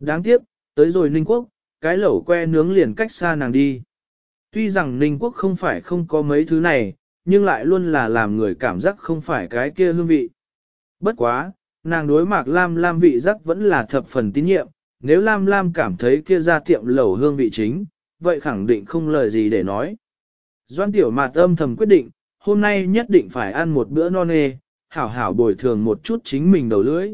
Đáng tiếc, tới rồi Ninh Quốc, cái lẩu que nướng liền cách xa nàng đi. Tuy rằng Ninh Quốc không phải không có mấy thứ này, nhưng lại luôn là làm người cảm giác không phải cái kia hương vị. Bất quá, nàng đối mạc lam lam vị giác vẫn là thập phần tín nhiệm, nếu lam lam cảm thấy kia ra tiệm lẩu hương vị chính, vậy khẳng định không lời gì để nói. Doan tiểu mạt âm thầm quyết định, hôm nay nhất định phải ăn một bữa non nê, hảo hảo bồi thường một chút chính mình đầu lưỡi.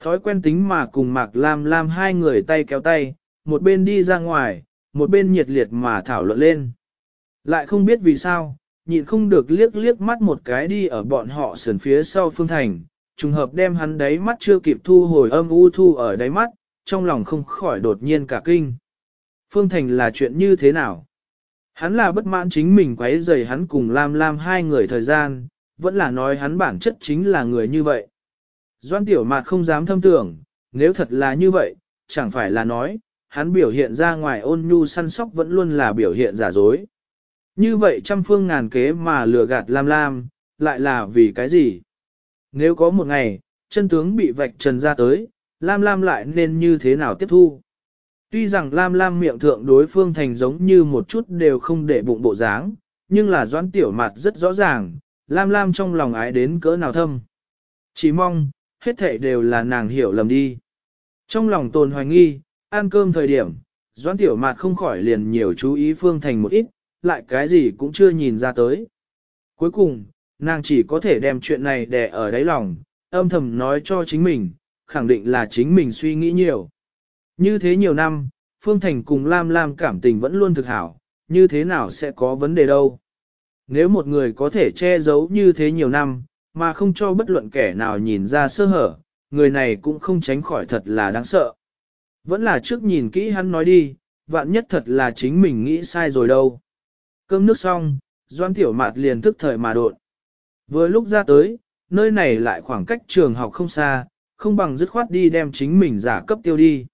Thói quen tính mà cùng mạc lam lam hai người tay kéo tay, một bên đi ra ngoài, một bên nhiệt liệt mà thảo luận lên. Lại không biết vì sao, nhịn không được liếc liếc mắt một cái đi ở bọn họ sườn phía sau phương thành, trùng hợp đem hắn đáy mắt chưa kịp thu hồi âm u thu ở đáy mắt, trong lòng không khỏi đột nhiên cả kinh. Phương Thành là chuyện như thế nào? Hắn là bất mãn chính mình quấy rầy hắn cùng Lam Lam hai người thời gian, vẫn là nói hắn bản chất chính là người như vậy. Doan Tiểu Mạt không dám thâm tưởng, nếu thật là như vậy, chẳng phải là nói, hắn biểu hiện ra ngoài ôn nhu săn sóc vẫn luôn là biểu hiện giả dối. Như vậy trăm phương ngàn kế mà lừa gạt Lam Lam, lại là vì cái gì? Nếu có một ngày, chân tướng bị vạch trần ra tới, Lam Lam lại nên như thế nào tiếp thu? Tuy rằng Lam Lam miệng thượng đối phương thành giống như một chút đều không để bụng bộ dáng, nhưng là doãn tiểu mặt rất rõ ràng, Lam Lam trong lòng ái đến cỡ nào thâm. Chỉ mong, hết thảy đều là nàng hiểu lầm đi. Trong lòng tồn hoài nghi, ăn cơm thời điểm, doãn tiểu mặt không khỏi liền nhiều chú ý phương thành một ít, lại cái gì cũng chưa nhìn ra tới. Cuối cùng, nàng chỉ có thể đem chuyện này đè ở đáy lòng, âm thầm nói cho chính mình, khẳng định là chính mình suy nghĩ nhiều. Như thế nhiều năm, Phương Thành cùng Lam Lam cảm tình vẫn luôn thực hảo, như thế nào sẽ có vấn đề đâu. Nếu một người có thể che giấu như thế nhiều năm, mà không cho bất luận kẻ nào nhìn ra sơ hở, người này cũng không tránh khỏi thật là đáng sợ. Vẫn là trước nhìn kỹ hắn nói đi, vạn nhất thật là chính mình nghĩ sai rồi đâu. Cơm nước xong, Doan Tiểu Mạt liền thức thời mà đột. Vừa lúc ra tới, nơi này lại khoảng cách trường học không xa, không bằng dứt khoát đi đem chính mình giả cấp tiêu đi.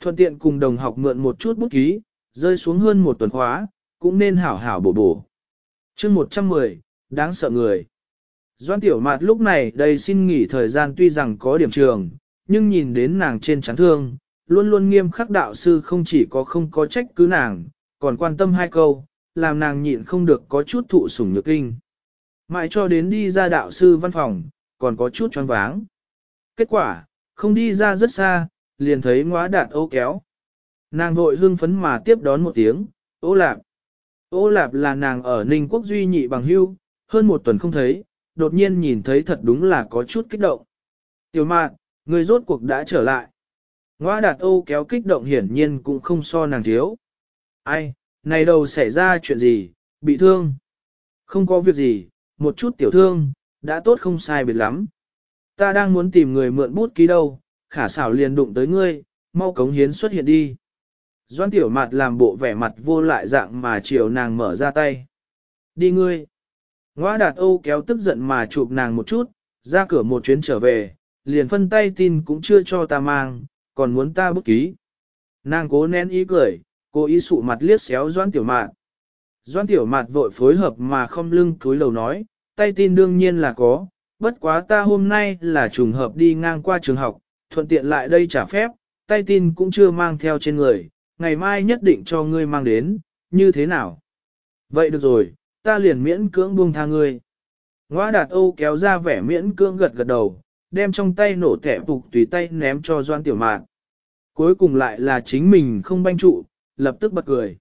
Thuận tiện cùng đồng học mượn một chút bút ký, rơi xuống hơn một tuần khóa, cũng nên hảo hảo bổ bổ. chương 110, đáng sợ người. Doan Tiểu Mạt lúc này đây xin nghỉ thời gian tuy rằng có điểm trường, nhưng nhìn đến nàng trên chán thương, luôn luôn nghiêm khắc đạo sư không chỉ có không có trách cứ nàng, còn quan tâm hai câu, làm nàng nhịn không được có chút thụ sủng nhược kinh. Mãi cho đến đi ra đạo sư văn phòng, còn có chút choáng váng. Kết quả, không đi ra rất xa, liền thấy ngóa đạt ô kéo. Nàng vội hưng phấn mà tiếp đón một tiếng, ô lạp. Ô lạp là nàng ở Ninh Quốc duy nhị bằng hưu, hơn một tuần không thấy, đột nhiên nhìn thấy thật đúng là có chút kích động. Tiểu mạn, người rốt cuộc đã trở lại. Ngoa đạt ô kéo kích động hiển nhiên cũng không so nàng thiếu. Ai, này đầu xảy ra chuyện gì, bị thương. Không có việc gì, một chút tiểu thương, đã tốt không sai biệt lắm. Ta đang muốn tìm người mượn bút ký đâu, khả xảo liền đụng tới ngươi, mau cống hiến xuất hiện đi. Doan tiểu mặt làm bộ vẻ mặt vô lại dạng mà chiều nàng mở ra tay. Đi ngươi. Ngoa đạt Âu kéo tức giận mà chụp nàng một chút, ra cửa một chuyến trở về, liền phân tay tin cũng chưa cho ta mang, còn muốn ta bút ký. Nàng cố nén ý cười, cố ý sụ mặt liếc xéo doan tiểu mạt. Doan tiểu mạt vội phối hợp mà không lưng cúi lầu nói, tay tin đương nhiên là có, bất quá ta hôm nay là trùng hợp đi ngang qua trường học, thuận tiện lại đây trả phép, tay tin cũng chưa mang theo trên người, ngày mai nhất định cho ngươi mang đến, như thế nào? Vậy được rồi, ta liền miễn cưỡng buông tha ngươi. Ngoa đạt Âu kéo ra vẻ miễn cưỡng gật gật đầu, đem trong tay nổ thẻ phục tùy tay ném cho Doan Tiểu Mạn. Cuối cùng lại là chính mình không banh trụ, lập tức bật cười.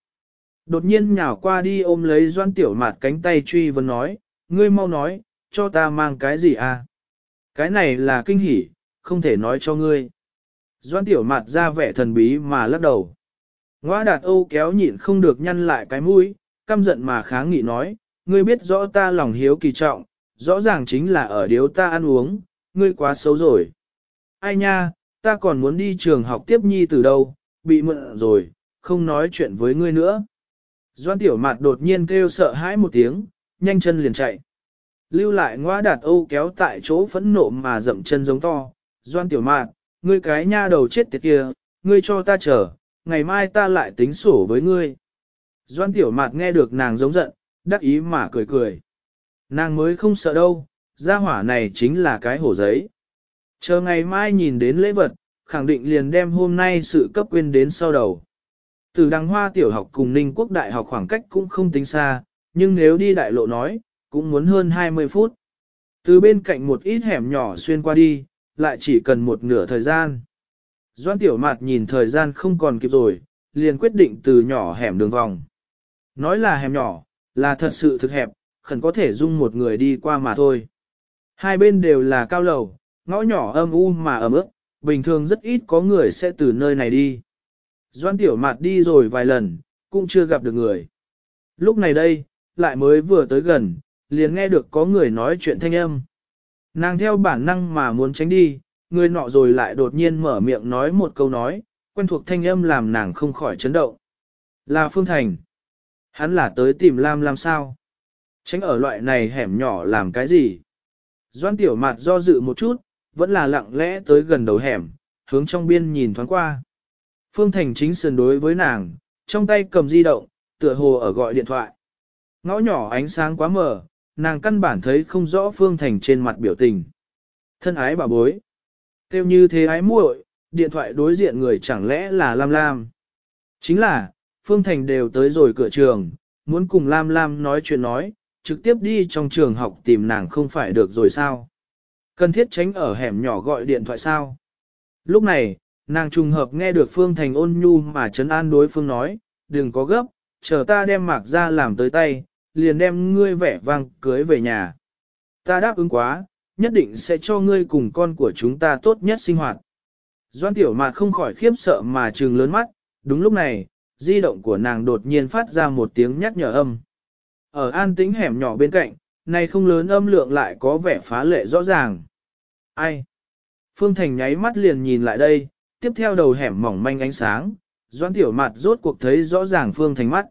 Đột nhiên nhào qua đi ôm lấy Doan Tiểu Mạt cánh tay truy vấn nói, ngươi mau nói, cho ta mang cái gì à? Cái này là kinh hỉ, không thể nói cho ngươi. Doan Tiểu Mạt ra vẻ thần bí mà lắc đầu. Ngoa đạt Âu kéo nhịn không được nhăn lại cái mũi, căm giận mà kháng nghị nói, ngươi biết rõ ta lòng hiếu kỳ trọng, rõ ràng chính là ở điếu ta ăn uống, ngươi quá xấu rồi. Ai nha, ta còn muốn đi trường học tiếp nhi từ đâu, bị mượn rồi, không nói chuyện với ngươi nữa. Doan tiểu mạt đột nhiên kêu sợ hãi một tiếng, nhanh chân liền chạy. Lưu lại ngoa đạt âu kéo tại chỗ phẫn nộ mà dậm chân giống to. Doan tiểu Mạn, ngươi cái nha đầu chết tiệt kia, ngươi cho ta chờ, ngày mai ta lại tính sổ với ngươi. Doan tiểu mạt nghe được nàng giống giận, đắc ý mà cười cười. Nàng mới không sợ đâu, gia hỏa này chính là cái hổ giấy. Chờ ngày mai nhìn đến lễ vật, khẳng định liền đem hôm nay sự cấp quên đến sau đầu. Từ đăng hoa tiểu học cùng Ninh Quốc Đại học khoảng cách cũng không tính xa, nhưng nếu đi đại lộ nói, cũng muốn hơn 20 phút. Từ bên cạnh một ít hẻm nhỏ xuyên qua đi, lại chỉ cần một nửa thời gian. Doan tiểu mạt nhìn thời gian không còn kịp rồi, liền quyết định từ nhỏ hẻm đường vòng. Nói là hẻm nhỏ, là thật sự thực hẹp, khẩn có thể dung một người đi qua mà thôi. Hai bên đều là cao lầu, ngõ nhỏ âm u mà ẩm ướt, bình thường rất ít có người sẽ từ nơi này đi. Doan tiểu mạt đi rồi vài lần, cũng chưa gặp được người. Lúc này đây, lại mới vừa tới gần, liền nghe được có người nói chuyện thanh âm. Nàng theo bản năng mà muốn tránh đi, người nọ rồi lại đột nhiên mở miệng nói một câu nói, quen thuộc thanh âm làm nàng không khỏi chấn động. Là Phương Thành. Hắn là tới tìm Lam làm sao? Tránh ở loại này hẻm nhỏ làm cái gì? Doan tiểu mạt do dự một chút, vẫn là lặng lẽ tới gần đầu hẻm, hướng trong biên nhìn thoáng qua. Phương Thành chính sườn đối với nàng, trong tay cầm di động, tựa hồ ở gọi điện thoại. Ngõ nhỏ ánh sáng quá mờ, nàng căn bản thấy không rõ Phương Thành trên mặt biểu tình. Thân ái bà bối. Kêu như thế ái muội, điện thoại đối diện người chẳng lẽ là Lam Lam. Chính là, Phương Thành đều tới rồi cửa trường, muốn cùng Lam Lam nói chuyện nói, trực tiếp đi trong trường học tìm nàng không phải được rồi sao. Cần thiết tránh ở hẻm nhỏ gọi điện thoại sao. Lúc này, nàng trùng hợp nghe được Phương Thành ôn nhu mà trấn an đối phương nói, đừng có gấp, chờ ta đem mạc ra làm tới tay, liền đem ngươi vẻ vang cưới về nhà. Ta đáp ứng quá, nhất định sẽ cho ngươi cùng con của chúng ta tốt nhất sinh hoạt. Doan tiểu mạt không khỏi khiếp sợ mà trừng lớn mắt, đúng lúc này, di động của nàng đột nhiên phát ra một tiếng nhắc nhở âm. Ở an tĩnh hẻm nhỏ bên cạnh, này không lớn âm lượng lại có vẻ phá lệ rõ ràng. Ai? Phương Thành nháy mắt liền nhìn lại đây, tiếp theo đầu hẻm mỏng manh ánh sáng, Doan Tiểu Mạt rốt cuộc thấy rõ ràng Phương Thành mắt.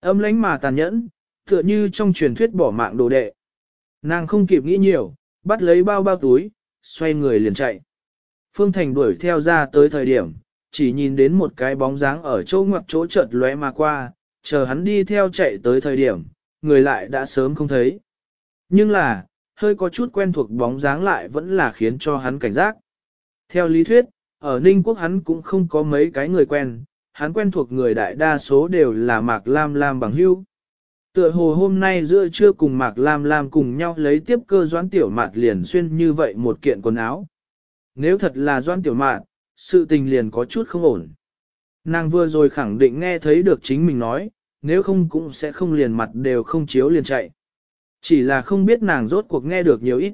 Âm lánh mà tàn nhẫn, tựa như trong truyền thuyết bỏ mạng đồ đệ. Nàng không kịp nghĩ nhiều, bắt lấy bao bao túi, xoay người liền chạy. Phương Thành đuổi theo ra tới thời điểm, chỉ nhìn đến một cái bóng dáng ở chỗ ngoặc chỗ chợt lóe mà qua, chờ hắn đi theo chạy tới thời điểm, người lại đã sớm không thấy. Nhưng là, hơi có chút quen thuộc bóng dáng lại vẫn là khiến cho hắn cảnh giác. Theo lý thuyết, ở Ninh Quốc hắn cũng không có mấy cái người quen, hắn quen thuộc người đại đa số đều là Mạc Lam Lam bằng hữu. Tựa hồ hôm nay giữa trưa cùng Mạc Lam Lam cùng nhau lấy tiếp cơ doãn tiểu mạt liền xuyên như vậy một kiện quần áo. Nếu thật là doãn tiểu mạt, sự tình liền có chút không ổn. Nàng vừa rồi khẳng định nghe thấy được chính mình nói, nếu không cũng sẽ không liền mặt đều không chiếu liền chạy. Chỉ là không biết nàng rốt cuộc nghe được nhiều ít.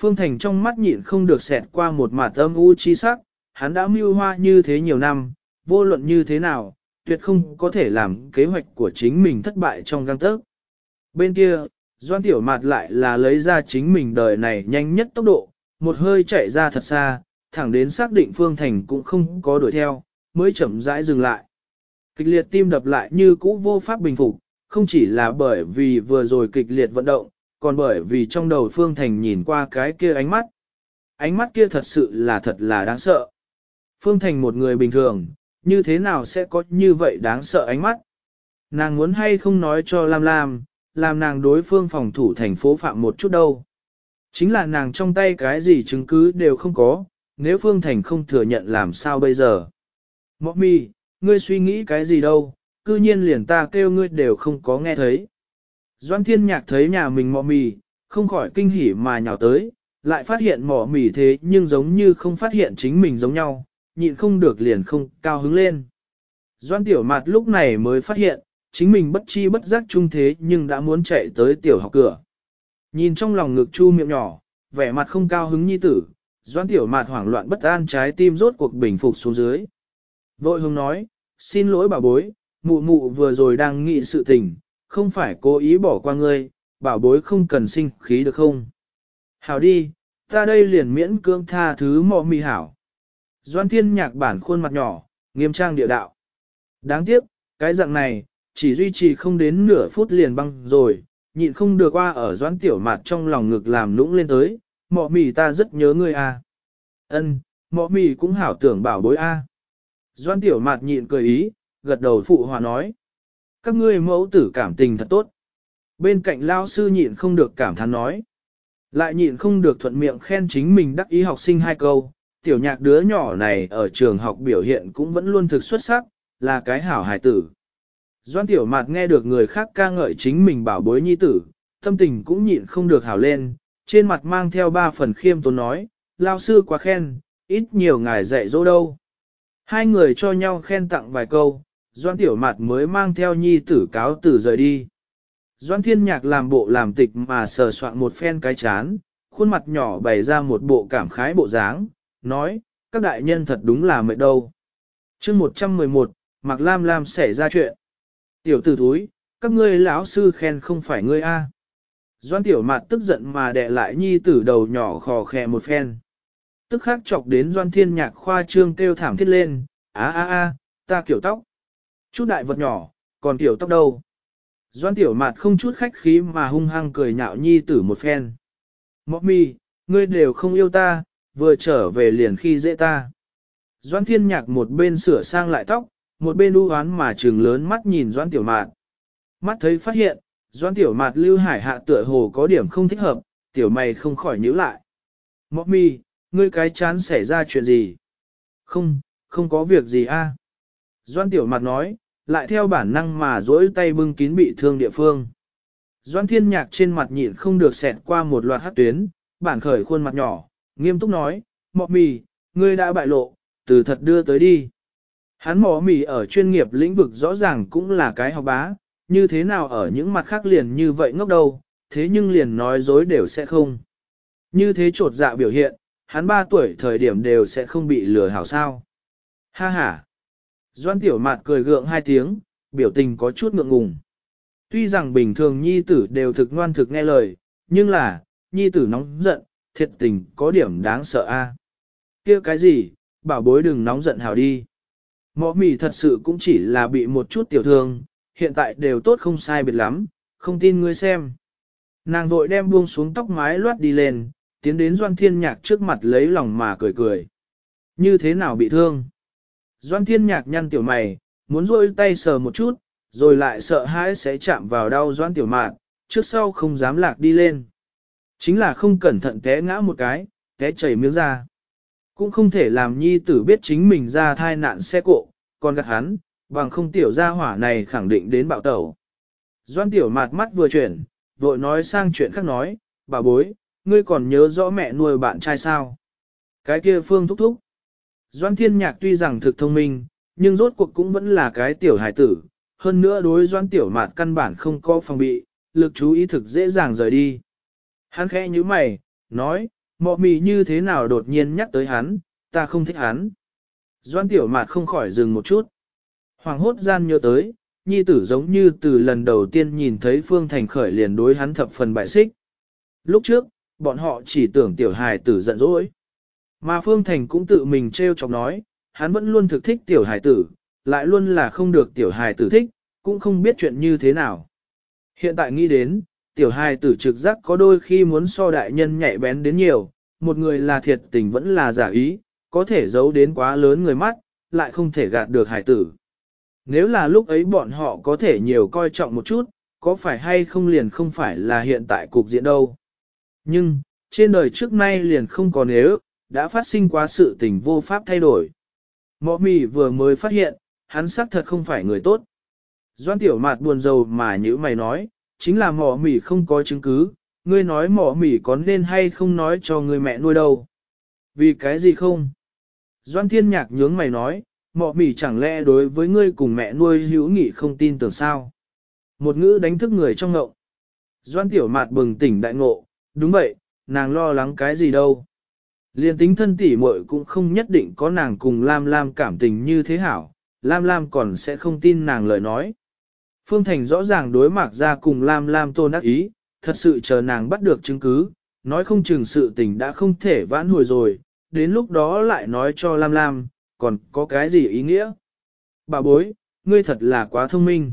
Phương Thành trong mắt nhịn không được xẹt qua một mặt âm u chi sắc, hắn đã mưu hoa như thế nhiều năm, vô luận như thế nào, tuyệt không có thể làm kế hoạch của chính mình thất bại trong găng tớc. Bên kia, Doan Tiểu Mạt lại là lấy ra chính mình đời này nhanh nhất tốc độ, một hơi chạy ra thật xa, thẳng đến xác định Phương Thành cũng không có đuổi theo, mới chậm rãi dừng lại. Kịch liệt tim đập lại như cũ vô pháp bình phục, không chỉ là bởi vì vừa rồi kịch liệt vận động, còn bởi vì trong đầu Phương Thành nhìn qua cái kia ánh mắt. Ánh mắt kia thật sự là thật là đáng sợ. Phương Thành một người bình thường, như thế nào sẽ có như vậy đáng sợ ánh mắt? Nàng muốn hay không nói cho Lam Lam, làm nàng đối phương phòng thủ thành phố phạm một chút đâu. Chính là nàng trong tay cái gì chứng cứ đều không có, nếu Phương Thành không thừa nhận làm sao bây giờ. Mọc mi, ngươi suy nghĩ cái gì đâu, cư nhiên liền ta kêu ngươi đều không có nghe thấy. Doan thiên nhạc thấy nhà mình mọ mì, không khỏi kinh hỉ mà nhào tới, lại phát hiện mọ mì thế nhưng giống như không phát hiện chính mình giống nhau, nhịn không được liền không cao hứng lên. Doan tiểu mạt lúc này mới phát hiện, chính mình bất chi bất giác trung thế nhưng đã muốn chạy tới tiểu học cửa. Nhìn trong lòng ngực chu miệng nhỏ, vẻ mặt không cao hứng nhi tử, doan tiểu mạt hoảng loạn bất an trái tim rốt cuộc bình phục xuống dưới. Vội hông nói, xin lỗi bà bối, mụ mụ vừa rồi đang nghĩ sự tình, không phải cố ý bỏ qua ngươi, bảo bối không cần sinh khí được không? Hảo đi, ta đây liền miễn cưỡng tha thứ mọ mì hảo. Doan thiên nhạc bản khuôn mặt nhỏ, nghiêm trang địa đạo. Đáng tiếc, cái dạng này, chỉ duy trì không đến nửa phút liền băng rồi, nhịn không được qua ở doan tiểu mạt trong lòng ngực làm lũng lên tới, mọ mì ta rất nhớ ngươi à. Ân, mọ mì cũng hảo tưởng bảo bối a. À. Doan tiểu mạt nhịn cười ý, gật đầu phụ hòa nói. Các ngươi mẫu tử cảm tình thật tốt. Bên cạnh lao sư nhịn không được cảm thán nói. Lại nhịn không được thuận miệng khen chính mình đắc ý học sinh hai câu, tiểu nhạc đứa nhỏ này ở trường học biểu hiện cũng vẫn luôn thực xuất sắc, là cái hảo hài tử. Doan tiểu mạt nghe được người khác ca ngợi chính mình bảo bối nhi tử, tâm tình cũng nhịn không được hảo lên, trên mặt mang theo ba phần khiêm tốn nói, lao sư quá khen, ít nhiều ngài dạy dỗ đâu. Hai người cho nhau khen tặng vài câu, Doan Tiểu Mạt mới mang theo nhi tử cáo tử rời đi. Doan Thiên Nhạc làm bộ làm tịch mà sờ soạn một phen cái chán, khuôn mặt nhỏ bày ra một bộ cảm khái bộ dáng, nói, các đại nhân thật đúng là mệt đâu. chương 111, Mạc Lam Lam xảy ra chuyện. Tiểu tử thúi, các ngươi lão sư khen không phải ngươi a. Doan Tiểu Mạt tức giận mà đè lại nhi tử đầu nhỏ khò khè một phen. Tức khắc chọc đến Doan Thiên Nhạc khoa trương kêu thảm thiết lên, á á á, ta kiểu tóc. Chút đại vật nhỏ, còn kiểu tóc đâu. Doan tiểu mạt không chút khách khí mà hung hăng cười nhạo nhi tử một phen. Mọc mi, ngươi đều không yêu ta, vừa trở về liền khi dễ ta. Doan thiên nhạc một bên sửa sang lại tóc, một bên u hoán mà trừng lớn mắt nhìn doan tiểu mạt. Mắt thấy phát hiện, doan tiểu mạt lưu hải hạ tựa hồ có điểm không thích hợp, tiểu mày không khỏi nhíu lại. Mọc mi, ngươi cái chán xảy ra chuyện gì? Không, không có việc gì a. Doan tiểu mặt nói, lại theo bản năng mà dỗi tay bưng kín bị thương địa phương. Doan thiên nhạc trên mặt nhịn không được xẹt qua một loạt hát tuyến, bản khởi khuôn mặt nhỏ, nghiêm túc nói, mọ mì, ngươi đã bại lộ, từ thật đưa tới đi. Hắn mỏ mì ở chuyên nghiệp lĩnh vực rõ ràng cũng là cái học bá, như thế nào ở những mặt khác liền như vậy ngốc đầu, thế nhưng liền nói dối đều sẽ không. Như thế trột dạ biểu hiện, hắn 3 tuổi thời điểm đều sẽ không bị lừa hảo sao. Ha ha, Doan tiểu mạt cười gượng hai tiếng, biểu tình có chút ngượng ngùng. Tuy rằng bình thường nhi tử đều thực ngoan thực nghe lời, nhưng là, nhi tử nóng giận, thiệt tình có điểm đáng sợ a. kia cái gì, bảo bối đừng nóng giận hào đi. Mọ mì thật sự cũng chỉ là bị một chút tiểu thương, hiện tại đều tốt không sai biệt lắm, không tin ngươi xem. Nàng vội đem buông xuống tóc mái loát đi lên, tiến đến Doan Thiên Nhạc trước mặt lấy lòng mà cười cười. Như thế nào bị thương? Doan Thiên Nhạc nhăn tiểu mày, muốn rôi tay sờ một chút, rồi lại sợ hãi sẽ chạm vào đau Doan tiểu mạn, trước sau không dám lạc đi lên. Chính là không cẩn thận té ngã một cái, té chảy miếng ra. Cũng không thể làm nhi tử biết chính mình ra thai nạn xe cộ, còn gạt hắn, bằng không tiểu gia hỏa này khẳng định đến bạo tẩu. Doan tiểu mạt mắt vừa chuyển, vội nói sang chuyện khác nói, bà bối, ngươi còn nhớ rõ mẹ nuôi bạn trai sao? Cái kia phương thúc thúc. Doan thiên nhạc tuy rằng thực thông minh, nhưng rốt cuộc cũng vẫn là cái tiểu hải tử, hơn nữa đối doan tiểu mạt căn bản không có phòng bị, lực chú ý thực dễ dàng rời đi. Hắn khẽ như mày, nói, mọ mì như thế nào đột nhiên nhắc tới hắn, ta không thích hắn. Doan tiểu mạt không khỏi dừng một chút. Hoàng hốt gian nhớ tới, nhi tử giống như từ lần đầu tiên nhìn thấy Phương Thành khởi liền đối hắn thập phần bại xích. Lúc trước, bọn họ chỉ tưởng tiểu hài tử giận dỗi. Mà Phương Thành cũng tự mình treo chọc nói, hắn vẫn luôn thực thích tiểu hài tử, lại luôn là không được tiểu hài tử thích, cũng không biết chuyện như thế nào. Hiện tại nghĩ đến, tiểu hài tử trực giác có đôi khi muốn so đại nhân nhạy bén đến nhiều, một người là thiệt tình vẫn là giả ý, có thể giấu đến quá lớn người mắt, lại không thể gạt được hài tử. Nếu là lúc ấy bọn họ có thể nhiều coi trọng một chút, có phải hay không liền không phải là hiện tại cục diện đâu. Nhưng, trên đời trước nay liền không có nếu, đã phát sinh quá sự tình vô pháp thay đổi. Mọ mì vừa mới phát hiện, hắn xác thật không phải người tốt. Doan tiểu mạt buồn rầu mà như mày nói, chính là mỏ mỉ không có chứng cứ, ngươi nói mỏ mỉ có nên hay không nói cho người mẹ nuôi đâu. Vì cái gì không? Doan thiên nhạc nhướng mày nói, mỏ mỉ chẳng lẽ đối với ngươi cùng mẹ nuôi hữu nghị không tin tưởng sao? Một ngữ đánh thức người trong ngậu. Doan tiểu mạt bừng tỉnh đại ngộ, đúng vậy, nàng lo lắng cái gì đâu. Liên tính thân tỷ muội cũng không nhất định có nàng cùng Lam Lam cảm tình như thế hảo, Lam Lam còn sẽ không tin nàng lời nói. Phương Thành rõ ràng đối mặt ra cùng Lam Lam tôn ác ý, thật sự chờ nàng bắt được chứng cứ, nói không chừng sự tình đã không thể vãn hồi rồi, đến lúc đó lại nói cho Lam Lam, còn có cái gì ý nghĩa? Bà bối, ngươi thật là quá thông minh.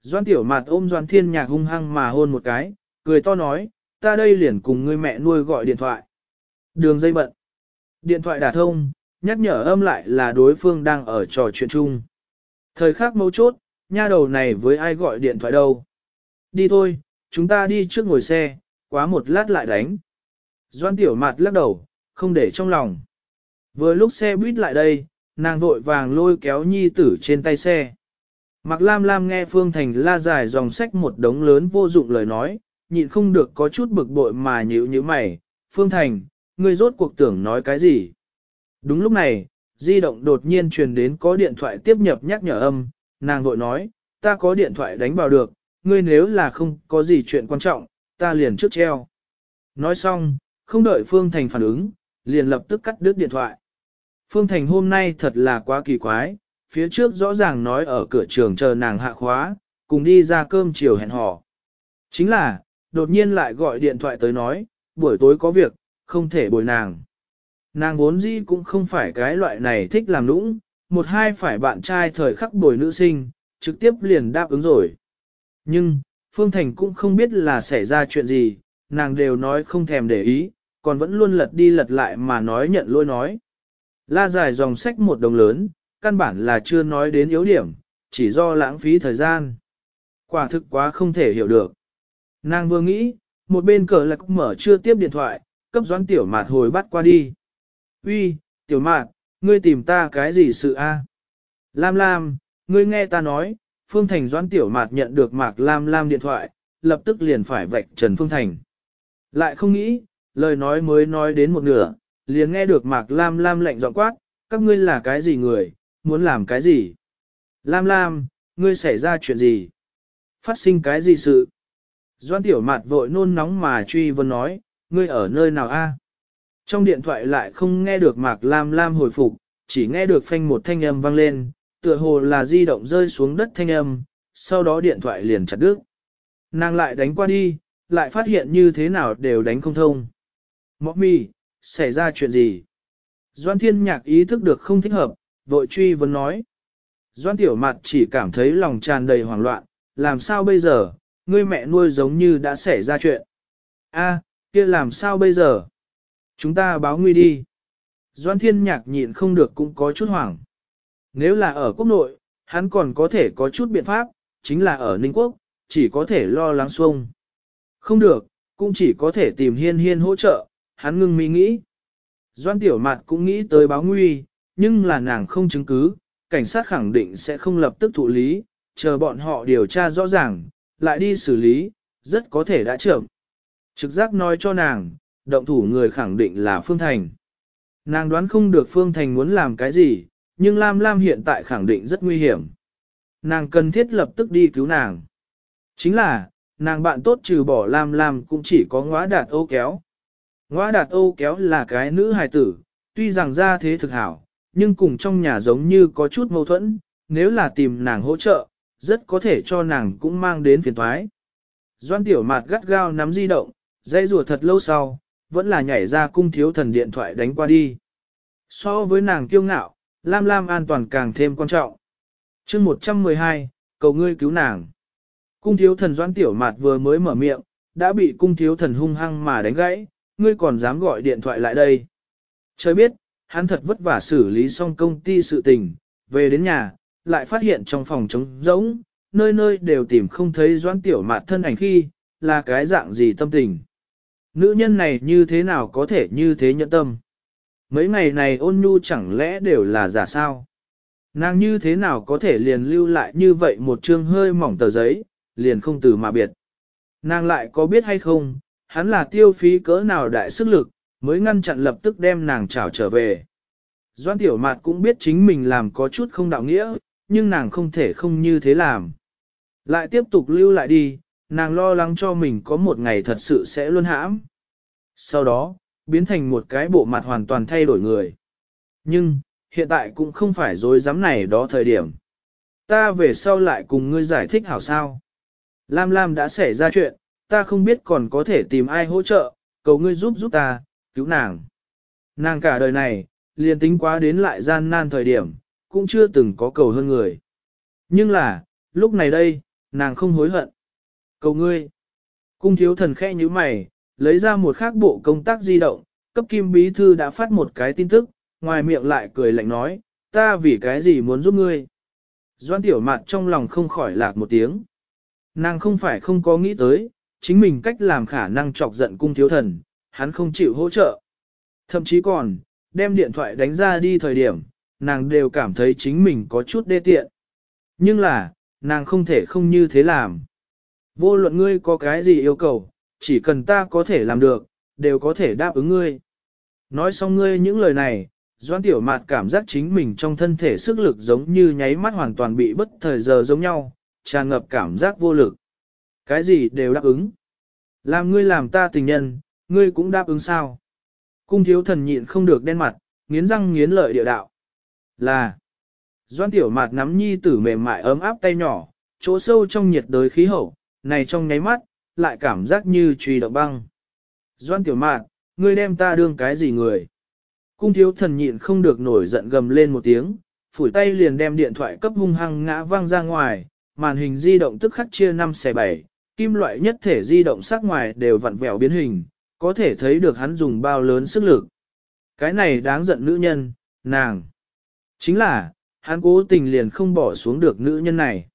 Doan tiểu mạt ôm Doan thiên nhạc hung hăng mà hôn một cái, cười to nói, ta đây liền cùng ngươi mẹ nuôi gọi điện thoại. Đường dây bận. Điện thoại đả thông, nhắc nhở âm lại là đối phương đang ở trò chuyện chung. Thời khắc mấu chốt, nha đầu này với ai gọi điện thoại đâu. Đi thôi, chúng ta đi trước ngồi xe, quá một lát lại đánh. Doan tiểu mặt lắc đầu, không để trong lòng. Vừa lúc xe buýt lại đây, nàng vội vàng lôi kéo nhi tử trên tay xe. Mặc lam lam nghe Phương Thành la dài dòng sách một đống lớn vô dụng lời nói, nhịn không được có chút bực bội mà nhíu như mày. Phương Thành, ngươi rốt cuộc tưởng nói cái gì? Đúng lúc này, di động đột nhiên truyền đến có điện thoại tiếp nhập nhắc nhở âm, nàng vội nói, ta có điện thoại đánh vào được, ngươi nếu là không có gì chuyện quan trọng, ta liền trước treo. Nói xong, không đợi Phương Thành phản ứng, liền lập tức cắt đứt điện thoại. Phương Thành hôm nay thật là quá kỳ quái, phía trước rõ ràng nói ở cửa trường chờ nàng hạ khóa, cùng đi ra cơm chiều hẹn hò. Chính là, đột nhiên lại gọi điện thoại tới nói, buổi tối có việc, không thể bồi nàng. Nàng vốn dĩ cũng không phải cái loại này thích làm nũng, một hai phải bạn trai thời khắc bồi nữ sinh, trực tiếp liền đáp ứng rồi. Nhưng, Phương Thành cũng không biết là xảy ra chuyện gì, nàng đều nói không thèm để ý, còn vẫn luôn lật đi lật lại mà nói nhận lỗi nói. La dài dòng sách một đồng lớn, căn bản là chưa nói đến yếu điểm, chỉ do lãng phí thời gian. Quả thực quá không thể hiểu được. Nàng vừa nghĩ, một bên cờ lạc mở chưa tiếp điện thoại, cấp doãn tiểu mạt hồi bắt qua đi. Uy, tiểu mạt, ngươi tìm ta cái gì sự a? Lam Lam, ngươi nghe ta nói, Phương Thành doãn tiểu mạt nhận được mạc Lam Lam điện thoại, lập tức liền phải vạch Trần Phương Thành. Lại không nghĩ, lời nói mới nói đến một nửa, liền nghe được mạc Lam Lam lệnh giọng quát, các ngươi là cái gì người, muốn làm cái gì? Lam Lam, ngươi xảy ra chuyện gì? Phát sinh cái gì sự? Doan tiểu mạt vội nôn nóng mà truy vấn nói, ngươi ở nơi nào a? Trong điện thoại lại không nghe được Mạc Lam Lam hồi phục, chỉ nghe được phanh một thanh âm vang lên, tựa hồ là di động rơi xuống đất thanh âm, sau đó điện thoại liền chặt đứt. Nàng lại đánh qua đi, lại phát hiện như thế nào đều đánh không thông. Mọc mì, xảy ra chuyện gì? Doan thiên nhạc ý thức được không thích hợp, vội truy vấn nói. Doan tiểu mặt chỉ cảm thấy lòng tràn đầy hoảng loạn, làm sao bây giờ, ngươi mẹ nuôi giống như đã xảy ra chuyện. A, kia làm sao bây giờ? Chúng ta báo nguy đi. Doan thiên nhạc nhịn không được cũng có chút hoảng. Nếu là ở quốc nội, hắn còn có thể có chút biện pháp, chính là ở Ninh Quốc, chỉ có thể lo lắng xuông. Không được, cũng chỉ có thể tìm hiên hiên hỗ trợ, hắn ngưng mi nghĩ. Doan tiểu mặt cũng nghĩ tới báo nguy, nhưng là nàng không chứng cứ, cảnh sát khẳng định sẽ không lập tức thụ lý, chờ bọn họ điều tra rõ ràng, lại đi xử lý, rất có thể đã chậm. Trực giác nói cho nàng, động thủ người khẳng định là Phương Thành. Nàng đoán không được Phương Thành muốn làm cái gì, nhưng Lam Lam hiện tại khẳng định rất nguy hiểm. Nàng cần thiết lập tức đi cứu nàng. Chính là, nàng bạn tốt trừ bỏ Lam Lam cũng chỉ có ngõa đạt ô kéo. Ngõa đạt ô kéo là cái nữ hài tử, tuy rằng ra thế thực hảo, nhưng cùng trong nhà giống như có chút mâu thuẫn, nếu là tìm nàng hỗ trợ, rất có thể cho nàng cũng mang đến phiền thoái. Doan tiểu mạt gắt gao nắm di động, dây rùa thật lâu sau, vẫn là nhảy ra cung thiếu thần điện thoại đánh qua đi. So với nàng kiêu ngạo, Lam Lam an toàn càng thêm quan trọng. chương 112, cầu ngươi cứu nàng. Cung thiếu thần doan tiểu mạt vừa mới mở miệng, đã bị cung thiếu thần hung hăng mà đánh gãy, ngươi còn dám gọi điện thoại lại đây. Trời biết, hắn thật vất vả xử lý xong công ty sự tình, về đến nhà, lại phát hiện trong phòng trống rỗng, nơi nơi đều tìm không thấy doãn tiểu mạt thân ảnh khi, là cái dạng gì tâm tình. Nữ nhân này như thế nào có thể như thế nhẫn tâm? Mấy ngày này ôn nhu chẳng lẽ đều là giả sao? Nàng như thế nào có thể liền lưu lại như vậy một chương hơi mỏng tờ giấy, liền không từ mà biệt. Nàng lại có biết hay không, hắn là tiêu phí cỡ nào đại sức lực, mới ngăn chặn lập tức đem nàng trảo trở về. Doan tiểu mạt cũng biết chính mình làm có chút không đạo nghĩa, nhưng nàng không thể không như thế làm. Lại tiếp tục lưu lại đi, nàng lo lắng cho mình có một ngày thật sự sẽ luôn hãm. Sau đó, biến thành một cái bộ mặt hoàn toàn thay đổi người. Nhưng, hiện tại cũng không phải dối dám này đó thời điểm. Ta về sau lại cùng ngươi giải thích hảo sao. Lam Lam đã xảy ra chuyện, ta không biết còn có thể tìm ai hỗ trợ, cầu ngươi giúp giúp ta, cứu nàng. Nàng cả đời này, liền tính quá đến lại gian nan thời điểm, cũng chưa từng có cầu hơn người. Nhưng là, lúc này đây, nàng không hối hận. Cầu ngươi. Cung thiếu thần khẽ như mày, lấy ra một khác bộ công tác di động, cấp kim bí thư đã phát một cái tin tức, ngoài miệng lại cười lạnh nói, ta vì cái gì muốn giúp ngươi. Doan tiểu mặt trong lòng không khỏi lạc một tiếng. Nàng không phải không có nghĩ tới, chính mình cách làm khả năng chọc giận cung thiếu thần, hắn không chịu hỗ trợ. Thậm chí còn, đem điện thoại đánh ra đi thời điểm, nàng đều cảm thấy chính mình có chút đê tiện. Nhưng là, nàng không thể không như thế làm. Vô luận ngươi có cái gì yêu cầu, chỉ cần ta có thể làm được, đều có thể đáp ứng ngươi. Nói xong ngươi những lời này, Doan Tiểu Mạt cảm giác chính mình trong thân thể sức lực giống như nháy mắt hoàn toàn bị bất thời giờ giống nhau, tràn ngập cảm giác vô lực. Cái gì đều đáp ứng. Làm ngươi làm ta tình nhân, ngươi cũng đáp ứng sao. Cung thiếu thần nhịn không được đen mặt, nghiến răng nghiến lợi địa đạo. Là, Doan Tiểu Mạt nắm nhi tử mềm mại ấm áp tay nhỏ, chỗ sâu trong nhiệt đới khí hậu, này trong nháy mắt, lại cảm giác như truy động băng. Doan Tiểu mạn, ngươi đem ta đương cái gì người? Cung thiếu thần nhịn không được nổi giận gầm lên một tiếng, phủi tay liền đem điện thoại cấp hung hăng ngã văng ra ngoài, màn hình di động tức khắc chia 5 xe 7, kim loại nhất thể di động sắc ngoài đều vặn vẹo biến hình, có thể thấy được hắn dùng bao lớn sức lực. Cái này đáng giận nữ nhân, nàng. Chính là, hắn cố tình liền không bỏ xuống được nữ nhân này.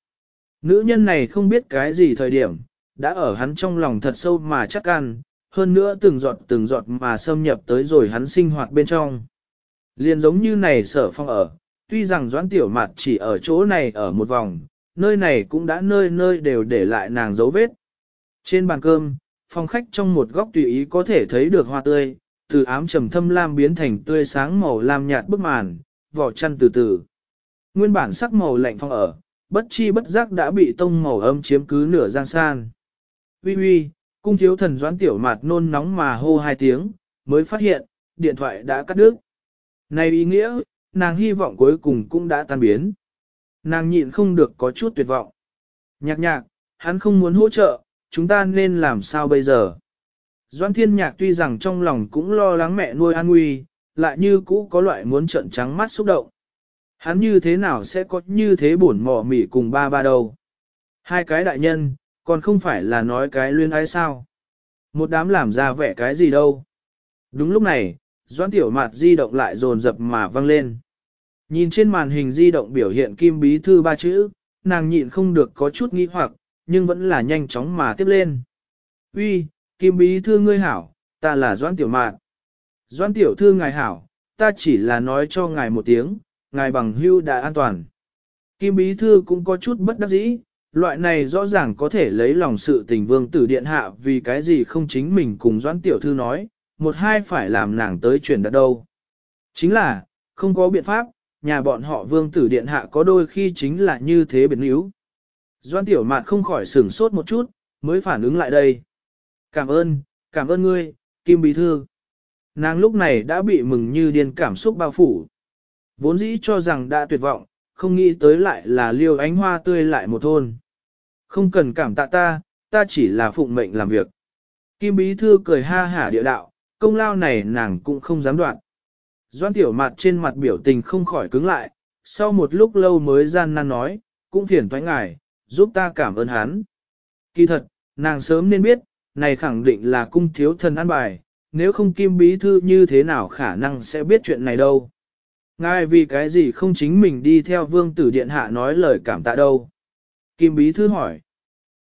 Nữ nhân này không biết cái gì thời điểm, đã ở hắn trong lòng thật sâu mà chắc ăn, hơn nữa từng giọt từng giọt mà xâm nhập tới rồi hắn sinh hoạt bên trong. Liền giống như này sở phong ở, tuy rằng doãn tiểu mặt chỉ ở chỗ này ở một vòng, nơi này cũng đã nơi nơi đều để lại nàng dấu vết. Trên bàn cơm, phòng khách trong một góc tùy ý có thể thấy được hoa tươi, từ ám trầm thâm lam biến thành tươi sáng màu lam nhạt bức màn, vỏ chăn từ từ. Nguyên bản sắc màu lạnh phong ở, bất chi bất giác đã bị tông màu âm chiếm cứ nửa giang san. Uy uy, cung thiếu thần doãn tiểu mạt nôn nóng mà hô hai tiếng, mới phát hiện, điện thoại đã cắt đứt. Này ý nghĩa, nàng hy vọng cuối cùng cũng đã tan biến. Nàng nhịn không được có chút tuyệt vọng. Nhạc nhạc, hắn không muốn hỗ trợ, chúng ta nên làm sao bây giờ? Doan thiên nhạc tuy rằng trong lòng cũng lo lắng mẹ nuôi an nguy, lại như cũ có loại muốn trận trắng mắt xúc động. Hắn như thế nào sẽ có như thế bổn mỏ mỉ cùng ba ba đâu. Hai cái đại nhân, còn không phải là nói cái luyên ái sao. Một đám làm ra vẻ cái gì đâu. Đúng lúc này, doãn tiểu mặt di động lại dồn dập mà văng lên. Nhìn trên màn hình di động biểu hiện kim bí thư ba chữ, nàng nhịn không được có chút nghi hoặc, nhưng vẫn là nhanh chóng mà tiếp lên. Uy, kim bí thư ngươi hảo, ta là doãn tiểu mạt. Doãn tiểu thư ngài hảo, ta chỉ là nói cho ngài một tiếng, ngài bằng hưu đã an toàn. Kim bí thư cũng có chút bất đắc dĩ, loại này rõ ràng có thể lấy lòng sự tình vương tử điện hạ vì cái gì không chính mình cùng doãn tiểu thư nói, một hai phải làm nàng tới chuyển đặt đâu. Chính là, không có biện pháp, nhà bọn họ vương tử điện hạ có đôi khi chính là như thế biến yếu. Doan tiểu mạt không khỏi sửng sốt một chút, mới phản ứng lại đây. Cảm ơn, cảm ơn ngươi, Kim Bí Thư. Nàng lúc này đã bị mừng như điên cảm xúc bao phủ. Vốn dĩ cho rằng đã tuyệt vọng, không nghĩ tới lại là liêu ánh hoa tươi lại một thôn. Không cần cảm tạ ta, ta chỉ là phụng mệnh làm việc. Kim Bí Thư cười ha hả địa đạo, công lao này nàng cũng không dám đoạn. Doan tiểu mặt trên mặt biểu tình không khỏi cứng lại, sau một lúc lâu mới gian nan nói, cũng phiền thoái ngài, giúp ta cảm ơn hắn. Kỳ thật, nàng sớm nên biết, này khẳng định là cung thiếu thần an bài, nếu không kim bí thư như thế nào khả năng sẽ biết chuyện này đâu. Ngài vì cái gì không chính mình đi theo vương tử điện hạ nói lời cảm tạ đâu. Kim bí thư hỏi.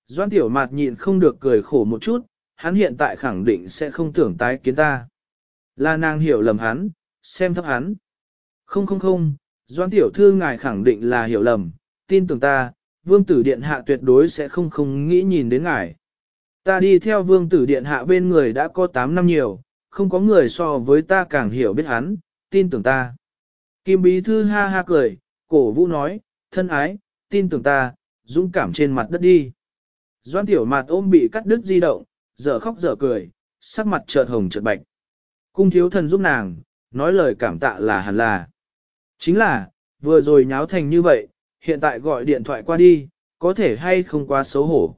Doan tiểu mạt nhịn không được cười khổ một chút, hắn hiện tại khẳng định sẽ không tưởng tái kiến ta. Là nàng hiểu lầm hắn, xem thấp hắn. Không không không, Doan tiểu thư ngài khẳng định là hiểu lầm, tin tưởng ta, vương tử điện hạ tuyệt đối sẽ không không nghĩ nhìn đến ngài. Ta đi theo vương tử điện hạ bên người đã có 8 năm nhiều, không có người so với ta càng hiểu biết hắn, tin tưởng ta. Kim bí thư ha ha cười, cổ vũ nói, thân ái, tin tưởng ta, dũng cảm trên mặt đất đi. Doan tiểu mặt ôm bị cắt đứt di động, dở khóc dở cười, sắc mặt chợt hồng chợt bạch. Cung thiếu thần giúp nàng, nói lời cảm tạ là hẳn là. Chính là, vừa rồi nháo thành như vậy, hiện tại gọi điện thoại qua đi, có thể hay không quá xấu hổ.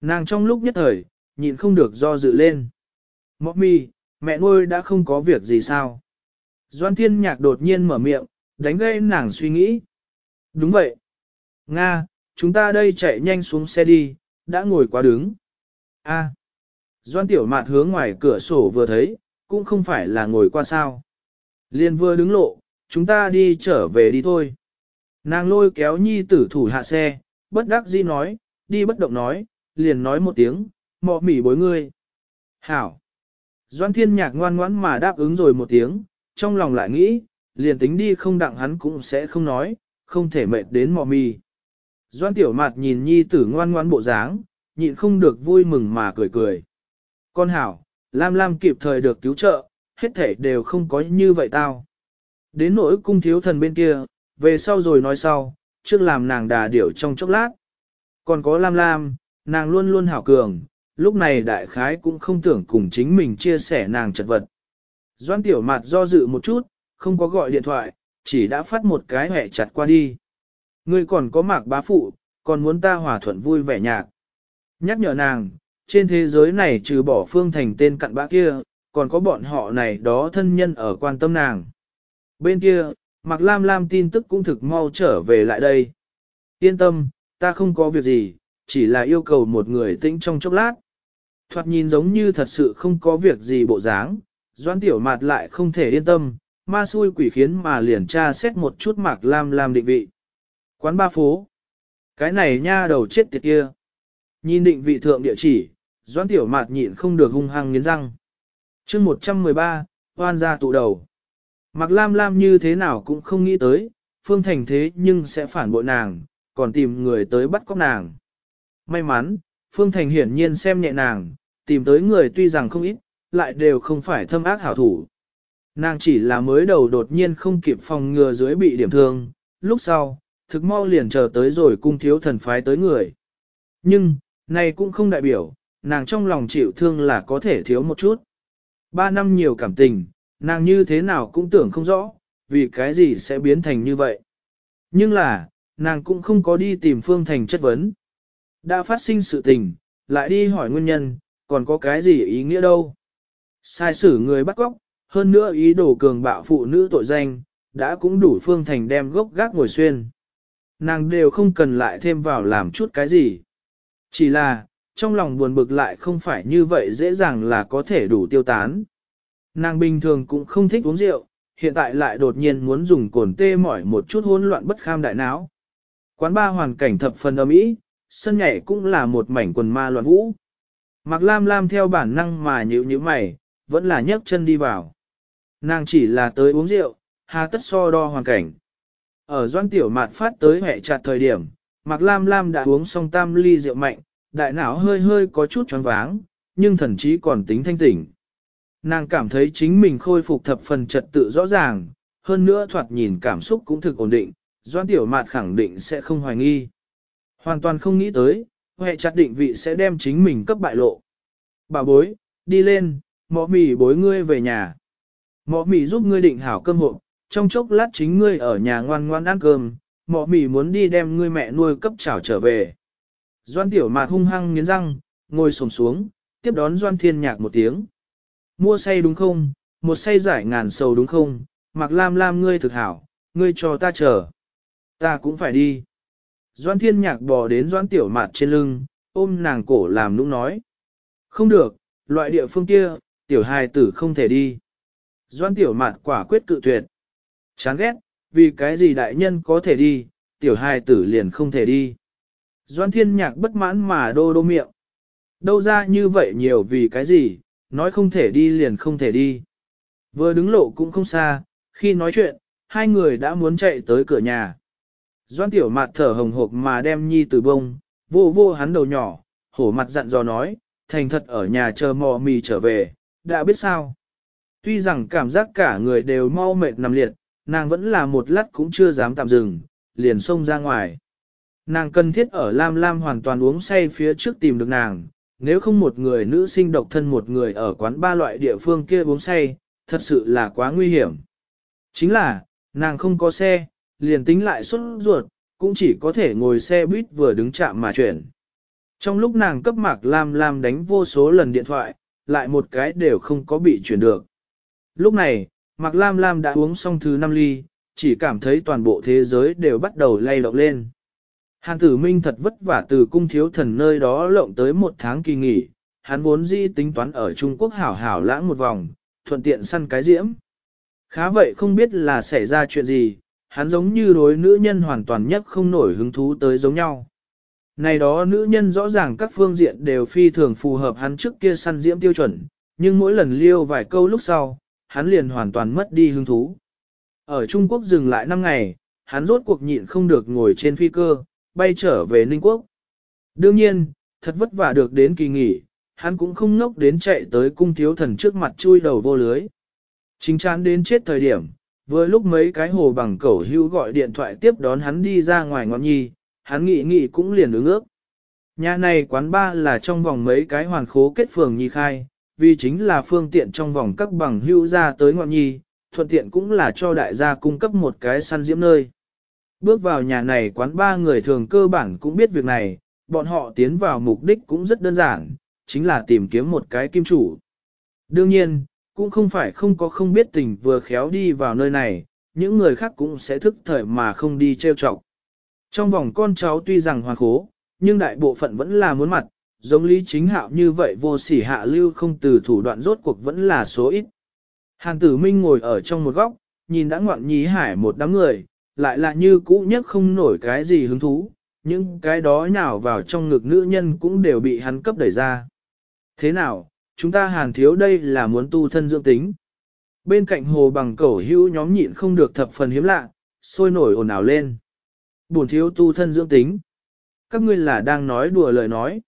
Nàng trong lúc nhất thời, nhịn không được do dự lên. Mọc mi, mẹ nuôi đã không có việc gì sao? Doan thiên nhạc đột nhiên mở miệng, đánh gây nàng suy nghĩ. Đúng vậy. Nga, chúng ta đây chạy nhanh xuống xe đi, đã ngồi quá đứng. A. À. Doan tiểu mạt hướng ngoài cửa sổ vừa thấy, cũng không phải là ngồi qua sao. Liên vừa đứng lộ, chúng ta đi trở về đi thôi. Nàng lôi kéo nhi tử thủ hạ xe, bất đắc dĩ nói, đi bất động nói, liền nói một tiếng, mọ mỉ bối ngươi. Hảo. Doan thiên nhạc ngoan ngoãn mà đáp ứng rồi một tiếng, trong lòng lại nghĩ, liền tính đi không đặng hắn cũng sẽ không nói, không thể mệt đến mò mì. Doan tiểu mặt nhìn nhi tử ngoan ngoãn bộ dáng, nhịn không được vui mừng mà cười cười. Con hảo, Lam Lam kịp thời được cứu trợ, hết thể đều không có như vậy tao. Đến nỗi cung thiếu thần bên kia, về sau rồi nói sau, trước làm nàng đà điểu trong chốc lát. Còn có Lam Lam, nàng luôn luôn hảo cường, lúc này đại khái cũng không tưởng cùng chính mình chia sẻ nàng chật vật. Doan tiểu mặt do dự một chút, không có gọi điện thoại, chỉ đã phát một cái hẹ chặt qua đi. Ngươi còn có mạc bá phụ, còn muốn ta hòa thuận vui vẻ nhạc. Nhắc nhở nàng, trên thế giới này trừ bỏ phương thành tên cặn bã kia, còn có bọn họ này đó thân nhân ở quan tâm nàng. Bên kia, Mạc Lam Lam tin tức cũng thực mau trở về lại đây. Yên tâm, ta không có việc gì, chỉ là yêu cầu một người tĩnh trong chốc lát. Thoạt nhìn giống như thật sự không có việc gì bộ dáng, Doan Tiểu Mạt lại không thể yên tâm, ma xui quỷ khiến mà liền tra xét một chút Mạc Lam Lam định vị. Quán ba phố. Cái này nha đầu chết tiệt kia. Nhìn định vị thượng địa chỉ, Doan Tiểu Mạt nhịn không được hung hăng nghiến răng. chương 113, hoan ra tụ đầu. Mạc Lam Lam như thế nào cũng không nghĩ tới, Phương Thành thế nhưng sẽ phản bội nàng, còn tìm người tới bắt cóc nàng. May mắn, Phương Thành hiển nhiên xem nhẹ nàng, tìm tới người tuy rằng không ít, lại đều không phải thâm ác hảo thủ. Nàng chỉ là mới đầu đột nhiên không kịp phòng ngừa dưới bị điểm thương, lúc sau, thực mau liền chờ tới rồi cung thiếu thần phái tới người. Nhưng, này cũng không đại biểu, nàng trong lòng chịu thương là có thể thiếu một chút. Ba năm nhiều cảm tình, nàng như thế nào cũng tưởng không rõ, vì cái gì sẽ biến thành như vậy. Nhưng là, nàng cũng không có đi tìm Phương Thành chất vấn. Đã phát sinh sự tình, lại đi hỏi nguyên nhân, còn có cái gì ý nghĩa đâu. Sai xử người bắt cóc, hơn nữa ý đồ cường bạo phụ nữ tội danh, đã cũng đủ phương thành đem gốc gác ngồi xuyên. Nàng đều không cần lại thêm vào làm chút cái gì. Chỉ là, trong lòng buồn bực lại không phải như vậy dễ dàng là có thể đủ tiêu tán. Nàng bình thường cũng không thích uống rượu, hiện tại lại đột nhiên muốn dùng cồn tê mỏi một chút hỗn loạn bất kham đại não. Quán ba hoàn cảnh thập phần âm ý, sân nhảy cũng là một mảnh quần ma loạn vũ. Mạc Lam Lam theo bản năng mà nhữ như mày, vẫn là nhấc chân đi vào. Nàng chỉ là tới uống rượu, hà tất so đo hoàn cảnh. Ở doan tiểu mạt phát tới hệ chặt thời điểm, Mạc Lam Lam đã uống xong tam ly rượu mạnh, đại não hơi hơi có chút choáng váng, nhưng thần trí còn tính thanh tỉnh. Nàng cảm thấy chính mình khôi phục thập phần trật tự rõ ràng, hơn nữa thoạt nhìn cảm xúc cũng thực ổn định, doan tiểu mạt khẳng định sẽ không hoài nghi. Hoàn toàn không nghĩ tới, hệ chặt định vị sẽ đem chính mình cấp bại lộ. Bà bối, đi lên, mọ mì bối ngươi về nhà. Mọ mì giúp ngươi định hảo cơm hộ, trong chốc lát chính ngươi ở nhà ngoan ngoan ăn cơm, mọ mì muốn đi đem ngươi mẹ nuôi cấp chảo trở về. Doan tiểu mạt hung hăng nghiến răng, ngồi xổm xuống, tiếp đón Doan Thiên Nhạc một tiếng. Mua say đúng không, một say giải ngàn sầu đúng không, mặc lam lam ngươi thực hảo, ngươi cho ta chờ. Ta cũng phải đi. Doan Thiên Nhạc bò đến Doan Tiểu Mạt trên lưng, ôm nàng cổ làm nũng nói. Không được, loại địa phương kia, Tiểu hài tử không thể đi. Doan Tiểu Mạt quả quyết cự tuyệt. Chán ghét, vì cái gì đại nhân có thể đi, Tiểu hài tử liền không thể đi. Doan Thiên Nhạc bất mãn mà đô đô miệng. Đâu ra như vậy nhiều vì cái gì, nói không thể đi liền không thể đi. Vừa đứng lộ cũng không xa, khi nói chuyện, hai người đã muốn chạy tới cửa nhà. Doan tiểu mạt thở hồng hộc mà đem nhi từ bông, vô vô hắn đầu nhỏ, hổ mặt dặn dò nói, thành thật ở nhà chờ mò mì trở về, đã biết sao. Tuy rằng cảm giác cả người đều mau mệt nằm liệt, nàng vẫn là một lát cũng chưa dám tạm dừng, liền xông ra ngoài. Nàng cần thiết ở Lam Lam hoàn toàn uống say phía trước tìm được nàng, nếu không một người nữ sinh độc thân một người ở quán ba loại địa phương kia uống say, thật sự là quá nguy hiểm. Chính là, nàng không có xe, liền tính lại xuất ruột, cũng chỉ có thể ngồi xe buýt vừa đứng chạm mà chuyển. Trong lúc nàng cấp mạc Lam Lam đánh vô số lần điện thoại, lại một cái đều không có bị chuyển được. Lúc này, mạc Lam Lam đã uống xong thứ năm ly, chỉ cảm thấy toàn bộ thế giới đều bắt đầu lay động lên. Hàn tử minh thật vất vả từ cung thiếu thần nơi đó lộng tới một tháng kỳ nghỉ, hắn vốn dĩ tính toán ở Trung Quốc hảo hảo lãng một vòng, thuận tiện săn cái diễm. Khá vậy không biết là xảy ra chuyện gì, hắn giống như đối nữ nhân hoàn toàn nhất không nổi hứng thú tới giống nhau. Này đó nữ nhân rõ ràng các phương diện đều phi thường phù hợp hắn trước kia săn diễm tiêu chuẩn, nhưng mỗi lần liêu vài câu lúc sau, hắn liền hoàn toàn mất đi hứng thú. Ở Trung Quốc dừng lại 5 ngày, hắn rốt cuộc nhịn không được ngồi trên phi cơ, bay trở về Ninh Quốc. Đương nhiên, thật vất vả được đến kỳ nghỉ, hắn cũng không ngốc đến chạy tới cung thiếu thần trước mặt chui đầu vô lưới. Chính chán đến chết thời điểm, vừa lúc mấy cái hồ bằng cẩu hưu gọi điện thoại tiếp đón hắn đi ra ngoài ngọn nhi, hắn nghĩ nghĩ cũng liền ứng ước. Nhà này quán ba là trong vòng mấy cái hoàn khố kết phường nhi khai, vì chính là phương tiện trong vòng các bằng hữu ra tới ngọn nhi, thuận tiện cũng là cho đại gia cung cấp một cái săn diễm nơi. Bước vào nhà này quán ba người thường cơ bản cũng biết việc này, bọn họ tiến vào mục đích cũng rất đơn giản, chính là tìm kiếm một cái kim chủ. Đương nhiên, cũng không phải không có không biết tình vừa khéo đi vào nơi này, những người khác cũng sẽ thức thời mà không đi trêu chọc. Trong vòng con cháu tuy rằng hoàn khố, nhưng đại bộ phận vẫn là muốn mặt, giống lý chính hạo như vậy vô sỉ hạ lưu không từ thủ đoạn rốt cuộc vẫn là số ít. Hàn tử minh ngồi ở trong một góc, nhìn đã ngoạn nhí hải một đám người, lại là như cũ nhất không nổi cái gì hứng thú, những cái đó nhào vào trong ngực nữ nhân cũng đều bị hắn cấp đẩy ra. Thế nào, chúng ta hàn thiếu đây là muốn tu thân dưỡng tính. Bên cạnh hồ bằng cẩu hữu nhóm nhịn không được thập phần hiếm lạ, sôi nổi ồn ào lên. Buồn thiếu tu thân dưỡng tính. Các ngươi là đang nói đùa lời nói.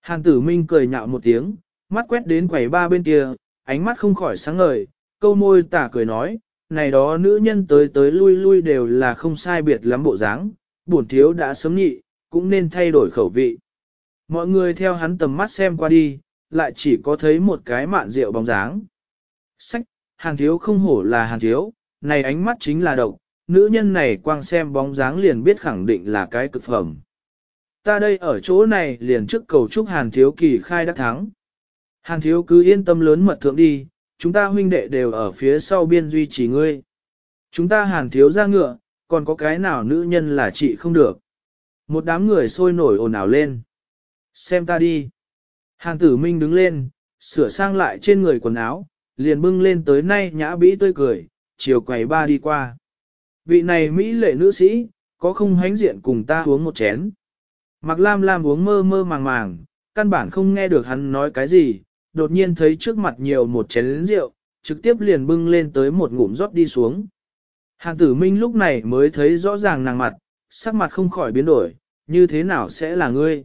Hàn tử minh cười nhạo một tiếng, mắt quét đến quầy ba bên kia, ánh mắt không khỏi sáng ngời, câu môi tả cười nói, này đó nữ nhân tới tới lui lui đều là không sai biệt lắm bộ dáng, buồn thiếu đã sớm nhị, cũng nên thay đổi khẩu vị. Mọi người theo hắn tầm mắt xem qua đi, lại chỉ có thấy một cái mạn rượu bóng dáng. Sách, hàng thiếu không hổ là hàng thiếu, này ánh mắt chính là độc, nữ nhân này quang xem bóng dáng liền biết khẳng định là cái cực phẩm. Ta đây ở chỗ này liền trước cầu chúc hàn thiếu kỳ khai đắc thắng. Hàn thiếu cứ yên tâm lớn mật thượng đi, chúng ta huynh đệ đều ở phía sau biên duy trì ngươi. Chúng ta hàn thiếu ra ngựa, còn có cái nào nữ nhân là chị không được. Một đám người sôi nổi ồn ào lên. Xem ta đi. Hàn tử minh đứng lên, sửa sang lại trên người quần áo, liền bưng lên tới nay nhã bĩ tươi cười, chiều quầy ba đi qua. Vị này Mỹ lệ nữ sĩ, có không hánh diện cùng ta uống một chén. Mạc Lam Lam uống mơ mơ màng màng, căn bản không nghe được hắn nói cái gì, đột nhiên thấy trước mặt nhiều một chén rượu, trực tiếp liền bưng lên tới một ngụm rót đi xuống. Hàn tử minh lúc này mới thấy rõ ràng nàng mặt, sắc mặt không khỏi biến đổi, như thế nào sẽ là ngươi?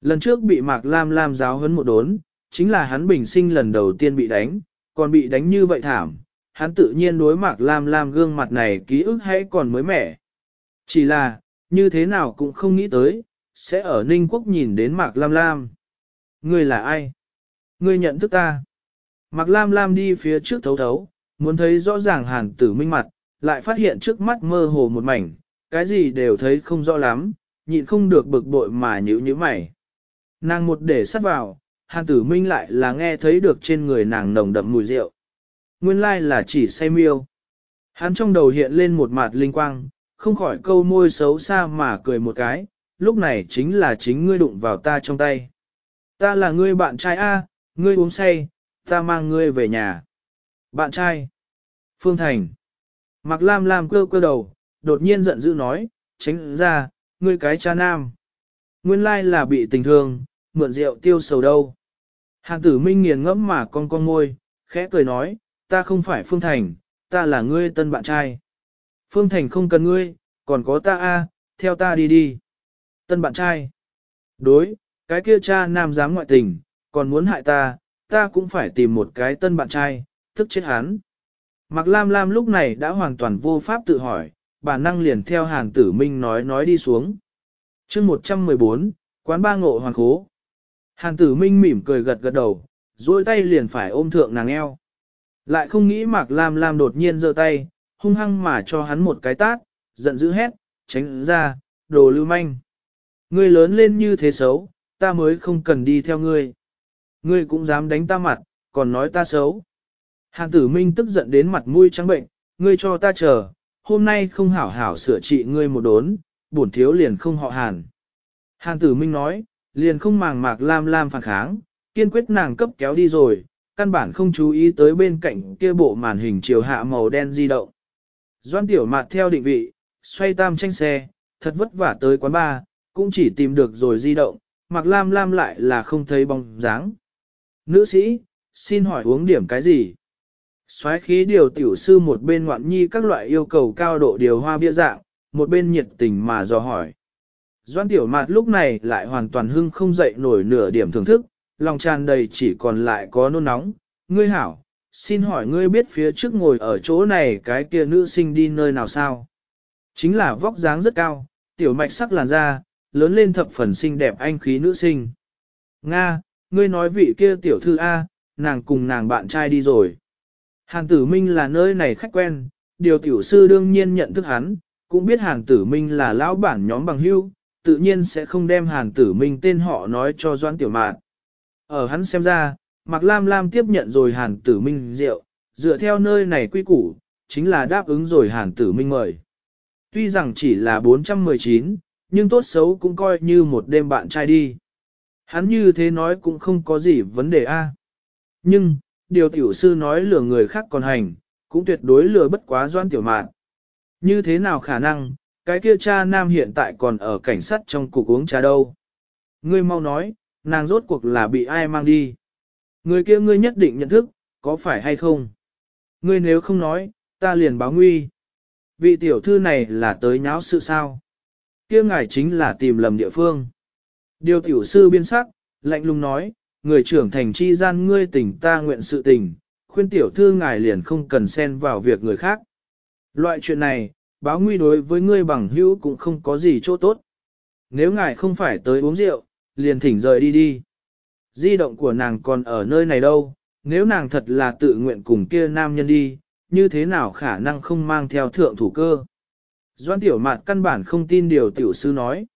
Lần trước bị Mạc Lam Lam giáo huấn một đốn, chính là hắn bình sinh lần đầu tiên bị đánh, còn bị đánh như vậy thảm, hắn tự nhiên đối Mạc Lam Lam gương mặt này ký ức hay còn mới mẻ. Chỉ là, như thế nào cũng không nghĩ tới, sẽ ở Ninh Quốc nhìn đến Mạc Lam Lam. Ngươi là ai? Ngươi nhận thức ta. Mạc Lam Lam đi phía trước thấu thấu, muốn thấy rõ ràng hàn tử minh mặt, lại phát hiện trước mắt mơ hồ một mảnh, cái gì đều thấy không rõ lắm, nhịn không được bực bội mà nhữ như mày. Nàng một để sắt vào, hàn tử minh lại là nghe thấy được trên người nàng nồng đậm mùi rượu. Nguyên lai là chỉ say miêu. Hắn trong đầu hiện lên một mặt linh quang, không khỏi câu môi xấu xa mà cười một cái, lúc này chính là chính ngươi đụng vào ta trong tay. Ta là ngươi bạn trai A, ngươi uống say, ta mang ngươi về nhà. Bạn trai. Phương Thành. Mạc Lam Lam cơ cơ đầu, đột nhiên giận dữ nói, tránh ra, ngươi cái cha nam. Nguyên lai là bị tình thương, mượn rượu tiêu sầu đâu. Hàng tử minh nghiền ngẫm mà con con môi, khẽ cười nói, ta không phải Phương Thành, ta là ngươi tân bạn trai. Phương Thành không cần ngươi, còn có ta a, theo ta đi đi. Tân bạn trai. Đối, cái kia cha nam dám ngoại tình, còn muốn hại ta, ta cũng phải tìm một cái tân bạn trai, tức chết hắn. Mạc Lam Lam lúc này đã hoàn toàn vô pháp tự hỏi, bản năng liền theo Hàn Tử Minh nói nói đi xuống. chương 114, quán ba ngộ hoàn khố. Hàn Tử Minh mỉm cười gật gật đầu, duỗi tay liền phải ôm thượng nàng eo. Lại không nghĩ Mạc Lam Lam đột nhiên giơ tay, hung hăng mà cho hắn một cái tát, giận dữ hét, tránh ra, đồ lưu manh. Ngươi lớn lên như thế xấu, ta mới không cần đi theo ngươi. Ngươi cũng dám đánh ta mặt, còn nói ta xấu. Hàn tử minh tức giận đến mặt mũi trắng bệnh, ngươi cho ta chờ, hôm nay không hảo hảo sửa trị ngươi một đốn, bổn thiếu liền không họ hàn. Hàn tử minh nói, liền không màng mạc lam lam phản kháng, kiên quyết nàng cấp kéo đi rồi, căn bản không chú ý tới bên cạnh kia bộ màn hình chiều hạ màu đen di động. Doan tiểu mạt theo định vị, xoay tam tranh xe, thật vất vả tới quán bar, cũng chỉ tìm được rồi di động, mặc lam lam lại là không thấy bóng dáng. Nữ sĩ, xin hỏi uống điểm cái gì? Xoái khí điều tiểu sư một bên ngoạn nhi các loại yêu cầu cao độ điều hoa bia dạng, một bên nhiệt tình mà dò hỏi. Doan tiểu mạt lúc này lại hoàn toàn hưng không dậy nổi nửa điểm thưởng thức, lòng tràn đầy chỉ còn lại có nôn nóng. Ngươi hảo, xin hỏi ngươi biết phía trước ngồi ở chỗ này cái kia nữ sinh đi nơi nào sao? Chính là vóc dáng rất cao, tiểu mạch sắc làn da, lớn lên thập phần xinh đẹp anh khí nữ sinh. Nga, ngươi nói vị kia tiểu thư A, nàng cùng nàng bạn trai đi rồi. Hàn tử minh là nơi này khách quen, điều tiểu sư đương nhiên nhận thức hắn, cũng biết hàn tử minh là lão bản nhóm bằng hưu, tự nhiên sẽ không đem hàn tử minh tên họ nói cho doan tiểu mạn. Ở hắn xem ra, Mạc Lam Lam tiếp nhận rồi hàn tử minh rượu, dựa theo nơi này quy củ, chính là đáp ứng rồi hàn tử minh mời. Tuy rằng chỉ là 419, nhưng tốt xấu cũng coi như một đêm bạn trai đi. Hắn như thế nói cũng không có gì vấn đề a. Nhưng, điều tiểu sư nói lừa người khác còn hành, cũng tuyệt đối lừa bất quá doan tiểu mạn. Như thế nào khả năng, cái kia cha nam hiện tại còn ở cảnh sát trong cục uống trà đâu. Ngươi mau nói, nàng rốt cuộc là bị ai mang đi. Người kia ngươi nhất định nhận thức, có phải hay không? Ngươi nếu không nói, ta liền báo nguy. Vị tiểu thư này là tới nháo sự sao? kia ngài chính là tìm lầm địa phương. Điều tiểu sư biên sắc, lạnh lùng nói, người trưởng thành chi gian ngươi tình ta nguyện sự tình, khuyên tiểu thư ngài liền không cần xen vào việc người khác. Loại chuyện này, báo nguy đối với ngươi bằng hữu cũng không có gì chỗ tốt. Nếu ngài không phải tới uống rượu, liền thỉnh rời đi đi. Di động của nàng còn ở nơi này đâu, nếu nàng thật là tự nguyện cùng kia nam nhân đi, như thế nào khả năng không mang theo thượng thủ cơ. Doan tiểu mạt căn bản không tin điều tiểu sư nói.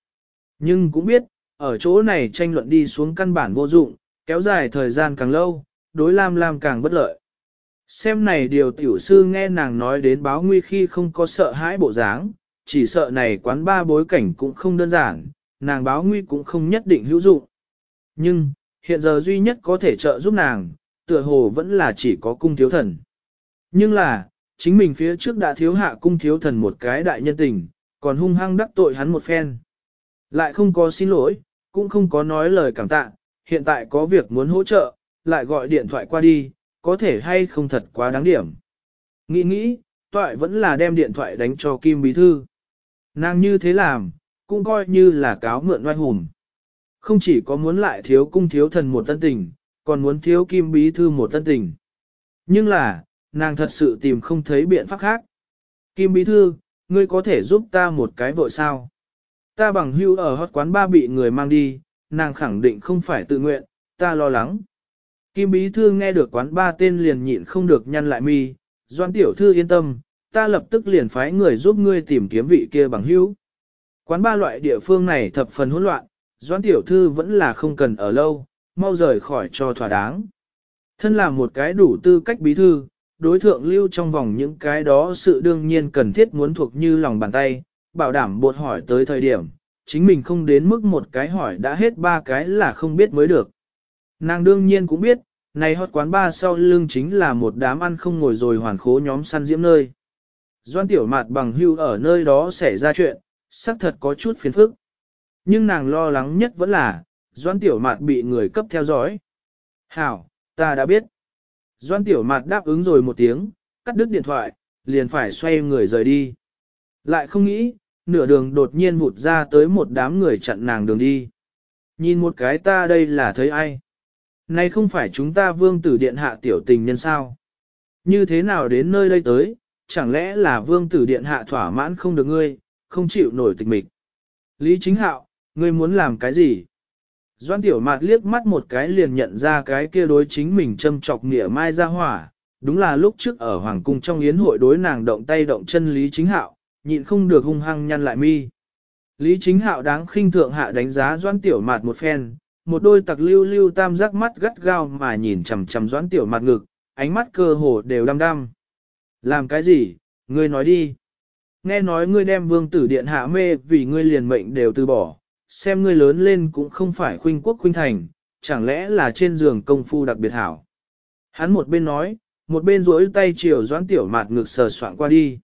Nhưng cũng biết, ở chỗ này tranh luận đi xuống căn bản vô dụng, kéo dài thời gian càng lâu, đối Lam Lam càng bất lợi. Xem này điều tiểu sư nghe nàng nói đến báo nguy khi không có sợ hãi bộ dáng, chỉ sợ này quán ba bối cảnh cũng không đơn giản, nàng báo nguy cũng không nhất định hữu dụng. Nhưng, hiện giờ duy nhất có thể trợ giúp nàng, tựa hồ vẫn là chỉ có cung thiếu thần. Nhưng là, chính mình phía trước đã thiếu hạ cung thiếu thần một cái đại nhân tình, còn hung hăng đắc tội hắn một phen. Lại không có xin lỗi, cũng không có nói lời cảm tạ, hiện tại có việc muốn hỗ trợ, lại gọi điện thoại qua đi, có thể hay không thật quá đáng điểm. Nghĩ nghĩ, toại vẫn là đem điện thoại đánh cho Kim Bí Thư. Nàng như thế làm, cũng coi như là cáo mượn oai hùng. Không chỉ có muốn lại thiếu cung thiếu thần một tân tình, còn muốn thiếu Kim Bí Thư một tân tình. Nhưng là, nàng thật sự tìm không thấy biện pháp khác. Kim Bí Thư, ngươi có thể giúp ta một cái vội sao? Ta bằng hưu ở hót quán ba bị người mang đi, nàng khẳng định không phải tự nguyện, ta lo lắng. Kim Bí Thư nghe được quán ba tên liền nhịn không được nhăn lại mi, Doan Tiểu Thư yên tâm, ta lập tức liền phái người giúp ngươi tìm kiếm vị kia bằng hữu. Quán ba loại địa phương này thập phần hỗn loạn, doãn Tiểu Thư vẫn là không cần ở lâu, mau rời khỏi cho thỏa đáng. Thân là một cái đủ tư cách bí thư, đối thượng lưu trong vòng những cái đó sự đương nhiên cần thiết muốn thuộc như lòng bàn tay, bảo đảm buộc hỏi tới thời điểm, chính mình không đến mức một cái hỏi đã hết ba cái là không biết mới được. Nàng đương nhiên cũng biết, này hot quán ba sau lưng chính là một đám ăn không ngồi rồi hoàn khố nhóm săn diễm nơi. Doan tiểu mạt bằng hưu ở nơi đó xảy ra chuyện, xác thật có chút phiền phức. Nhưng nàng lo lắng nhất vẫn là, Doan tiểu mạt bị người cấp theo dõi. Hảo, ta đã biết. Doan tiểu mạt đáp ứng rồi một tiếng, cắt đứt điện thoại, liền phải xoay người rời đi. Lại không nghĩ, nửa đường đột nhiên vụt ra tới một đám người chặn nàng đường đi. Nhìn một cái ta đây là thấy ai? Này không phải chúng ta vương tử điện hạ tiểu tình nhân sao? Như thế nào đến nơi đây tới, chẳng lẽ là vương tử điện hạ thỏa mãn không được ngươi, không chịu nổi tịch mịch. Lý chính hạo, ngươi muốn làm cái gì? Doan tiểu mạt liếc mắt một cái liền nhận ra cái kia đối chính mình châm chọc nghĩa mai ra hỏa, đúng là lúc trước ở Hoàng cung trong yến hội đối nàng động tay động chân Lý chính hạo, nhịn không được hung hăng nhăn lại mi. Lý chính hạo đáng khinh thượng hạ đánh giá doan tiểu mạt một phen, một đôi tặc lưu lưu tam giác mắt gắt gao mà nhìn chằm chằm doãn tiểu Mạt ngực, ánh mắt cơ hồ đều đăm đăm. Làm cái gì, ngươi nói đi. Nghe nói ngươi đem vương tử điện hạ mê vì ngươi liền mệnh đều từ bỏ, xem ngươi lớn lên cũng không phải khuynh quốc khuynh thành, chẳng lẽ là trên giường công phu đặc biệt hảo. Hắn một bên nói, một bên duỗi tay chiều doãn tiểu mạt ngực sờ soạn qua đi.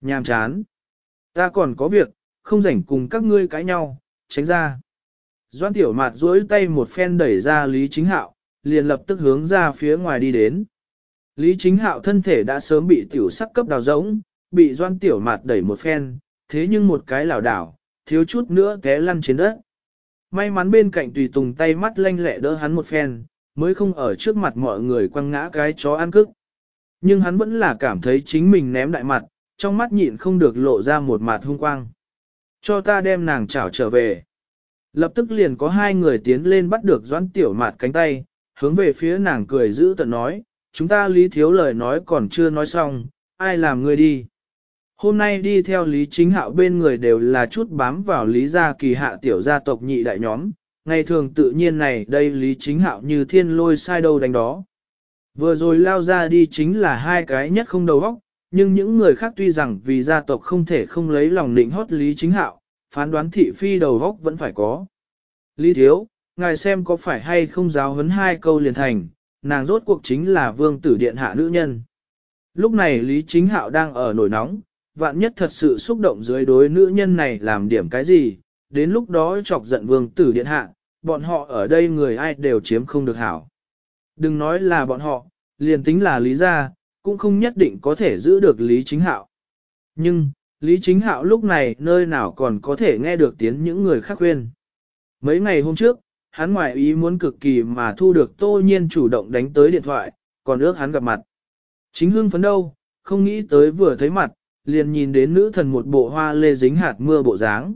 Nhàm chán. Ta còn có việc, không rảnh cùng các ngươi cãi nhau, tránh ra. Doan tiểu mạt duỗi tay một phen đẩy ra Lý Chính Hạo, liền lập tức hướng ra phía ngoài đi đến. Lý Chính Hạo thân thể đã sớm bị tiểu sắc cấp đào rỗng, bị doan tiểu mạt đẩy một phen, thế nhưng một cái lảo đảo, thiếu chút nữa té lăn trên đất. May mắn bên cạnh tùy tùng tay mắt lanh lẹ đỡ hắn một phen, mới không ở trước mặt mọi người quăng ngã cái chó ăn cức. Nhưng hắn vẫn là cảm thấy chính mình ném đại mặt, trong mắt nhịn không được lộ ra một mặt hung quang. Cho ta đem nàng chảo trở về. Lập tức liền có hai người tiến lên bắt được doãn tiểu mạt cánh tay, hướng về phía nàng cười giữ tận nói, chúng ta lý thiếu lời nói còn chưa nói xong, ai làm người đi. Hôm nay đi theo lý chính hạo bên người đều là chút bám vào lý gia kỳ hạ tiểu gia tộc nhị đại nhóm, ngày thường tự nhiên này đây lý chính hạo như thiên lôi sai đâu đánh đó. Vừa rồi lao ra đi chính là hai cái nhất không đầu óc, nhưng những người khác tuy rằng vì gia tộc không thể không lấy lòng định hót lý chính hạo, phán đoán thị phi đầu góc vẫn phải có. Lý thiếu, ngài xem có phải hay không giáo huấn hai câu liền thành, nàng rốt cuộc chính là vương tử điện hạ nữ nhân. Lúc này Lý Chính Hạo đang ở nổi nóng, vạn nhất thật sự xúc động dưới đối nữ nhân này làm điểm cái gì, đến lúc đó chọc giận vương tử điện hạ, bọn họ ở đây người ai đều chiếm không được hảo. Đừng nói là bọn họ, liền tính là Lý gia, cũng không nhất định có thể giữ được Lý Chính Hạo. Nhưng, Lý Chính Hạo lúc này nơi nào còn có thể nghe được tiếng những người khác khuyên. Mấy ngày hôm trước, hắn ngoại ý muốn cực kỳ mà thu được tô nhiên chủ động đánh tới điện thoại, còn ước hắn gặp mặt. Chính hưng phấn đâu, không nghĩ tới vừa thấy mặt, liền nhìn đến nữ thần một bộ hoa lê dính hạt mưa bộ dáng.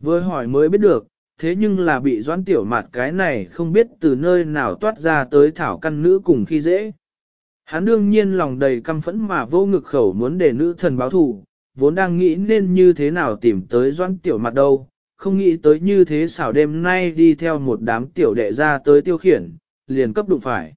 Với hỏi mới biết được, thế nhưng là bị doãn tiểu mặt cái này không biết từ nơi nào toát ra tới thảo căn nữ cùng khi dễ. Hắn đương nhiên lòng đầy căm phẫn mà vô ngực khẩu muốn để nữ thần báo thù, vốn đang nghĩ nên như thế nào tìm tới doãn tiểu mặt đâu, không nghĩ tới như thế xảo đêm nay đi theo một đám tiểu đệ ra tới tiêu khiển, liền cấp đụng phải.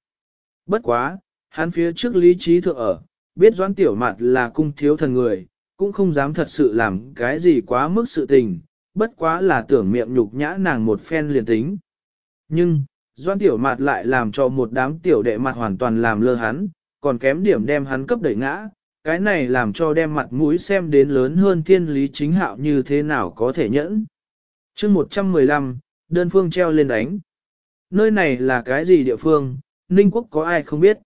Bất quá, Hắn phía trước lý trí thượng ở, biết doãn tiểu mặt là cung thiếu thần người, cũng không dám thật sự làm cái gì quá mức sự tình, bất quá là tưởng miệng nhục nhã nàng một phen liền tính. Nhưng, doãn tiểu mặt lại làm cho một đám tiểu đệ mặt hoàn toàn làm lơ hắn, còn kém điểm đem hắn cấp đẩy ngã, cái này làm cho đem mặt mũi xem đến lớn hơn thiên lý chính hạo như thế nào có thể nhẫn. chương 115, đơn phương treo lên đánh. Nơi này là cái gì địa phương, Ninh Quốc có ai không biết.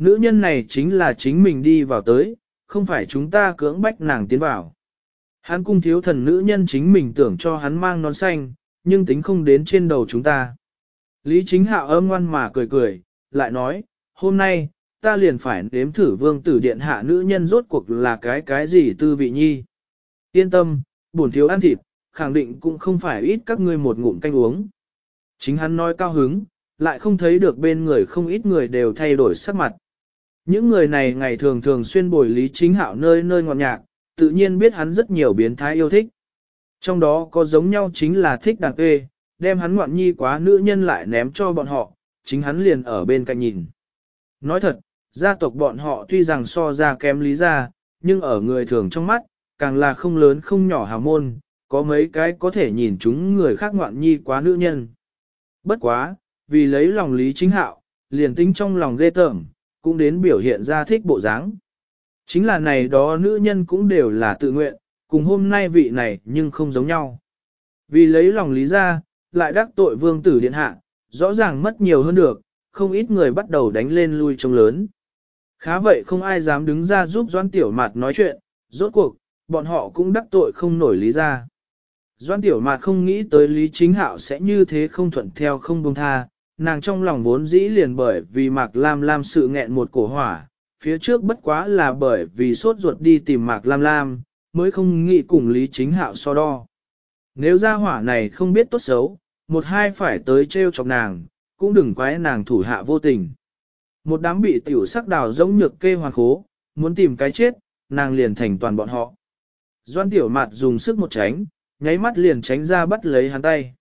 Nữ nhân này chính là chính mình đi vào tới, không phải chúng ta cưỡng bách nàng tiến vào. Hắn cung thiếu thần nữ nhân chính mình tưởng cho hắn mang nón xanh, nhưng tính không đến trên đầu chúng ta. Lý chính hạo âm ngoan mà cười cười, lại nói, hôm nay, ta liền phải nếm thử vương tử điện hạ nữ nhân rốt cuộc là cái cái gì tư vị nhi. Yên tâm, bổn thiếu ăn thịt, khẳng định cũng không phải ít các ngươi một ngụm canh uống. Chính hắn nói cao hứng, lại không thấy được bên người không ít người đều thay đổi sắc mặt. Những người này ngày thường thường xuyên bồi lý chính hạo nơi nơi ngọt nhạc, tự nhiên biết hắn rất nhiều biến thái yêu thích. Trong đó có giống nhau chính là thích đàn quê, đem hắn ngoạn nhi quá nữ nhân lại ném cho bọn họ, chính hắn liền ở bên cạnh nhìn. Nói thật, gia tộc bọn họ tuy rằng so ra kém lý gia, nhưng ở người thường trong mắt, càng là không lớn không nhỏ hào môn, có mấy cái có thể nhìn chúng người khác ngoạn nhi quá nữ nhân. Bất quá, vì lấy lòng lý chính hạo, liền tính trong lòng ghê tởm, cũng đến biểu hiện ra thích bộ dáng. Chính là này đó nữ nhân cũng đều là tự nguyện, cùng hôm nay vị này nhưng không giống nhau. Vì lấy lòng lý ra, lại đắc tội vương tử điện hạ, rõ ràng mất nhiều hơn được, không ít người bắt đầu đánh lên lui trông lớn. Khá vậy không ai dám đứng ra giúp Doan Tiểu Mạt nói chuyện, rốt cuộc, bọn họ cũng đắc tội không nổi lý ra. Doan Tiểu Mạt không nghĩ tới Lý Chính Hạo sẽ như thế không thuận theo không buông tha, nàng trong lòng vốn dĩ liền bởi vì Mạc Lam Lam sự nghẹn một cổ hỏa, phía trước bất quá là bởi vì sốt ruột đi tìm Mạc Lam Lam, mới không nghĩ cùng Lý Chính Hạo so đo. Nếu ra hỏa này không biết tốt xấu, một hai phải tới trêu chọc nàng, cũng đừng quái nàng thủ hạ vô tình. Một đám bị tiểu sắc đào giống nhược kê hoàn khố, muốn tìm cái chết, nàng liền thành toàn bọn họ. Doan tiểu mặt dùng sức một tránh, nháy mắt liền tránh ra bắt lấy hắn tay.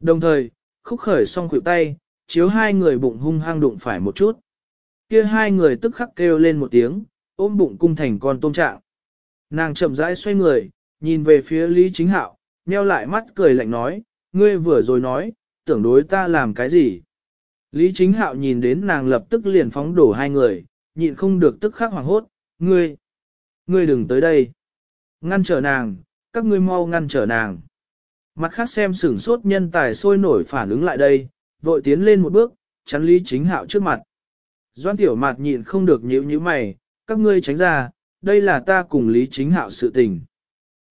Đồng thời, khúc khởi xong khuỷu tay, chiếu hai người bụng hung hăng đụng phải một chút. Kia hai người tức khắc kêu lên một tiếng, ôm bụng cung thành con tôm trạng. Nàng chậm rãi xoay người, nhìn về phía Lý Chính Hạo, nheo lại mắt cười lạnh nói, ngươi vừa rồi nói, tưởng đối ta làm cái gì. Lý Chính Hạo nhìn đến nàng lập tức liền phóng đổ hai người, nhịn không được tức khắc hoảng hốt, ngươi, ngươi đừng tới đây. Ngăn trở nàng, các ngươi mau ngăn trở nàng. Mặt khác xem sửng sốt nhân tài sôi nổi phản ứng lại đây, vội tiến lên một bước, chắn Lý Chính Hạo trước mặt. Doan tiểu Mạt nhịn không được nhíu nhíu mày, các ngươi tránh ra, đây là ta cùng Lý Chính Hạo sự tình.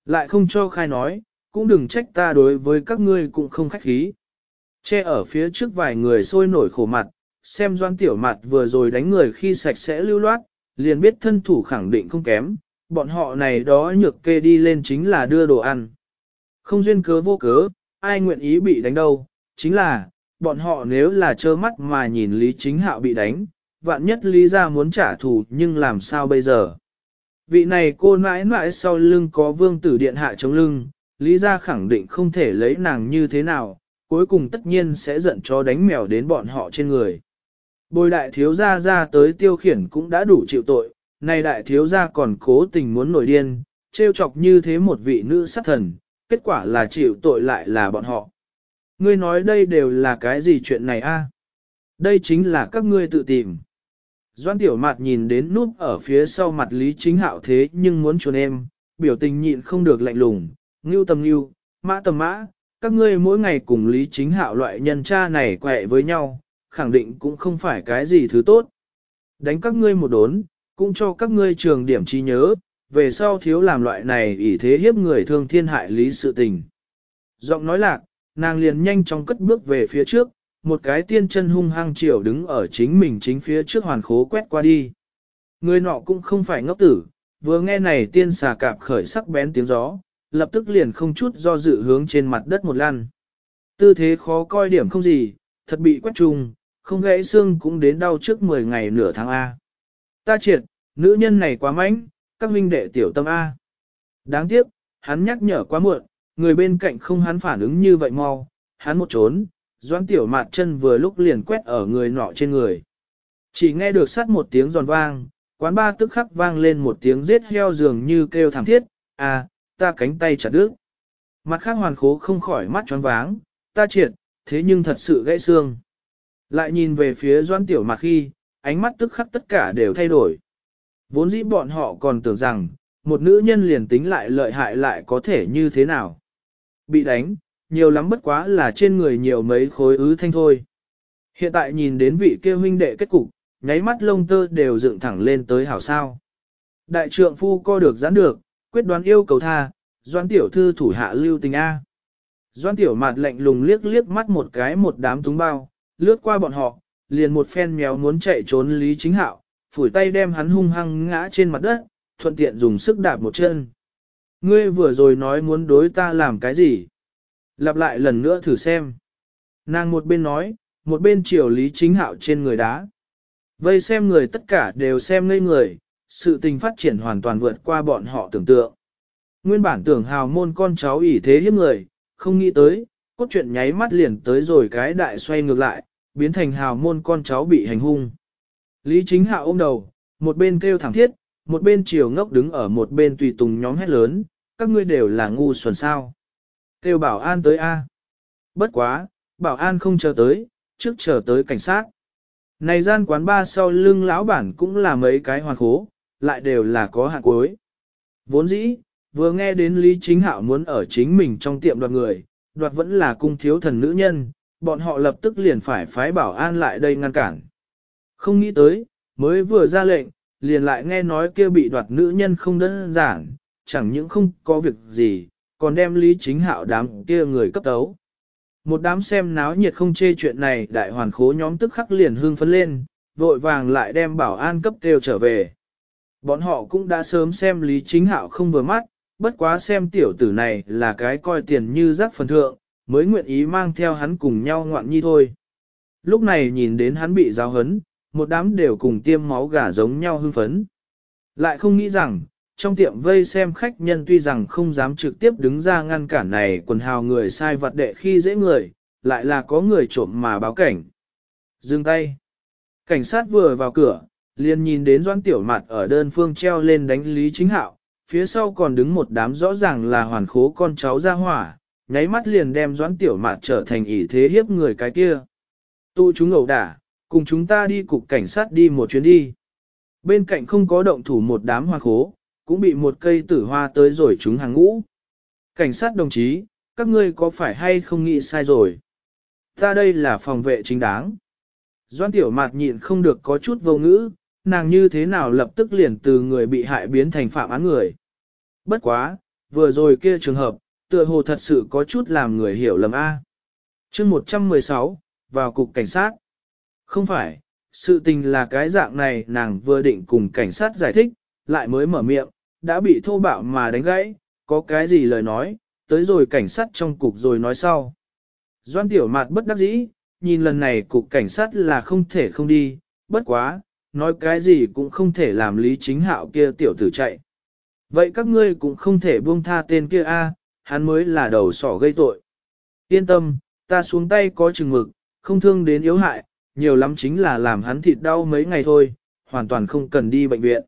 Lại không cho khai nói, cũng đừng trách ta đối với các ngươi cũng không khách khí. Che ở phía trước vài người sôi nổi khổ mặt, xem doan tiểu Mạt vừa rồi đánh người khi sạch sẽ lưu loát, liền biết thân thủ khẳng định không kém, bọn họ này đó nhược kê đi lên chính là đưa đồ ăn. Không duyên cớ vô cớ, ai nguyện ý bị đánh đâu, chính là, bọn họ nếu là trơ mắt mà nhìn Lý Chính Hạo bị đánh, vạn nhất Lý ra muốn trả thù nhưng làm sao bây giờ? Vị này cô mãi mãi sau lưng có vương tử điện hạ chống lưng, Lý ra khẳng định không thể lấy nàng như thế nào, cuối cùng tất nhiên sẽ giận cho đánh mèo đến bọn họ trên người. Bồi đại thiếu gia ra tới tiêu khiển cũng đã đủ chịu tội, nay đại thiếu gia còn cố tình muốn nổi điên, trêu chọc như thế một vị nữ sát thần, kết quả là chịu tội lại là bọn họ. Ngươi nói đây đều là cái gì chuyện này a? Đây chính là các ngươi tự tìm. Doan tiểu mạt nhìn đến núp ở phía sau mặt Lý Chính Hạo thế nhưng muốn chuồn em, biểu tình nhịn không được lạnh lùng, ngưu tầm ngưu, mã tầm mã, các ngươi mỗi ngày cùng Lý Chính Hạo loại nhân cha này quẹ với nhau, khẳng định cũng không phải cái gì thứ tốt. Đánh các ngươi một đốn, cũng cho các ngươi trường điểm trí nhớ, về sau thiếu làm loại này ỷ thế hiếp người thương thiên hại lý sự tình. Giọng nói lạc, nàng liền nhanh chóng cất bước về phía trước, một cái tiên chân hung hăng chiều đứng ở chính mình chính phía trước hoàn khố quét qua đi. Người nọ cũng không phải ngốc tử, vừa nghe này tiên xà cạp khởi sắc bén tiếng gió, lập tức liền không chút do dự hướng trên mặt đất một lăn. Tư thế khó coi điểm không gì, thật bị quét trùng, không gãy xương cũng đến đau trước 10 ngày nửa tháng A. Ta triệt, nữ nhân này quá mánh, các huynh đệ tiểu tâm A. Đáng tiếc, hắn nhắc nhở quá muộn, người bên cạnh không hắn phản ứng như vậy mau, hắn một trốn, doãn tiểu mạt chân vừa lúc liền quét ở người nọ trên người. Chỉ nghe được sát một tiếng giòn vang, quán ba tức khắc vang lên một tiếng giết heo dường như kêu thảm thiết, à, ta cánh tay chặt đứt. Mặt khác hoàn khố không khỏi mắt tròn váng, ta triệt, thế nhưng thật sự gãy xương. Lại nhìn về phía doan tiểu mặt khi, ánh mắt tức khắc tất cả đều thay đổi. Vốn dĩ bọn họ còn tưởng rằng, một nữ nhân liền tính lại lợi hại lại có thể như thế nào. Bị đánh, nhiều lắm bất quá là trên người nhiều mấy khối ứ thanh thôi. Hiện tại nhìn đến vị kia huynh đệ kết cục, nháy mắt lông tơ đều dựng thẳng lên tới hảo sao. Đại trượng phu co được giãn được, quyết đoán yêu cầu tha, doan tiểu thư thủ hạ lưu tình A. Doan tiểu mạt lạnh lùng liếc liếc mắt một cái một đám túng bao, lướt qua bọn họ, liền một phen méo muốn chạy trốn Lý Chính Hạo, phủi tay đem hắn hung hăng ngã trên mặt đất, thuận tiện dùng sức đạp một chân. Ngươi vừa rồi nói muốn đối ta làm cái gì? Lặp lại lần nữa thử xem. Nàng một bên nói, một bên chiều Lý Chính Hạo trên người đá. Vây xem người tất cả đều xem ngây người, sự tình phát triển hoàn toàn vượt qua bọn họ tưởng tượng. Nguyên bản tưởng hào môn con cháu ỷ thế hiếp người, không nghĩ tới, cốt truyện nháy mắt liền tới rồi cái đại xoay ngược lại, biến thành hào môn con cháu bị hành hung. Lý chính Hạo ôm đầu, một bên kêu thẳng thiết, một bên chiều ngốc đứng ở một bên tùy tùng nhóm hét lớn, các ngươi đều là ngu xuẩn sao. Kêu bảo an tới A. Bất quá, bảo an không chờ tới, trước chờ tới cảnh sát. Này gian quán ba sau lưng lão bản cũng là mấy cái hoàn khố, lại đều là có hạng cuối. Vốn dĩ, vừa nghe đến Lý Chính Hạo muốn ở chính mình trong tiệm đoạt người, đoạt vẫn là cung thiếu thần nữ nhân, bọn họ lập tức liền phải phái bảo an lại đây ngăn cản. Không nghĩ tới, mới vừa ra lệnh, liền lại nghe nói kia bị đoạt nữ nhân không đơn giản, chẳng những không có việc gì, còn đem Lý Chính Hạo đám kia người cấp tấu. Một đám xem náo nhiệt không chê chuyện này đại hoàn khố nhóm tức khắc liền hương phấn lên, vội vàng lại đem bảo an cấp kêu trở về. Bọn họ cũng đã sớm xem Lý Chính Hạo không vừa mắt, bất quá xem tiểu tử này là cái coi tiền như rác phần thượng, mới nguyện ý mang theo hắn cùng nhau ngoạn nhi thôi. Lúc này nhìn đến hắn bị giáo hấn, một đám đều cùng tiêm máu gà giống nhau hưng phấn. Lại không nghĩ rằng, trong tiệm vây xem khách nhân tuy rằng không dám trực tiếp đứng ra ngăn cản này quần hào người sai vật đệ khi dễ người, lại là có người trộm mà báo cảnh. Dừng tay. Cảnh sát vừa vào cửa, liền nhìn đến doan tiểu mặt ở đơn phương treo lên đánh Lý Chính Hạo, phía sau còn đứng một đám rõ ràng là hoàn khố con cháu ra hỏa, nháy mắt liền đem doãn tiểu mạt trở thành ỷ thế hiếp người cái kia. Tụ chúng ẩu đả, cùng chúng ta đi cục cảnh sát đi một chuyến đi. Bên cạnh không có động thủ một đám hoa khố, cũng bị một cây tử hoa tới rồi chúng hàng ngũ. Cảnh sát đồng chí, các ngươi có phải hay không nghĩ sai rồi? Ta đây là phòng vệ chính đáng. Doan tiểu mạt nhịn không được có chút vô ngữ, nàng như thế nào lập tức liền từ người bị hại biến thành phạm án người. Bất quá, vừa rồi kia trường hợp, tựa hồ thật sự có chút làm người hiểu lầm A. chương 116, vào cục cảnh sát. Không phải, sự tình là cái dạng này nàng vừa định cùng cảnh sát giải thích, lại mới mở miệng, đã bị thô bạo mà đánh gãy, có cái gì lời nói, tới rồi cảnh sát trong cục rồi nói sau. Doan tiểu mạt bất đắc dĩ, nhìn lần này cục cảnh sát là không thể không đi, bất quá, nói cái gì cũng không thể làm lý chính hạo kia tiểu tử chạy. Vậy các ngươi cũng không thể buông tha tên kia a, hắn mới là đầu sỏ gây tội. Yên tâm, ta xuống tay có chừng mực, không thương đến yếu hại, nhiều lắm chính là làm hắn thịt đau mấy ngày thôi, hoàn toàn không cần đi bệnh viện.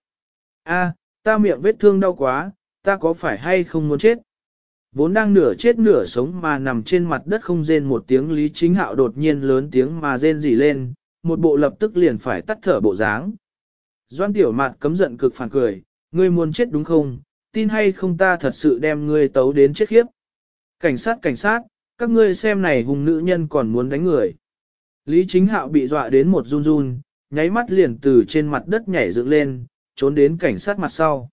A, ta miệng vết thương đau quá, ta có phải hay không muốn chết? Vốn đang nửa chết nửa sống mà nằm trên mặt đất không rên một tiếng Lý Chính Hạo đột nhiên lớn tiếng mà rên rỉ lên, một bộ lập tức liền phải tắt thở bộ dáng. Doan tiểu mạt cấm giận cực phản cười, ngươi muốn chết đúng không, tin hay không ta thật sự đem ngươi tấu đến chết khiếp. Cảnh sát cảnh sát, các ngươi xem này hùng nữ nhân còn muốn đánh người. Lý chính hạo bị dọa đến một run run, nháy mắt liền từ trên mặt đất nhảy dựng lên, trốn đến cảnh sát mặt sau.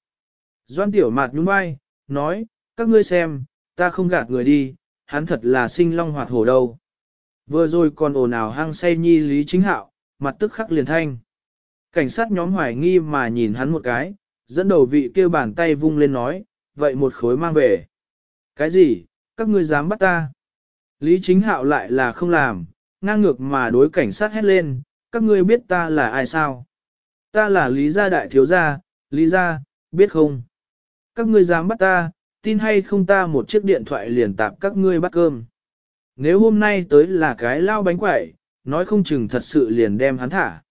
Doan tiểu mạt nhún vai, nói, các ngươi xem, ta không gạt người đi, hắn thật là sinh long hoạt hổ đâu. Vừa rồi còn ồn ào hăng say nhi Lý Chính Hạo, mặt tức khắc liền thanh. Cảnh sát nhóm hoài nghi mà nhìn hắn một cái, dẫn đầu vị kêu bàn tay vung lên nói, vậy một khối mang về. Cái gì, các ngươi dám bắt ta? Lý Chính Hạo lại là không làm, ngang ngược mà đối cảnh sát hét lên, các ngươi biết ta là ai sao? Ta là Lý Gia Đại Thiếu Gia, Lý Gia, biết không? Các ngươi dám bắt ta, tin hay không ta một chiếc điện thoại liền tạp các ngươi bắt cơm. Nếu hôm nay tới là cái lao bánh quẩy, nói không chừng thật sự liền đem hắn thả.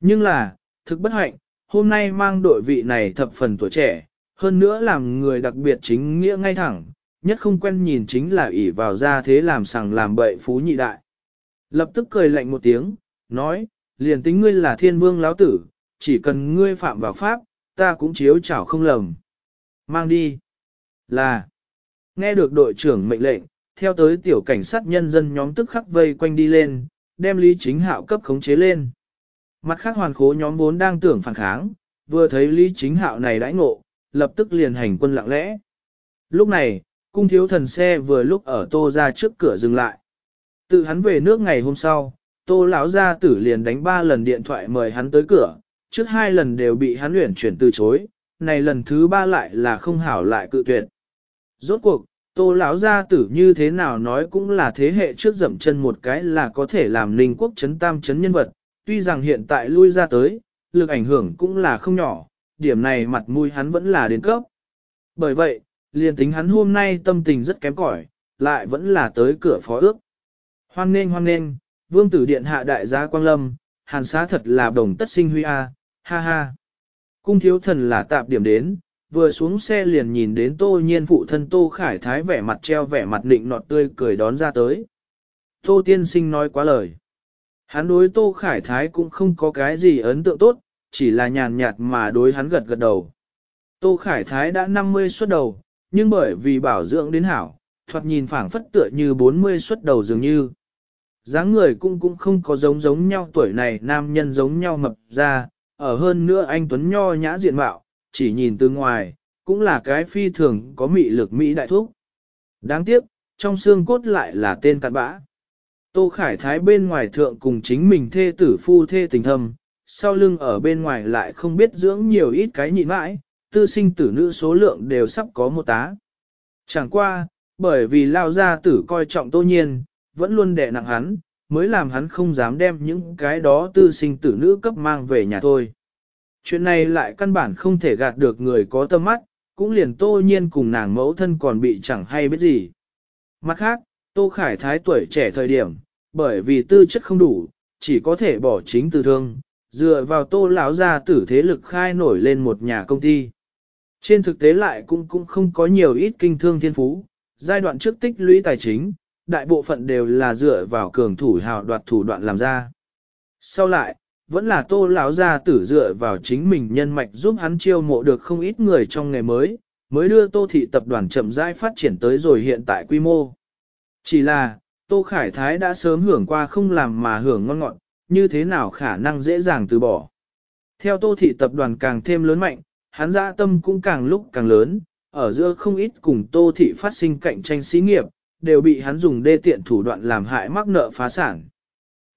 Nhưng là, thực bất hạnh, hôm nay mang đội vị này thập phần tuổi trẻ, hơn nữa làm người đặc biệt chính nghĩa ngay thẳng, nhất không quen nhìn chính là ỷ vào ra thế làm sằng làm bậy phú nhị đại. Lập tức cười lạnh một tiếng, nói, liền tính ngươi là thiên vương lão tử, chỉ cần ngươi phạm vào pháp, ta cũng chiếu chảo không lầm. Mang đi. Là. Nghe được đội trưởng mệnh lệnh, theo tới tiểu cảnh sát nhân dân nhóm tức khắc vây quanh đi lên, đem Lý Chính Hạo cấp khống chế lên. Mặt khác hoàn khố nhóm vốn đang tưởng phản kháng, vừa thấy Lý Chính Hạo này đãi ngộ, lập tức liền hành quân lặng lẽ. Lúc này, cung thiếu thần xe vừa lúc ở tô ra trước cửa dừng lại. Tự hắn về nước ngày hôm sau, tô lão gia tử liền đánh ba lần điện thoại mời hắn tới cửa, trước hai lần đều bị hắn luyện chuyển từ chối, này lần thứ ba lại là không hảo lại cự tuyệt. Rốt cuộc, tô lão gia tử như thế nào nói cũng là thế hệ trước dậm chân một cái là có thể làm ninh quốc chấn tam chấn nhân vật, tuy rằng hiện tại lui ra tới, lực ảnh hưởng cũng là không nhỏ, điểm này mặt mũi hắn vẫn là đến cấp. Bởi vậy, liền tính hắn hôm nay tâm tình rất kém cỏi, lại vẫn là tới cửa phó ước. Hoan nên hoan nên, vương tử điện hạ đại gia Quang Lâm, hàn xá thật là đồng tất sinh huy a, ha ha. Cung thiếu thần là tạp điểm đến, vừa xuống xe liền nhìn đến tô nhiên phụ thân tô khải thái vẻ mặt treo vẻ mặt định nọt tươi cười đón ra tới. Tô tiên sinh nói quá lời. Hắn đối tô khải thái cũng không có cái gì ấn tượng tốt, chỉ là nhàn nhạt mà đối hắn gật gật đầu. Tô khải thái đã 50 xuất đầu, nhưng bởi vì bảo dưỡng đến hảo, thoạt nhìn phảng phất tựa như 40 xuất đầu dường như. dáng người cũng cũng không có giống giống nhau tuổi này nam nhân giống nhau mập ra, ở hơn nữa anh Tuấn Nho nhã diện mạo, chỉ nhìn từ ngoài, cũng là cái phi thường có mị lực Mỹ đại thúc. Đáng tiếc, trong xương cốt lại là tên cặn bã. Tô Khải Thái bên ngoài thượng cùng chính mình thê tử phu thê tình thâm, sau lưng ở bên ngoài lại không biết dưỡng nhiều ít cái nhịn mãi, tư sinh tử nữ số lượng đều sắp có một tá. Chẳng qua, bởi vì lao gia tử coi trọng tô nhiên, vẫn luôn đè nặng hắn, mới làm hắn không dám đem những cái đó tư sinh tử nữ cấp mang về nhà thôi. Chuyện này lại căn bản không thể gạt được người có tâm mắt, cũng liền tô nhiên cùng nàng mẫu thân còn bị chẳng hay biết gì. Mặt khác, tô khải thái tuổi trẻ thời điểm, bởi vì tư chất không đủ, chỉ có thể bỏ chính từ thương, dựa vào tô lão gia tử thế lực khai nổi lên một nhà công ty. Trên thực tế lại cũng cũng không có nhiều ít kinh thương thiên phú, giai đoạn trước tích lũy tài chính, đại bộ phận đều là dựa vào cường thủ hào đoạt thủ đoạn làm ra. Sau lại, vẫn là tô lão gia tử dựa vào chính mình nhân mạch giúp hắn chiêu mộ được không ít người trong nghề mới, mới đưa tô thị tập đoàn chậm rãi phát triển tới rồi hiện tại quy mô. Chỉ là, tô khải thái đã sớm hưởng qua không làm mà hưởng ngon ngọt, như thế nào khả năng dễ dàng từ bỏ. Theo tô thị tập đoàn càng thêm lớn mạnh, hắn dạ tâm cũng càng lúc càng lớn, ở giữa không ít cùng tô thị phát sinh cạnh tranh xí nghiệp, đều bị hắn dùng đê tiện thủ đoạn làm hại mắc nợ phá sản.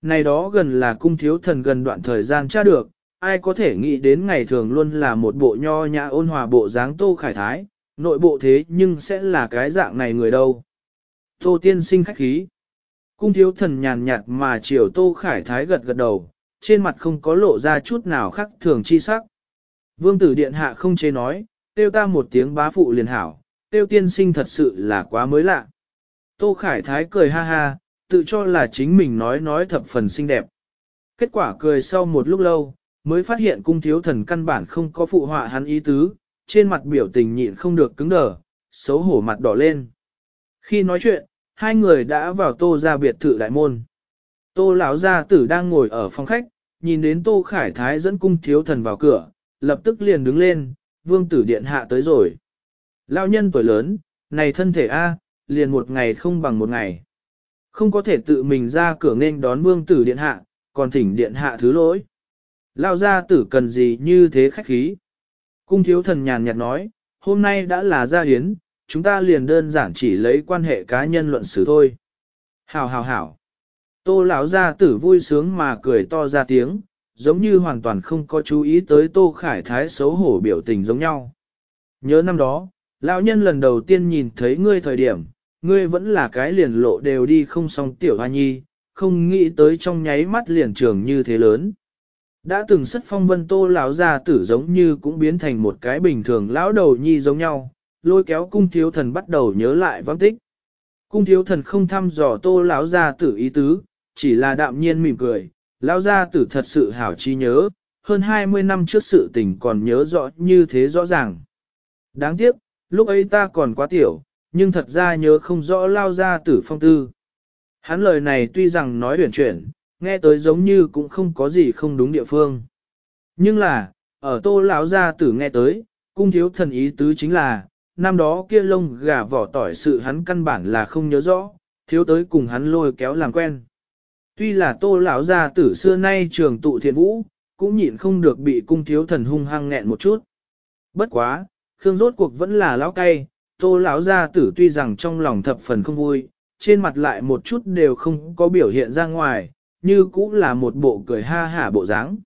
Này đó gần là cung thiếu thần gần đoạn thời gian tra được, ai có thể nghĩ đến ngày thường luôn là một bộ nho nhã ôn hòa bộ dáng tô khải thái, nội bộ thế nhưng sẽ là cái dạng này người đâu. Tô tiên sinh khách khí. Cung thiếu thần nhàn nhạt mà chiều tô khải thái gật gật đầu, trên mặt không có lộ ra chút nào khác thường chi sắc. Vương tử điện hạ không chế nói, tiêu ta một tiếng bá phụ liền hảo, tiêu tiên sinh thật sự là quá mới lạ. Tô khải thái cười ha ha, tự cho là chính mình nói nói thập phần xinh đẹp. Kết quả cười sau một lúc lâu, mới phát hiện cung thiếu thần căn bản không có phụ họa hắn ý tứ, trên mặt biểu tình nhịn không được cứng đờ, xấu hổ mặt đỏ lên. Khi nói chuyện, hai người đã vào tô ra biệt thự đại môn. Tô lão gia tử đang ngồi ở phòng khách, nhìn đến tô khải thái dẫn cung thiếu thần vào cửa, lập tức liền đứng lên, vương tử điện hạ tới rồi. Lão nhân tuổi lớn, này thân thể A, liền một ngày không bằng một ngày. Không có thể tự mình ra cửa nên đón vương tử điện hạ, còn thỉnh điện hạ thứ lỗi. Lao gia tử cần gì như thế khách khí. Cung thiếu thần nhàn nhạt nói, hôm nay đã là gia hiến, chúng ta liền đơn giản chỉ lấy quan hệ cá nhân luận xử thôi. Hảo hảo hảo. Tô lão gia tử vui sướng mà cười to ra tiếng, giống như hoàn toàn không có chú ý tới Tô Khải Thái xấu hổ biểu tình giống nhau. Nhớ năm đó, lão nhân lần đầu tiên nhìn thấy ngươi thời điểm, ngươi vẫn là cái liền lộ đều đi không xong tiểu hoa nhi, không nghĩ tới trong nháy mắt liền trường như thế lớn. Đã từng sất phong vân tô lão gia tử giống như cũng biến thành một cái bình thường lão đầu nhi giống nhau, lôi kéo cung thiếu thần bắt đầu nhớ lại vắng tích. Cung thiếu thần không thăm dò tô lão gia tử ý tứ, chỉ là đạm nhiên mỉm cười, lão gia tử thật sự hảo chi nhớ, hơn 20 năm trước sự tình còn nhớ rõ như thế rõ ràng. Đáng tiếc, lúc ấy ta còn quá tiểu, nhưng thật ra nhớ không rõ lao ra tử phong tư. Hắn lời này tuy rằng nói huyển chuyển, nghe tới giống như cũng không có gì không đúng địa phương. Nhưng là, ở tô lão gia tử nghe tới, cung thiếu thần ý tứ chính là, năm đó kia lông gà vỏ tỏi sự hắn căn bản là không nhớ rõ, thiếu tới cùng hắn lôi kéo làm quen. Tuy là tô lão gia tử xưa nay trường tụ thiện vũ, cũng nhịn không được bị cung thiếu thần hung hăng nghẹn một chút. Bất quá, Khương rốt cuộc vẫn là lão cay, tô lão gia tử tuy rằng trong lòng thập phần không vui, trên mặt lại một chút đều không có biểu hiện ra ngoài, như cũng là một bộ cười ha hả bộ dáng.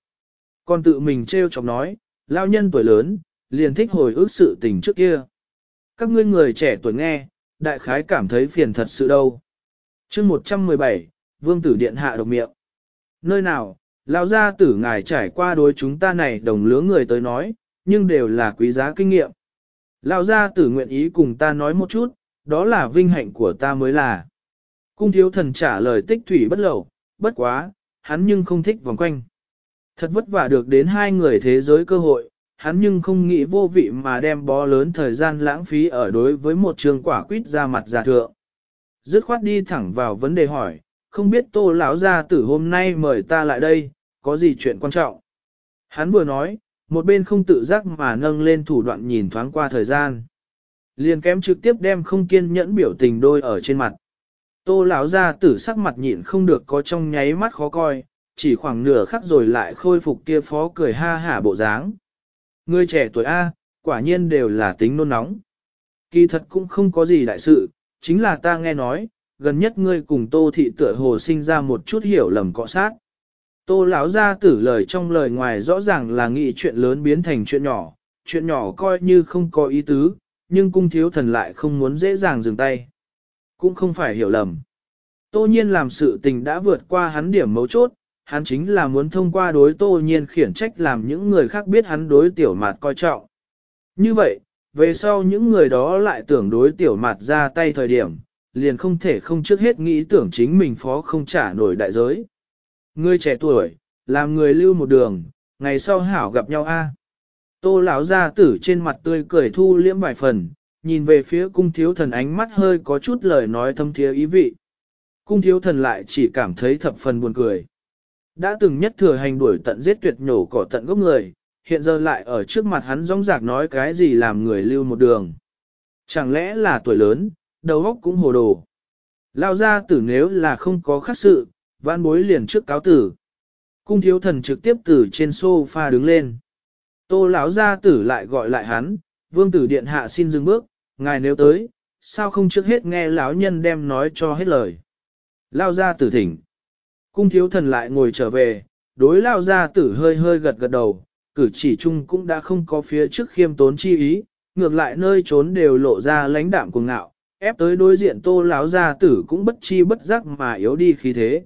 Còn tự mình trêu chọc nói, lão nhân tuổi lớn, liền thích hồi ức sự tình trước kia. Các ngươi người trẻ tuổi nghe, đại khái cảm thấy phiền thật sự đâu. chương 117, Vương tử điện hạ độc miệng. Nơi nào, lão gia tử ngài trải qua đối chúng ta này đồng lứa người tới nói, nhưng đều là quý giá kinh nghiệm. Lão gia tử nguyện ý cùng ta nói một chút, đó là vinh hạnh của ta mới là. Cung thiếu thần trả lời tích thủy bất lậu, bất quá, hắn nhưng không thích vòng quanh. Thật vất vả được đến hai người thế giới cơ hội, hắn nhưng không nghĩ vô vị mà đem bó lớn thời gian lãng phí ở đối với một trường quả quýt ra mặt giả thượng. Dứt khoát đi thẳng vào vấn đề hỏi, không biết tô lão gia tử hôm nay mời ta lại đây, có gì chuyện quan trọng. Hắn vừa nói, một bên không tự giác mà nâng lên thủ đoạn nhìn thoáng qua thời gian. Liền kém trực tiếp đem không kiên nhẫn biểu tình đôi ở trên mặt. Tô lão ra tử sắc mặt nhịn không được có trong nháy mắt khó coi, chỉ khoảng nửa khắc rồi lại khôi phục kia phó cười ha hả bộ dáng. Người trẻ tuổi A, quả nhiên đều là tính nôn nóng. Kỳ thật cũng không có gì đại sự, chính là ta nghe nói, gần nhất ngươi cùng tô thị tựa hồ sinh ra một chút hiểu lầm cọ sát. Tô lão gia tử lời trong lời ngoài rõ ràng là nghĩ chuyện lớn biến thành chuyện nhỏ, chuyện nhỏ coi như không có ý tứ, nhưng cung thiếu thần lại không muốn dễ dàng dừng tay. Cũng không phải hiểu lầm. Tô nhiên làm sự tình đã vượt qua hắn điểm mấu chốt, hắn chính là muốn thông qua đối tô nhiên khiển trách làm những người khác biết hắn đối tiểu mạt coi trọng. Như vậy, về sau những người đó lại tưởng đối tiểu mạt ra tay thời điểm, liền không thể không trước hết nghĩ tưởng chính mình phó không trả nổi đại giới. Người trẻ tuổi, làm người lưu một đường, ngày sau hảo gặp nhau a. Tô lão gia tử trên mặt tươi cười thu liễm vài phần, nhìn về phía cung thiếu thần ánh mắt hơi có chút lời nói thâm thiế ý vị. Cung thiếu thần lại chỉ cảm thấy thập phần buồn cười. Đã từng nhất thừa hành đuổi tận giết tuyệt nhổ cỏ tận gốc người, hiện giờ lại ở trước mặt hắn rong rạc nói cái gì làm người lưu một đường. Chẳng lẽ là tuổi lớn, đầu óc cũng hồ đồ. Lao gia tử nếu là không có khác sự, vãn bối liền trước cáo tử. Cung thiếu thần trực tiếp từ trên sofa đứng lên. Tô lão gia tử lại gọi lại hắn, vương tử điện hạ xin dừng bước, ngài nếu tới, sao không trước hết nghe lão nhân đem nói cho hết lời. Lao gia tử thỉnh. Cung thiếu thần lại ngồi trở về, đối lao gia tử hơi hơi gật gật đầu, cử chỉ chung cũng đã không có phía trước khiêm tốn chi ý, ngược lại nơi trốn đều lộ ra lãnh đạm cuồng ngạo, ép tới đối diện tô lão gia tử cũng bất chi bất giác mà yếu đi khí thế.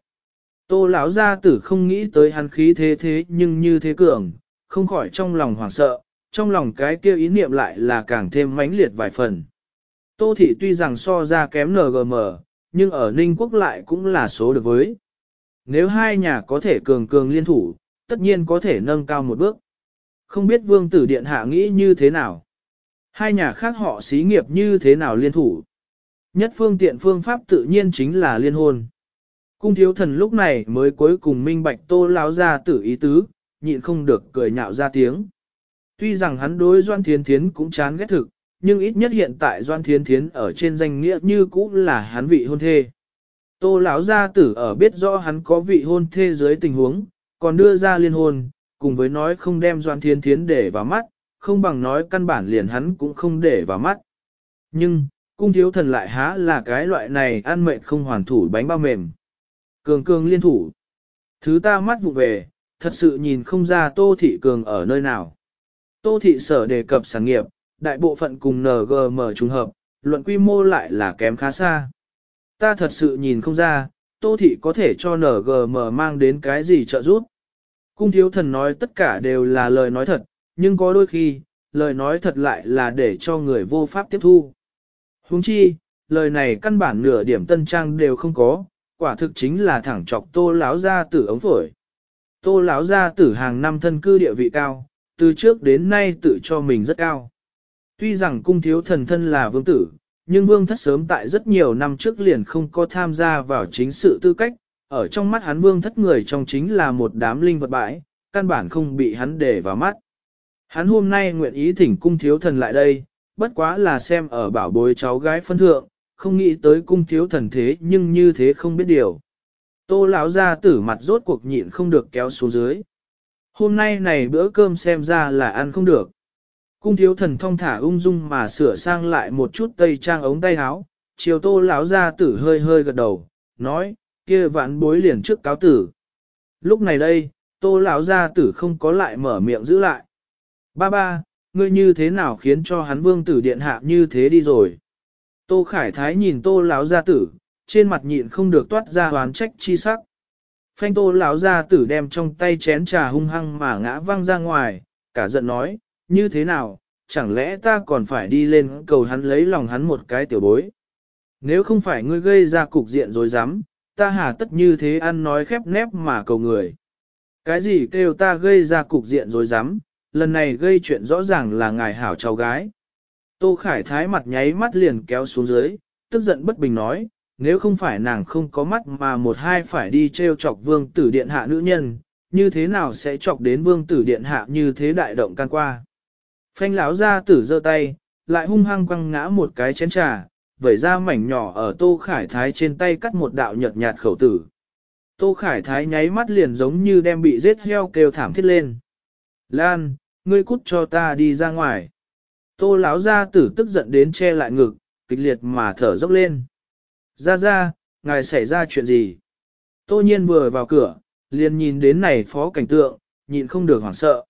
Tô lão gia tử không nghĩ tới hắn khí thế thế nhưng như thế cường, không khỏi trong lòng hoảng sợ, trong lòng cái kia ý niệm lại là càng thêm mãnh liệt vài phần. Tô thị tuy rằng so ra kém NGM, nhưng ở Ninh Quốc lại cũng là số được với. Nếu hai nhà có thể cường cường liên thủ, tất nhiên có thể nâng cao một bước. Không biết vương tử điện hạ nghĩ như thế nào? Hai nhà khác họ xí nghiệp như thế nào liên thủ? Nhất phương tiện phương pháp tự nhiên chính là liên hôn. Cung thiếu thần lúc này mới cuối cùng minh bạch tô lão ra tử ý tứ, nhịn không được cười nhạo ra tiếng. Tuy rằng hắn đối Doan Thiến Thiến cũng chán ghét thực, nhưng ít nhất hiện tại Doan Thiến Thiến ở trên danh nghĩa như cũ là hắn vị hôn thê. Tô lão gia tử ở biết rõ hắn có vị hôn thê dưới tình huống, còn đưa ra liên hôn, cùng với nói không đem Doan Thiến Thiến để vào mắt, không bằng nói căn bản liền hắn cũng không để vào mắt. Nhưng, cung thiếu thần lại há là cái loại này ăn mệt không hoàn thủ bánh bao mềm. Cường cường liên thủ. Thứ ta mắt vụ về, thật sự nhìn không ra Tô Thị Cường ở nơi nào. Tô Thị sở đề cập sản nghiệp, đại bộ phận cùng NGM trùng hợp, luận quy mô lại là kém khá xa. Ta thật sự nhìn không ra, Tô Thị có thể cho NGM mang đến cái gì trợ giúp. Cung thiếu thần nói tất cả đều là lời nói thật, nhưng có đôi khi, lời nói thật lại là để cho người vô pháp tiếp thu. Huống chi, lời này căn bản nửa điểm tân trang đều không có, quả thực chính là thẳng chọc tô láo ra tử ống phổi. Tô lão gia tử hàng năm thân cư địa vị cao, từ trước đến nay tự cho mình rất cao. Tuy rằng cung thiếu thần thân là vương tử, nhưng vương thất sớm tại rất nhiều năm trước liền không có tham gia vào chính sự tư cách, ở trong mắt hắn vương thất người trong chính là một đám linh vật bãi, căn bản không bị hắn để vào mắt. Hắn hôm nay nguyện ý thỉnh cung thiếu thần lại đây, bất quá là xem ở bảo bối cháu gái phân thượng, không nghĩ tới cung thiếu thần thế nhưng như thế không biết điều. Tô lão ra tử mặt rốt cuộc nhịn không được kéo xuống dưới. Hôm nay này bữa cơm xem ra là ăn không được. Cung thiếu thần thong thả ung dung mà sửa sang lại một chút tây trang ống tay áo, chiều tô lão ra tử hơi hơi gật đầu, nói, kia vạn bối liền trước cáo tử. Lúc này đây, tô lão gia tử không có lại mở miệng giữ lại. Ba ba, ngươi như thế nào khiến cho hắn vương tử điện hạ như thế đi rồi. Tô Khải Thái nhìn tô lão gia tử, trên mặt nhịn không được toát ra hoán trách chi sắc. Phanh tô lão gia tử đem trong tay chén trà hung hăng mà ngã văng ra ngoài, cả giận nói, như thế nào, chẳng lẽ ta còn phải đi lên cầu hắn lấy lòng hắn một cái tiểu bối. Nếu không phải ngươi gây ra cục diện rồi dám, ta hà tất như thế ăn nói khép nép mà cầu người. Cái gì kêu ta gây ra cục diện rồi dám, lần này gây chuyện rõ ràng là ngài hảo cháu gái. Tô Khải Thái mặt nháy mắt liền kéo xuống dưới, tức giận bất bình nói, nếu không phải nàng không có mắt mà một hai phải đi treo chọc vương tử điện hạ nữ nhân, như thế nào sẽ chọc đến vương tử điện hạ như thế đại động can qua. Phanh lão ra tử giơ tay, lại hung hăng quăng ngã một cái chén trà, vẩy ra mảnh nhỏ ở Tô Khải Thái trên tay cắt một đạo nhợt nhạt khẩu tử. Tô Khải Thái nháy mắt liền giống như đem bị giết heo kêu thảm thiết lên. Lan, ngươi cút cho ta đi ra ngoài. Tô lão gia tử tức giận đến che lại ngực, kịch liệt mà thở dốc lên. Ra ra, ngài xảy ra chuyện gì? Tô nhiên vừa vào cửa, liền nhìn đến này phó cảnh tượng, nhịn không được hoảng sợ.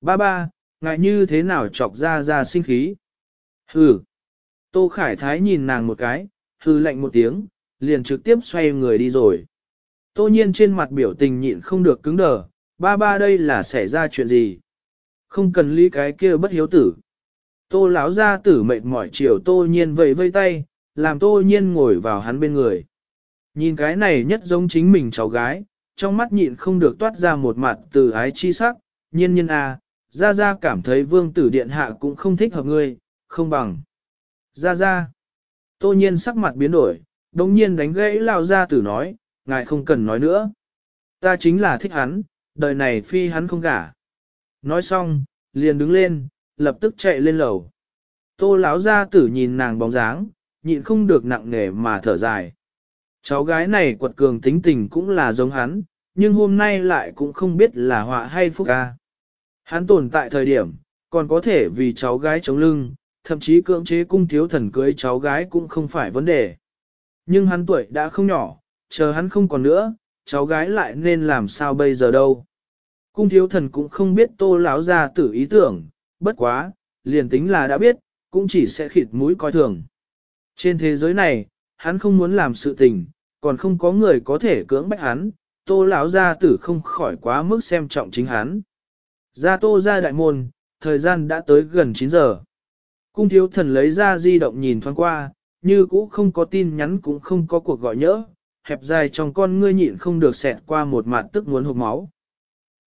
Ba ba, ngài như thế nào chọc ra ra sinh khí? Hừ. Tô Khải Thái nhìn nàng một cái, hừ lạnh một tiếng, liền trực tiếp xoay người đi rồi. Tô nhiên trên mặt biểu tình nhịn không được cứng đờ, ba ba đây là xảy ra chuyện gì? Không cần lý cái kia bất hiếu tử. Tô lão ra tử mệt mỏi chiều tô nhiên vẫy vây tay, làm tô nhiên ngồi vào hắn bên người. Nhìn cái này nhất giống chính mình cháu gái, trong mắt nhịn không được toát ra một mặt từ ái chi sắc, nhiên nhiên à, ra ra cảm thấy vương tử điện hạ cũng không thích hợp ngươi, không bằng. Ra ra, tô nhiên sắc mặt biến đổi, đồng nhiên đánh gãy lao ra tử nói, ngài không cần nói nữa. Ta chính là thích hắn, đời này phi hắn không gả. Nói xong, liền đứng lên, lập tức chạy lên lầu. Tô lão gia tử nhìn nàng bóng dáng, nhịn không được nặng nề mà thở dài. Cháu gái này quật cường tính tình cũng là giống hắn, nhưng hôm nay lại cũng không biết là họa hay phúc ca. Hắn tồn tại thời điểm, còn có thể vì cháu gái chống lưng, thậm chí cưỡng chế cung thiếu thần cưới cháu gái cũng không phải vấn đề. Nhưng hắn tuổi đã không nhỏ, chờ hắn không còn nữa, cháu gái lại nên làm sao bây giờ đâu. Cung thiếu thần cũng không biết tô lão ra tử ý tưởng, bất quá, liền tính là đã biết, cũng chỉ sẽ khịt mũi coi thường. Trên thế giới này, hắn không muốn làm sự tình, còn không có người có thể cưỡng bách hắn, tô lão gia tử không khỏi quá mức xem trọng chính hắn. Ra tô ra đại môn, thời gian đã tới gần 9 giờ. Cung thiếu thần lấy ra di động nhìn thoáng qua, như cũ không có tin nhắn cũng không có cuộc gọi nhỡ, hẹp dài trong con ngươi nhịn không được xẹt qua một mặt tức muốn hụt máu.